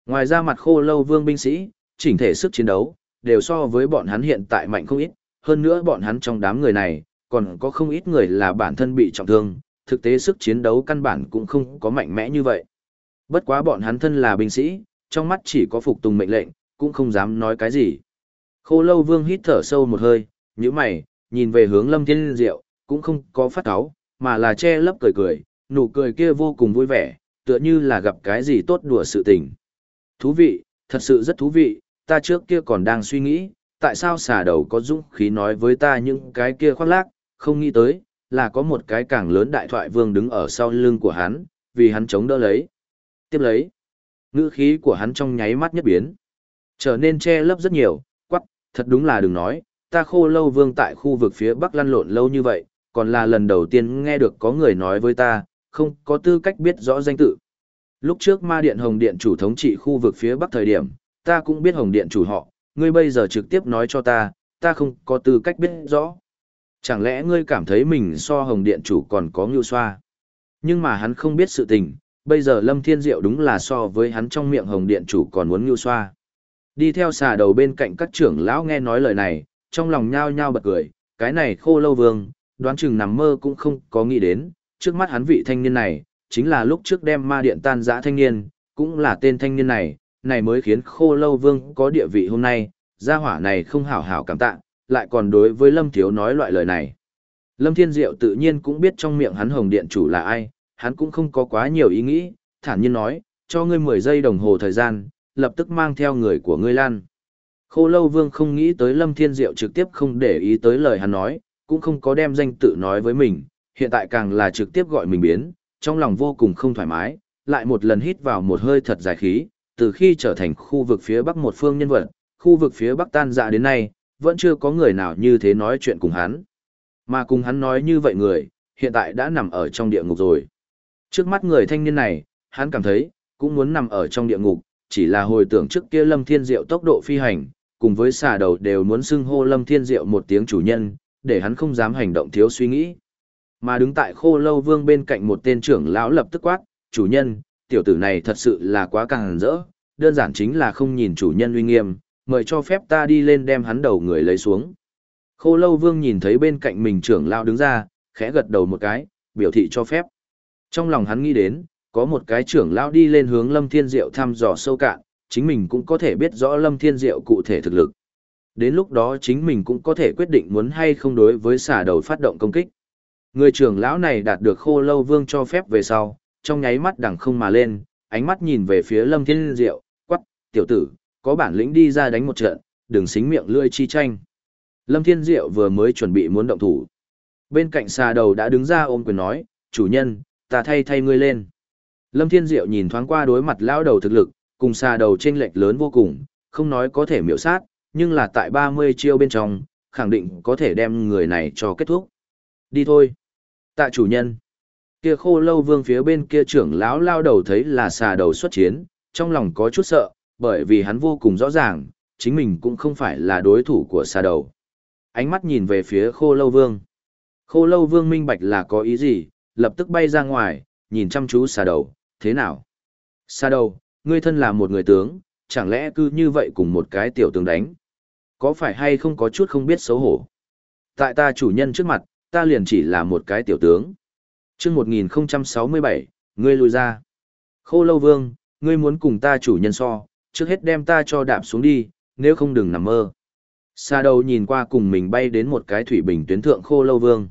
[SPEAKER 1] Ngoài ra mặt khô lâu vương binh sĩ, chỉnh thể sức chiến đấu, đều so với bọn hắn hiện tại mạnh không ít, hơn nữa bọn hắn trong đám người này, còn có không ít người là bản thân bị trọng thương, thực tế sức chiến đấu căn bản cũng không có mạnh mẽ như vậy. Bất quá bọn hắn thân là binh sĩ, trong mắt chỉ có phục tùng mệnh lệnh, cũng không dám nói cái gì. Khô lâu vương hít thở sâu một hơi, như mày, nhìn về hướng lâm thiên diệu, cũng không có phát áo, mà là che lấp cười cười, nụ cười kia vô cùng vui vẻ, tựa như là gặp cái gì tốt đùa sự tình. Thú vị, thật sự rất thú vị, ta trước kia còn đang suy nghĩ, tại sao xà đầu có dũng khí nói với ta những cái kia khoác lác, không nghĩ tới, là có một cái càng lớn đại thoại vương đứng ở sau lưng của hắn, vì hắn chống đỡ lấy. Tiếp lấy, ngữ khí của hắn trong nháy mắt nhất biến, trở nên che lấp rất nhiều, quắc, thật đúng là đừng nói, ta khô lâu vương tại khu vực phía bắc lăn lộn lâu như vậy, còn là lần đầu tiên nghe được có người nói với ta, không có tư cách biết rõ danh tự. Lúc trước ma điện hồng điện chủ thống trị khu vực phía bắc thời điểm, ta cũng biết hồng điện chủ họ, ngươi bây giờ trực tiếp nói cho ta, ta không có tư cách biết rõ. Chẳng lẽ ngươi cảm thấy mình so hồng điện chủ còn có ngưu xoa? Nhưng mà hắn không biết sự tình, bây giờ Lâm Thiên Diệu đúng là so với hắn trong miệng hồng điện chủ còn muốn ngưu xoa. Đi theo xà đầu bên cạnh các trưởng lão nghe nói lời này, trong lòng nhao nhao bật cười, cái này khô lâu vương, đoán chừng nằm mơ cũng không có nghĩ đến, trước mắt hắn vị thanh niên này, chính là lúc trước đem ma điện tan giã thanh niên, cũng là tên thanh niên này, này mới khiến khô lâu vương có địa vị hôm nay, gia hỏa này không hảo hảo cảm tạ, lại còn đối với Lâm Thiếu nói loại lời này. Lâm Thiên Diệu tự nhiên cũng biết trong miệng hắn hồng điện chủ là ai, hắn cũng không có quá nhiều ý nghĩ, thản nhiên nói, cho ngươi 10 giây đồng hồ thời gian, lập tức mang theo người của ngươi lan. Khô lâu vương không nghĩ tới Lâm Thiên Diệu trực tiếp không để ý tới lời hắn nói, cũng không có đem danh tự nói với mình, hiện tại càng là trực tiếp gọi mình biến, trong lòng vô cùng không thoải mái, lại một lần hít vào một hơi thật dài khí, từ khi trở thành khu vực phía bắc một phương nhân vật, khu vực phía bắc tan dạ đến nay, vẫn chưa có người nào như thế nói chuyện cùng hắn. Mà cùng hắn nói như vậy người, hiện tại đã nằm ở trong địa ngục rồi. Trước mắt người thanh niên này, hắn cảm thấy, cũng muốn nằm ở trong địa ngục, chỉ là hồi tưởng trước kia Lâm Thiên Diệu tốc độ phi hành, cùng với xà đầu đều muốn xưng hô Lâm Thiên Diệu một tiếng chủ nhân, để hắn không dám hành động thiếu suy nghĩ. Mà đứng tại khô lâu vương bên cạnh một tên trưởng lão lập tức quát, chủ nhân, tiểu tử này thật sự là quá càng rỡ, đơn giản chính là không nhìn chủ nhân uy nghiêm, mời cho phép ta đi lên đem hắn đầu người lấy xuống. Khô lâu vương nhìn thấy bên cạnh mình trưởng lão đứng ra, khẽ gật đầu một cái, biểu thị cho phép. Trong lòng hắn nghĩ đến, có một cái trưởng lão đi lên hướng Lâm Thiên Diệu thăm dò sâu cạn, chính mình cũng có thể biết rõ Lâm Thiên Diệu cụ thể thực lực. Đến lúc đó chính mình cũng có thể quyết định muốn hay không đối với xả đầu phát động công kích. Người trưởng lão này đạt được khô lâu vương cho phép về sau, trong nháy mắt đằng không mà lên, ánh mắt nhìn về phía Lâm Thiên Diệu, quắc, tiểu tử, có bản lĩnh đi ra đánh một trận, đừng xính miệng lươi chi tranh. Lâm Thiên Diệu vừa mới chuẩn bị muốn động thủ. Bên cạnh xà đầu đã đứng ra ôm quyền nói, chủ nhân, ta thay thay ngươi lên. Lâm Thiên Diệu nhìn thoáng qua đối mặt lão đầu thực lực, cùng xà đầu chênh lệch lớn vô cùng, không nói có thể miểu sát, nhưng là tại 30 chiêu bên trong, khẳng định có thể đem người này cho kết thúc. Đi thôi. Tạ chủ nhân. Kia khô lâu vương phía bên kia trưởng lão lao đầu thấy là xà đầu xuất chiến, trong lòng có chút sợ, bởi vì hắn vô cùng rõ ràng, chính mình cũng không phải là đối thủ của xa đầu. Ánh mắt nhìn về phía khô lâu vương. Khô lâu vương minh bạch là có ý gì, lập tức bay ra ngoài, nhìn chăm chú xa đầu, thế nào? Xa đầu, ngươi thân là một người tướng, chẳng lẽ cứ như vậy cùng một cái tiểu tướng đánh? Có phải hay không có chút không biết xấu hổ? Tại ta chủ nhân trước mặt, ta liền chỉ là một cái tiểu tướng. Trước 1067, ngươi lùi ra. Khô lâu vương, ngươi muốn cùng ta chủ nhân so, trước hết đem ta cho đạp xuống đi, nếu không đừng nằm mơ. Sa đầu nhìn qua cùng mình bay đến một cái thủy bình tuyến thượng khô lâu vương.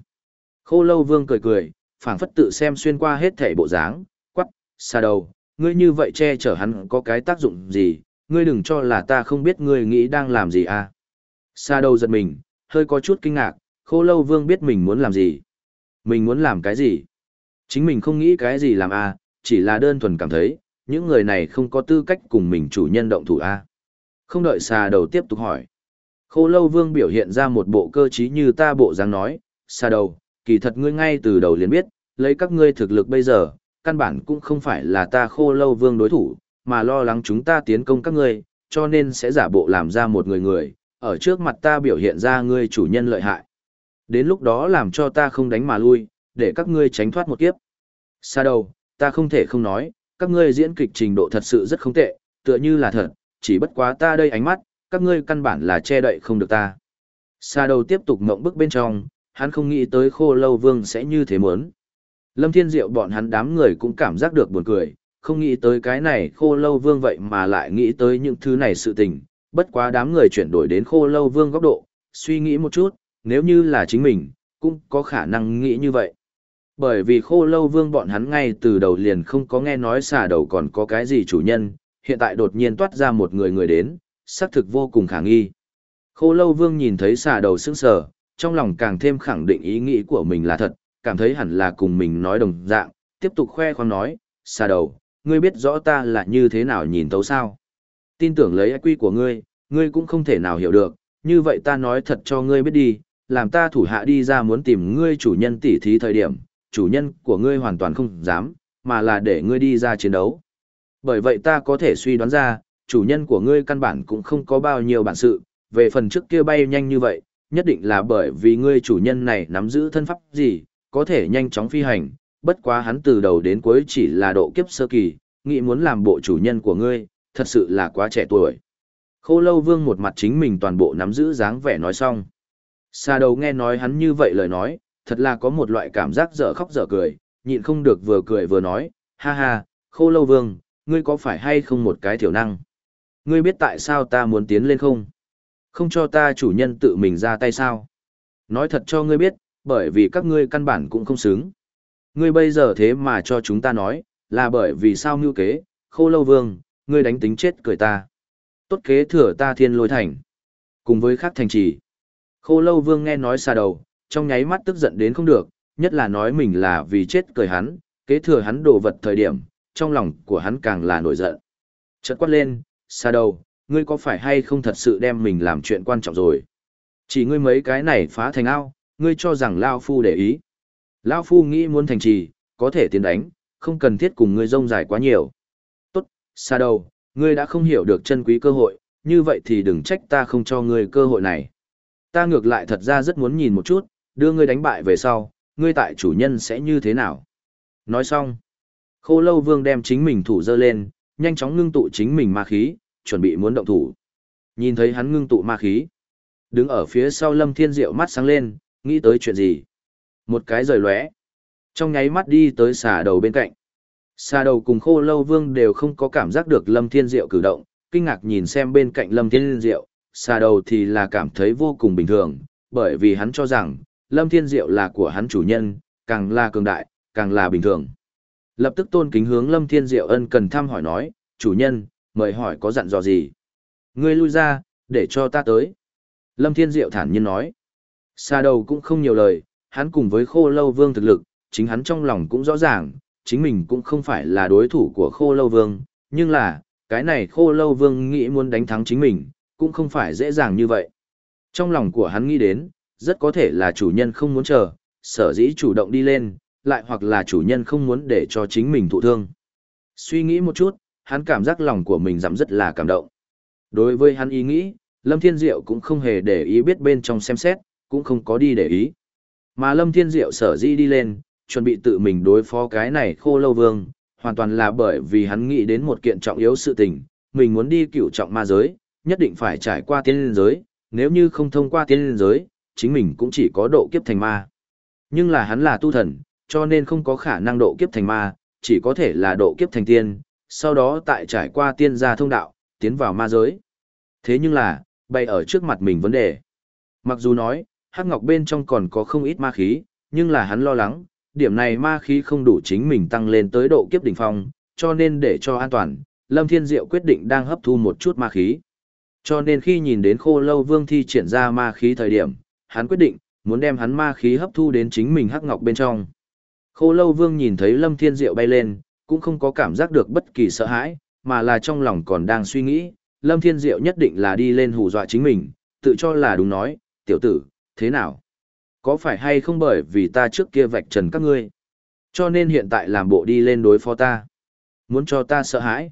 [SPEAKER 1] Khô lâu vương cười cười, phảng phất tự xem xuyên qua hết thể bộ dáng, quắc, sa đầu, ngươi như vậy che chở hắn có cái tác dụng gì, ngươi đừng cho là ta không biết ngươi nghĩ đang làm gì à. Sa đầu giật mình, hơi có chút kinh ngạc, khô lâu vương biết mình muốn làm gì. Mình muốn làm cái gì? Chính mình không nghĩ cái gì làm à, chỉ là đơn thuần cảm thấy, những người này không có tư cách cùng mình chủ nhân động thủ a. Không đợi xà đầu tiếp tục hỏi, khô lâu vương biểu hiện ra một bộ cơ t r í như ta bộ dáng nói xà đầu, kỳ thật ngươi ngay từ đầu liền biết, lấy các ngươi thực lực bây giờ, căn bản cũng không phải là ta khô lâu vương đối thủ, mà lo lắng chúng ta tiến công các ngươi, cho nên sẽ giả bộ làm ra một người người, ở trước mặt ta biểu hiện ra ngươi chủ nhân lợi hại. Đến lúc đó làm cho ta không đánh mà lui, để các ngươi tránh thoát một kiếp. Xa đầu, ta không thể không nói các ngươi diễn kịch trình độ thật sự rất không tệ, tựa như là thật, chỉ bất quá ta đây ánh mắt, các ngươi căn bản là che đậy không được ta. Sa đầu tiếp tục ngộng bức bên trong, hắn không nghĩ tới khô lâu vương sẽ như thế muốn. Lâm Thiên Diệu bọn hắn đám người cũng cảm giác được buồn cười, không nghĩ tới cái này khô lâu vương vậy mà lại nghĩ tới những thứ này sự tình, bất quá đám người chuyển đổi đến khô lâu vương góc độ, suy nghĩ một chút, nếu như là chính mình, cũng có khả năng nghĩ như vậy. Bởi vì khô lâu vương bọn hắn ngay từ đầu liền không có nghe nói xà đầu còn có cái gì chủ nhân, hiện tại đột nhiên toát ra một người người đến, xác thực vô cùng khả nghi. Khô lâu vương nhìn thấy xà đầu sững sờ, trong lòng càng thêm khẳng định ý nghĩ của mình là thật, cảm thấy hẳn là cùng mình nói đồng dạng, tiếp tục khoe khoang nói, xà đầu, ngươi biết rõ ta là như thế nào nhìn tấu sao. Tin tưởng lấy quy của ngươi, ngươi cũng không thể nào hiểu được, như vậy ta nói thật cho ngươi biết đi, làm ta thủ hạ đi ra muốn tìm ngươi chủ nhân tỉ thí thời điểm, chủ nhân của ngươi hoàn toàn không dám, mà là để ngươi đi ra chiến đấu. Bởi vậy ta có thể suy đoán ra, chủ nhân của ngươi căn bản cũng không có bao nhiêu bản sự, về phần trước kia bay nhanh như vậy, nhất định là bởi vì ngươi chủ nhân này nắm giữ thân pháp gì, có thể nhanh chóng phi hành, bất quá hắn từ đầu đến cuối chỉ là độ kiếp sơ kỳ, nghĩ muốn làm bộ chủ nhân của ngươi, thật sự là quá trẻ tuổi. Khô lâu vương một mặt chính mình toàn bộ nắm giữ dáng vẻ nói xong. Xa đầu nghe nói hắn như vậy lời nói, thật là có một loại cảm giác dở khóc dở cười, nhịn không được vừa cười vừa nói, ha ha, khô lâu vương, ngươi có phải hay không một cái thiểu năng? Ngươi biết tại sao ta muốn tiến lên không? Không cho ta chủ nhân tự mình ra tay sao? Nói thật cho ngươi biết, bởi vì các ngươi căn bản cũng không xứng. Ngươi bây giờ thế mà cho chúng ta nói, là bởi vì sao mưu kế, khô lâu vương, ngươi đánh tính chết cười ta. Tốt kế thừa ta thiên lôi thành. Cùng với khắc thành trì. Khô lâu vương nghe nói xa đầu, trong nháy mắt tức giận đến không được, nhất là nói mình là vì chết cười hắn, kế thừa hắn đồ vật thời điểm, trong lòng của hắn càng là nổi giận. Chợt quát lên, xa đầu, ngươi có phải hay không thật sự đem mình làm chuyện quan trọng rồi? Chỉ ngươi mấy cái này phá thành ao, ngươi cho rằng Lao Phu để ý. Lao Phu nghĩ muốn thành trì, có thể tiến đánh, không cần thiết cùng ngươi rông dài quá nhiều. Tốt, xa đầu, ngươi đã không hiểu được chân quý cơ hội, như vậy thì đừng trách ta không cho ngươi cơ hội này. Ta ngược lại thật ra rất muốn nhìn một chút, đưa ngươi đánh bại về sau, ngươi tại chủ nhân sẽ như thế nào? Nói xong, khô lâu vương đem chính mình thủ dơ lên, nhanh chóng ngưng tụ chính mình ma khí, chuẩn bị muốn động thủ. Nhìn thấy hắn ngưng tụ ma khí. Đứng ở phía sau lâm thiên diệu mắt sáng lên, nghĩ tới chuyện gì? Một cái rời lóe. Trong nháy mắt đi tới xà đầu bên cạnh. Xà đầu cùng khô lâu vương đều không có cảm giác được lâm thiên diệu cử động, kinh ngạc nhìn xem bên cạnh lâm thiên diệu, xà đầu thì là cảm thấy vô cùng bình thường, bởi vì hắn cho rằng, Lâm Thiên Diệu là của hắn chủ nhân, càng là cường đại, càng là bình thường. Lập tức tôn kính hướng Lâm Thiên Diệu ân cần thăm hỏi nói, chủ nhân, mời hỏi có dặn dò gì? Ngươi lui ra, để cho ta tới. Lâm Thiên Diệu thản nhiên nói. Xa đầu cũng không nhiều lời, hắn cùng với khô lâu vương thực lực, chính hắn trong lòng cũng rõ ràng, chính mình cũng không phải là đối thủ của khô lâu vương, nhưng là, cái này khô lâu vương nghĩ muốn đánh thắng chính mình, cũng không phải dễ dàng như vậy. Trong lòng của hắn nghĩ đến, rất có thể là chủ nhân không muốn chờ, sở dĩ chủ động đi lên, lại hoặc là chủ nhân không muốn để cho chính mình thụ thương. Suy nghĩ một chút, hắn cảm giác lòng của mình giảm rất là cảm động. Đối với hắn ý nghĩ, Lâm Thiên Diệu cũng không hề để ý biết bên trong xem xét, cũng không có đi để ý. Mà Lâm Thiên Diệu sở dĩ đi lên, chuẩn bị tự mình đối phó cái này khô lâu vương, hoàn toàn là bởi vì hắn nghĩ đến một kiện trọng yếu sự tình, mình muốn đi cựu trọng ma giới, nhất định phải trải qua tiên liên giới, nếu như không thông qua tiên liên giới, chính mình cũng chỉ có độ kiếp thành ma. Nhưng là hắn là tu thần, cho nên không có khả năng độ kiếp thành ma, chỉ có thể là độ kiếp thành tiên, sau đó tại trải qua tiên gia thông đạo, tiến vào ma giới. Thế nhưng là, bày ở trước mặt mình vấn đề. Mặc dù nói, hắc ngọc bên trong còn có không ít ma khí, nhưng là hắn lo lắng, điểm này ma khí không đủ chính mình tăng lên tới độ kiếp đỉnh phong, cho nên để cho an toàn, Lâm Thiên Diệu quyết định đang hấp thu một chút ma khí. Cho nên khi nhìn đến khô lâu vương thi triển ra ma khí thời điểm, hắn quyết định, muốn đem hắn ma khí hấp thu đến chính mình hắc ngọc bên trong. Khô lâu vương nhìn thấy Lâm Thiên Diệu bay lên, cũng không có cảm giác được bất kỳ sợ hãi, mà là trong lòng còn đang suy nghĩ, Lâm Thiên Diệu nhất định là đi lên hù dọa chính mình, tự cho là đúng nói, tiểu tử, thế nào? Có phải hay không bởi vì ta trước kia vạch trần các ngươi? Cho nên hiện tại làm bộ đi lên đối phó ta. Muốn cho ta sợ hãi.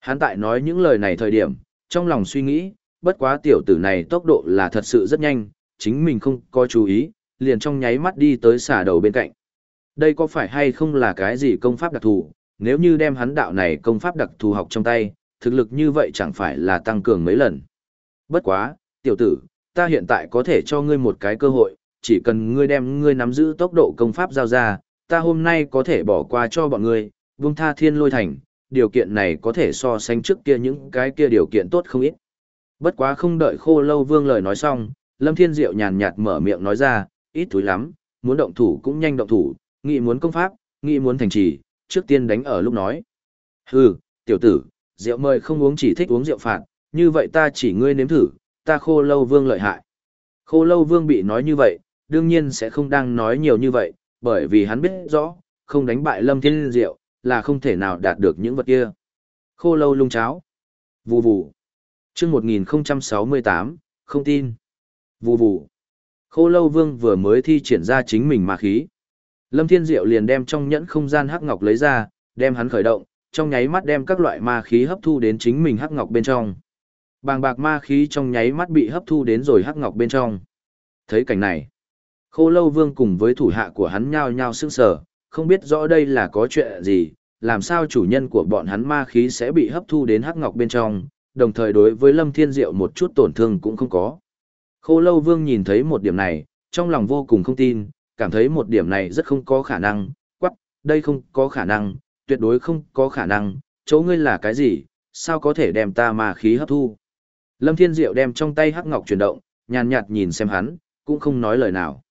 [SPEAKER 1] Hắn tại nói những lời này thời điểm, trong lòng suy nghĩ, bất quá tiểu tử này tốc độ là thật sự rất nhanh, chính mình không có chú ý, liền trong nháy mắt đi tới xả đầu bên cạnh. Đây có phải hay không là cái gì công pháp đặc thù, nếu như đem hắn đạo này công pháp đặc thù học trong tay, thực lực như vậy chẳng phải là tăng cường mấy lần. Bất quá, tiểu tử, ta hiện tại có thể cho ngươi một cái cơ hội, chỉ cần ngươi đem ngươi nắm giữ tốc độ công pháp giao ra, ta hôm nay có thể bỏ qua cho bọn ngươi, vương tha thiên lôi thành, điều kiện này có thể so sánh trước kia những cái kia điều kiện tốt không ít. Bất quá không đợi khô lâu vương lời nói xong, Lâm Thiên Diệu nhàn nhạt mở miệng nói ra, ít túi lắm, muốn động thủ cũng nhanh động thủ, nghĩ muốn công pháp, nghĩ muốn thành trì, trước tiên đánh ở lúc nói. Hừ, tiểu tử, rượu mời không uống chỉ thích uống rượu phạt, như vậy ta chỉ ngươi nếm thử, ta khô lâu vương lợi hại. Khô lâu vương bị nói như vậy, đương nhiên sẽ không đang nói nhiều như vậy, bởi vì hắn biết rõ, không đánh bại lâm thiên diệu, là không thể nào đạt được những vật kia. Khô lâu lung cháo. Vù vù. chương 1068, không tin. Vù vù. Khô lâu vương vừa mới thi triển ra chính mình ma khí. Lâm Thiên Diệu liền đem trong nhẫn không gian hắc ngọc lấy ra, đem hắn khởi động, trong nháy mắt đem các loại ma khí hấp thu đến chính mình hắc ngọc bên trong. Bàng bạc ma khí trong nháy mắt bị hấp thu đến rồi hắc ngọc bên trong. Thấy cảnh này, Khô Lâu Vương cùng với thủ hạ của hắn nhao nhao sững sờ, không biết rõ đây là có chuyện gì, làm sao chủ nhân của bọn hắn ma khí sẽ bị hấp thu đến hắc ngọc bên trong, đồng thời đối với Lâm Thiên Diệu một chút tổn thương cũng không có. Khô Lâu Vương nhìn thấy một điểm này, trong lòng vô cùng không tin, cảm thấy một điểm này rất không có khả năng, quắc, đây không có khả năng, tuyệt đối không có khả năng, chỗ ngươi là cái gì, sao có thể đem ta ma khí hấp thu. Lâm Thiên Diệu đem trong tay hắc ngọc chuyển động, nhàn nhạt nhìn xem hắn, cũng không nói lời nào.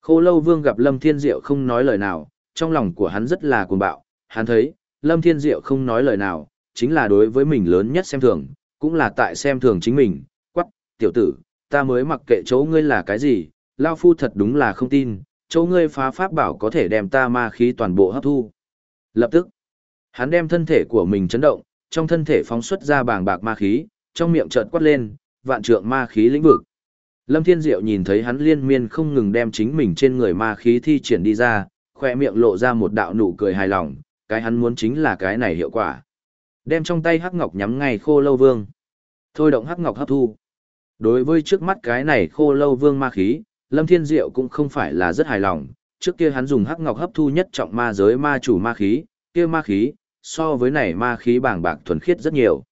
[SPEAKER 1] Khô Lâu Vương gặp Lâm Thiên Diệu không nói lời nào, trong lòng của hắn rất là cuồng bạo, hắn thấy, Lâm Thiên Diệu không nói lời nào, chính là đối với mình lớn nhất xem thường, cũng là tại xem thường chính mình, quắc, tiểu tử, ta mới mặc kệ chỗ ngươi là cái gì, Lao Phu thật đúng là không tin, chỗ ngươi phá pháp bảo có thể đem ta ma khí toàn bộ hấp thu. Lập tức, hắn đem thân thể của mình chấn động, trong thân thể phóng xuất ra bàng bạc ma khí, trong miệng chợt quát lên, vạn trượng ma khí lĩnh vực. Lâm Thiên Diệu nhìn thấy hắn liên miên không ngừng đem chính mình trên người ma khí thi triển đi ra, khoe miệng lộ ra một đạo nụ cười hài lòng, cái hắn muốn chính là cái này hiệu quả. Đem trong tay hắc ngọc nhắm ngay khô lâu vương. Thôi động hắc ngọc hấp thu. Đối với trước mắt cái này khô lâu vương ma khí, Lâm Thiên Diệu cũng không phải là rất hài lòng, trước kia hắn dùng hắc ngọc hấp thu nhất trọng ma giới ma chủ ma khí, kia ma khí, so với này ma khí bàng bạc thuần khiết rất nhiều.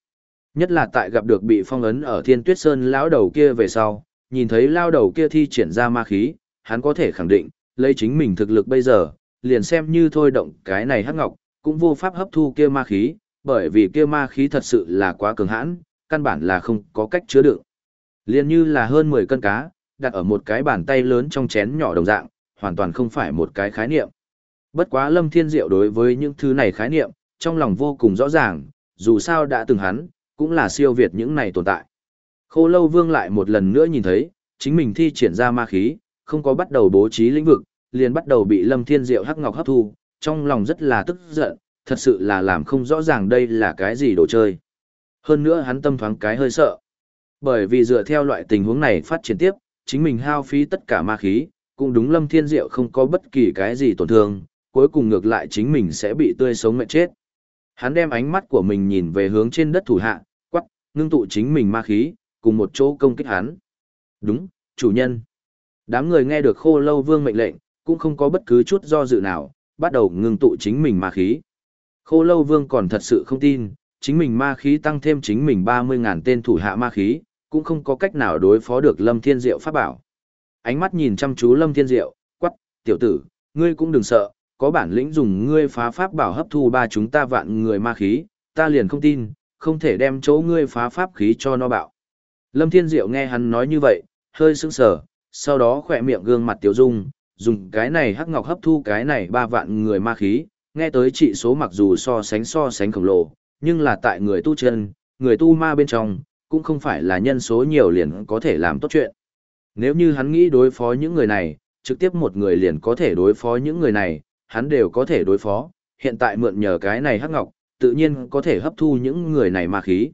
[SPEAKER 1] Nhất là tại gặp được bị phong ấn ở Thiên Tuyết Sơn lão đầu kia về sau, nhìn thấy lao đầu kia thi triển ra ma khí, hắn có thể khẳng định, lấy chính mình thực lực bây giờ, liền xem như thôi động cái này hắc ngọc, cũng vô pháp hấp thu kia ma khí, bởi vì kia ma khí thật sự là quá cường hãn, căn bản là không có cách chứa đựng. Liền như là hơn 10 cân cá, đặt ở một cái bàn tay lớn trong chén nhỏ đồng dạng, hoàn toàn không phải một cái khái niệm. Bất quá Lâm Thiên Diệu đối với những thứ này khái niệm, trong lòng vô cùng rõ ràng, dù sao đã từng hắn, cũng là siêu việt những này tồn tại. Khô Lâu Vương lại một lần nữa nhìn thấy, chính mình thi triển ra ma khí, không có bắt đầu bố trí lĩnh vực, liền bắt đầu bị Lâm Thiên Diệu hắc ngọc hấp thu, trong lòng rất là tức giận, thật sự là làm không rõ ràng đây là cái gì đồ chơi. Hơn nữa hắn tâm thoáng cái hơi sợ. Bởi vì dựa theo loại tình huống này phát triển tiếp, chính mình hao phí tất cả ma khí, cũng đúng Lâm Thiên Diệu không có bất kỳ cái gì tổn thương, cuối cùng ngược lại chính mình sẽ bị tươi sống mệt chết. Hắn đem ánh mắt của mình nhìn về hướng trên đất thủ hạ, quắc, ngưng tụ chính mình ma khí, cùng một chỗ công kích hắn. Đúng, chủ nhân. Đám người nghe được khô lâu vương mệnh lệnh, cũng không có bất cứ chút do dự nào, bắt đầu ngưng tụ chính mình ma khí. Khô lâu vương còn thật sự không tin, chính mình ma khí tăng thêm chính mình 30.000 tên thủ hạ ma khí, cũng không có cách nào đối phó được Lâm Thiên Diệu pháp bảo. Ánh mắt nhìn chăm chú Lâm Thiên Diệu, quắc, tiểu tử, ngươi cũng đừng sợ, có bản lĩnh dùng ngươi phá pháp bảo hấp thu ba chúng ta vạn người ma khí, ta liền không tin, không thể đem chỗ ngươi phá pháp khí cho nó bạo. Lâm Thiên Diệu nghe hắn nói như vậy, hơi sững sờ, sau đó khỏe miệng gương mặt tiểu dung, dùng cái này hắc ngọc hấp thu cái này ba vạn người ma khí, nghe tới trị số mặc dù so sánh so sánh khổng lồ, nhưng là tại người tu chân, người tu ma bên trong, cũng không phải là nhân số nhiều liền có thể làm tốt chuyện. Nếu như hắn nghĩ đối phó những người này, trực tiếp một người liền có thể đối phó những người này, hắn đều có thể đối phó, hiện tại mượn nhờ cái này hắc ngọc, tự nhiên có thể hấp thu những người này ma khí.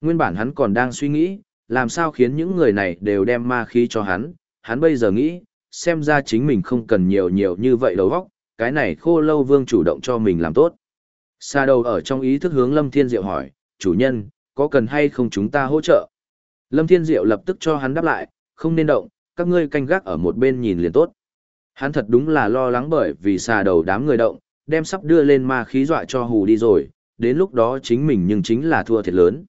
[SPEAKER 1] Nguyên bản hắn còn đang suy nghĩ, làm sao khiến những người này đều đem ma khí cho hắn, hắn bây giờ nghĩ, xem ra chính mình không cần nhiều nhiều như vậy đầu óc, cái này khô lâu vương chủ động cho mình làm tốt. Xa đầu ở trong ý thức hướng Lâm Thiên Diệu hỏi, chủ nhân, có cần hay không chúng ta hỗ trợ? Lâm Thiên Diệu lập tức cho hắn đáp lại, không nên động, các ngươi canh gác ở một bên nhìn liền tốt. Hắn thật đúng là lo lắng bởi vì xà đầu đám người động, đem sắp đưa lên ma khí dọa cho hù đi rồi, đến lúc đó chính mình nhưng chính là thua thiệt lớn.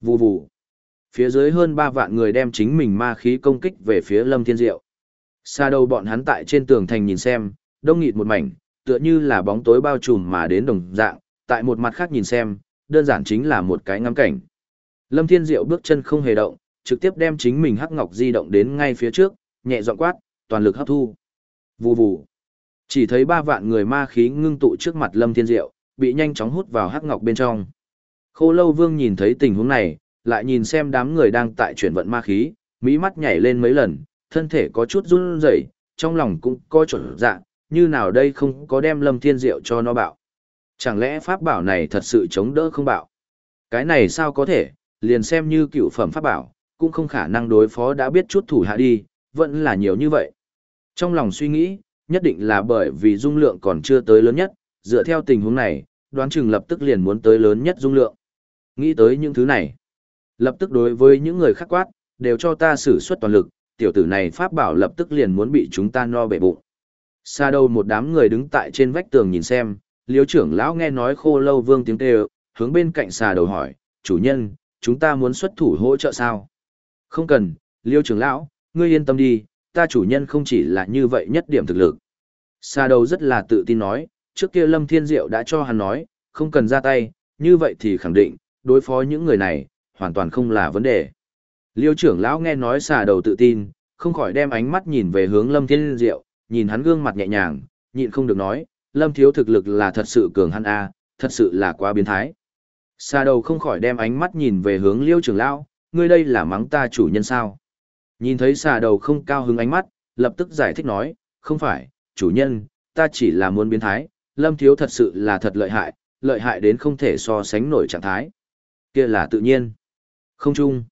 [SPEAKER 1] Vù vù. Phía dưới hơn 3 vạn người đem chính mình ma khí công kích về phía Lâm Thiên Diệu. Xa đầu bọn hắn tại trên tường thành nhìn xem, đông nghịt một mảnh, tựa như là bóng tối bao trùm mà đến đồng dạng, tại một mặt khác nhìn xem, đơn giản chính là một cái ngắm cảnh. Lâm Thiên Diệu bước chân không hề động, trực tiếp đem chính mình hắc ngọc di động đến ngay phía trước, nhẹ giọng quát, toàn lực hấp thu. Vù vù. Chỉ thấy ba vạn người ma khí ngưng tụ trước mặt Lâm Thiên Diệu, bị nhanh chóng hút vào hắc ngọc bên trong. Khô Lâu Vương nhìn thấy tình huống này, lại nhìn xem đám người đang tại chuyển vận ma khí, mỹ mắt nhảy lên mấy lần, thân thể có chút run rẩy, trong lòng cũng có chuẩn dạ, như nào đây không có đem Lâm Thiên Diệu cho nó bạo. Chẳng lẽ pháp bảo này thật sự chống đỡ không bạo? Cái này sao có thể, liền xem như cựu phẩm pháp bảo, cũng không khả năng đối phó đã biết chút thủ hạ đi, vẫn là nhiều như vậy. Trong lòng suy nghĩ, nhất định là bởi vì dung lượng còn chưa tới lớn nhất, dựa theo tình huống này, đoán chừng lập tức liền muốn tới lớn nhất dung lượng. Nghĩ tới những thứ này, lập tức đối với những người khác quát, đều cho ta sử xuất toàn lực, tiểu tử này pháp bảo lập tức liền muốn bị chúng ta no bể bụng. Xa đâu một đám người đứng tại trên vách tường nhìn xem, liếu trưởng lão nghe nói khô lâu vương tiếng kêu, hướng bên cạnh xà đầu hỏi, chủ nhân, chúng ta muốn xuất thủ hỗ trợ sao? Không cần, liêu trưởng lão, ngươi yên tâm đi, ta chủ nhân không chỉ là như vậy nhất điểm thực lực. Xà đầu rất là tự tin nói, trước kia Lâm Thiên Diệu đã cho hắn nói, không cần ra tay, như vậy thì khẳng định, đối phó những người này, hoàn toàn không là vấn đề. Liêu trưởng lão nghe nói xà đầu tự tin, không khỏi đem ánh mắt nhìn về hướng Lâm Thiên Diệu, nhìn hắn gương mặt nhẹ nhàng, nhịn không được nói, Lâm thiếu thực lực là thật sự cường hắn a, thật sự là quá biến thái. xa đầu không khỏi đem ánh mắt nhìn về hướng Liêu trưởng lão, ngươi đây là mắng ta chủ nhân sao? Nhìn thấy xà đầu không cao hứng ánh mắt, lập tức giải thích nói, không phải, chủ nhân, ta chỉ là muốn biến thái, Lâm thiếu thật sự là thật lợi hại, lợi hại đến không thể so sánh nổi trạng thái. Kia là tự nhiên. Không chung.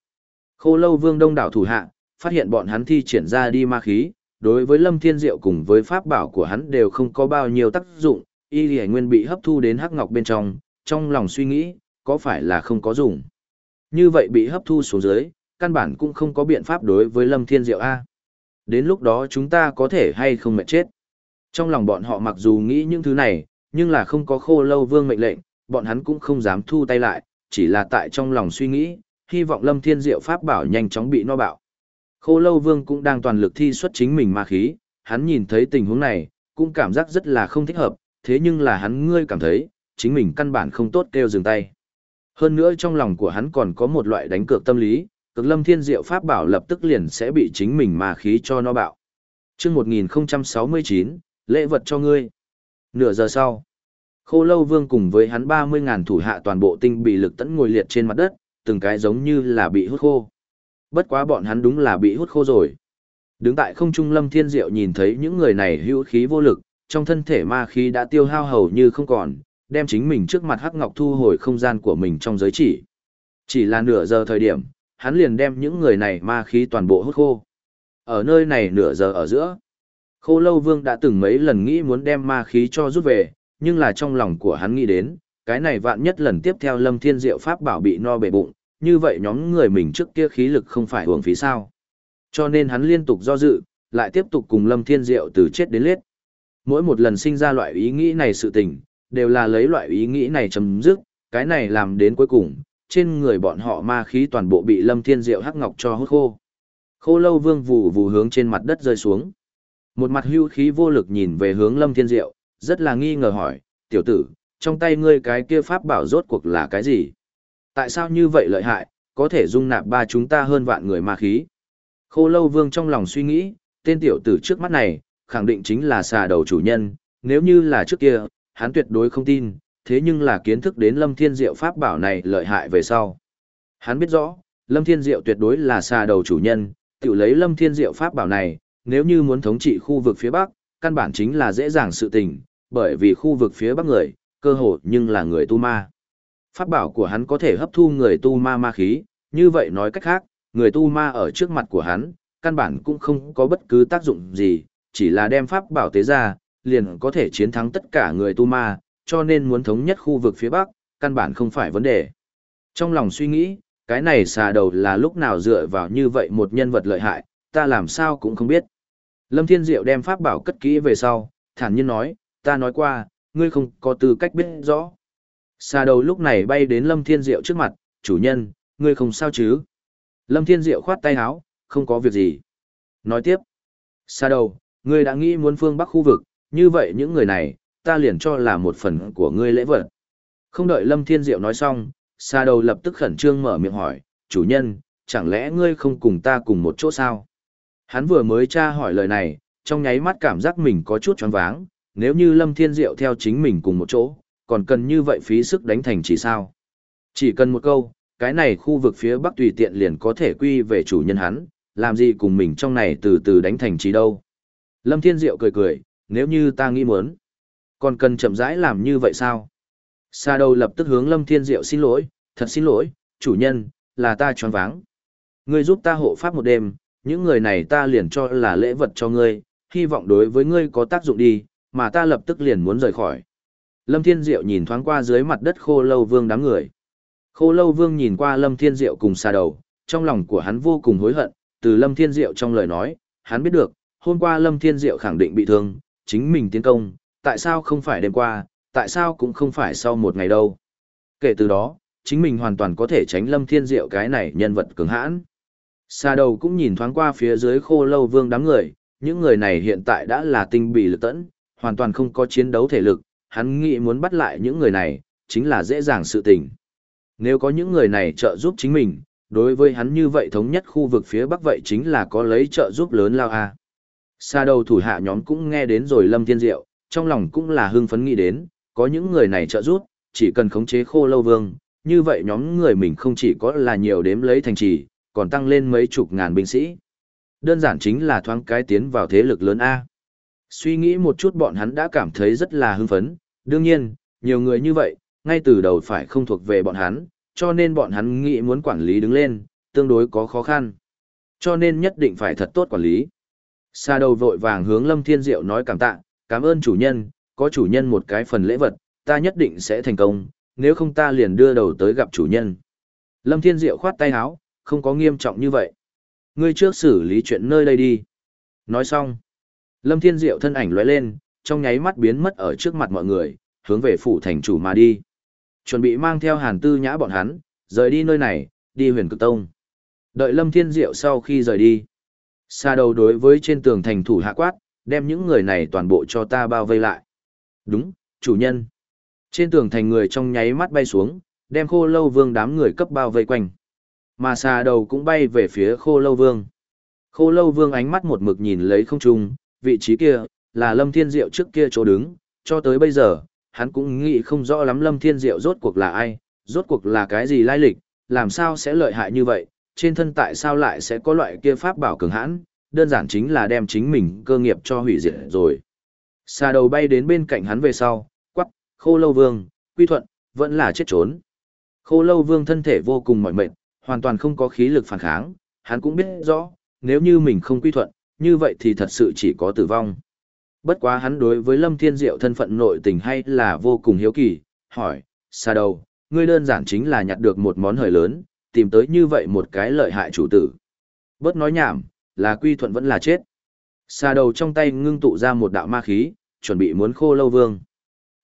[SPEAKER 1] Khô lâu vương đông đảo thủ hạ, phát hiện bọn hắn thi triển ra đi ma khí, đối với lâm thiên diệu cùng với pháp bảo của hắn đều không có bao nhiêu tác dụng, y lì nguyên bị hấp thu đến hắc ngọc bên trong, trong lòng suy nghĩ, có phải là không có dùng. Như vậy bị hấp thu xuống dưới, căn bản cũng không có biện pháp đối với lâm thiên diệu A. Đến lúc đó chúng ta có thể hay không mệt chết. Trong lòng bọn họ mặc dù nghĩ những thứ này, nhưng là không có khô lâu vương mệnh lệnh, bọn hắn cũng không dám thu tay lại, chỉ là tại trong lòng suy nghĩ, hy vọng lâm thiên diệu pháp bảo nhanh chóng bị no bạo. Khô lâu vương cũng đang toàn lực thi xuất chính mình ma khí, hắn nhìn thấy tình huống này, cũng cảm giác rất là không thích hợp, thế nhưng là hắn ngươi cảm thấy, chính mình căn bản không tốt kêu dừng tay. Hơn nữa trong lòng của hắn còn có một loại đánh cược tâm lý, cực lâm thiên diệu pháp bảo lập tức liền sẽ bị chính mình ma khí cho nó bạo. chương 1069, lễ vật cho ngươi. Nửa giờ sau, khô lâu vương cùng với hắn 30.000 thủ hạ toàn bộ tinh bị lực tẫn ngồi liệt trên mặt đất, từng cái giống như là bị hút khô. Bất quá bọn hắn đúng là bị hút khô rồi. Đứng tại không trung lâm thiên diệu nhìn thấy những người này hữu khí vô lực, trong thân thể ma khí đã tiêu hao hầu như không còn, đem chính mình trước mặt hắc ngọc thu hồi không gian của mình trong giới chỉ. Chỉ là nửa giờ thời điểm, hắn liền đem những người này ma khí toàn bộ hút khô. Ở nơi này nửa giờ ở giữa, khô lâu vương đã từng mấy lần nghĩ muốn đem ma khí cho rút về, nhưng là trong lòng của hắn nghĩ đến, cái này vạn nhất lần tiếp theo Lâm Thiên Diệu pháp bảo bị no bể bụng, như vậy nhóm người mình trước kia khí lực không phải hưởng phí sao. Cho nên hắn liên tục do dự, lại tiếp tục cùng Lâm Thiên Diệu từ chết đến liết. Mỗi một lần sinh ra loại ý nghĩ này sự tình, đều là lấy loại ý nghĩ này chấm dứt, cái này làm đến cuối cùng, trên người bọn họ ma khí toàn bộ bị Lâm Thiên Diệu hắc ngọc cho hút khô. Khô lâu vương vù vù hướng trên mặt đất rơi xuống. Một mặt hưu khí vô lực nhìn về hướng Lâm Thiên Diệu, rất là nghi ngờ hỏi, tiểu tử, trong tay ngươi cái kia pháp bảo rốt cuộc là cái gì? Tại sao như vậy lợi hại, có thể dung nạp ba chúng ta hơn vạn người ma khí? Khô lâu vương trong lòng suy nghĩ, tên tiểu tử trước mắt này, khẳng định chính là xà đầu chủ nhân, nếu như là trước kia, hắn tuyệt đối không tin, thế nhưng là kiến thức đến Lâm Thiên Diệu pháp bảo này lợi hại về sau. Hắn biết rõ, Lâm Thiên Diệu tuyệt đối là xà đầu chủ nhân, tự lấy Lâm Thiên Diệu pháp bảo này, nếu như muốn thống trị khu vực phía Bắc, căn bản chính là dễ dàng sự tình, bởi vì khu vực phía Bắc người, cơ hồ nhưng là người tu ma. Pháp bảo của hắn có thể hấp thu người tu ma ma khí, như vậy nói cách khác, người tu ma ở trước mặt của hắn, căn bản cũng không có bất cứ tác dụng gì, chỉ là đem pháp bảo tế ra, liền có thể chiến thắng tất cả người tu ma, cho nên muốn thống nhất khu vực phía Bắc, căn bản không phải vấn đề. Trong lòng suy nghĩ, cái này xà đầu là lúc nào dựa vào như vậy một nhân vật lợi hại, ta làm sao cũng không biết. Lâm Thiên Diệu đem pháp bảo cất kỹ về sau, thản nhiên nói, ta nói qua, ngươi không có tư cách biết rõ. Xà đầu lúc này bay đến Lâm Thiên Diệu trước mặt, chủ nhân, ngươi không sao chứ? Lâm Thiên Diệu khoát tay áo, không có việc gì. Nói tiếp, xà đầu, ngươi đã nghĩ muốn phương Bắc khu vực, như vậy những người này, ta liền cho là một phần của ngươi lễ vật. Không đợi Lâm Thiên Diệu nói xong, xà đầu lập tức khẩn trương mở miệng hỏi, chủ nhân, chẳng lẽ ngươi không cùng ta cùng một chỗ sao? Hắn vừa mới tra hỏi lời này, trong nháy mắt cảm giác mình có chút choáng váng, nếu như Lâm Thiên Diệu theo chính mình cùng một chỗ, còn cần như vậy phí sức đánh thành chỉ sao. Chỉ cần một câu, cái này khu vực phía bắc tùy tiện liền có thể quy về chủ nhân hắn, làm gì cùng mình trong này từ từ đánh thành chỉ đâu. Lâm Thiên Diệu cười cười, nếu như ta nghĩ muốn, còn cần chậm rãi làm như vậy sao? Sa đầu lập tức hướng Lâm Thiên Diệu xin lỗi, thật xin lỗi, chủ nhân, là ta choáng váng. Ngươi giúp ta hộ pháp một đêm, những người này ta liền cho là lễ vật cho ngươi, hy vọng đối với ngươi có tác dụng đi, mà ta lập tức liền muốn rời khỏi. Lâm Thiên Diệu nhìn thoáng qua dưới mặt đất khô lâu vương đám người. Khô lâu vương nhìn qua Lâm Thiên Diệu cùng xa đầu, trong lòng của hắn vô cùng hối hận, từ Lâm Thiên Diệu trong lời nói, hắn biết được, hôm qua Lâm Thiên Diệu khẳng định bị thương, chính mình tiến công, tại sao không phải đêm qua, tại sao cũng không phải sau một ngày đâu. Kể từ đó, chính mình hoàn toàn có thể tránh Lâm Thiên Diệu cái này nhân vật cứng hãn. Xa đầu cũng nhìn thoáng qua phía dưới khô lâu vương đám người, những người này hiện tại đã là tinh bị lực tẫn, hoàn toàn không có chiến đấu thể lực, hắn nghĩ muốn bắt lại những người này, chính là dễ dàng sự tình. Nếu có những người này trợ giúp chính mình, đối với hắn như vậy thống nhất khu vực phía bắc vậy chính là có lấy trợ giúp lớn lao a. Xa đầu thủ hạ nhóm cũng nghe đến rồi Lâm Thiên Diệu, trong lòng cũng là hưng phấn nghĩ đến, có những người này trợ giúp, chỉ cần khống chế khô lâu vương, như vậy nhóm người mình không chỉ có là nhiều đếm lấy thành trì, còn tăng lên mấy chục ngàn binh sĩ. Đơn giản chính là thoáng cái tiến vào thế lực lớn A. Suy nghĩ một chút bọn hắn đã cảm thấy rất là hưng phấn, đương nhiên, nhiều người như vậy, ngay từ đầu phải không thuộc về bọn hắn, cho nên bọn hắn nghĩ muốn quản lý đứng lên, tương đối có khó khăn. Cho nên nhất định phải thật tốt quản lý. Sa đầu vội vàng hướng Lâm Thiên Diệu nói cảm tạ, cảm ơn chủ nhân, có chủ nhân một cái phần lễ vật, ta nhất định sẽ thành công, nếu không ta liền đưa đầu tới gặp chủ nhân. Lâm Thiên Diệu khoát tay áo, không có nghiêm trọng như vậy. Ngươi trước xử lý chuyện nơi đây đi. Nói xong. Lâm Thiên Diệu thân ảnh lóe lên, trong nháy mắt biến mất ở trước mặt mọi người, hướng về phủ thành chủ mà đi. Chuẩn bị mang theo hàn tư nhã bọn hắn, rời đi nơi này, đi huyền cực tông. Đợi Lâm Thiên Diệu sau khi rời đi. Xa đầu đối với trên tường thành thủ hạ quát, đem những người này toàn bộ cho ta bao vây lại. Đúng, chủ nhân. Trên tường thành người trong nháy mắt bay xuống, đem khô lâu vương đám người cấp bao vây quanh. Mà xà đầu cũng bay về phía khô lâu vương. Khô lâu vương ánh mắt một mực nhìn lấy không trung, vị trí kia, là Lâm Thiên Diệu trước kia chỗ đứng, cho tới bây giờ, hắn cũng nghĩ không rõ lắm Lâm Thiên Diệu rốt cuộc là ai, rốt cuộc là cái gì lai lịch, làm sao sẽ lợi hại như vậy, trên thân tại sao lại sẽ có loại kia pháp bảo cường hãn, đơn giản chính là đem chính mình cơ nghiệp cho hủy diệt rồi. Xà đầu bay đến bên cạnh hắn về sau, quắc, khô lâu vương, quy thuận, vẫn là chết trốn. Khô lâu vương thân thể vô cùng mỏi mệt, hoàn toàn không có khí lực phản kháng, hắn cũng biết rõ, nếu như mình không quy thuận, như vậy thì thật sự chỉ có tử vong. Bất quá hắn đối với Lâm Thiên Diệu thân phận nội tình hay là vô cùng hiếu kỳ, hỏi, xa đầu, ngươi đơn giản chính là nhặt được một món hời lớn, tìm tới như vậy một cái lợi hại chủ tử. Bớt nói nhảm, là quy thuận vẫn là chết. Xa đầu trong tay ngưng tụ ra một đạo ma khí, chuẩn bị muốn khô lâu vương.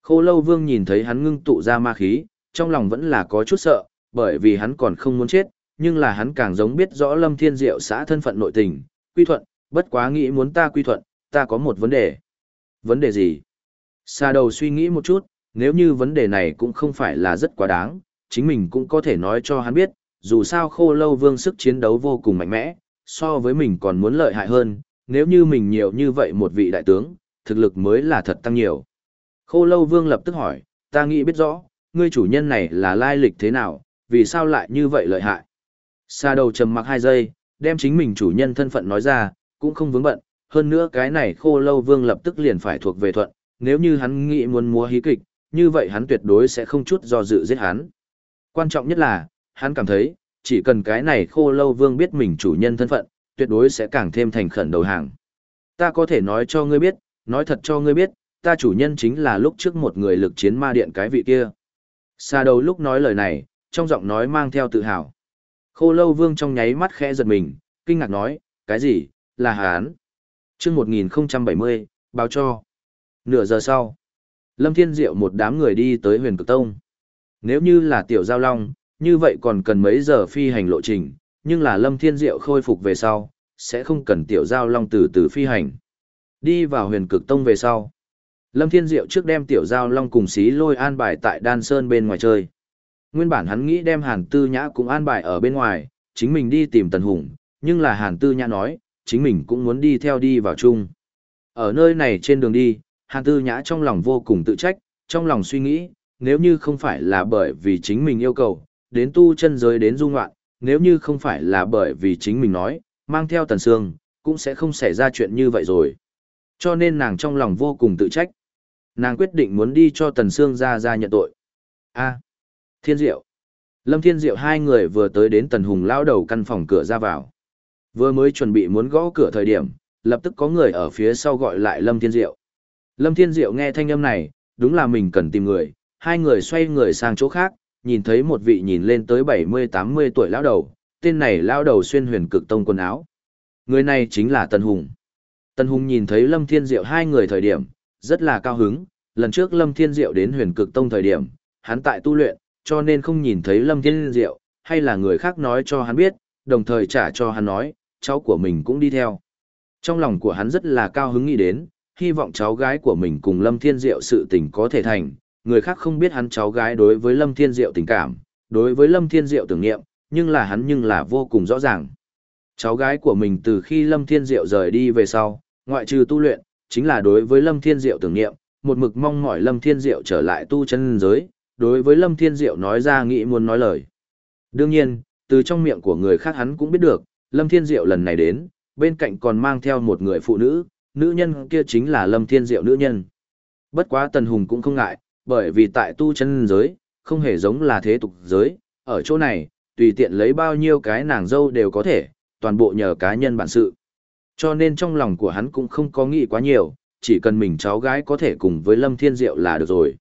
[SPEAKER 1] Khô lâu vương nhìn thấy hắn ngưng tụ ra ma khí, trong lòng vẫn là có chút sợ, bởi vì hắn còn không muốn chết, nhưng là hắn càng giống biết rõ lâm thiên diệu xã thân phận nội tình, quy thuận, bất quá nghĩ muốn ta quy thuận, ta có một vấn đề. Vấn đề gì? Xa đầu suy nghĩ một chút, nếu như vấn đề này cũng không phải là rất quá đáng, chính mình cũng có thể nói cho hắn biết, dù sao khô lâu vương sức chiến đấu vô cùng mạnh mẽ, so với mình còn muốn lợi hại hơn, nếu như mình nhiều như vậy một vị đại tướng, thực lực mới là thật tăng nhiều. Khô lâu vương lập tức hỏi, ta nghĩ biết rõ, ngươi chủ nhân này là lai lịch thế nào, vì sao lại như vậy lợi hại. Sa đầu trầm mặc hai giây, đem chính mình chủ nhân thân phận nói ra, cũng không vướng bận, hơn nữa cái này khô lâu vương lập tức liền phải thuộc về thuận, nếu như hắn nghĩ muốn múa hí kịch, như vậy hắn tuyệt đối sẽ không chút do dự giết hắn. Quan trọng nhất là, hắn cảm thấy, chỉ cần cái này khô lâu vương biết mình chủ nhân thân phận, tuyệt đối sẽ càng thêm thành khẩn đầu hàng. Ta có thể nói cho ngươi biết, nói thật cho ngươi biết, ta chủ nhân chính là lúc trước một người lực chiến ma điện cái vị kia. Xa đầu lúc nói lời này, trong giọng nói mang theo tự hào. Khô lâu vương trong nháy mắt khẽ giật mình, kinh ngạc nói, cái gì, là hán. chương 1070, báo cho. Nửa giờ sau, Lâm Thiên Diệu một đám người đi tới huyền cực tông. Nếu như là tiểu giao long, như vậy còn cần mấy giờ phi hành lộ trình, nhưng là Lâm Thiên Diệu khôi phục về sau, sẽ không cần tiểu giao long từ từ phi hành. Đi vào huyền cực tông về sau. Lâm Thiên Diệu trước đem tiểu giao long cùng xí lôi an bài tại đan sơn bên ngoài chơi. Nguyên bản hắn nghĩ đem hàn tư nhã cũng an bài ở bên ngoài, chính mình đi tìm tần hùng, nhưng là hàn tư nhã nói, chính mình cũng muốn đi theo đi vào chung. Ở nơi này trên đường đi, hàn tư nhã trong lòng vô cùng tự trách, trong lòng suy nghĩ, nếu như không phải là bởi vì chính mình yêu cầu, đến tu chân giới đến dung ngoạn, nếu như không phải là bởi vì chính mình nói, mang theo tần sương, cũng sẽ không xảy ra chuyện như vậy rồi. Cho nên nàng trong lòng vô cùng tự trách. Nàng quyết định muốn đi cho tần sương ra ra nhận tội. a Thiên Diệu. Lâm Thiên Diệu hai người vừa tới đến tần hùng lao đầu căn phòng cửa ra vào. Vừa mới chuẩn bị muốn gõ cửa thời điểm, lập tức có người ở phía sau gọi lại Lâm Thiên Diệu. Lâm Thiên Diệu nghe thanh âm này, đúng là mình cần tìm người, hai người xoay người sang chỗ khác, nhìn thấy một vị nhìn lên tới 70-80 tuổi lão đầu, tên này lão đầu xuyên huyền cực tông quần áo. Người này chính là Tần Hùng. Tần Hùng nhìn thấy Lâm Thiên Diệu hai người thời điểm, rất là cao hứng, lần trước Lâm Thiên Diệu đến huyền cực tông thời điểm, hắn tại tu luyện, cho nên không nhìn thấy Lâm Thiên Diệu, hay là người khác nói cho hắn biết, đồng thời trả cho hắn nói, cháu của mình cũng đi theo. Trong lòng của hắn rất là cao hứng nghĩ đến, hy vọng cháu gái của mình cùng Lâm Thiên Diệu sự tình có thể thành, người khác không biết hắn cháu gái đối với Lâm Thiên Diệu tình cảm, đối với Lâm Thiên Diệu tưởng niệm, nhưng là hắn nhưng là vô cùng rõ ràng. Cháu gái của mình từ khi Lâm Thiên Diệu rời đi về sau, ngoại trừ tu luyện, chính là đối với Lâm Thiên Diệu tưởng niệm, một mực mong mỏi Lâm Thiên Diệu trở lại tu chân giới, đối với Lâm Thiên Diệu nói ra nghĩ muốn nói lời. Đương nhiên, từ trong miệng của người khác hắn cũng biết được, Lâm Thiên Diệu lần này đến, bên cạnh còn mang theo một người phụ nữ, nữ nhân kia chính là Lâm Thiên Diệu nữ nhân. Bất quá Tần Hùng cũng không ngại, bởi vì tại tu chân giới, không hề giống là thế tục giới, ở chỗ này, tùy tiện lấy bao nhiêu cái nàng dâu đều có thể, toàn bộ nhờ cá nhân bản sự. Cho nên trong lòng của hắn cũng không có nghĩ quá nhiều, chỉ cần mình cháu gái có thể cùng với Lâm Thiên Diệu là được rồi.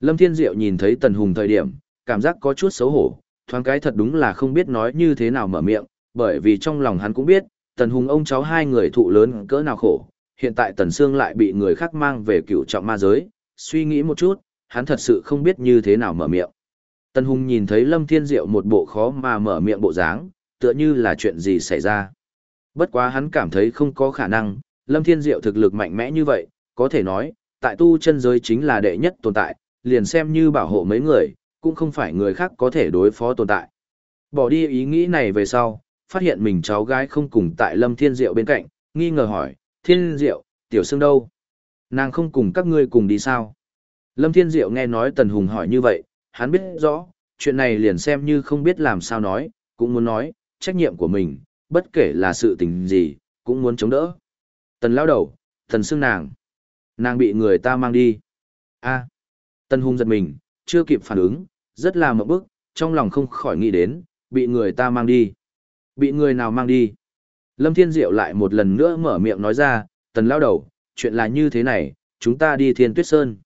[SPEAKER 1] Lâm Thiên Diệu nhìn thấy Tần Hùng thời điểm, cảm giác có chút xấu hổ, thoáng cái thật đúng là không biết nói như thế nào mở miệng, bởi vì trong lòng hắn cũng biết, Tần Hùng ông cháu hai người thụ lớn cỡ nào khổ, hiện tại Tần Sương lại bị người khác mang về cựu trọng ma giới, suy nghĩ một chút, hắn thật sự không biết như thế nào mở miệng. Tần Hùng nhìn thấy Lâm Thiên Diệu một bộ khó mà mở miệng bộ dáng, tựa như là chuyện gì xảy ra. Bất quá hắn cảm thấy không có khả năng, Lâm Thiên Diệu thực lực mạnh mẽ như vậy, có thể nói, tại tu chân giới chính là đệ nhất tồn tại, liền xem như bảo hộ mấy người, cũng không phải người khác có thể đối phó tồn tại. Bỏ đi ý nghĩ này về sau, phát hiện mình cháu gái không cùng tại Lâm Thiên Diệu bên cạnh, nghi ngờ hỏi, Thiên Diệu, Tiểu Sương đâu? Nàng không cùng các ngươi cùng đi sao? Lâm Thiên Diệu nghe nói Tần Hùng hỏi như vậy, hắn biết rõ, chuyện này liền xem như không biết làm sao nói, cũng muốn nói, trách nhiệm của mình, bất kể là sự tình gì, cũng muốn chống đỡ. Tần lao đầu, thần xương nàng. Nàng bị người ta mang đi. a Tần Hùng giật mình, chưa kịp phản ứng, rất là mộng bức, trong lòng không khỏi nghĩ đến, bị người ta mang đi. Bị người nào mang đi? Lâm Thiên Diệu lại một lần nữa mở miệng nói ra, tần lao đầu, chuyện là như thế này, chúng ta đi thiên tuyết sơn.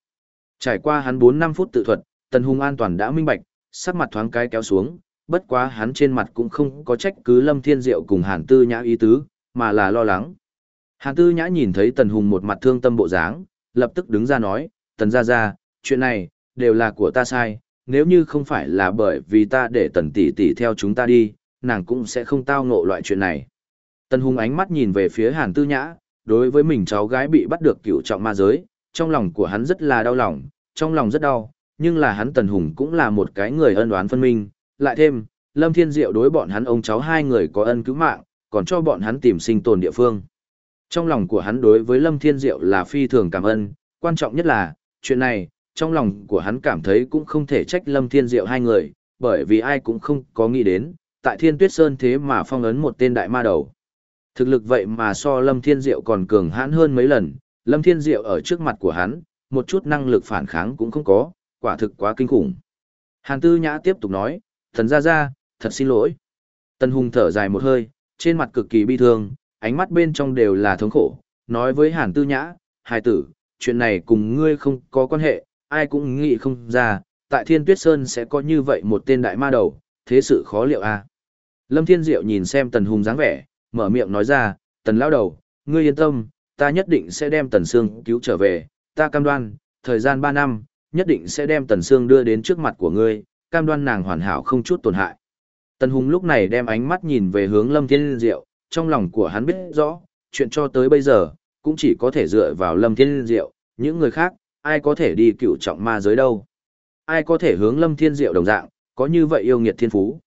[SPEAKER 1] Trải qua hắn 4-5 phút tự thuật, Tần Hùng an toàn đã minh bạch, sắc mặt thoáng cái kéo xuống, bất quá hắn trên mặt cũng không có trách cứ Lâm Thiên Diệu cùng Hàn Tư Nhã ý tứ, mà là lo lắng. Hàn Tư Nhã nhìn thấy Tần Hùng một mặt thương tâm bộ dáng, lập tức đứng ra nói, Tần ra ra, chuyện này, đều là của ta sai, nếu như không phải là bởi vì ta để Tần tỷ tỷ theo chúng ta đi, nàng cũng sẽ không tao ngộ loại chuyện này. Tần Hùng ánh mắt nhìn về phía Hàn Tư Nhã, đối với mình cháu gái bị bắt được cựu trọng ma giới, trong lòng của hắn rất là đau lòng, trong lòng rất đau, nhưng là hắn Tần Hùng cũng là một cái người ân oán phân minh, lại thêm, Lâm Thiên Diệu đối bọn hắn ông cháu hai người có ân cứu mạng, còn cho bọn hắn tìm sinh tồn địa phương. Trong lòng của hắn đối với Lâm Thiên Diệu là phi thường cảm ơn, quan trọng nhất là, chuyện này, trong lòng của hắn cảm thấy cũng không thể trách Lâm Thiên Diệu hai người, bởi vì ai cũng không có nghĩ đến, tại Thiên Tuyết Sơn thế mà phong ấn một tên đại ma đầu. Thực lực vậy mà so Lâm Thiên Diệu còn cường hãn hơn mấy lần, Lâm Thiên Diệu ở trước mặt của hắn, một chút năng lực phản kháng cũng không có, quả thực quá kinh khủng. Hàn Tư Nhã tiếp tục nói, thần ra ra, thật xin lỗi. Tần Hùng thở dài một hơi, trên mặt cực kỳ bi thương, ánh mắt bên trong đều là thống khổ, nói với Hàn Tư Nhã, hài tử, chuyện này cùng ngươi không có quan hệ, ai cũng nghĩ không ra, tại Thiên Tuyết Sơn sẽ có như vậy một tên đại ma đầu, thế sự khó liệu à. Lâm Thiên Diệu nhìn xem Tần Hùng dáng vẻ, mở miệng nói ra, Tần Lão Đầu, ngươi yên tâm, ta nhất định sẽ đem Tần Sương cứu trở về, ta cam đoan, thời gian 3 năm, nhất định sẽ đem Tần Sương đưa đến trước mặt của ngươi, cam đoan nàng hoàn hảo không chút tổn hại. Tần Hùng lúc này đem ánh mắt nhìn về hướng Lâm Thiên Diệu, trong lòng của hắn biết rõ, chuyện cho tới bây giờ, cũng chỉ có thể dựa vào Lâm Thiên Diệu, những người khác, ai có thể đi cựu trọng ma giới đâu. Ai có thể hướng Lâm Thiên Diệu đồng dạng, có như vậy yêu nghiệt thiên phú.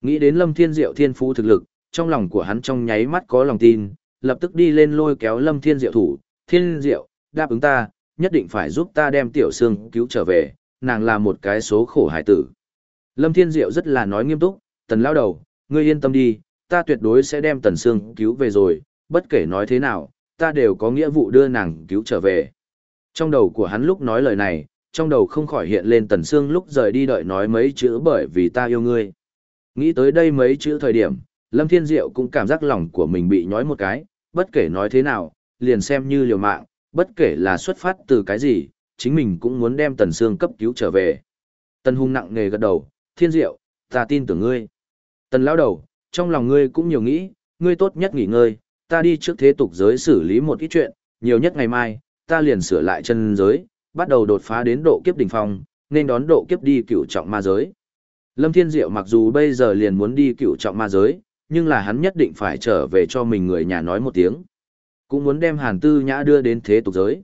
[SPEAKER 1] Nghĩ đến Lâm Thiên Diệu thiên phú thực lực, trong lòng của hắn trong nháy mắt có lòng tin, lập tức đi lên lôi kéo Lâm Thiên Diệu thủ, Thiên Diệu, đáp ứng ta, nhất định phải giúp ta đem Tiểu Sương cứu trở về, nàng là một cái số khổ hải tử. Lâm Thiên Diệu rất là nói nghiêm túc, tần lão đầu, ngươi yên tâm đi, ta tuyệt đối sẽ đem tần Sương cứu về rồi, bất kể nói thế nào, ta đều có nghĩa vụ đưa nàng cứu trở về. Trong đầu của hắn lúc nói lời này, trong đầu không khỏi hiện lên tần Sương lúc rời đi đợi nói mấy chữ bởi vì ta yêu ngươi. Nghĩ tới đây mấy chữ thời điểm, Lâm Thiên Diệu cũng cảm giác lòng của mình bị nhói một cái, bất kể nói thế nào, liền xem như liều mạng, bất kể là xuất phát từ cái gì, chính mình cũng muốn đem Tần Sương cấp cứu trở về. Tần Hùng nặng nề gật đầu, Thiên Diệu, ta tin tưởng ngươi. Tần lão đầu, trong lòng ngươi cũng nhiều nghĩ, ngươi tốt nhất nghỉ ngơi, ta đi trước thế tục giới xử lý một ít chuyện, nhiều nhất ngày mai, ta liền sửa lại chân giới, bắt đầu đột phá đến độ kiếp đỉnh phong, nên đón độ kiếp đi cựu trọng ma giới. Lâm Thiên Diệu mặc dù bây giờ liền muốn đi cựu trọng ma giới, nhưng là hắn nhất định phải trở về cho mình người nhà nói một tiếng. Cũng muốn đem Hàn Tư Nhã đưa đến thế tục giới.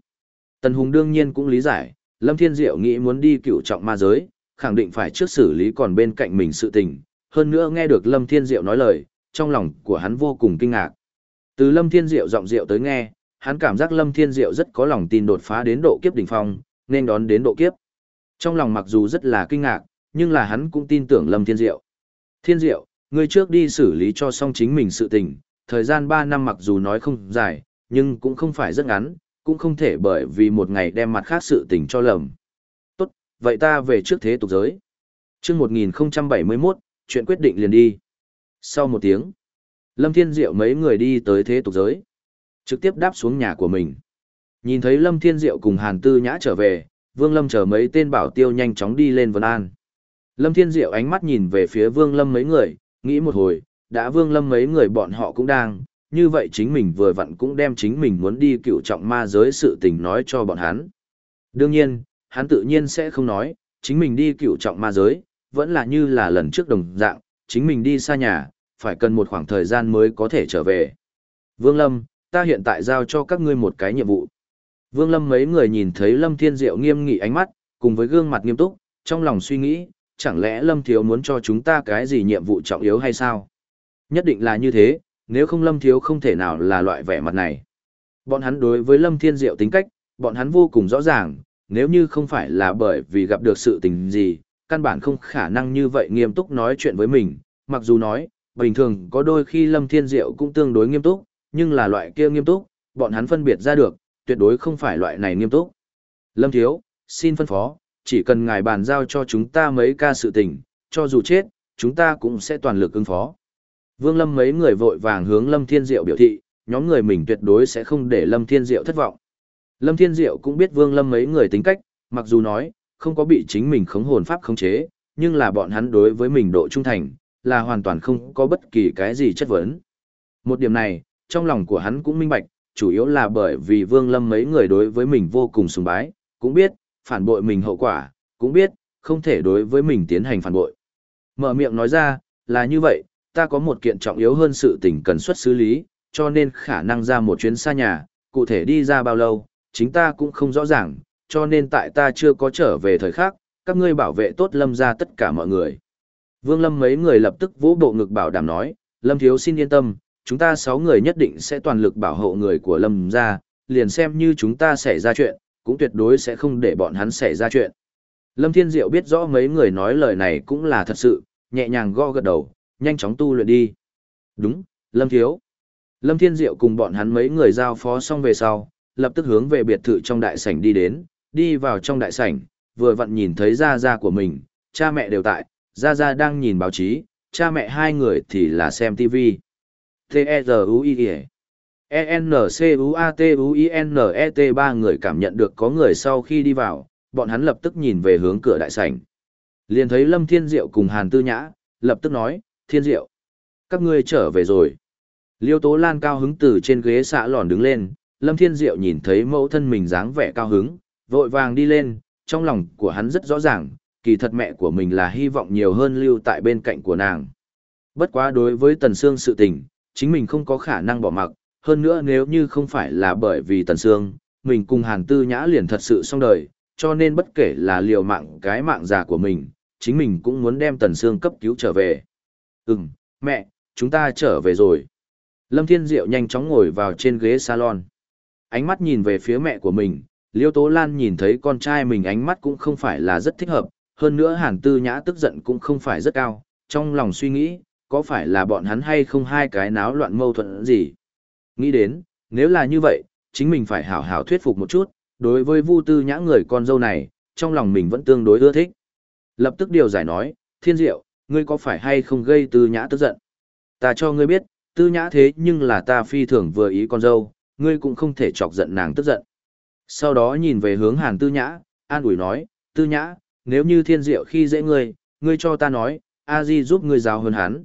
[SPEAKER 1] Tần Hùng đương nhiên cũng lý giải, Lâm Thiên Diệu nghĩ muốn đi cựu trọng ma giới, khẳng định phải trước xử lý còn bên cạnh mình sự tình. Hơn nữa nghe được Lâm Thiên Diệu nói lời, trong lòng của hắn vô cùng kinh ngạc. Từ Lâm Thiên Diệu giọng Diệu tới nghe, hắn cảm giác Lâm Thiên Diệu rất có lòng tin đột phá đến độ kiếp đỉnh phong, nên đón đến độ kiếp. Trong lòng mặc dù rất là kinh ngạc, nhưng là hắn cũng tin tưởng Lâm Thiên Diệu. Thiên Diệu, ngươi trước đi xử lý cho xong chính mình sự tình, thời gian 3 năm mặc dù nói không dài, nhưng cũng không phải rất ngắn, cũng không thể bởi vì một ngày đem mặt khác sự tình cho lầm. Tốt, vậy ta về trước thế tục giới. chương 1071, chuyện quyết định liền đi. Sau một tiếng, Lâm Thiên Diệu mấy người đi tới thế tục giới. Trực tiếp đáp xuống nhà của mình. Nhìn thấy Lâm Thiên Diệu cùng Hàn Tư Nhã trở về, Vương Lâm chờ mấy tên bảo tiêu nhanh chóng đi lên Vân An. Lâm Thiên Diệu ánh mắt nhìn về phía Vương Lâm mấy người, nghĩ một hồi, đã Vương Lâm mấy người bọn họ cũng đang, như vậy chính mình vừa vặn cũng đem chính mình muốn đi cựu trọng ma giới sự tình nói cho bọn hắn. Đương nhiên, hắn tự nhiên sẽ không nói, chính mình đi cựu trọng ma giới, vẫn là như là lần trước đồng dạng, chính mình đi xa nhà, phải cần một khoảng thời gian mới có thể trở về. Vương Lâm, ta hiện tại giao cho các ngươi một cái nhiệm vụ. Vương Lâm mấy người nhìn thấy Lâm Thiên Diệu nghiêm nghị ánh mắt, cùng với gương mặt nghiêm túc, trong lòng suy nghĩ, chẳng lẽ Lâm Thiếu muốn cho chúng ta cái gì nhiệm vụ trọng yếu hay sao? Nhất định là như thế, nếu không Lâm Thiếu không thể nào là loại vẻ mặt này. Bọn hắn đối với Lâm Thiên Diệu tính cách, bọn hắn vô cùng rõ ràng, nếu như không phải là bởi vì gặp được sự tình gì, căn bản không khả năng như vậy nghiêm túc nói chuyện với mình, mặc dù nói, bình thường có đôi khi Lâm Thiên Diệu cũng tương đối nghiêm túc, nhưng là loại kia nghiêm túc, bọn hắn phân biệt ra được, tuyệt đối không phải loại này nghiêm túc. Lâm Thiếu, xin phân phó, chỉ cần ngài bàn giao cho chúng ta mấy ca sự tình, cho dù chết, chúng ta cũng sẽ toàn lực ứng phó. Vương Lâm mấy người vội vàng hướng Lâm Thiên Diệu biểu thị, nhóm người mình tuyệt đối sẽ không để Lâm Thiên Diệu thất vọng. Lâm Thiên Diệu cũng biết Vương Lâm mấy người tính cách, mặc dù nói, không có bị chính mình khống hồn pháp khống chế, nhưng là bọn hắn đối với mình độ trung thành, là hoàn toàn không có bất kỳ cái gì chất vấn. Một điểm này, trong lòng của hắn cũng minh bạch, chủ yếu là bởi vì Vương Lâm mấy người đối với mình vô cùng sùng bái, cũng biết, phản bội mình hậu quả, cũng biết, không thể đối với mình tiến hành phản bội. Mở miệng nói ra, là như vậy, ta có một kiện trọng yếu hơn sự tình cần xuất xử lý, cho nên khả năng ra một chuyến xa nhà, cụ thể đi ra bao lâu, chính ta cũng không rõ ràng, cho nên tại ta chưa có trở về thời khắc, các ngươi bảo vệ tốt lâm ra tất cả mọi người. Vương Lâm mấy người lập tức vỗ bộ ngực bảo đảm nói, Lâm Thiếu xin yên tâm, chúng ta sáu người nhất định sẽ toàn lực bảo hộ người của Lâm ra, liền xem như chúng ta xảy ra chuyện, cũng tuyệt đối sẽ không để bọn hắn xảy ra chuyện. Lâm Thiên Diệu biết rõ mấy người nói lời này cũng là thật sự, nhẹ nhàng go gật đầu, nhanh chóng tu luyện đi. Đúng, Lâm Thiếu. Lâm Thiên Diệu cùng bọn hắn mấy người giao phó xong về sau, lập tức hướng về biệt thự trong đại sảnh đi đến, đi vào trong đại sảnh, vừa vặn nhìn thấy gia gia của mình, cha mẹ đều tại, gia gia đang nhìn báo chí, cha mẹ hai người thì là xem TV. T-E-Z-U-I-E ENCUATUINET ba người cảm nhận được có người sau khi đi vào, bọn hắn lập tức nhìn về hướng cửa đại sảnh. Liền thấy Lâm Thiên Diệu cùng Hàn Tư Nhã, lập tức nói, Thiên Diệu, các ngươi trở về rồi. Liêu Tố Lan cao hứng từ trên ghế xạ lòn đứng lên, Lâm Thiên Diệu nhìn thấy mẫu thân mình dáng vẻ cao hứng, vội vàng đi lên, trong lòng của hắn rất rõ ràng, kỳ thật mẹ của mình là hy vọng nhiều hơn lưu tại bên cạnh của nàng. Bất quá đối với Tần Sương sự tình, chính mình không có khả năng bỏ mặc, hơn nữa nếu như không phải là bởi vì Tần Sương, mình cùng Hàn Tư Nhã liền thật sự xong đời, cho nên bất kể là liều mạng cái mạng già của mình, chính mình cũng muốn đem Tần Sương cấp cứu trở về. Ừm, mẹ, chúng ta trở về rồi. Lâm Thiên Diệu nhanh chóng ngồi vào trên ghế salon. Ánh mắt nhìn về phía mẹ của mình, Liêu Tố Lan nhìn thấy con trai mình ánh mắt cũng không phải là rất thích hợp, hơn nữa Hàn Tư Nhã tức giận cũng không phải rất cao, trong lòng suy nghĩ, có phải là bọn hắn hay không hai cái náo loạn mâu thuẫn gì. Nghĩ đến, nếu là như vậy, chính mình phải hảo hảo thuyết phục một chút, đối với Vu Tư Nhã người con dâu này, trong lòng mình vẫn tương đối ưa thích. Lập tức điều giải nói, Thiên Diệu, ngươi có phải hay không gây Tư Nhã tức giận? Ta cho ngươi biết, Tư Nhã thế nhưng là ta phi thường vừa ý con dâu, ngươi cũng không thể chọc giận nàng tức giận. Sau đó nhìn về hướng Hàn Tư Nhã, an ủi nói, Tư Nhã, nếu như thiên diệu khi dễ ngươi, ngươi cho ta nói, a di giúp ngươi giáo hơn hắn.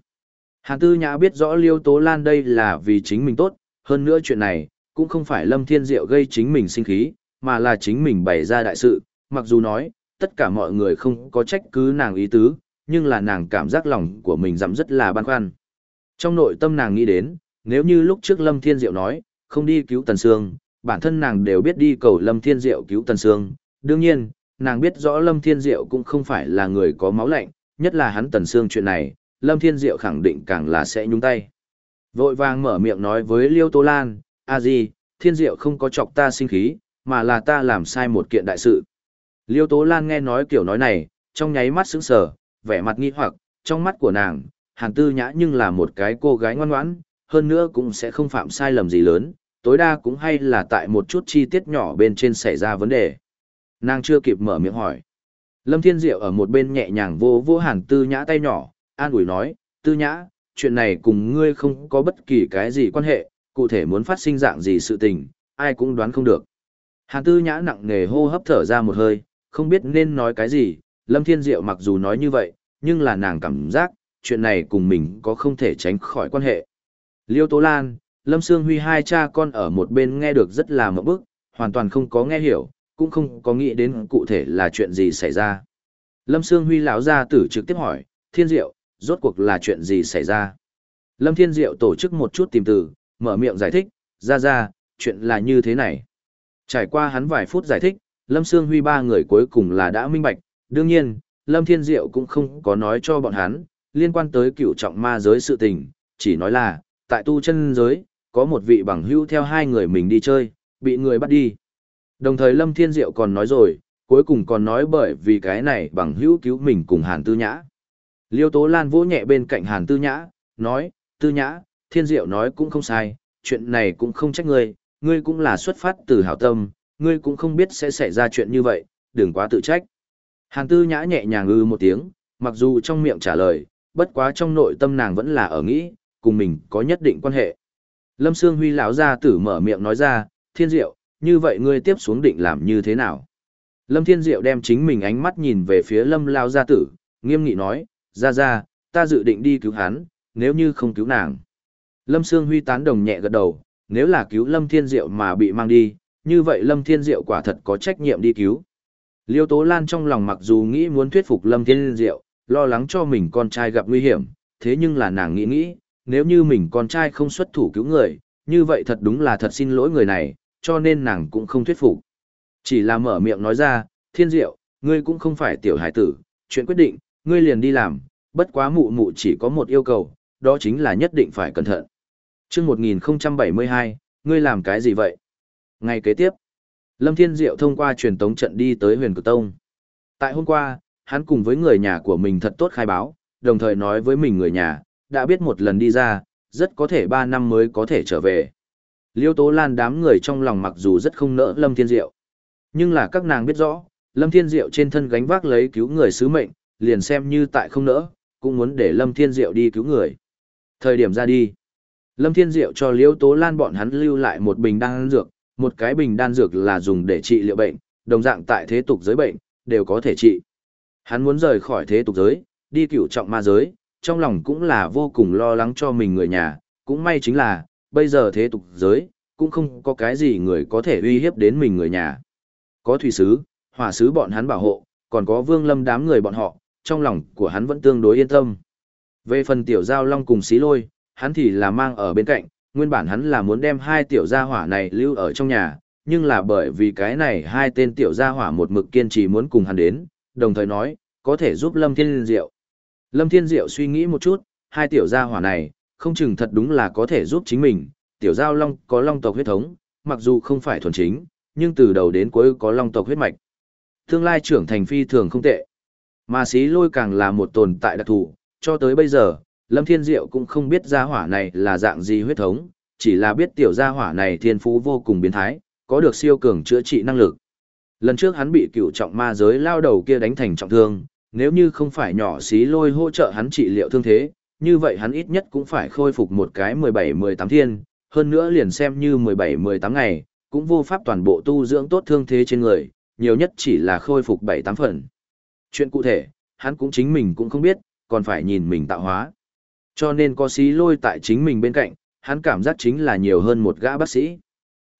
[SPEAKER 1] Hàn Tư Nhã biết rõ Liêu Tố Lan đây là vì chính mình tốt, hơn nữa chuyện này, cũng không phải Lâm Thiên Diệu gây chính mình sinh khí, mà là chính mình bày ra đại sự, mặc dù nói, tất cả mọi người không có trách cứ nàng ý tứ, nhưng là nàng cảm giác lòng của mình dặm rất là băn khoăn. Trong nội tâm nàng nghĩ đến, nếu như lúc trước Lâm Thiên Diệu nói, không đi cứu Tần Sương, bản thân nàng đều biết đi cầu Lâm Thiên Diệu cứu Tần Sương. Đương nhiên, nàng biết rõ Lâm Thiên Diệu cũng không phải là người có máu lạnh, nhất là hắn Tần Sương chuyện này, Lâm Thiên Diệu khẳng định càng là sẽ nhúng tay. Vội vàng mở miệng nói với Liêu Tô Lan, a gì, Thiên Diệu không có chọc ta sinh khí, mà là ta làm sai một kiện đại sự. Liêu Tố Lan nghe nói kiểu nói này, trong nháy mắt sững sờ, vẻ mặt nghi hoặc, trong mắt của nàng, Hàn Tư Nhã nhưng là một cái cô gái ngoan ngoãn, hơn nữa cũng sẽ không phạm sai lầm gì lớn, tối đa cũng hay là tại một chút chi tiết nhỏ bên trên xảy ra vấn đề. Nàng chưa kịp mở miệng hỏi. Lâm Thiên Diệu ở một bên nhẹ nhàng vô vô hàn tư nhã tay nhỏ, an ủi nói, tư nhã, chuyện này cùng ngươi không có bất kỳ cái gì quan hệ, cụ thể muốn phát sinh dạng gì sự tình, ai cũng đoán không được. Hàn tư nhã nặng nề hô hấp thở ra một hơi, không biết nên nói cái gì, Lâm Thiên Diệu mặc dù nói như vậy, nhưng là nàng cảm giác, chuyện này cùng mình có không thể tránh khỏi quan hệ. Liêu Tố Lan, Lâm Sương Huy hai cha con ở một bên nghe được rất là mộng bức, hoàn toàn không có nghe hiểu, cũng không có nghĩ đến cụ thể là chuyện gì xảy ra. Lâm Sương Huy lão gia tử trực tiếp hỏi, Thiên Diệu, rốt cuộc là chuyện gì xảy ra? Lâm Thiên Diệu tổ chức một chút tìm từ, mở miệng giải thích, ra ra, chuyện là như thế này. Trải qua hắn vài phút giải thích, Lâm Sương Huy ba người cuối cùng là đã minh bạch, đương nhiên, Lâm Thiên Diệu cũng không có nói cho bọn hắn, liên quan tới cựu trọng ma giới sự tình, chỉ nói là, tại tu chân giới, có một vị bằng hữu theo hai người mình đi chơi, bị người bắt đi. Đồng thời Lâm Thiên Diệu còn nói rồi, cuối cùng còn nói bởi vì cái này bằng hữu cứu mình cùng Hàn Tư Nhã. Liêu Tố Lan vỗ nhẹ bên cạnh Hàn Tư Nhã, nói, Tư Nhã, Thiên Diệu nói cũng không sai, chuyện này cũng không trách ngươi, ngươi cũng là xuất phát từ hảo tâm, ngươi cũng không biết sẽ xảy ra chuyện như vậy, đừng quá tự trách. Hàn Tư Nhã nhẹ nhàng ư một tiếng, mặc dù trong miệng trả lời, bất quá trong nội tâm nàng vẫn là ở nghĩ, cùng mình có nhất định quan hệ. Lâm Sương Huy lão gia tử mở miệng nói ra, thiên diệu, như vậy ngươi tiếp xuống định làm như thế nào? Lâm Thiên Diệu đem chính mình ánh mắt nhìn về phía Lâm Lao gia tử, nghiêm nghị nói, ra ra, ta dự định đi cứu hắn, nếu như không cứu nàng. Lâm Sương Huy tán đồng nhẹ gật đầu, nếu là cứu Lâm Thiên Diệu mà bị mang đi, như vậy Lâm Thiên Diệu quả thật có trách nhiệm đi cứu. Liêu Tố Lan trong lòng mặc dù nghĩ muốn thuyết phục Lâm Thiên Diệu, lo lắng cho mình con trai gặp nguy hiểm, thế nhưng là nàng nghĩ nghĩ, nếu như mình con trai không xuất thủ cứu người, như vậy thật đúng là thật xin lỗi người này, cho nên nàng cũng không thuyết phục. Chỉ là mở miệng nói ra, Thiên Diệu, ngươi cũng không phải tiểu hải tử, chuyện quyết định, ngươi liền đi làm, bất quá mụ mụ chỉ có một yêu cầu, đó chính là nhất định phải cẩn thận. Trước 1072, ngươi làm cái gì vậy? Ngày kế tiếp, Lâm Thiên Diệu thông qua truyền tống trận đi tới huyền cực tông. Tại hôm qua, hắn cùng với người nhà của mình thật tốt khai báo, đồng thời nói với mình người nhà, đã biết một lần đi ra, rất có thể 3 năm mới có thể trở về. Liêu Tố Lan đám người trong lòng mặc dù rất không nỡ Lâm Thiên Diệu. Nhưng là các nàng biết rõ, Lâm Thiên Diệu trên thân gánh vác lấy cứu người sứ mệnh, liền xem như tại không nỡ, cũng muốn để Lâm Thiên Diệu đi cứu người. Thời điểm ra đi, Lâm Thiên Diệu cho Liễu Tố Lan bọn hắn lưu lại một bình đan dược, một cái bình đan dược là dùng để trị liệu bệnh, đồng dạng tại thế tục giới bệnh, đều có thể trị. Hắn muốn rời khỏi thế tục giới, đi cửu trọng ma giới, trong lòng cũng là vô cùng lo lắng cho mình người nhà, cũng may chính là, bây giờ thế tục giới, cũng không có cái gì người có thể uy hiếp đến mình người nhà. Có thủy sứ, hỏa sứ bọn hắn bảo hộ, còn có vương lâm đám người bọn họ, trong lòng của hắn vẫn tương đối yên tâm. Về phần tiểu giao long cùng xí lôi, hắn thì là mang ở bên cạnh, nguyên bản hắn là muốn đem hai tiểu gia hỏa này lưu ở trong nhà, nhưng là bởi vì cái này hai tên tiểu gia hỏa một mực kiên trì muốn cùng hắn đến, đồng thời nói, có thể giúp Lâm Thiên Diệu. Lâm Thiên Diệu suy nghĩ một chút, hai tiểu gia hỏa này, không chừng thật đúng là có thể giúp chính mình, tiểu giao long có long tộc huyết thống, mặc dù không phải thuần chính, nhưng từ đầu đến cuối có long tộc huyết mạch. Tương lai trưởng thành phi thường không tệ. Mà xí lôi càng là một tồn tại đặc thù, cho tới bây giờ, Lâm Thiên Diệu cũng không biết gia hỏa này là dạng gì huyết thống, chỉ là biết tiểu gia hỏa này thiên phú vô cùng biến thái, có được siêu cường chữa trị năng lực. Lần trước hắn bị cựu trọng ma giới lao đầu kia đánh thành trọng thương, nếu như không phải nhỏ xí lôi hỗ trợ hắn trị liệu thương thế, như vậy hắn ít nhất cũng phải khôi phục một cái 17-18 thiên, hơn nữa liền xem như 17-18 ngày, cũng vô pháp toàn bộ tu dưỡng tốt thương thế trên người, nhiều nhất chỉ là khôi phục 7-8 phần. Chuyện cụ thể, hắn cũng chính mình cũng không biết, còn phải nhìn mình tạo hóa. Cho nên có xí lôi tại chính mình bên cạnh, hắn cảm giác chính là nhiều hơn một gã bác sĩ.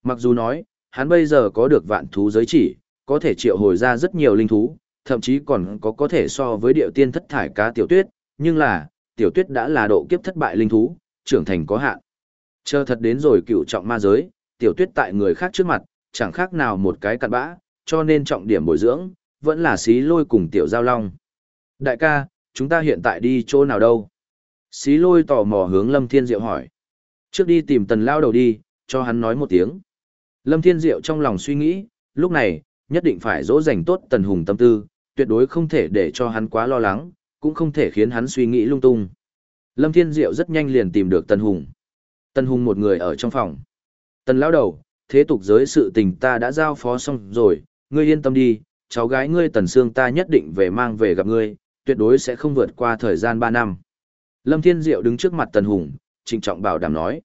[SPEAKER 1] Mặc dù nói, hắn bây giờ có được vạn thú giới chỉ, có thể triệu hồi ra rất nhiều linh thú, thậm chí còn có có thể so với điệu tiên thất thải cá tiểu tuyết, nhưng là, tiểu tuyết đã là độ kiếp thất bại linh thú, trưởng thành có hạn. Chờ thật đến rồi cựu trọng ma giới, tiểu tuyết tại người khác trước mặt, chẳng khác nào một cái cặn bã, cho nên trọng điểm bồi dưỡng, vẫn là xí lôi cùng tiểu giao long. Đại ca, chúng ta hiện tại đi chỗ nào đâu? Xí lôi tò mò hướng Lâm Thiên Diệu hỏi. Trước đi tìm tần lao đầu đi, cho hắn nói một tiếng. Lâm Thiên Diệu trong lòng suy nghĩ, lúc này, nhất định phải dỗ dành tốt tần hùng tâm tư, tuyệt đối không thể để cho hắn quá lo lắng, cũng không thể khiến hắn suy nghĩ lung tung. Lâm Thiên Diệu rất nhanh liền tìm được tần hùng. Tần hùng một người ở trong phòng. Tần lao đầu, thế tục giới sự tình ta đã giao phó xong rồi, ngươi yên tâm đi, cháu gái ngươi tần xương ta nhất định về mang về gặp ngươi, tuyệt đối sẽ không vượt qua thời gian 3 năm. Lâm Thiên Diệu đứng trước mặt Tần Hùng, trịnh trọng bảo đảm nói.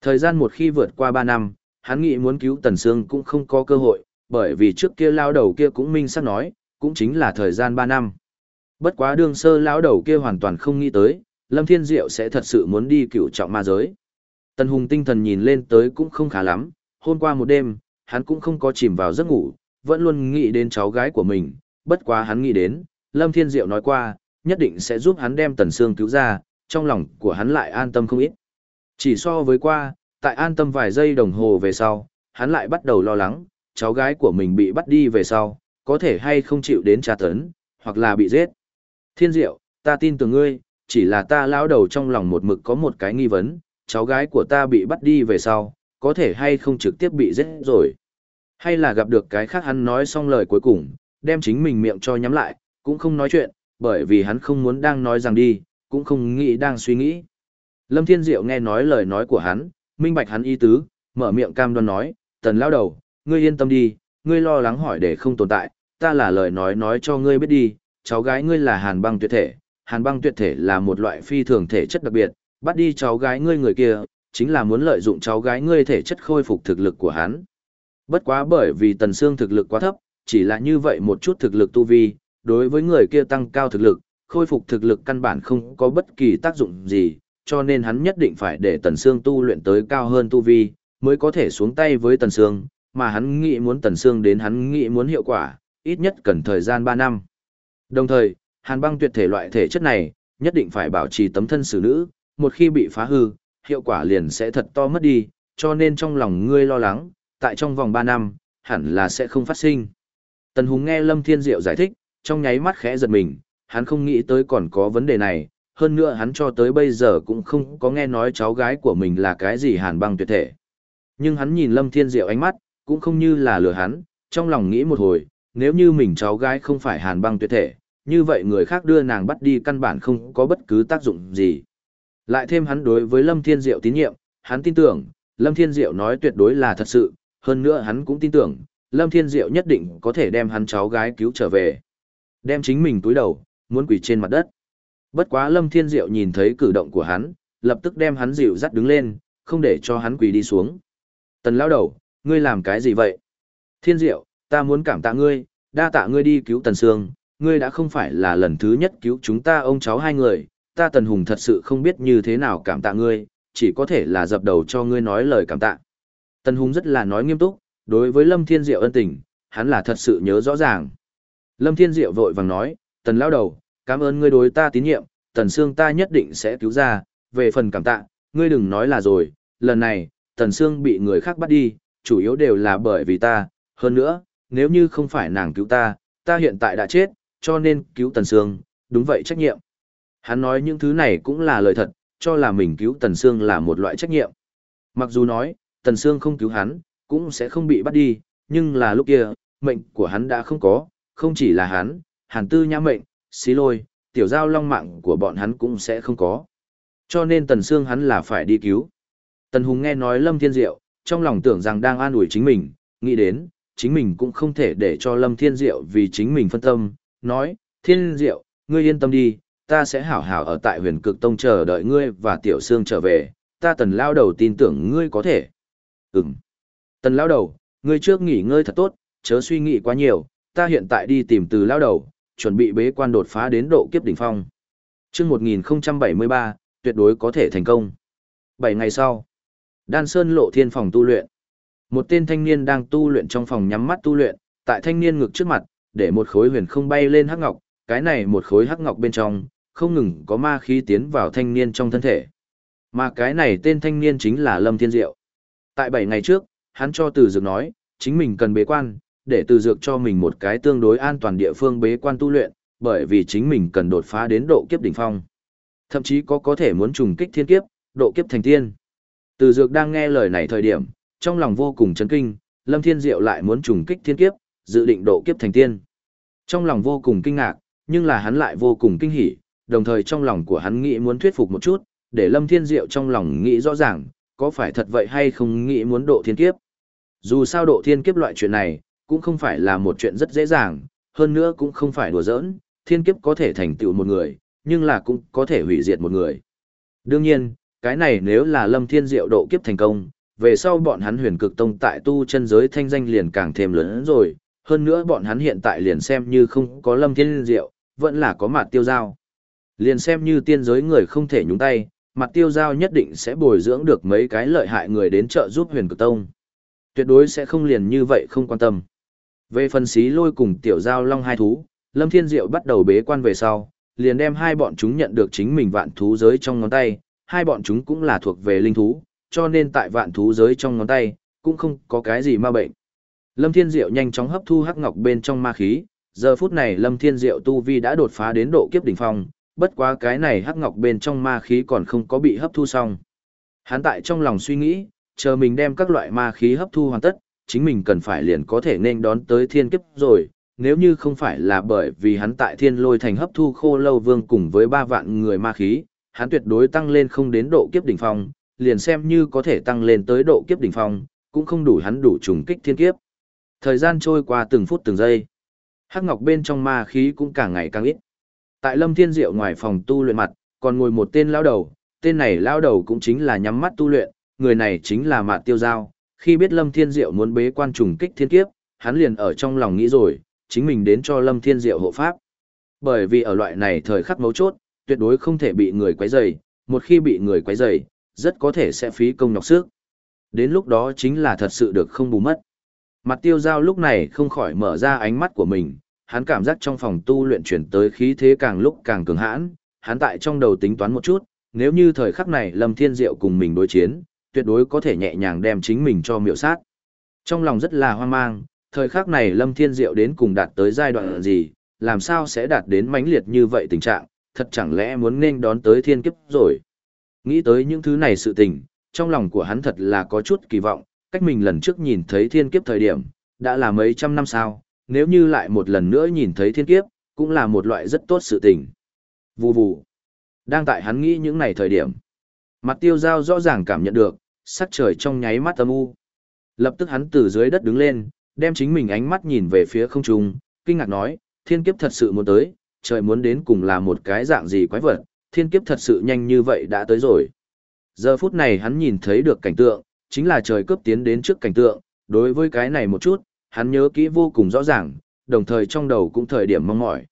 [SPEAKER 1] Thời gian một khi vượt qua 3 năm, hắn nghĩ muốn cứu Tần Sương cũng không có cơ hội, bởi vì trước kia lao đầu kia cũng minh xác nói, cũng chính là thời gian 3 năm. Bất quá đương sơ lão đầu kia hoàn toàn không nghĩ tới, Lâm Thiên Diệu sẽ thật sự muốn đi cựu trọng ma giới. Tần Hùng tinh thần nhìn lên tới cũng không khá lắm, hôm qua một đêm, hắn cũng không có chìm vào giấc ngủ, vẫn luôn nghĩ đến cháu gái của mình, bất quá hắn nghĩ đến, Lâm Thiên Diệu nói qua, nhất định sẽ giúp hắn đem Tần Sương cứu ra, trong lòng của hắn lại an tâm không ít. Chỉ so với qua, tại an tâm vài giây đồng hồ về sau, hắn lại bắt đầu lo lắng, cháu gái của mình bị bắt đi về sau, có thể hay không chịu đến tra tấn, hoặc là bị giết. Thiên diệu, ta tin tưởng ngươi, chỉ là ta lão đầu trong lòng một mực có một cái nghi vấn, cháu gái của ta bị bắt đi về sau, có thể hay không trực tiếp bị giết rồi. Hay là gặp được cái khác hắn nói xong lời cuối cùng, đem chính mình miệng cho nhắm lại, cũng không nói chuyện, bởi vì hắn không muốn đang nói rằng đi, cũng không nghĩ đang suy nghĩ. Lâm Thiên Diệu nghe nói lời nói của hắn, minh bạch hắn ý tứ, mở miệng cam đoan nói, tần lao đầu, ngươi yên tâm đi, ngươi lo lắng hỏi để không tồn tại, ta là lời nói nói cho ngươi biết đi, cháu gái ngươi là hàn băng tuyệt thể, hàn băng tuyệt thể là một loại phi thường thể chất đặc biệt, bắt đi cháu gái ngươi người kia, chính là muốn lợi dụng cháu gái ngươi thể chất khôi phục thực lực của hắn. Bất quá bởi vì tần xương thực lực quá thấp, chỉ là như vậy một chút thực lực tu vi, đối với người kia tăng cao thực lực, khôi phục thực lực căn bản không có bất kỳ tác dụng gì, cho nên hắn nhất định phải để Tần Sương tu luyện tới cao hơn tu vi, mới có thể xuống tay với Tần Sương, mà hắn nghĩ muốn Tần Sương đến hắn nghĩ muốn hiệu quả, ít nhất cần thời gian 3 năm. Đồng thời, hàn băng tuyệt thể loại thể chất này, nhất định phải bảo trì tấm thân xử nữ, một khi bị phá hư, hiệu quả liền sẽ thật to mất đi, cho nên trong lòng ngươi lo lắng, tại trong vòng 3 năm, hẳn là sẽ không phát sinh. Tần Hùng nghe Lâm Thiên Diệu giải thích, trong nháy mắt khẽ giật mình, hắn không nghĩ tới còn có vấn đề này, hơn nữa hắn cho tới bây giờ cũng không có nghe nói cháu gái của mình là cái gì hàn băng tuyệt thể. Nhưng hắn nhìn Lâm Thiên Diệu ánh mắt, cũng không như là lừa hắn, trong lòng nghĩ một hồi, nếu như mình cháu gái không phải hàn băng tuyệt thể, như vậy người khác đưa nàng bắt đi căn bản không có bất cứ tác dụng gì. Lại thêm hắn đối với Lâm Thiên Diệu tín nhiệm, hắn tin tưởng, Lâm Thiên Diệu nói tuyệt đối là thật sự, hơn nữa hắn cũng tin tưởng, Lâm Thiên Diệu nhất định có thể đem hắn cháu gái cứu trở về. Đem chính mình túi đầu, muốn quỳ trên mặt đất. Bất quá Lâm Thiên Diệu nhìn thấy cử động của hắn, lập tức đem hắn dịu dắt đứng lên, không để cho hắn quỳ đi xuống. Tần lao đầu, ngươi làm cái gì vậy? Thiên Diệu, ta muốn cảm tạ ngươi, đa tạ ngươi đi cứu Tần Sương, ngươi đã không phải là lần thứ nhất cứu chúng ta ông cháu hai người, ta Tần Hùng thật sự không biết như thế nào cảm tạ ngươi, chỉ có thể là dập đầu cho ngươi nói lời cảm tạ. Tần Hùng rất là nói nghiêm túc, đối với Lâm Thiên Diệu ân tình, hắn là thật sự nhớ rõ ràng. Lâm Thiên Diệu vội vàng nói, Tần lao đầu, cảm ơn ngươi đối ta tín nhiệm, Tần Sương ta nhất định sẽ cứu ra, về phần cảm tạ, ngươi đừng nói là rồi, lần này, Tần Sương bị người khác bắt đi, chủ yếu đều là bởi vì ta, hơn nữa, nếu như không phải nàng cứu ta, ta hiện tại đã chết, cho nên cứu Tần Sương, đúng vậy trách nhiệm. Hắn nói những thứ này cũng là lời thật, cho là mình cứu Tần Sương là một loại trách nhiệm. Mặc dù nói, Tần Sương không cứu hắn, cũng sẽ không bị bắt đi, nhưng là lúc kia, mệnh của hắn đã không có, không chỉ là hắn, hàn tư nhã mệnh, xí lôi, tiểu giao long mạng của bọn hắn cũng sẽ không có. Cho nên Tần Sương hắn là phải đi cứu. Tần Hùng nghe nói Lâm Thiên Diệu, trong lòng tưởng rằng đang an ủi chính mình, nghĩ đến, chính mình cũng không thể để cho Lâm Thiên Diệu vì chính mình phân tâm, nói, Thiên Diệu, ngươi yên tâm đi, ta sẽ hảo hảo ở tại huyền cực tông chờ đợi ngươi và tiểu sương trở về, ta tần lao đầu tin tưởng ngươi có thể. Ừm. Tần lao đầu, ngươi trước nghỉ ngơi thật tốt, chớ suy nghĩ quá nhiều, ta hiện tại đi tìm từ lao đầu, chuẩn bị bế quan đột phá đến độ kiếp đỉnh phong. Chương 1073, tuyệt đối có thể thành công. 7 ngày sau, Đan Sơn lộ thiên phòng tu luyện. Một tên thanh niên đang tu luyện trong phòng nhắm mắt tu luyện, tại thanh niên ngực trước mặt, để một khối huyền không bay lên hắc ngọc, cái này một khối hắc ngọc bên trong, không ngừng có ma khí tiến vào thanh niên trong thân thể. Mà cái này tên thanh niên chính là Lâm Thiên Diệu. Tại 7 ngày trước, hắn cho Từ Dược nói, chính mình cần bế quan, để Từ Dược cho mình một cái tương đối an toàn địa phương bế quan tu luyện, bởi vì chính mình cần đột phá đến độ kiếp đỉnh phong. Thậm chí có có thể muốn trùng kích thiên kiếp, độ kiếp thành tiên. Từ Dược đang nghe lời này thời điểm, trong lòng vô cùng chấn kinh, Lâm Thiên Diệu lại muốn trùng kích thiên kiếp, dự định độ kiếp thành tiên. Trong lòng vô cùng kinh ngạc, nhưng là hắn lại vô cùng kinh hỉ, đồng thời trong lòng của hắn nghĩ muốn thuyết phục một chút, để Lâm Thiên Diệu trong lòng nghĩ rõ ràng, có phải thật vậy hay không nghĩ muốn độ thiên kiếp. Dù sao độ thiên kiếp loại chuyện này, cũng không phải là một chuyện rất dễ dàng, hơn nữa cũng không phải đùa giỡn, thiên kiếp có thể thành tựu một người, nhưng là cũng có thể hủy diệt một người. Đương nhiên, cái này nếu là Lâm Thiên Diệu độ kiếp thành công, về sau bọn hắn huyền cực tông tại tu chân giới thanh danh liền càng thêm lớn rồi, hơn nữa bọn hắn hiện tại liền xem như không có lâm thiên diệu, vẫn là có mặt tiêu giao. Liền xem như tiên giới người không thể nhúng tay, mặt tiêu giao nhất định sẽ bồi dưỡng được mấy cái lợi hại người đến trợ giúp huyền cực tông. Tuyệt đối sẽ không liền như vậy không quan tâm. Về phần xí lôi cùng tiểu giao long hai thú, lâm thiên diệu bắt đầu bế quan về sau, liền đem hai bọn chúng nhận được chính mình vạn thú giới trong ngón tay, hai bọn chúng cũng là thuộc về linh thú, cho nên tại vạn thú giới trong ngón tay, cũng không có cái gì ma bệnh. Lâm Thiên Diệu nhanh chóng hấp thu hắc ngọc bên trong ma khí, giờ phút này Lâm Thiên Diệu tu vi đã đột phá đến độ kiếp đỉnh phong, bất quá cái này hắc ngọc bên trong ma khí còn không có bị hấp thu xong. Hắn tại trong lòng suy nghĩ, chờ mình đem các loại ma khí hấp thu hoàn tất, chính mình cần phải liền có thể nên đón tới thiên kiếp rồi, nếu như không phải là bởi vì hắn tại thiên lôi thành hấp thu khô lâu vương cùng với ba vạn người ma khí, hắn tuyệt đối tăng lên không đến độ kiếp đỉnh phong, liền xem như có thể tăng lên tới độ kiếp đỉnh phong, cũng không đủ hắn đủ trùng kích thiên kiếp. Thời gian trôi qua từng phút từng giây. Hắc ngọc bên trong ma khí cũng càng ngày càng ít. Tại Lâm Thiên Diệu ngoài phòng tu luyện mặt, còn ngồi một tên lao đầu, tên này lao đầu cũng chính là nhắm mắt tu luyện, người này chính là Mạt Tiêu Giao. Khi biết Lâm Thiên Diệu muốn bế quan trùng kích thiên kiếp, hắn liền ở trong lòng nghĩ rồi, chính mình đến cho Lâm Thiên Diệu hộ pháp. Bởi vì ở loại này thời khắc mấu chốt, tuyệt đối không thể bị người quấy rầy, một khi bị người quấy rầy, rất có thể sẽ phí công nhọc sức. Đến lúc đó chính là thật sự được không bù mất. Mặt tiêu giao lúc này không khỏi mở ra ánh mắt của mình, hắn cảm giác trong phòng tu luyện chuyển tới khí thế càng lúc càng cường hãn, hắn tại trong đầu tính toán một chút, nếu như thời khắc này Lâm Thiên Diệu cùng mình đối chiến, tuyệt đối có thể nhẹ nhàng đem chính mình cho miểu sát. Trong lòng rất là hoang mang, thời khắc này Lâm Thiên Diệu đến cùng đạt tới giai đoạn gì, làm sao sẽ đạt đến mãnh liệt như vậy tình trạng, thật chẳng lẽ muốn nên đón tới thiên kiếp rồi. Nghĩ tới những thứ này sự tình, trong lòng của hắn thật là có chút kỳ vọng, cách mình lần trước nhìn thấy thiên kiếp thời điểm, đã là mấy trăm năm sau, nếu như lại một lần nữa nhìn thấy thiên kiếp, cũng là một loại rất tốt sự tình. Vù vù. Đang tại hắn nghĩ những này thời điểm. Mặt tiêu giao rõ ràng cảm nhận được, sắc trời trong nháy mắt âm u. Lập tức hắn từ dưới đất đứng lên, đem chính mình ánh mắt nhìn về phía không trung, kinh ngạc nói, thiên kiếp thật sự muốn tới, trời muốn đến cùng là một cái dạng gì quái vật, thiên kiếp thật sự nhanh như vậy đã tới rồi. Giờ phút này hắn nhìn thấy được cảnh tượng, chính là trời cướp tiến đến trước cảnh tượng, đối với cái này một chút, hắn nhớ kỹ vô cùng rõ ràng, đồng thời trong đầu cũng thời điểm mong mỏi.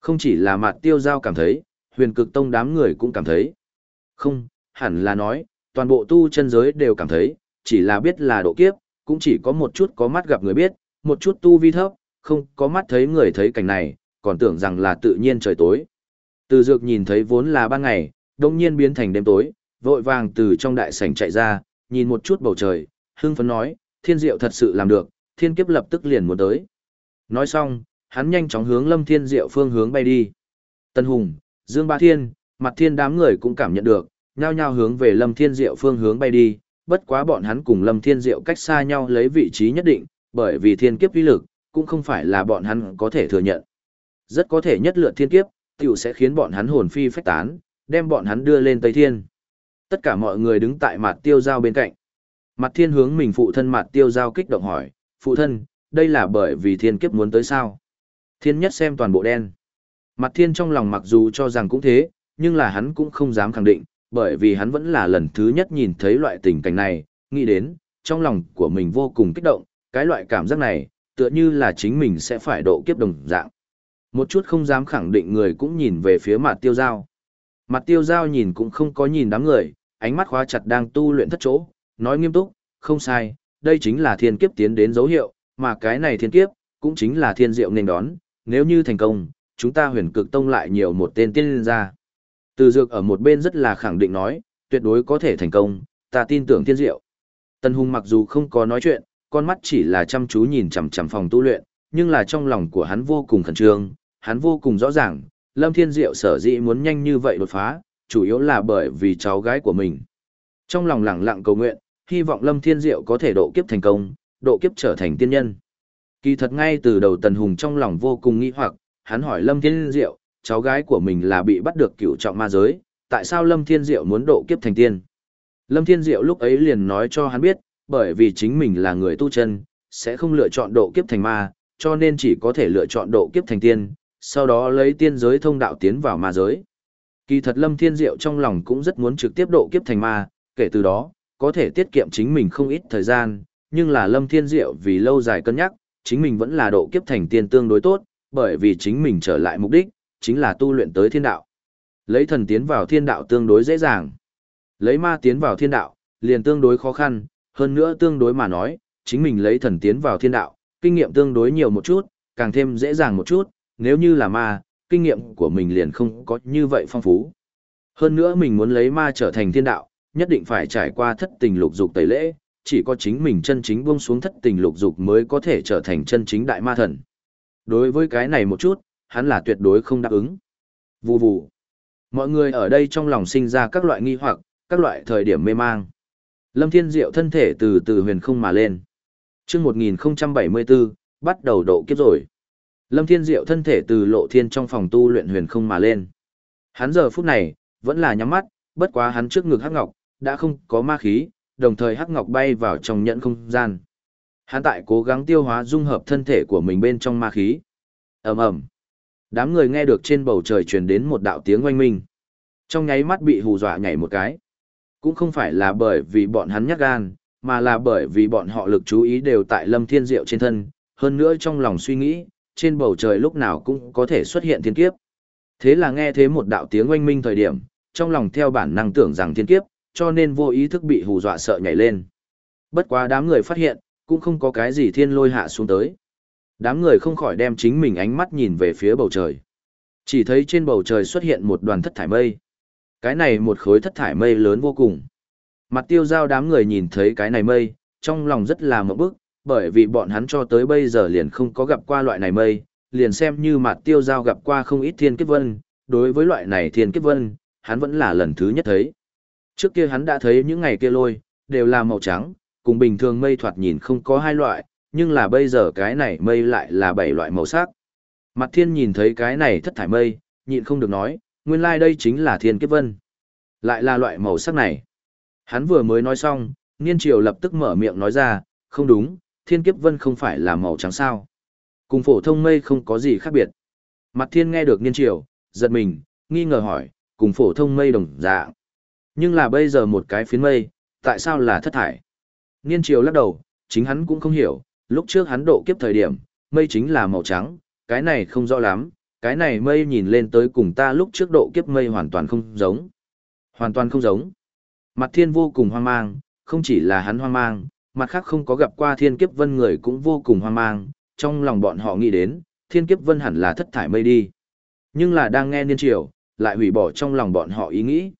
[SPEAKER 1] Không chỉ là mặt tiêu giao cảm thấy, huyền cực tông đám người cũng cảm thấy. Không, hẳn là nói, toàn bộ tu chân giới đều cảm thấy, chỉ là biết là độ kiếp, cũng chỉ có một chút có mắt gặp người biết, một chút tu vi thấp, không có mắt thấy người thấy cảnh này, còn tưởng rằng là tự nhiên trời tối. Từ dược nhìn thấy vốn là ban ngày, đông nhiên biến thành đêm tối, vội vàng từ trong đại sảnh chạy ra, nhìn một chút bầu trời, hưng phấn nói, thiên diệu thật sự làm được, thiên kiếp lập tức liền muốn tới. Nói xong, hắn nhanh chóng hướng lâm thiên diệu phương hướng bay đi. Tân Hùng, Dương Ba Thiên, mặt thiên đám người cũng cảm nhận được, nhao nhao hướng về lâm thiên diệu phương hướng bay đi, bất quá bọn hắn cùng lâm thiên diệu cách xa nhau lấy vị trí nhất định, bởi vì thiên kiếp uy lực, cũng không phải là bọn hắn có thể thừa nhận. Rất có thể nhất lượt thiên kiếp, tiểu sẽ khiến bọn hắn hồn phi phách tán, đem bọn hắn đưa lên Tây Thiên. Tất cả mọi người đứng tại mặt tiêu giao bên cạnh. Mặt thiên hướng mình phụ thân mặt tiêu giao kích động hỏi, phụ thân, đây là bởi vì thiên kiếp muốn tới sao? Thiên nhất xem toàn bộ đen. Mặt thiên trong lòng mặc dù cho rằng cũng thế, nhưng là hắn cũng không dám khẳng định, bởi vì hắn vẫn là lần thứ nhất nhìn thấy loại tình cảnh này, nghĩ đến, trong lòng của mình vô cùng kích động, cái loại cảm giác này, tựa như là chính mình sẽ phải độ kiếp đồng dạng. Một chút không dám khẳng định người cũng nhìn về phía mặt tiêu giao. Mặt tiêu giao nhìn cũng không có nhìn đám người, ánh mắt khóa chặt đang tu luyện thất chỗ, nói nghiêm túc, không sai, đây chính là thiên kiếp tiến đến dấu hiệu, mà cái này thiên kiếp, cũng chính là thiên diệu nên đón, nếu như thành công, chúng ta huyền cực tông lại nhiều một tên tiên liên ra. Từ dược ở một bên rất là khẳng định nói, tuyệt đối có thể thành công, ta tin tưởng thiên diệu. Tân hùng mặc dù không có nói chuyện, con mắt chỉ là chăm chú nhìn chằm chằm phòng tu luyện, nhưng là trong lòng của hắn vô cùng khẩn trương, hắn vô cùng rõ ràng, Lâm Thiên Diệu sở dĩ muốn nhanh như vậy đột phá, chủ yếu là bởi vì cháu gái của mình. Trong lòng lặng lặng cầu nguyện, hy vọng Lâm Thiên Diệu có thể độ kiếp thành công, độ kiếp trở thành tiên nhân. Kỳ thật ngay từ đầu Tần Hùng trong lòng vô cùng nghi hoặc, hắn hỏi Lâm Thiên Diệu, cháu gái của mình là bị bắt được cựu trọng ma giới, tại sao Lâm Thiên Diệu muốn độ kiếp thành tiên? Lâm Thiên Diệu lúc ấy liền nói cho hắn biết, bởi vì chính mình là người tu chân, sẽ không lựa chọn độ kiếp thành ma, cho nên chỉ có thể lựa chọn độ kiếp thành tiên, sau đó lấy tiên giới thông đạo tiến vào ma giới. Kỳ thật Lâm Thiên Diệu trong lòng cũng rất muốn trực tiếp độ kiếp thành ma, kể từ đó, có thể tiết kiệm chính mình không ít thời gian, nhưng là Lâm Thiên Diệu vì lâu dài cân nhắc, chính mình vẫn là độ kiếp thành tiên tương đối tốt, bởi vì chính mình trở lại mục đích, chính là tu luyện tới thiên đạo. Lấy thần tiến vào thiên đạo tương đối dễ dàng. Lấy ma tiến vào thiên đạo, liền tương đối khó khăn, hơn nữa tương đối mà nói, chính mình lấy thần tiến vào thiên đạo, kinh nghiệm tương đối nhiều một chút, càng thêm dễ dàng một chút, nếu như là ma, kinh nghiệm của mình liền không có như vậy phong phú. Hơn nữa mình muốn lấy ma trở thành thiên đạo, nhất định phải trải qua thất tình lục dục tẩy lễ, chỉ có chính mình chân chính buông xuống thất tình lục dục mới có thể trở thành chân chính đại ma thần. Đối với cái này một chút, hắn là tuyệt đối không đáp ứng. Vù vù. Mọi người ở đây trong lòng sinh ra các loại nghi hoặc, các loại thời điểm mê mang. Lâm Thiên Diệu thân thể từ từ huyền không mà lên. Chương 1074, bắt đầu độ kiếp rồi. Lâm Thiên Diệu thân thể từ lộ thiên trong phòng tu luyện huyền không mà lên. Hắn giờ phút này, vẫn là nhắm mắt, bất quá hắn trước ngực hắc ngọc, đã không có ma khí, đồng thời hắc ngọc bay vào trong nhẫn không gian. Hắn tại cố gắng tiêu hóa dung hợp thân thể của mình bên trong ma khí. ầm ầm, Đám người nghe được trên bầu trời truyền đến một đạo tiếng oanh minh. Trong nháy mắt bị hù dọa nhảy một cái. Cũng không phải là bởi vì bọn hắn nhát gan, mà là bởi vì bọn họ lực chú ý đều tại Lâm Thiên Diệu trên thân, hơn nữa trong lòng suy nghĩ, trên bầu trời lúc nào cũng có thể xuất hiện thiên kiếp. Thế là nghe thế một đạo tiếng oanh minh thời điểm, trong lòng theo bản năng tưởng rằng thiên kiếp, cho nên vô ý thức bị hù dọa sợ nhảy lên. Bất quá đám người phát hiện, cũng không có cái gì thiên lôi hạ xuống tới. Đám người không khỏi đem chính mình ánh mắt nhìn về phía bầu trời. Chỉ thấy trên bầu trời xuất hiện một đoàn thất thải mây. Cái này một khối thất thải mây lớn vô cùng. Mặt tiêu giao đám người nhìn thấy cái này mây, trong lòng rất là mộng bức, bởi vì bọn hắn cho tới bây giờ liền không có gặp qua loại này mây, liền xem như mặt tiêu giao gặp qua không ít thiên kiếp vân, đối với loại này thiên kiếp vân, hắn vẫn là lần thứ nhất thấy. Trước kia hắn đã thấy những ngày kia lôi, đều là màu trắng, cùng bình thường mây thoạt nhìn không có hai loại, nhưng là bây giờ cái này mây lại là bảy loại màu sắc. Mặt thiên nhìn thấy cái này thất thải mây, nhịn không được nói, nguyên lai like đây chính là thiên kiếp vân. Lại là loại màu sắc này. Hắn vừa mới nói xong, Niên Triều lập tức mở miệng nói ra, không đúng, thiên kiếp vân không phải là màu trắng sao. Cùng phổ thông mây không có gì khác biệt. Mặt thiên nghe được Niên Triều, giật mình, nghi ngờ hỏi, cùng phổ thông mây đồng dạng. Nhưng là bây giờ một cái phiến mây, tại sao là thất thải? Niên Triều lắc đầu, chính hắn cũng không hiểu, lúc trước hắn độ kiếp thời điểm, mây chính là màu trắng, cái này không rõ lắm, cái này mây nhìn lên tới cùng ta lúc trước độ kiếp mây hoàn toàn không giống. Hoàn toàn không giống. Mặt thiên vô cùng hoang mang, không chỉ là hắn hoang mang, mặt khác không có gặp qua thiên kiếp vân người cũng vô cùng hoang mang, trong lòng bọn họ nghĩ đến, thiên kiếp vân hẳn là thất thải mây đi. Nhưng là đang nghe niên triều, lại hủy bỏ trong lòng bọn họ ý nghĩ.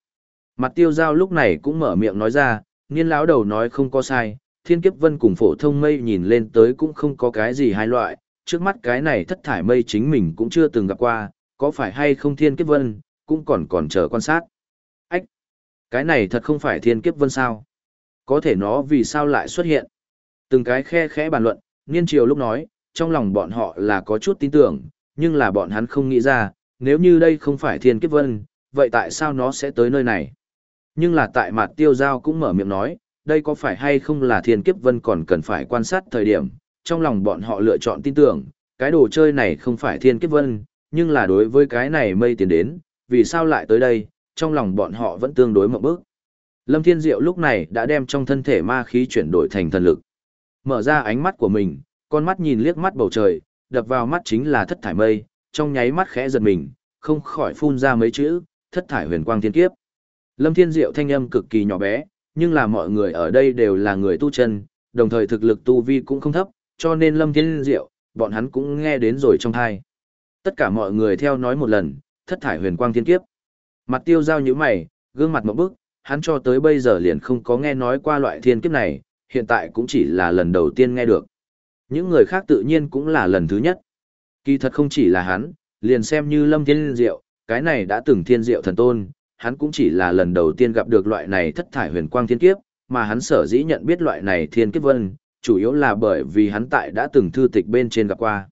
[SPEAKER 1] Mặt tiêu giao lúc này cũng mở miệng nói ra, niên lão đầu nói không có sai, thiên kiếp vân cùng phổ thông mây nhìn lên tới cũng không có cái gì hai loại, trước mắt cái này thất thải mây chính mình cũng chưa từng gặp qua, có phải hay không thiên kiếp vân, cũng còn còn chờ quan sát. Ách! Cái này thật không phải thiên kiếp vân sao? Có thể nó vì sao lại xuất hiện? Từng cái khe khẽ bàn luận, niên triều lúc nói, trong lòng bọn họ là có chút tin tưởng, nhưng là bọn hắn không nghĩ ra, nếu như đây không phải thiên kiếp vân, vậy tại sao nó sẽ tới nơi này? Nhưng là tại mặt tiêu giao cũng mở miệng nói, đây có phải hay không là thiên kiếp vân còn cần phải quan sát thời điểm, trong lòng bọn họ lựa chọn tin tưởng, cái đồ chơi này không phải thiên kiếp vân, nhưng là đối với cái này mây tiền đến, vì sao lại tới đây, trong lòng bọn họ vẫn tương đối mộng bức. Lâm Thiên Diệu lúc này đã đem trong thân thể ma khí chuyển đổi thành thần lực. Mở ra ánh mắt của mình, con mắt nhìn liếc mắt bầu trời, đập vào mắt chính là thất thải mây, trong nháy mắt khẽ giật mình, không khỏi phun ra mấy chữ, thất thải huyền quang thiên kiếp. Lâm Thiên Diệu thanh âm cực kỳ nhỏ bé, nhưng là mọi người ở đây đều là người tu chân, đồng thời thực lực tu vi cũng không thấp, cho nên Lâm Thiên Diệu, bọn hắn cũng nghe đến rồi trong thai. Tất cả mọi người theo nói một lần, thất thải huyền quang thiên kiếp. Mặt tiêu giao như mày, gương mặt một bức, hắn cho tới bây giờ liền không có nghe nói qua loại thiên kiếp này, hiện tại cũng chỉ là lần đầu tiên nghe được. Những người khác tự nhiên cũng là lần thứ nhất. Kỳ thật không chỉ là hắn, liền xem như Lâm Thiên Diệu, cái này đã từng thiên diệu thần tôn, hắn cũng chỉ là lần đầu tiên gặp được loại này thất thải huyền quang thiên kiếp, mà hắn sở dĩ nhận biết loại này thiên kiếp vân, chủ yếu là bởi vì hắn tại đã từng thư tịch bên trên gặp qua.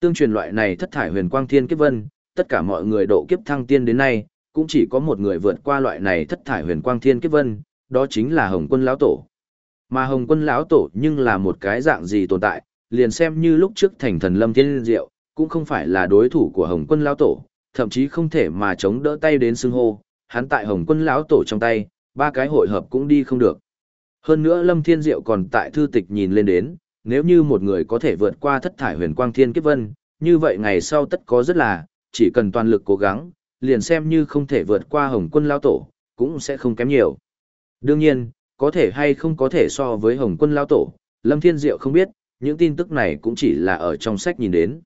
[SPEAKER 1] Tương truyền loại này thất thải huyền quang thiên kiếp vân, tất cả mọi người độ kiếp thăng tiên đến nay, cũng chỉ có một người vượt qua loại này thất thải huyền quang thiên kiếp vân, đó chính là Hồng Quân lão tổ. Mà Hồng Quân lão tổ nhưng là một cái dạng gì tồn tại, liền xem như lúc trước thành thần lâm thiên diệu, cũng không phải là đối thủ của Hồng Quân lão tổ, thậm chí không thể mà chống đỡ tay đến xưng hô, hắn tại Hồng Quân lão tổ trong tay, ba cái hội hợp cũng đi không được. Hơn nữa Lâm Thiên Diệu còn tại thư tịch nhìn lên đến, nếu như một người có thể vượt qua thất thải huyền quang thiên kiếp vân, như vậy ngày sau tất có rất là, chỉ cần toàn lực cố gắng, liền xem như không thể vượt qua Hồng Quân lão tổ, cũng sẽ không kém nhiều. Đương nhiên, có thể hay không có thể so với Hồng Quân lão tổ, Lâm Thiên Diệu không biết, những tin tức này cũng chỉ là ở trong sách nhìn đến.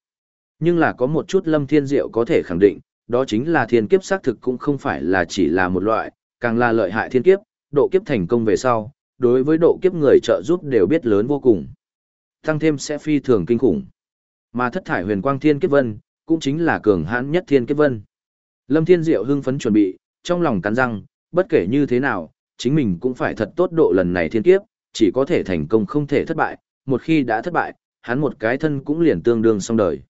[SPEAKER 1] Nhưng là có một chút Lâm Thiên Diệu có thể khẳng định, đó chính là thiên kiếp xác thực cũng không phải là chỉ là một loại, càng là lợi hại thiên kiếp, độ kiếp thành công về sau, đối với độ kiếp người trợ giúp đều biết lớn vô cùng. Tăng thêm sẽ phi thường kinh khủng. Mà thất thải huyền quang thiên kiếp vân, cũng chính là cường hãn nhất thiên kiếp vân. Lâm Thiên Diệu hưng phấn chuẩn bị, trong lòng cắn răng, bất kể như thế nào, chính mình cũng phải thật tốt độ lần này thiên kiếp, chỉ có thể thành công không thể thất bại, một khi đã thất bại, hắn một cái thân cũng liền tương đương xong đời.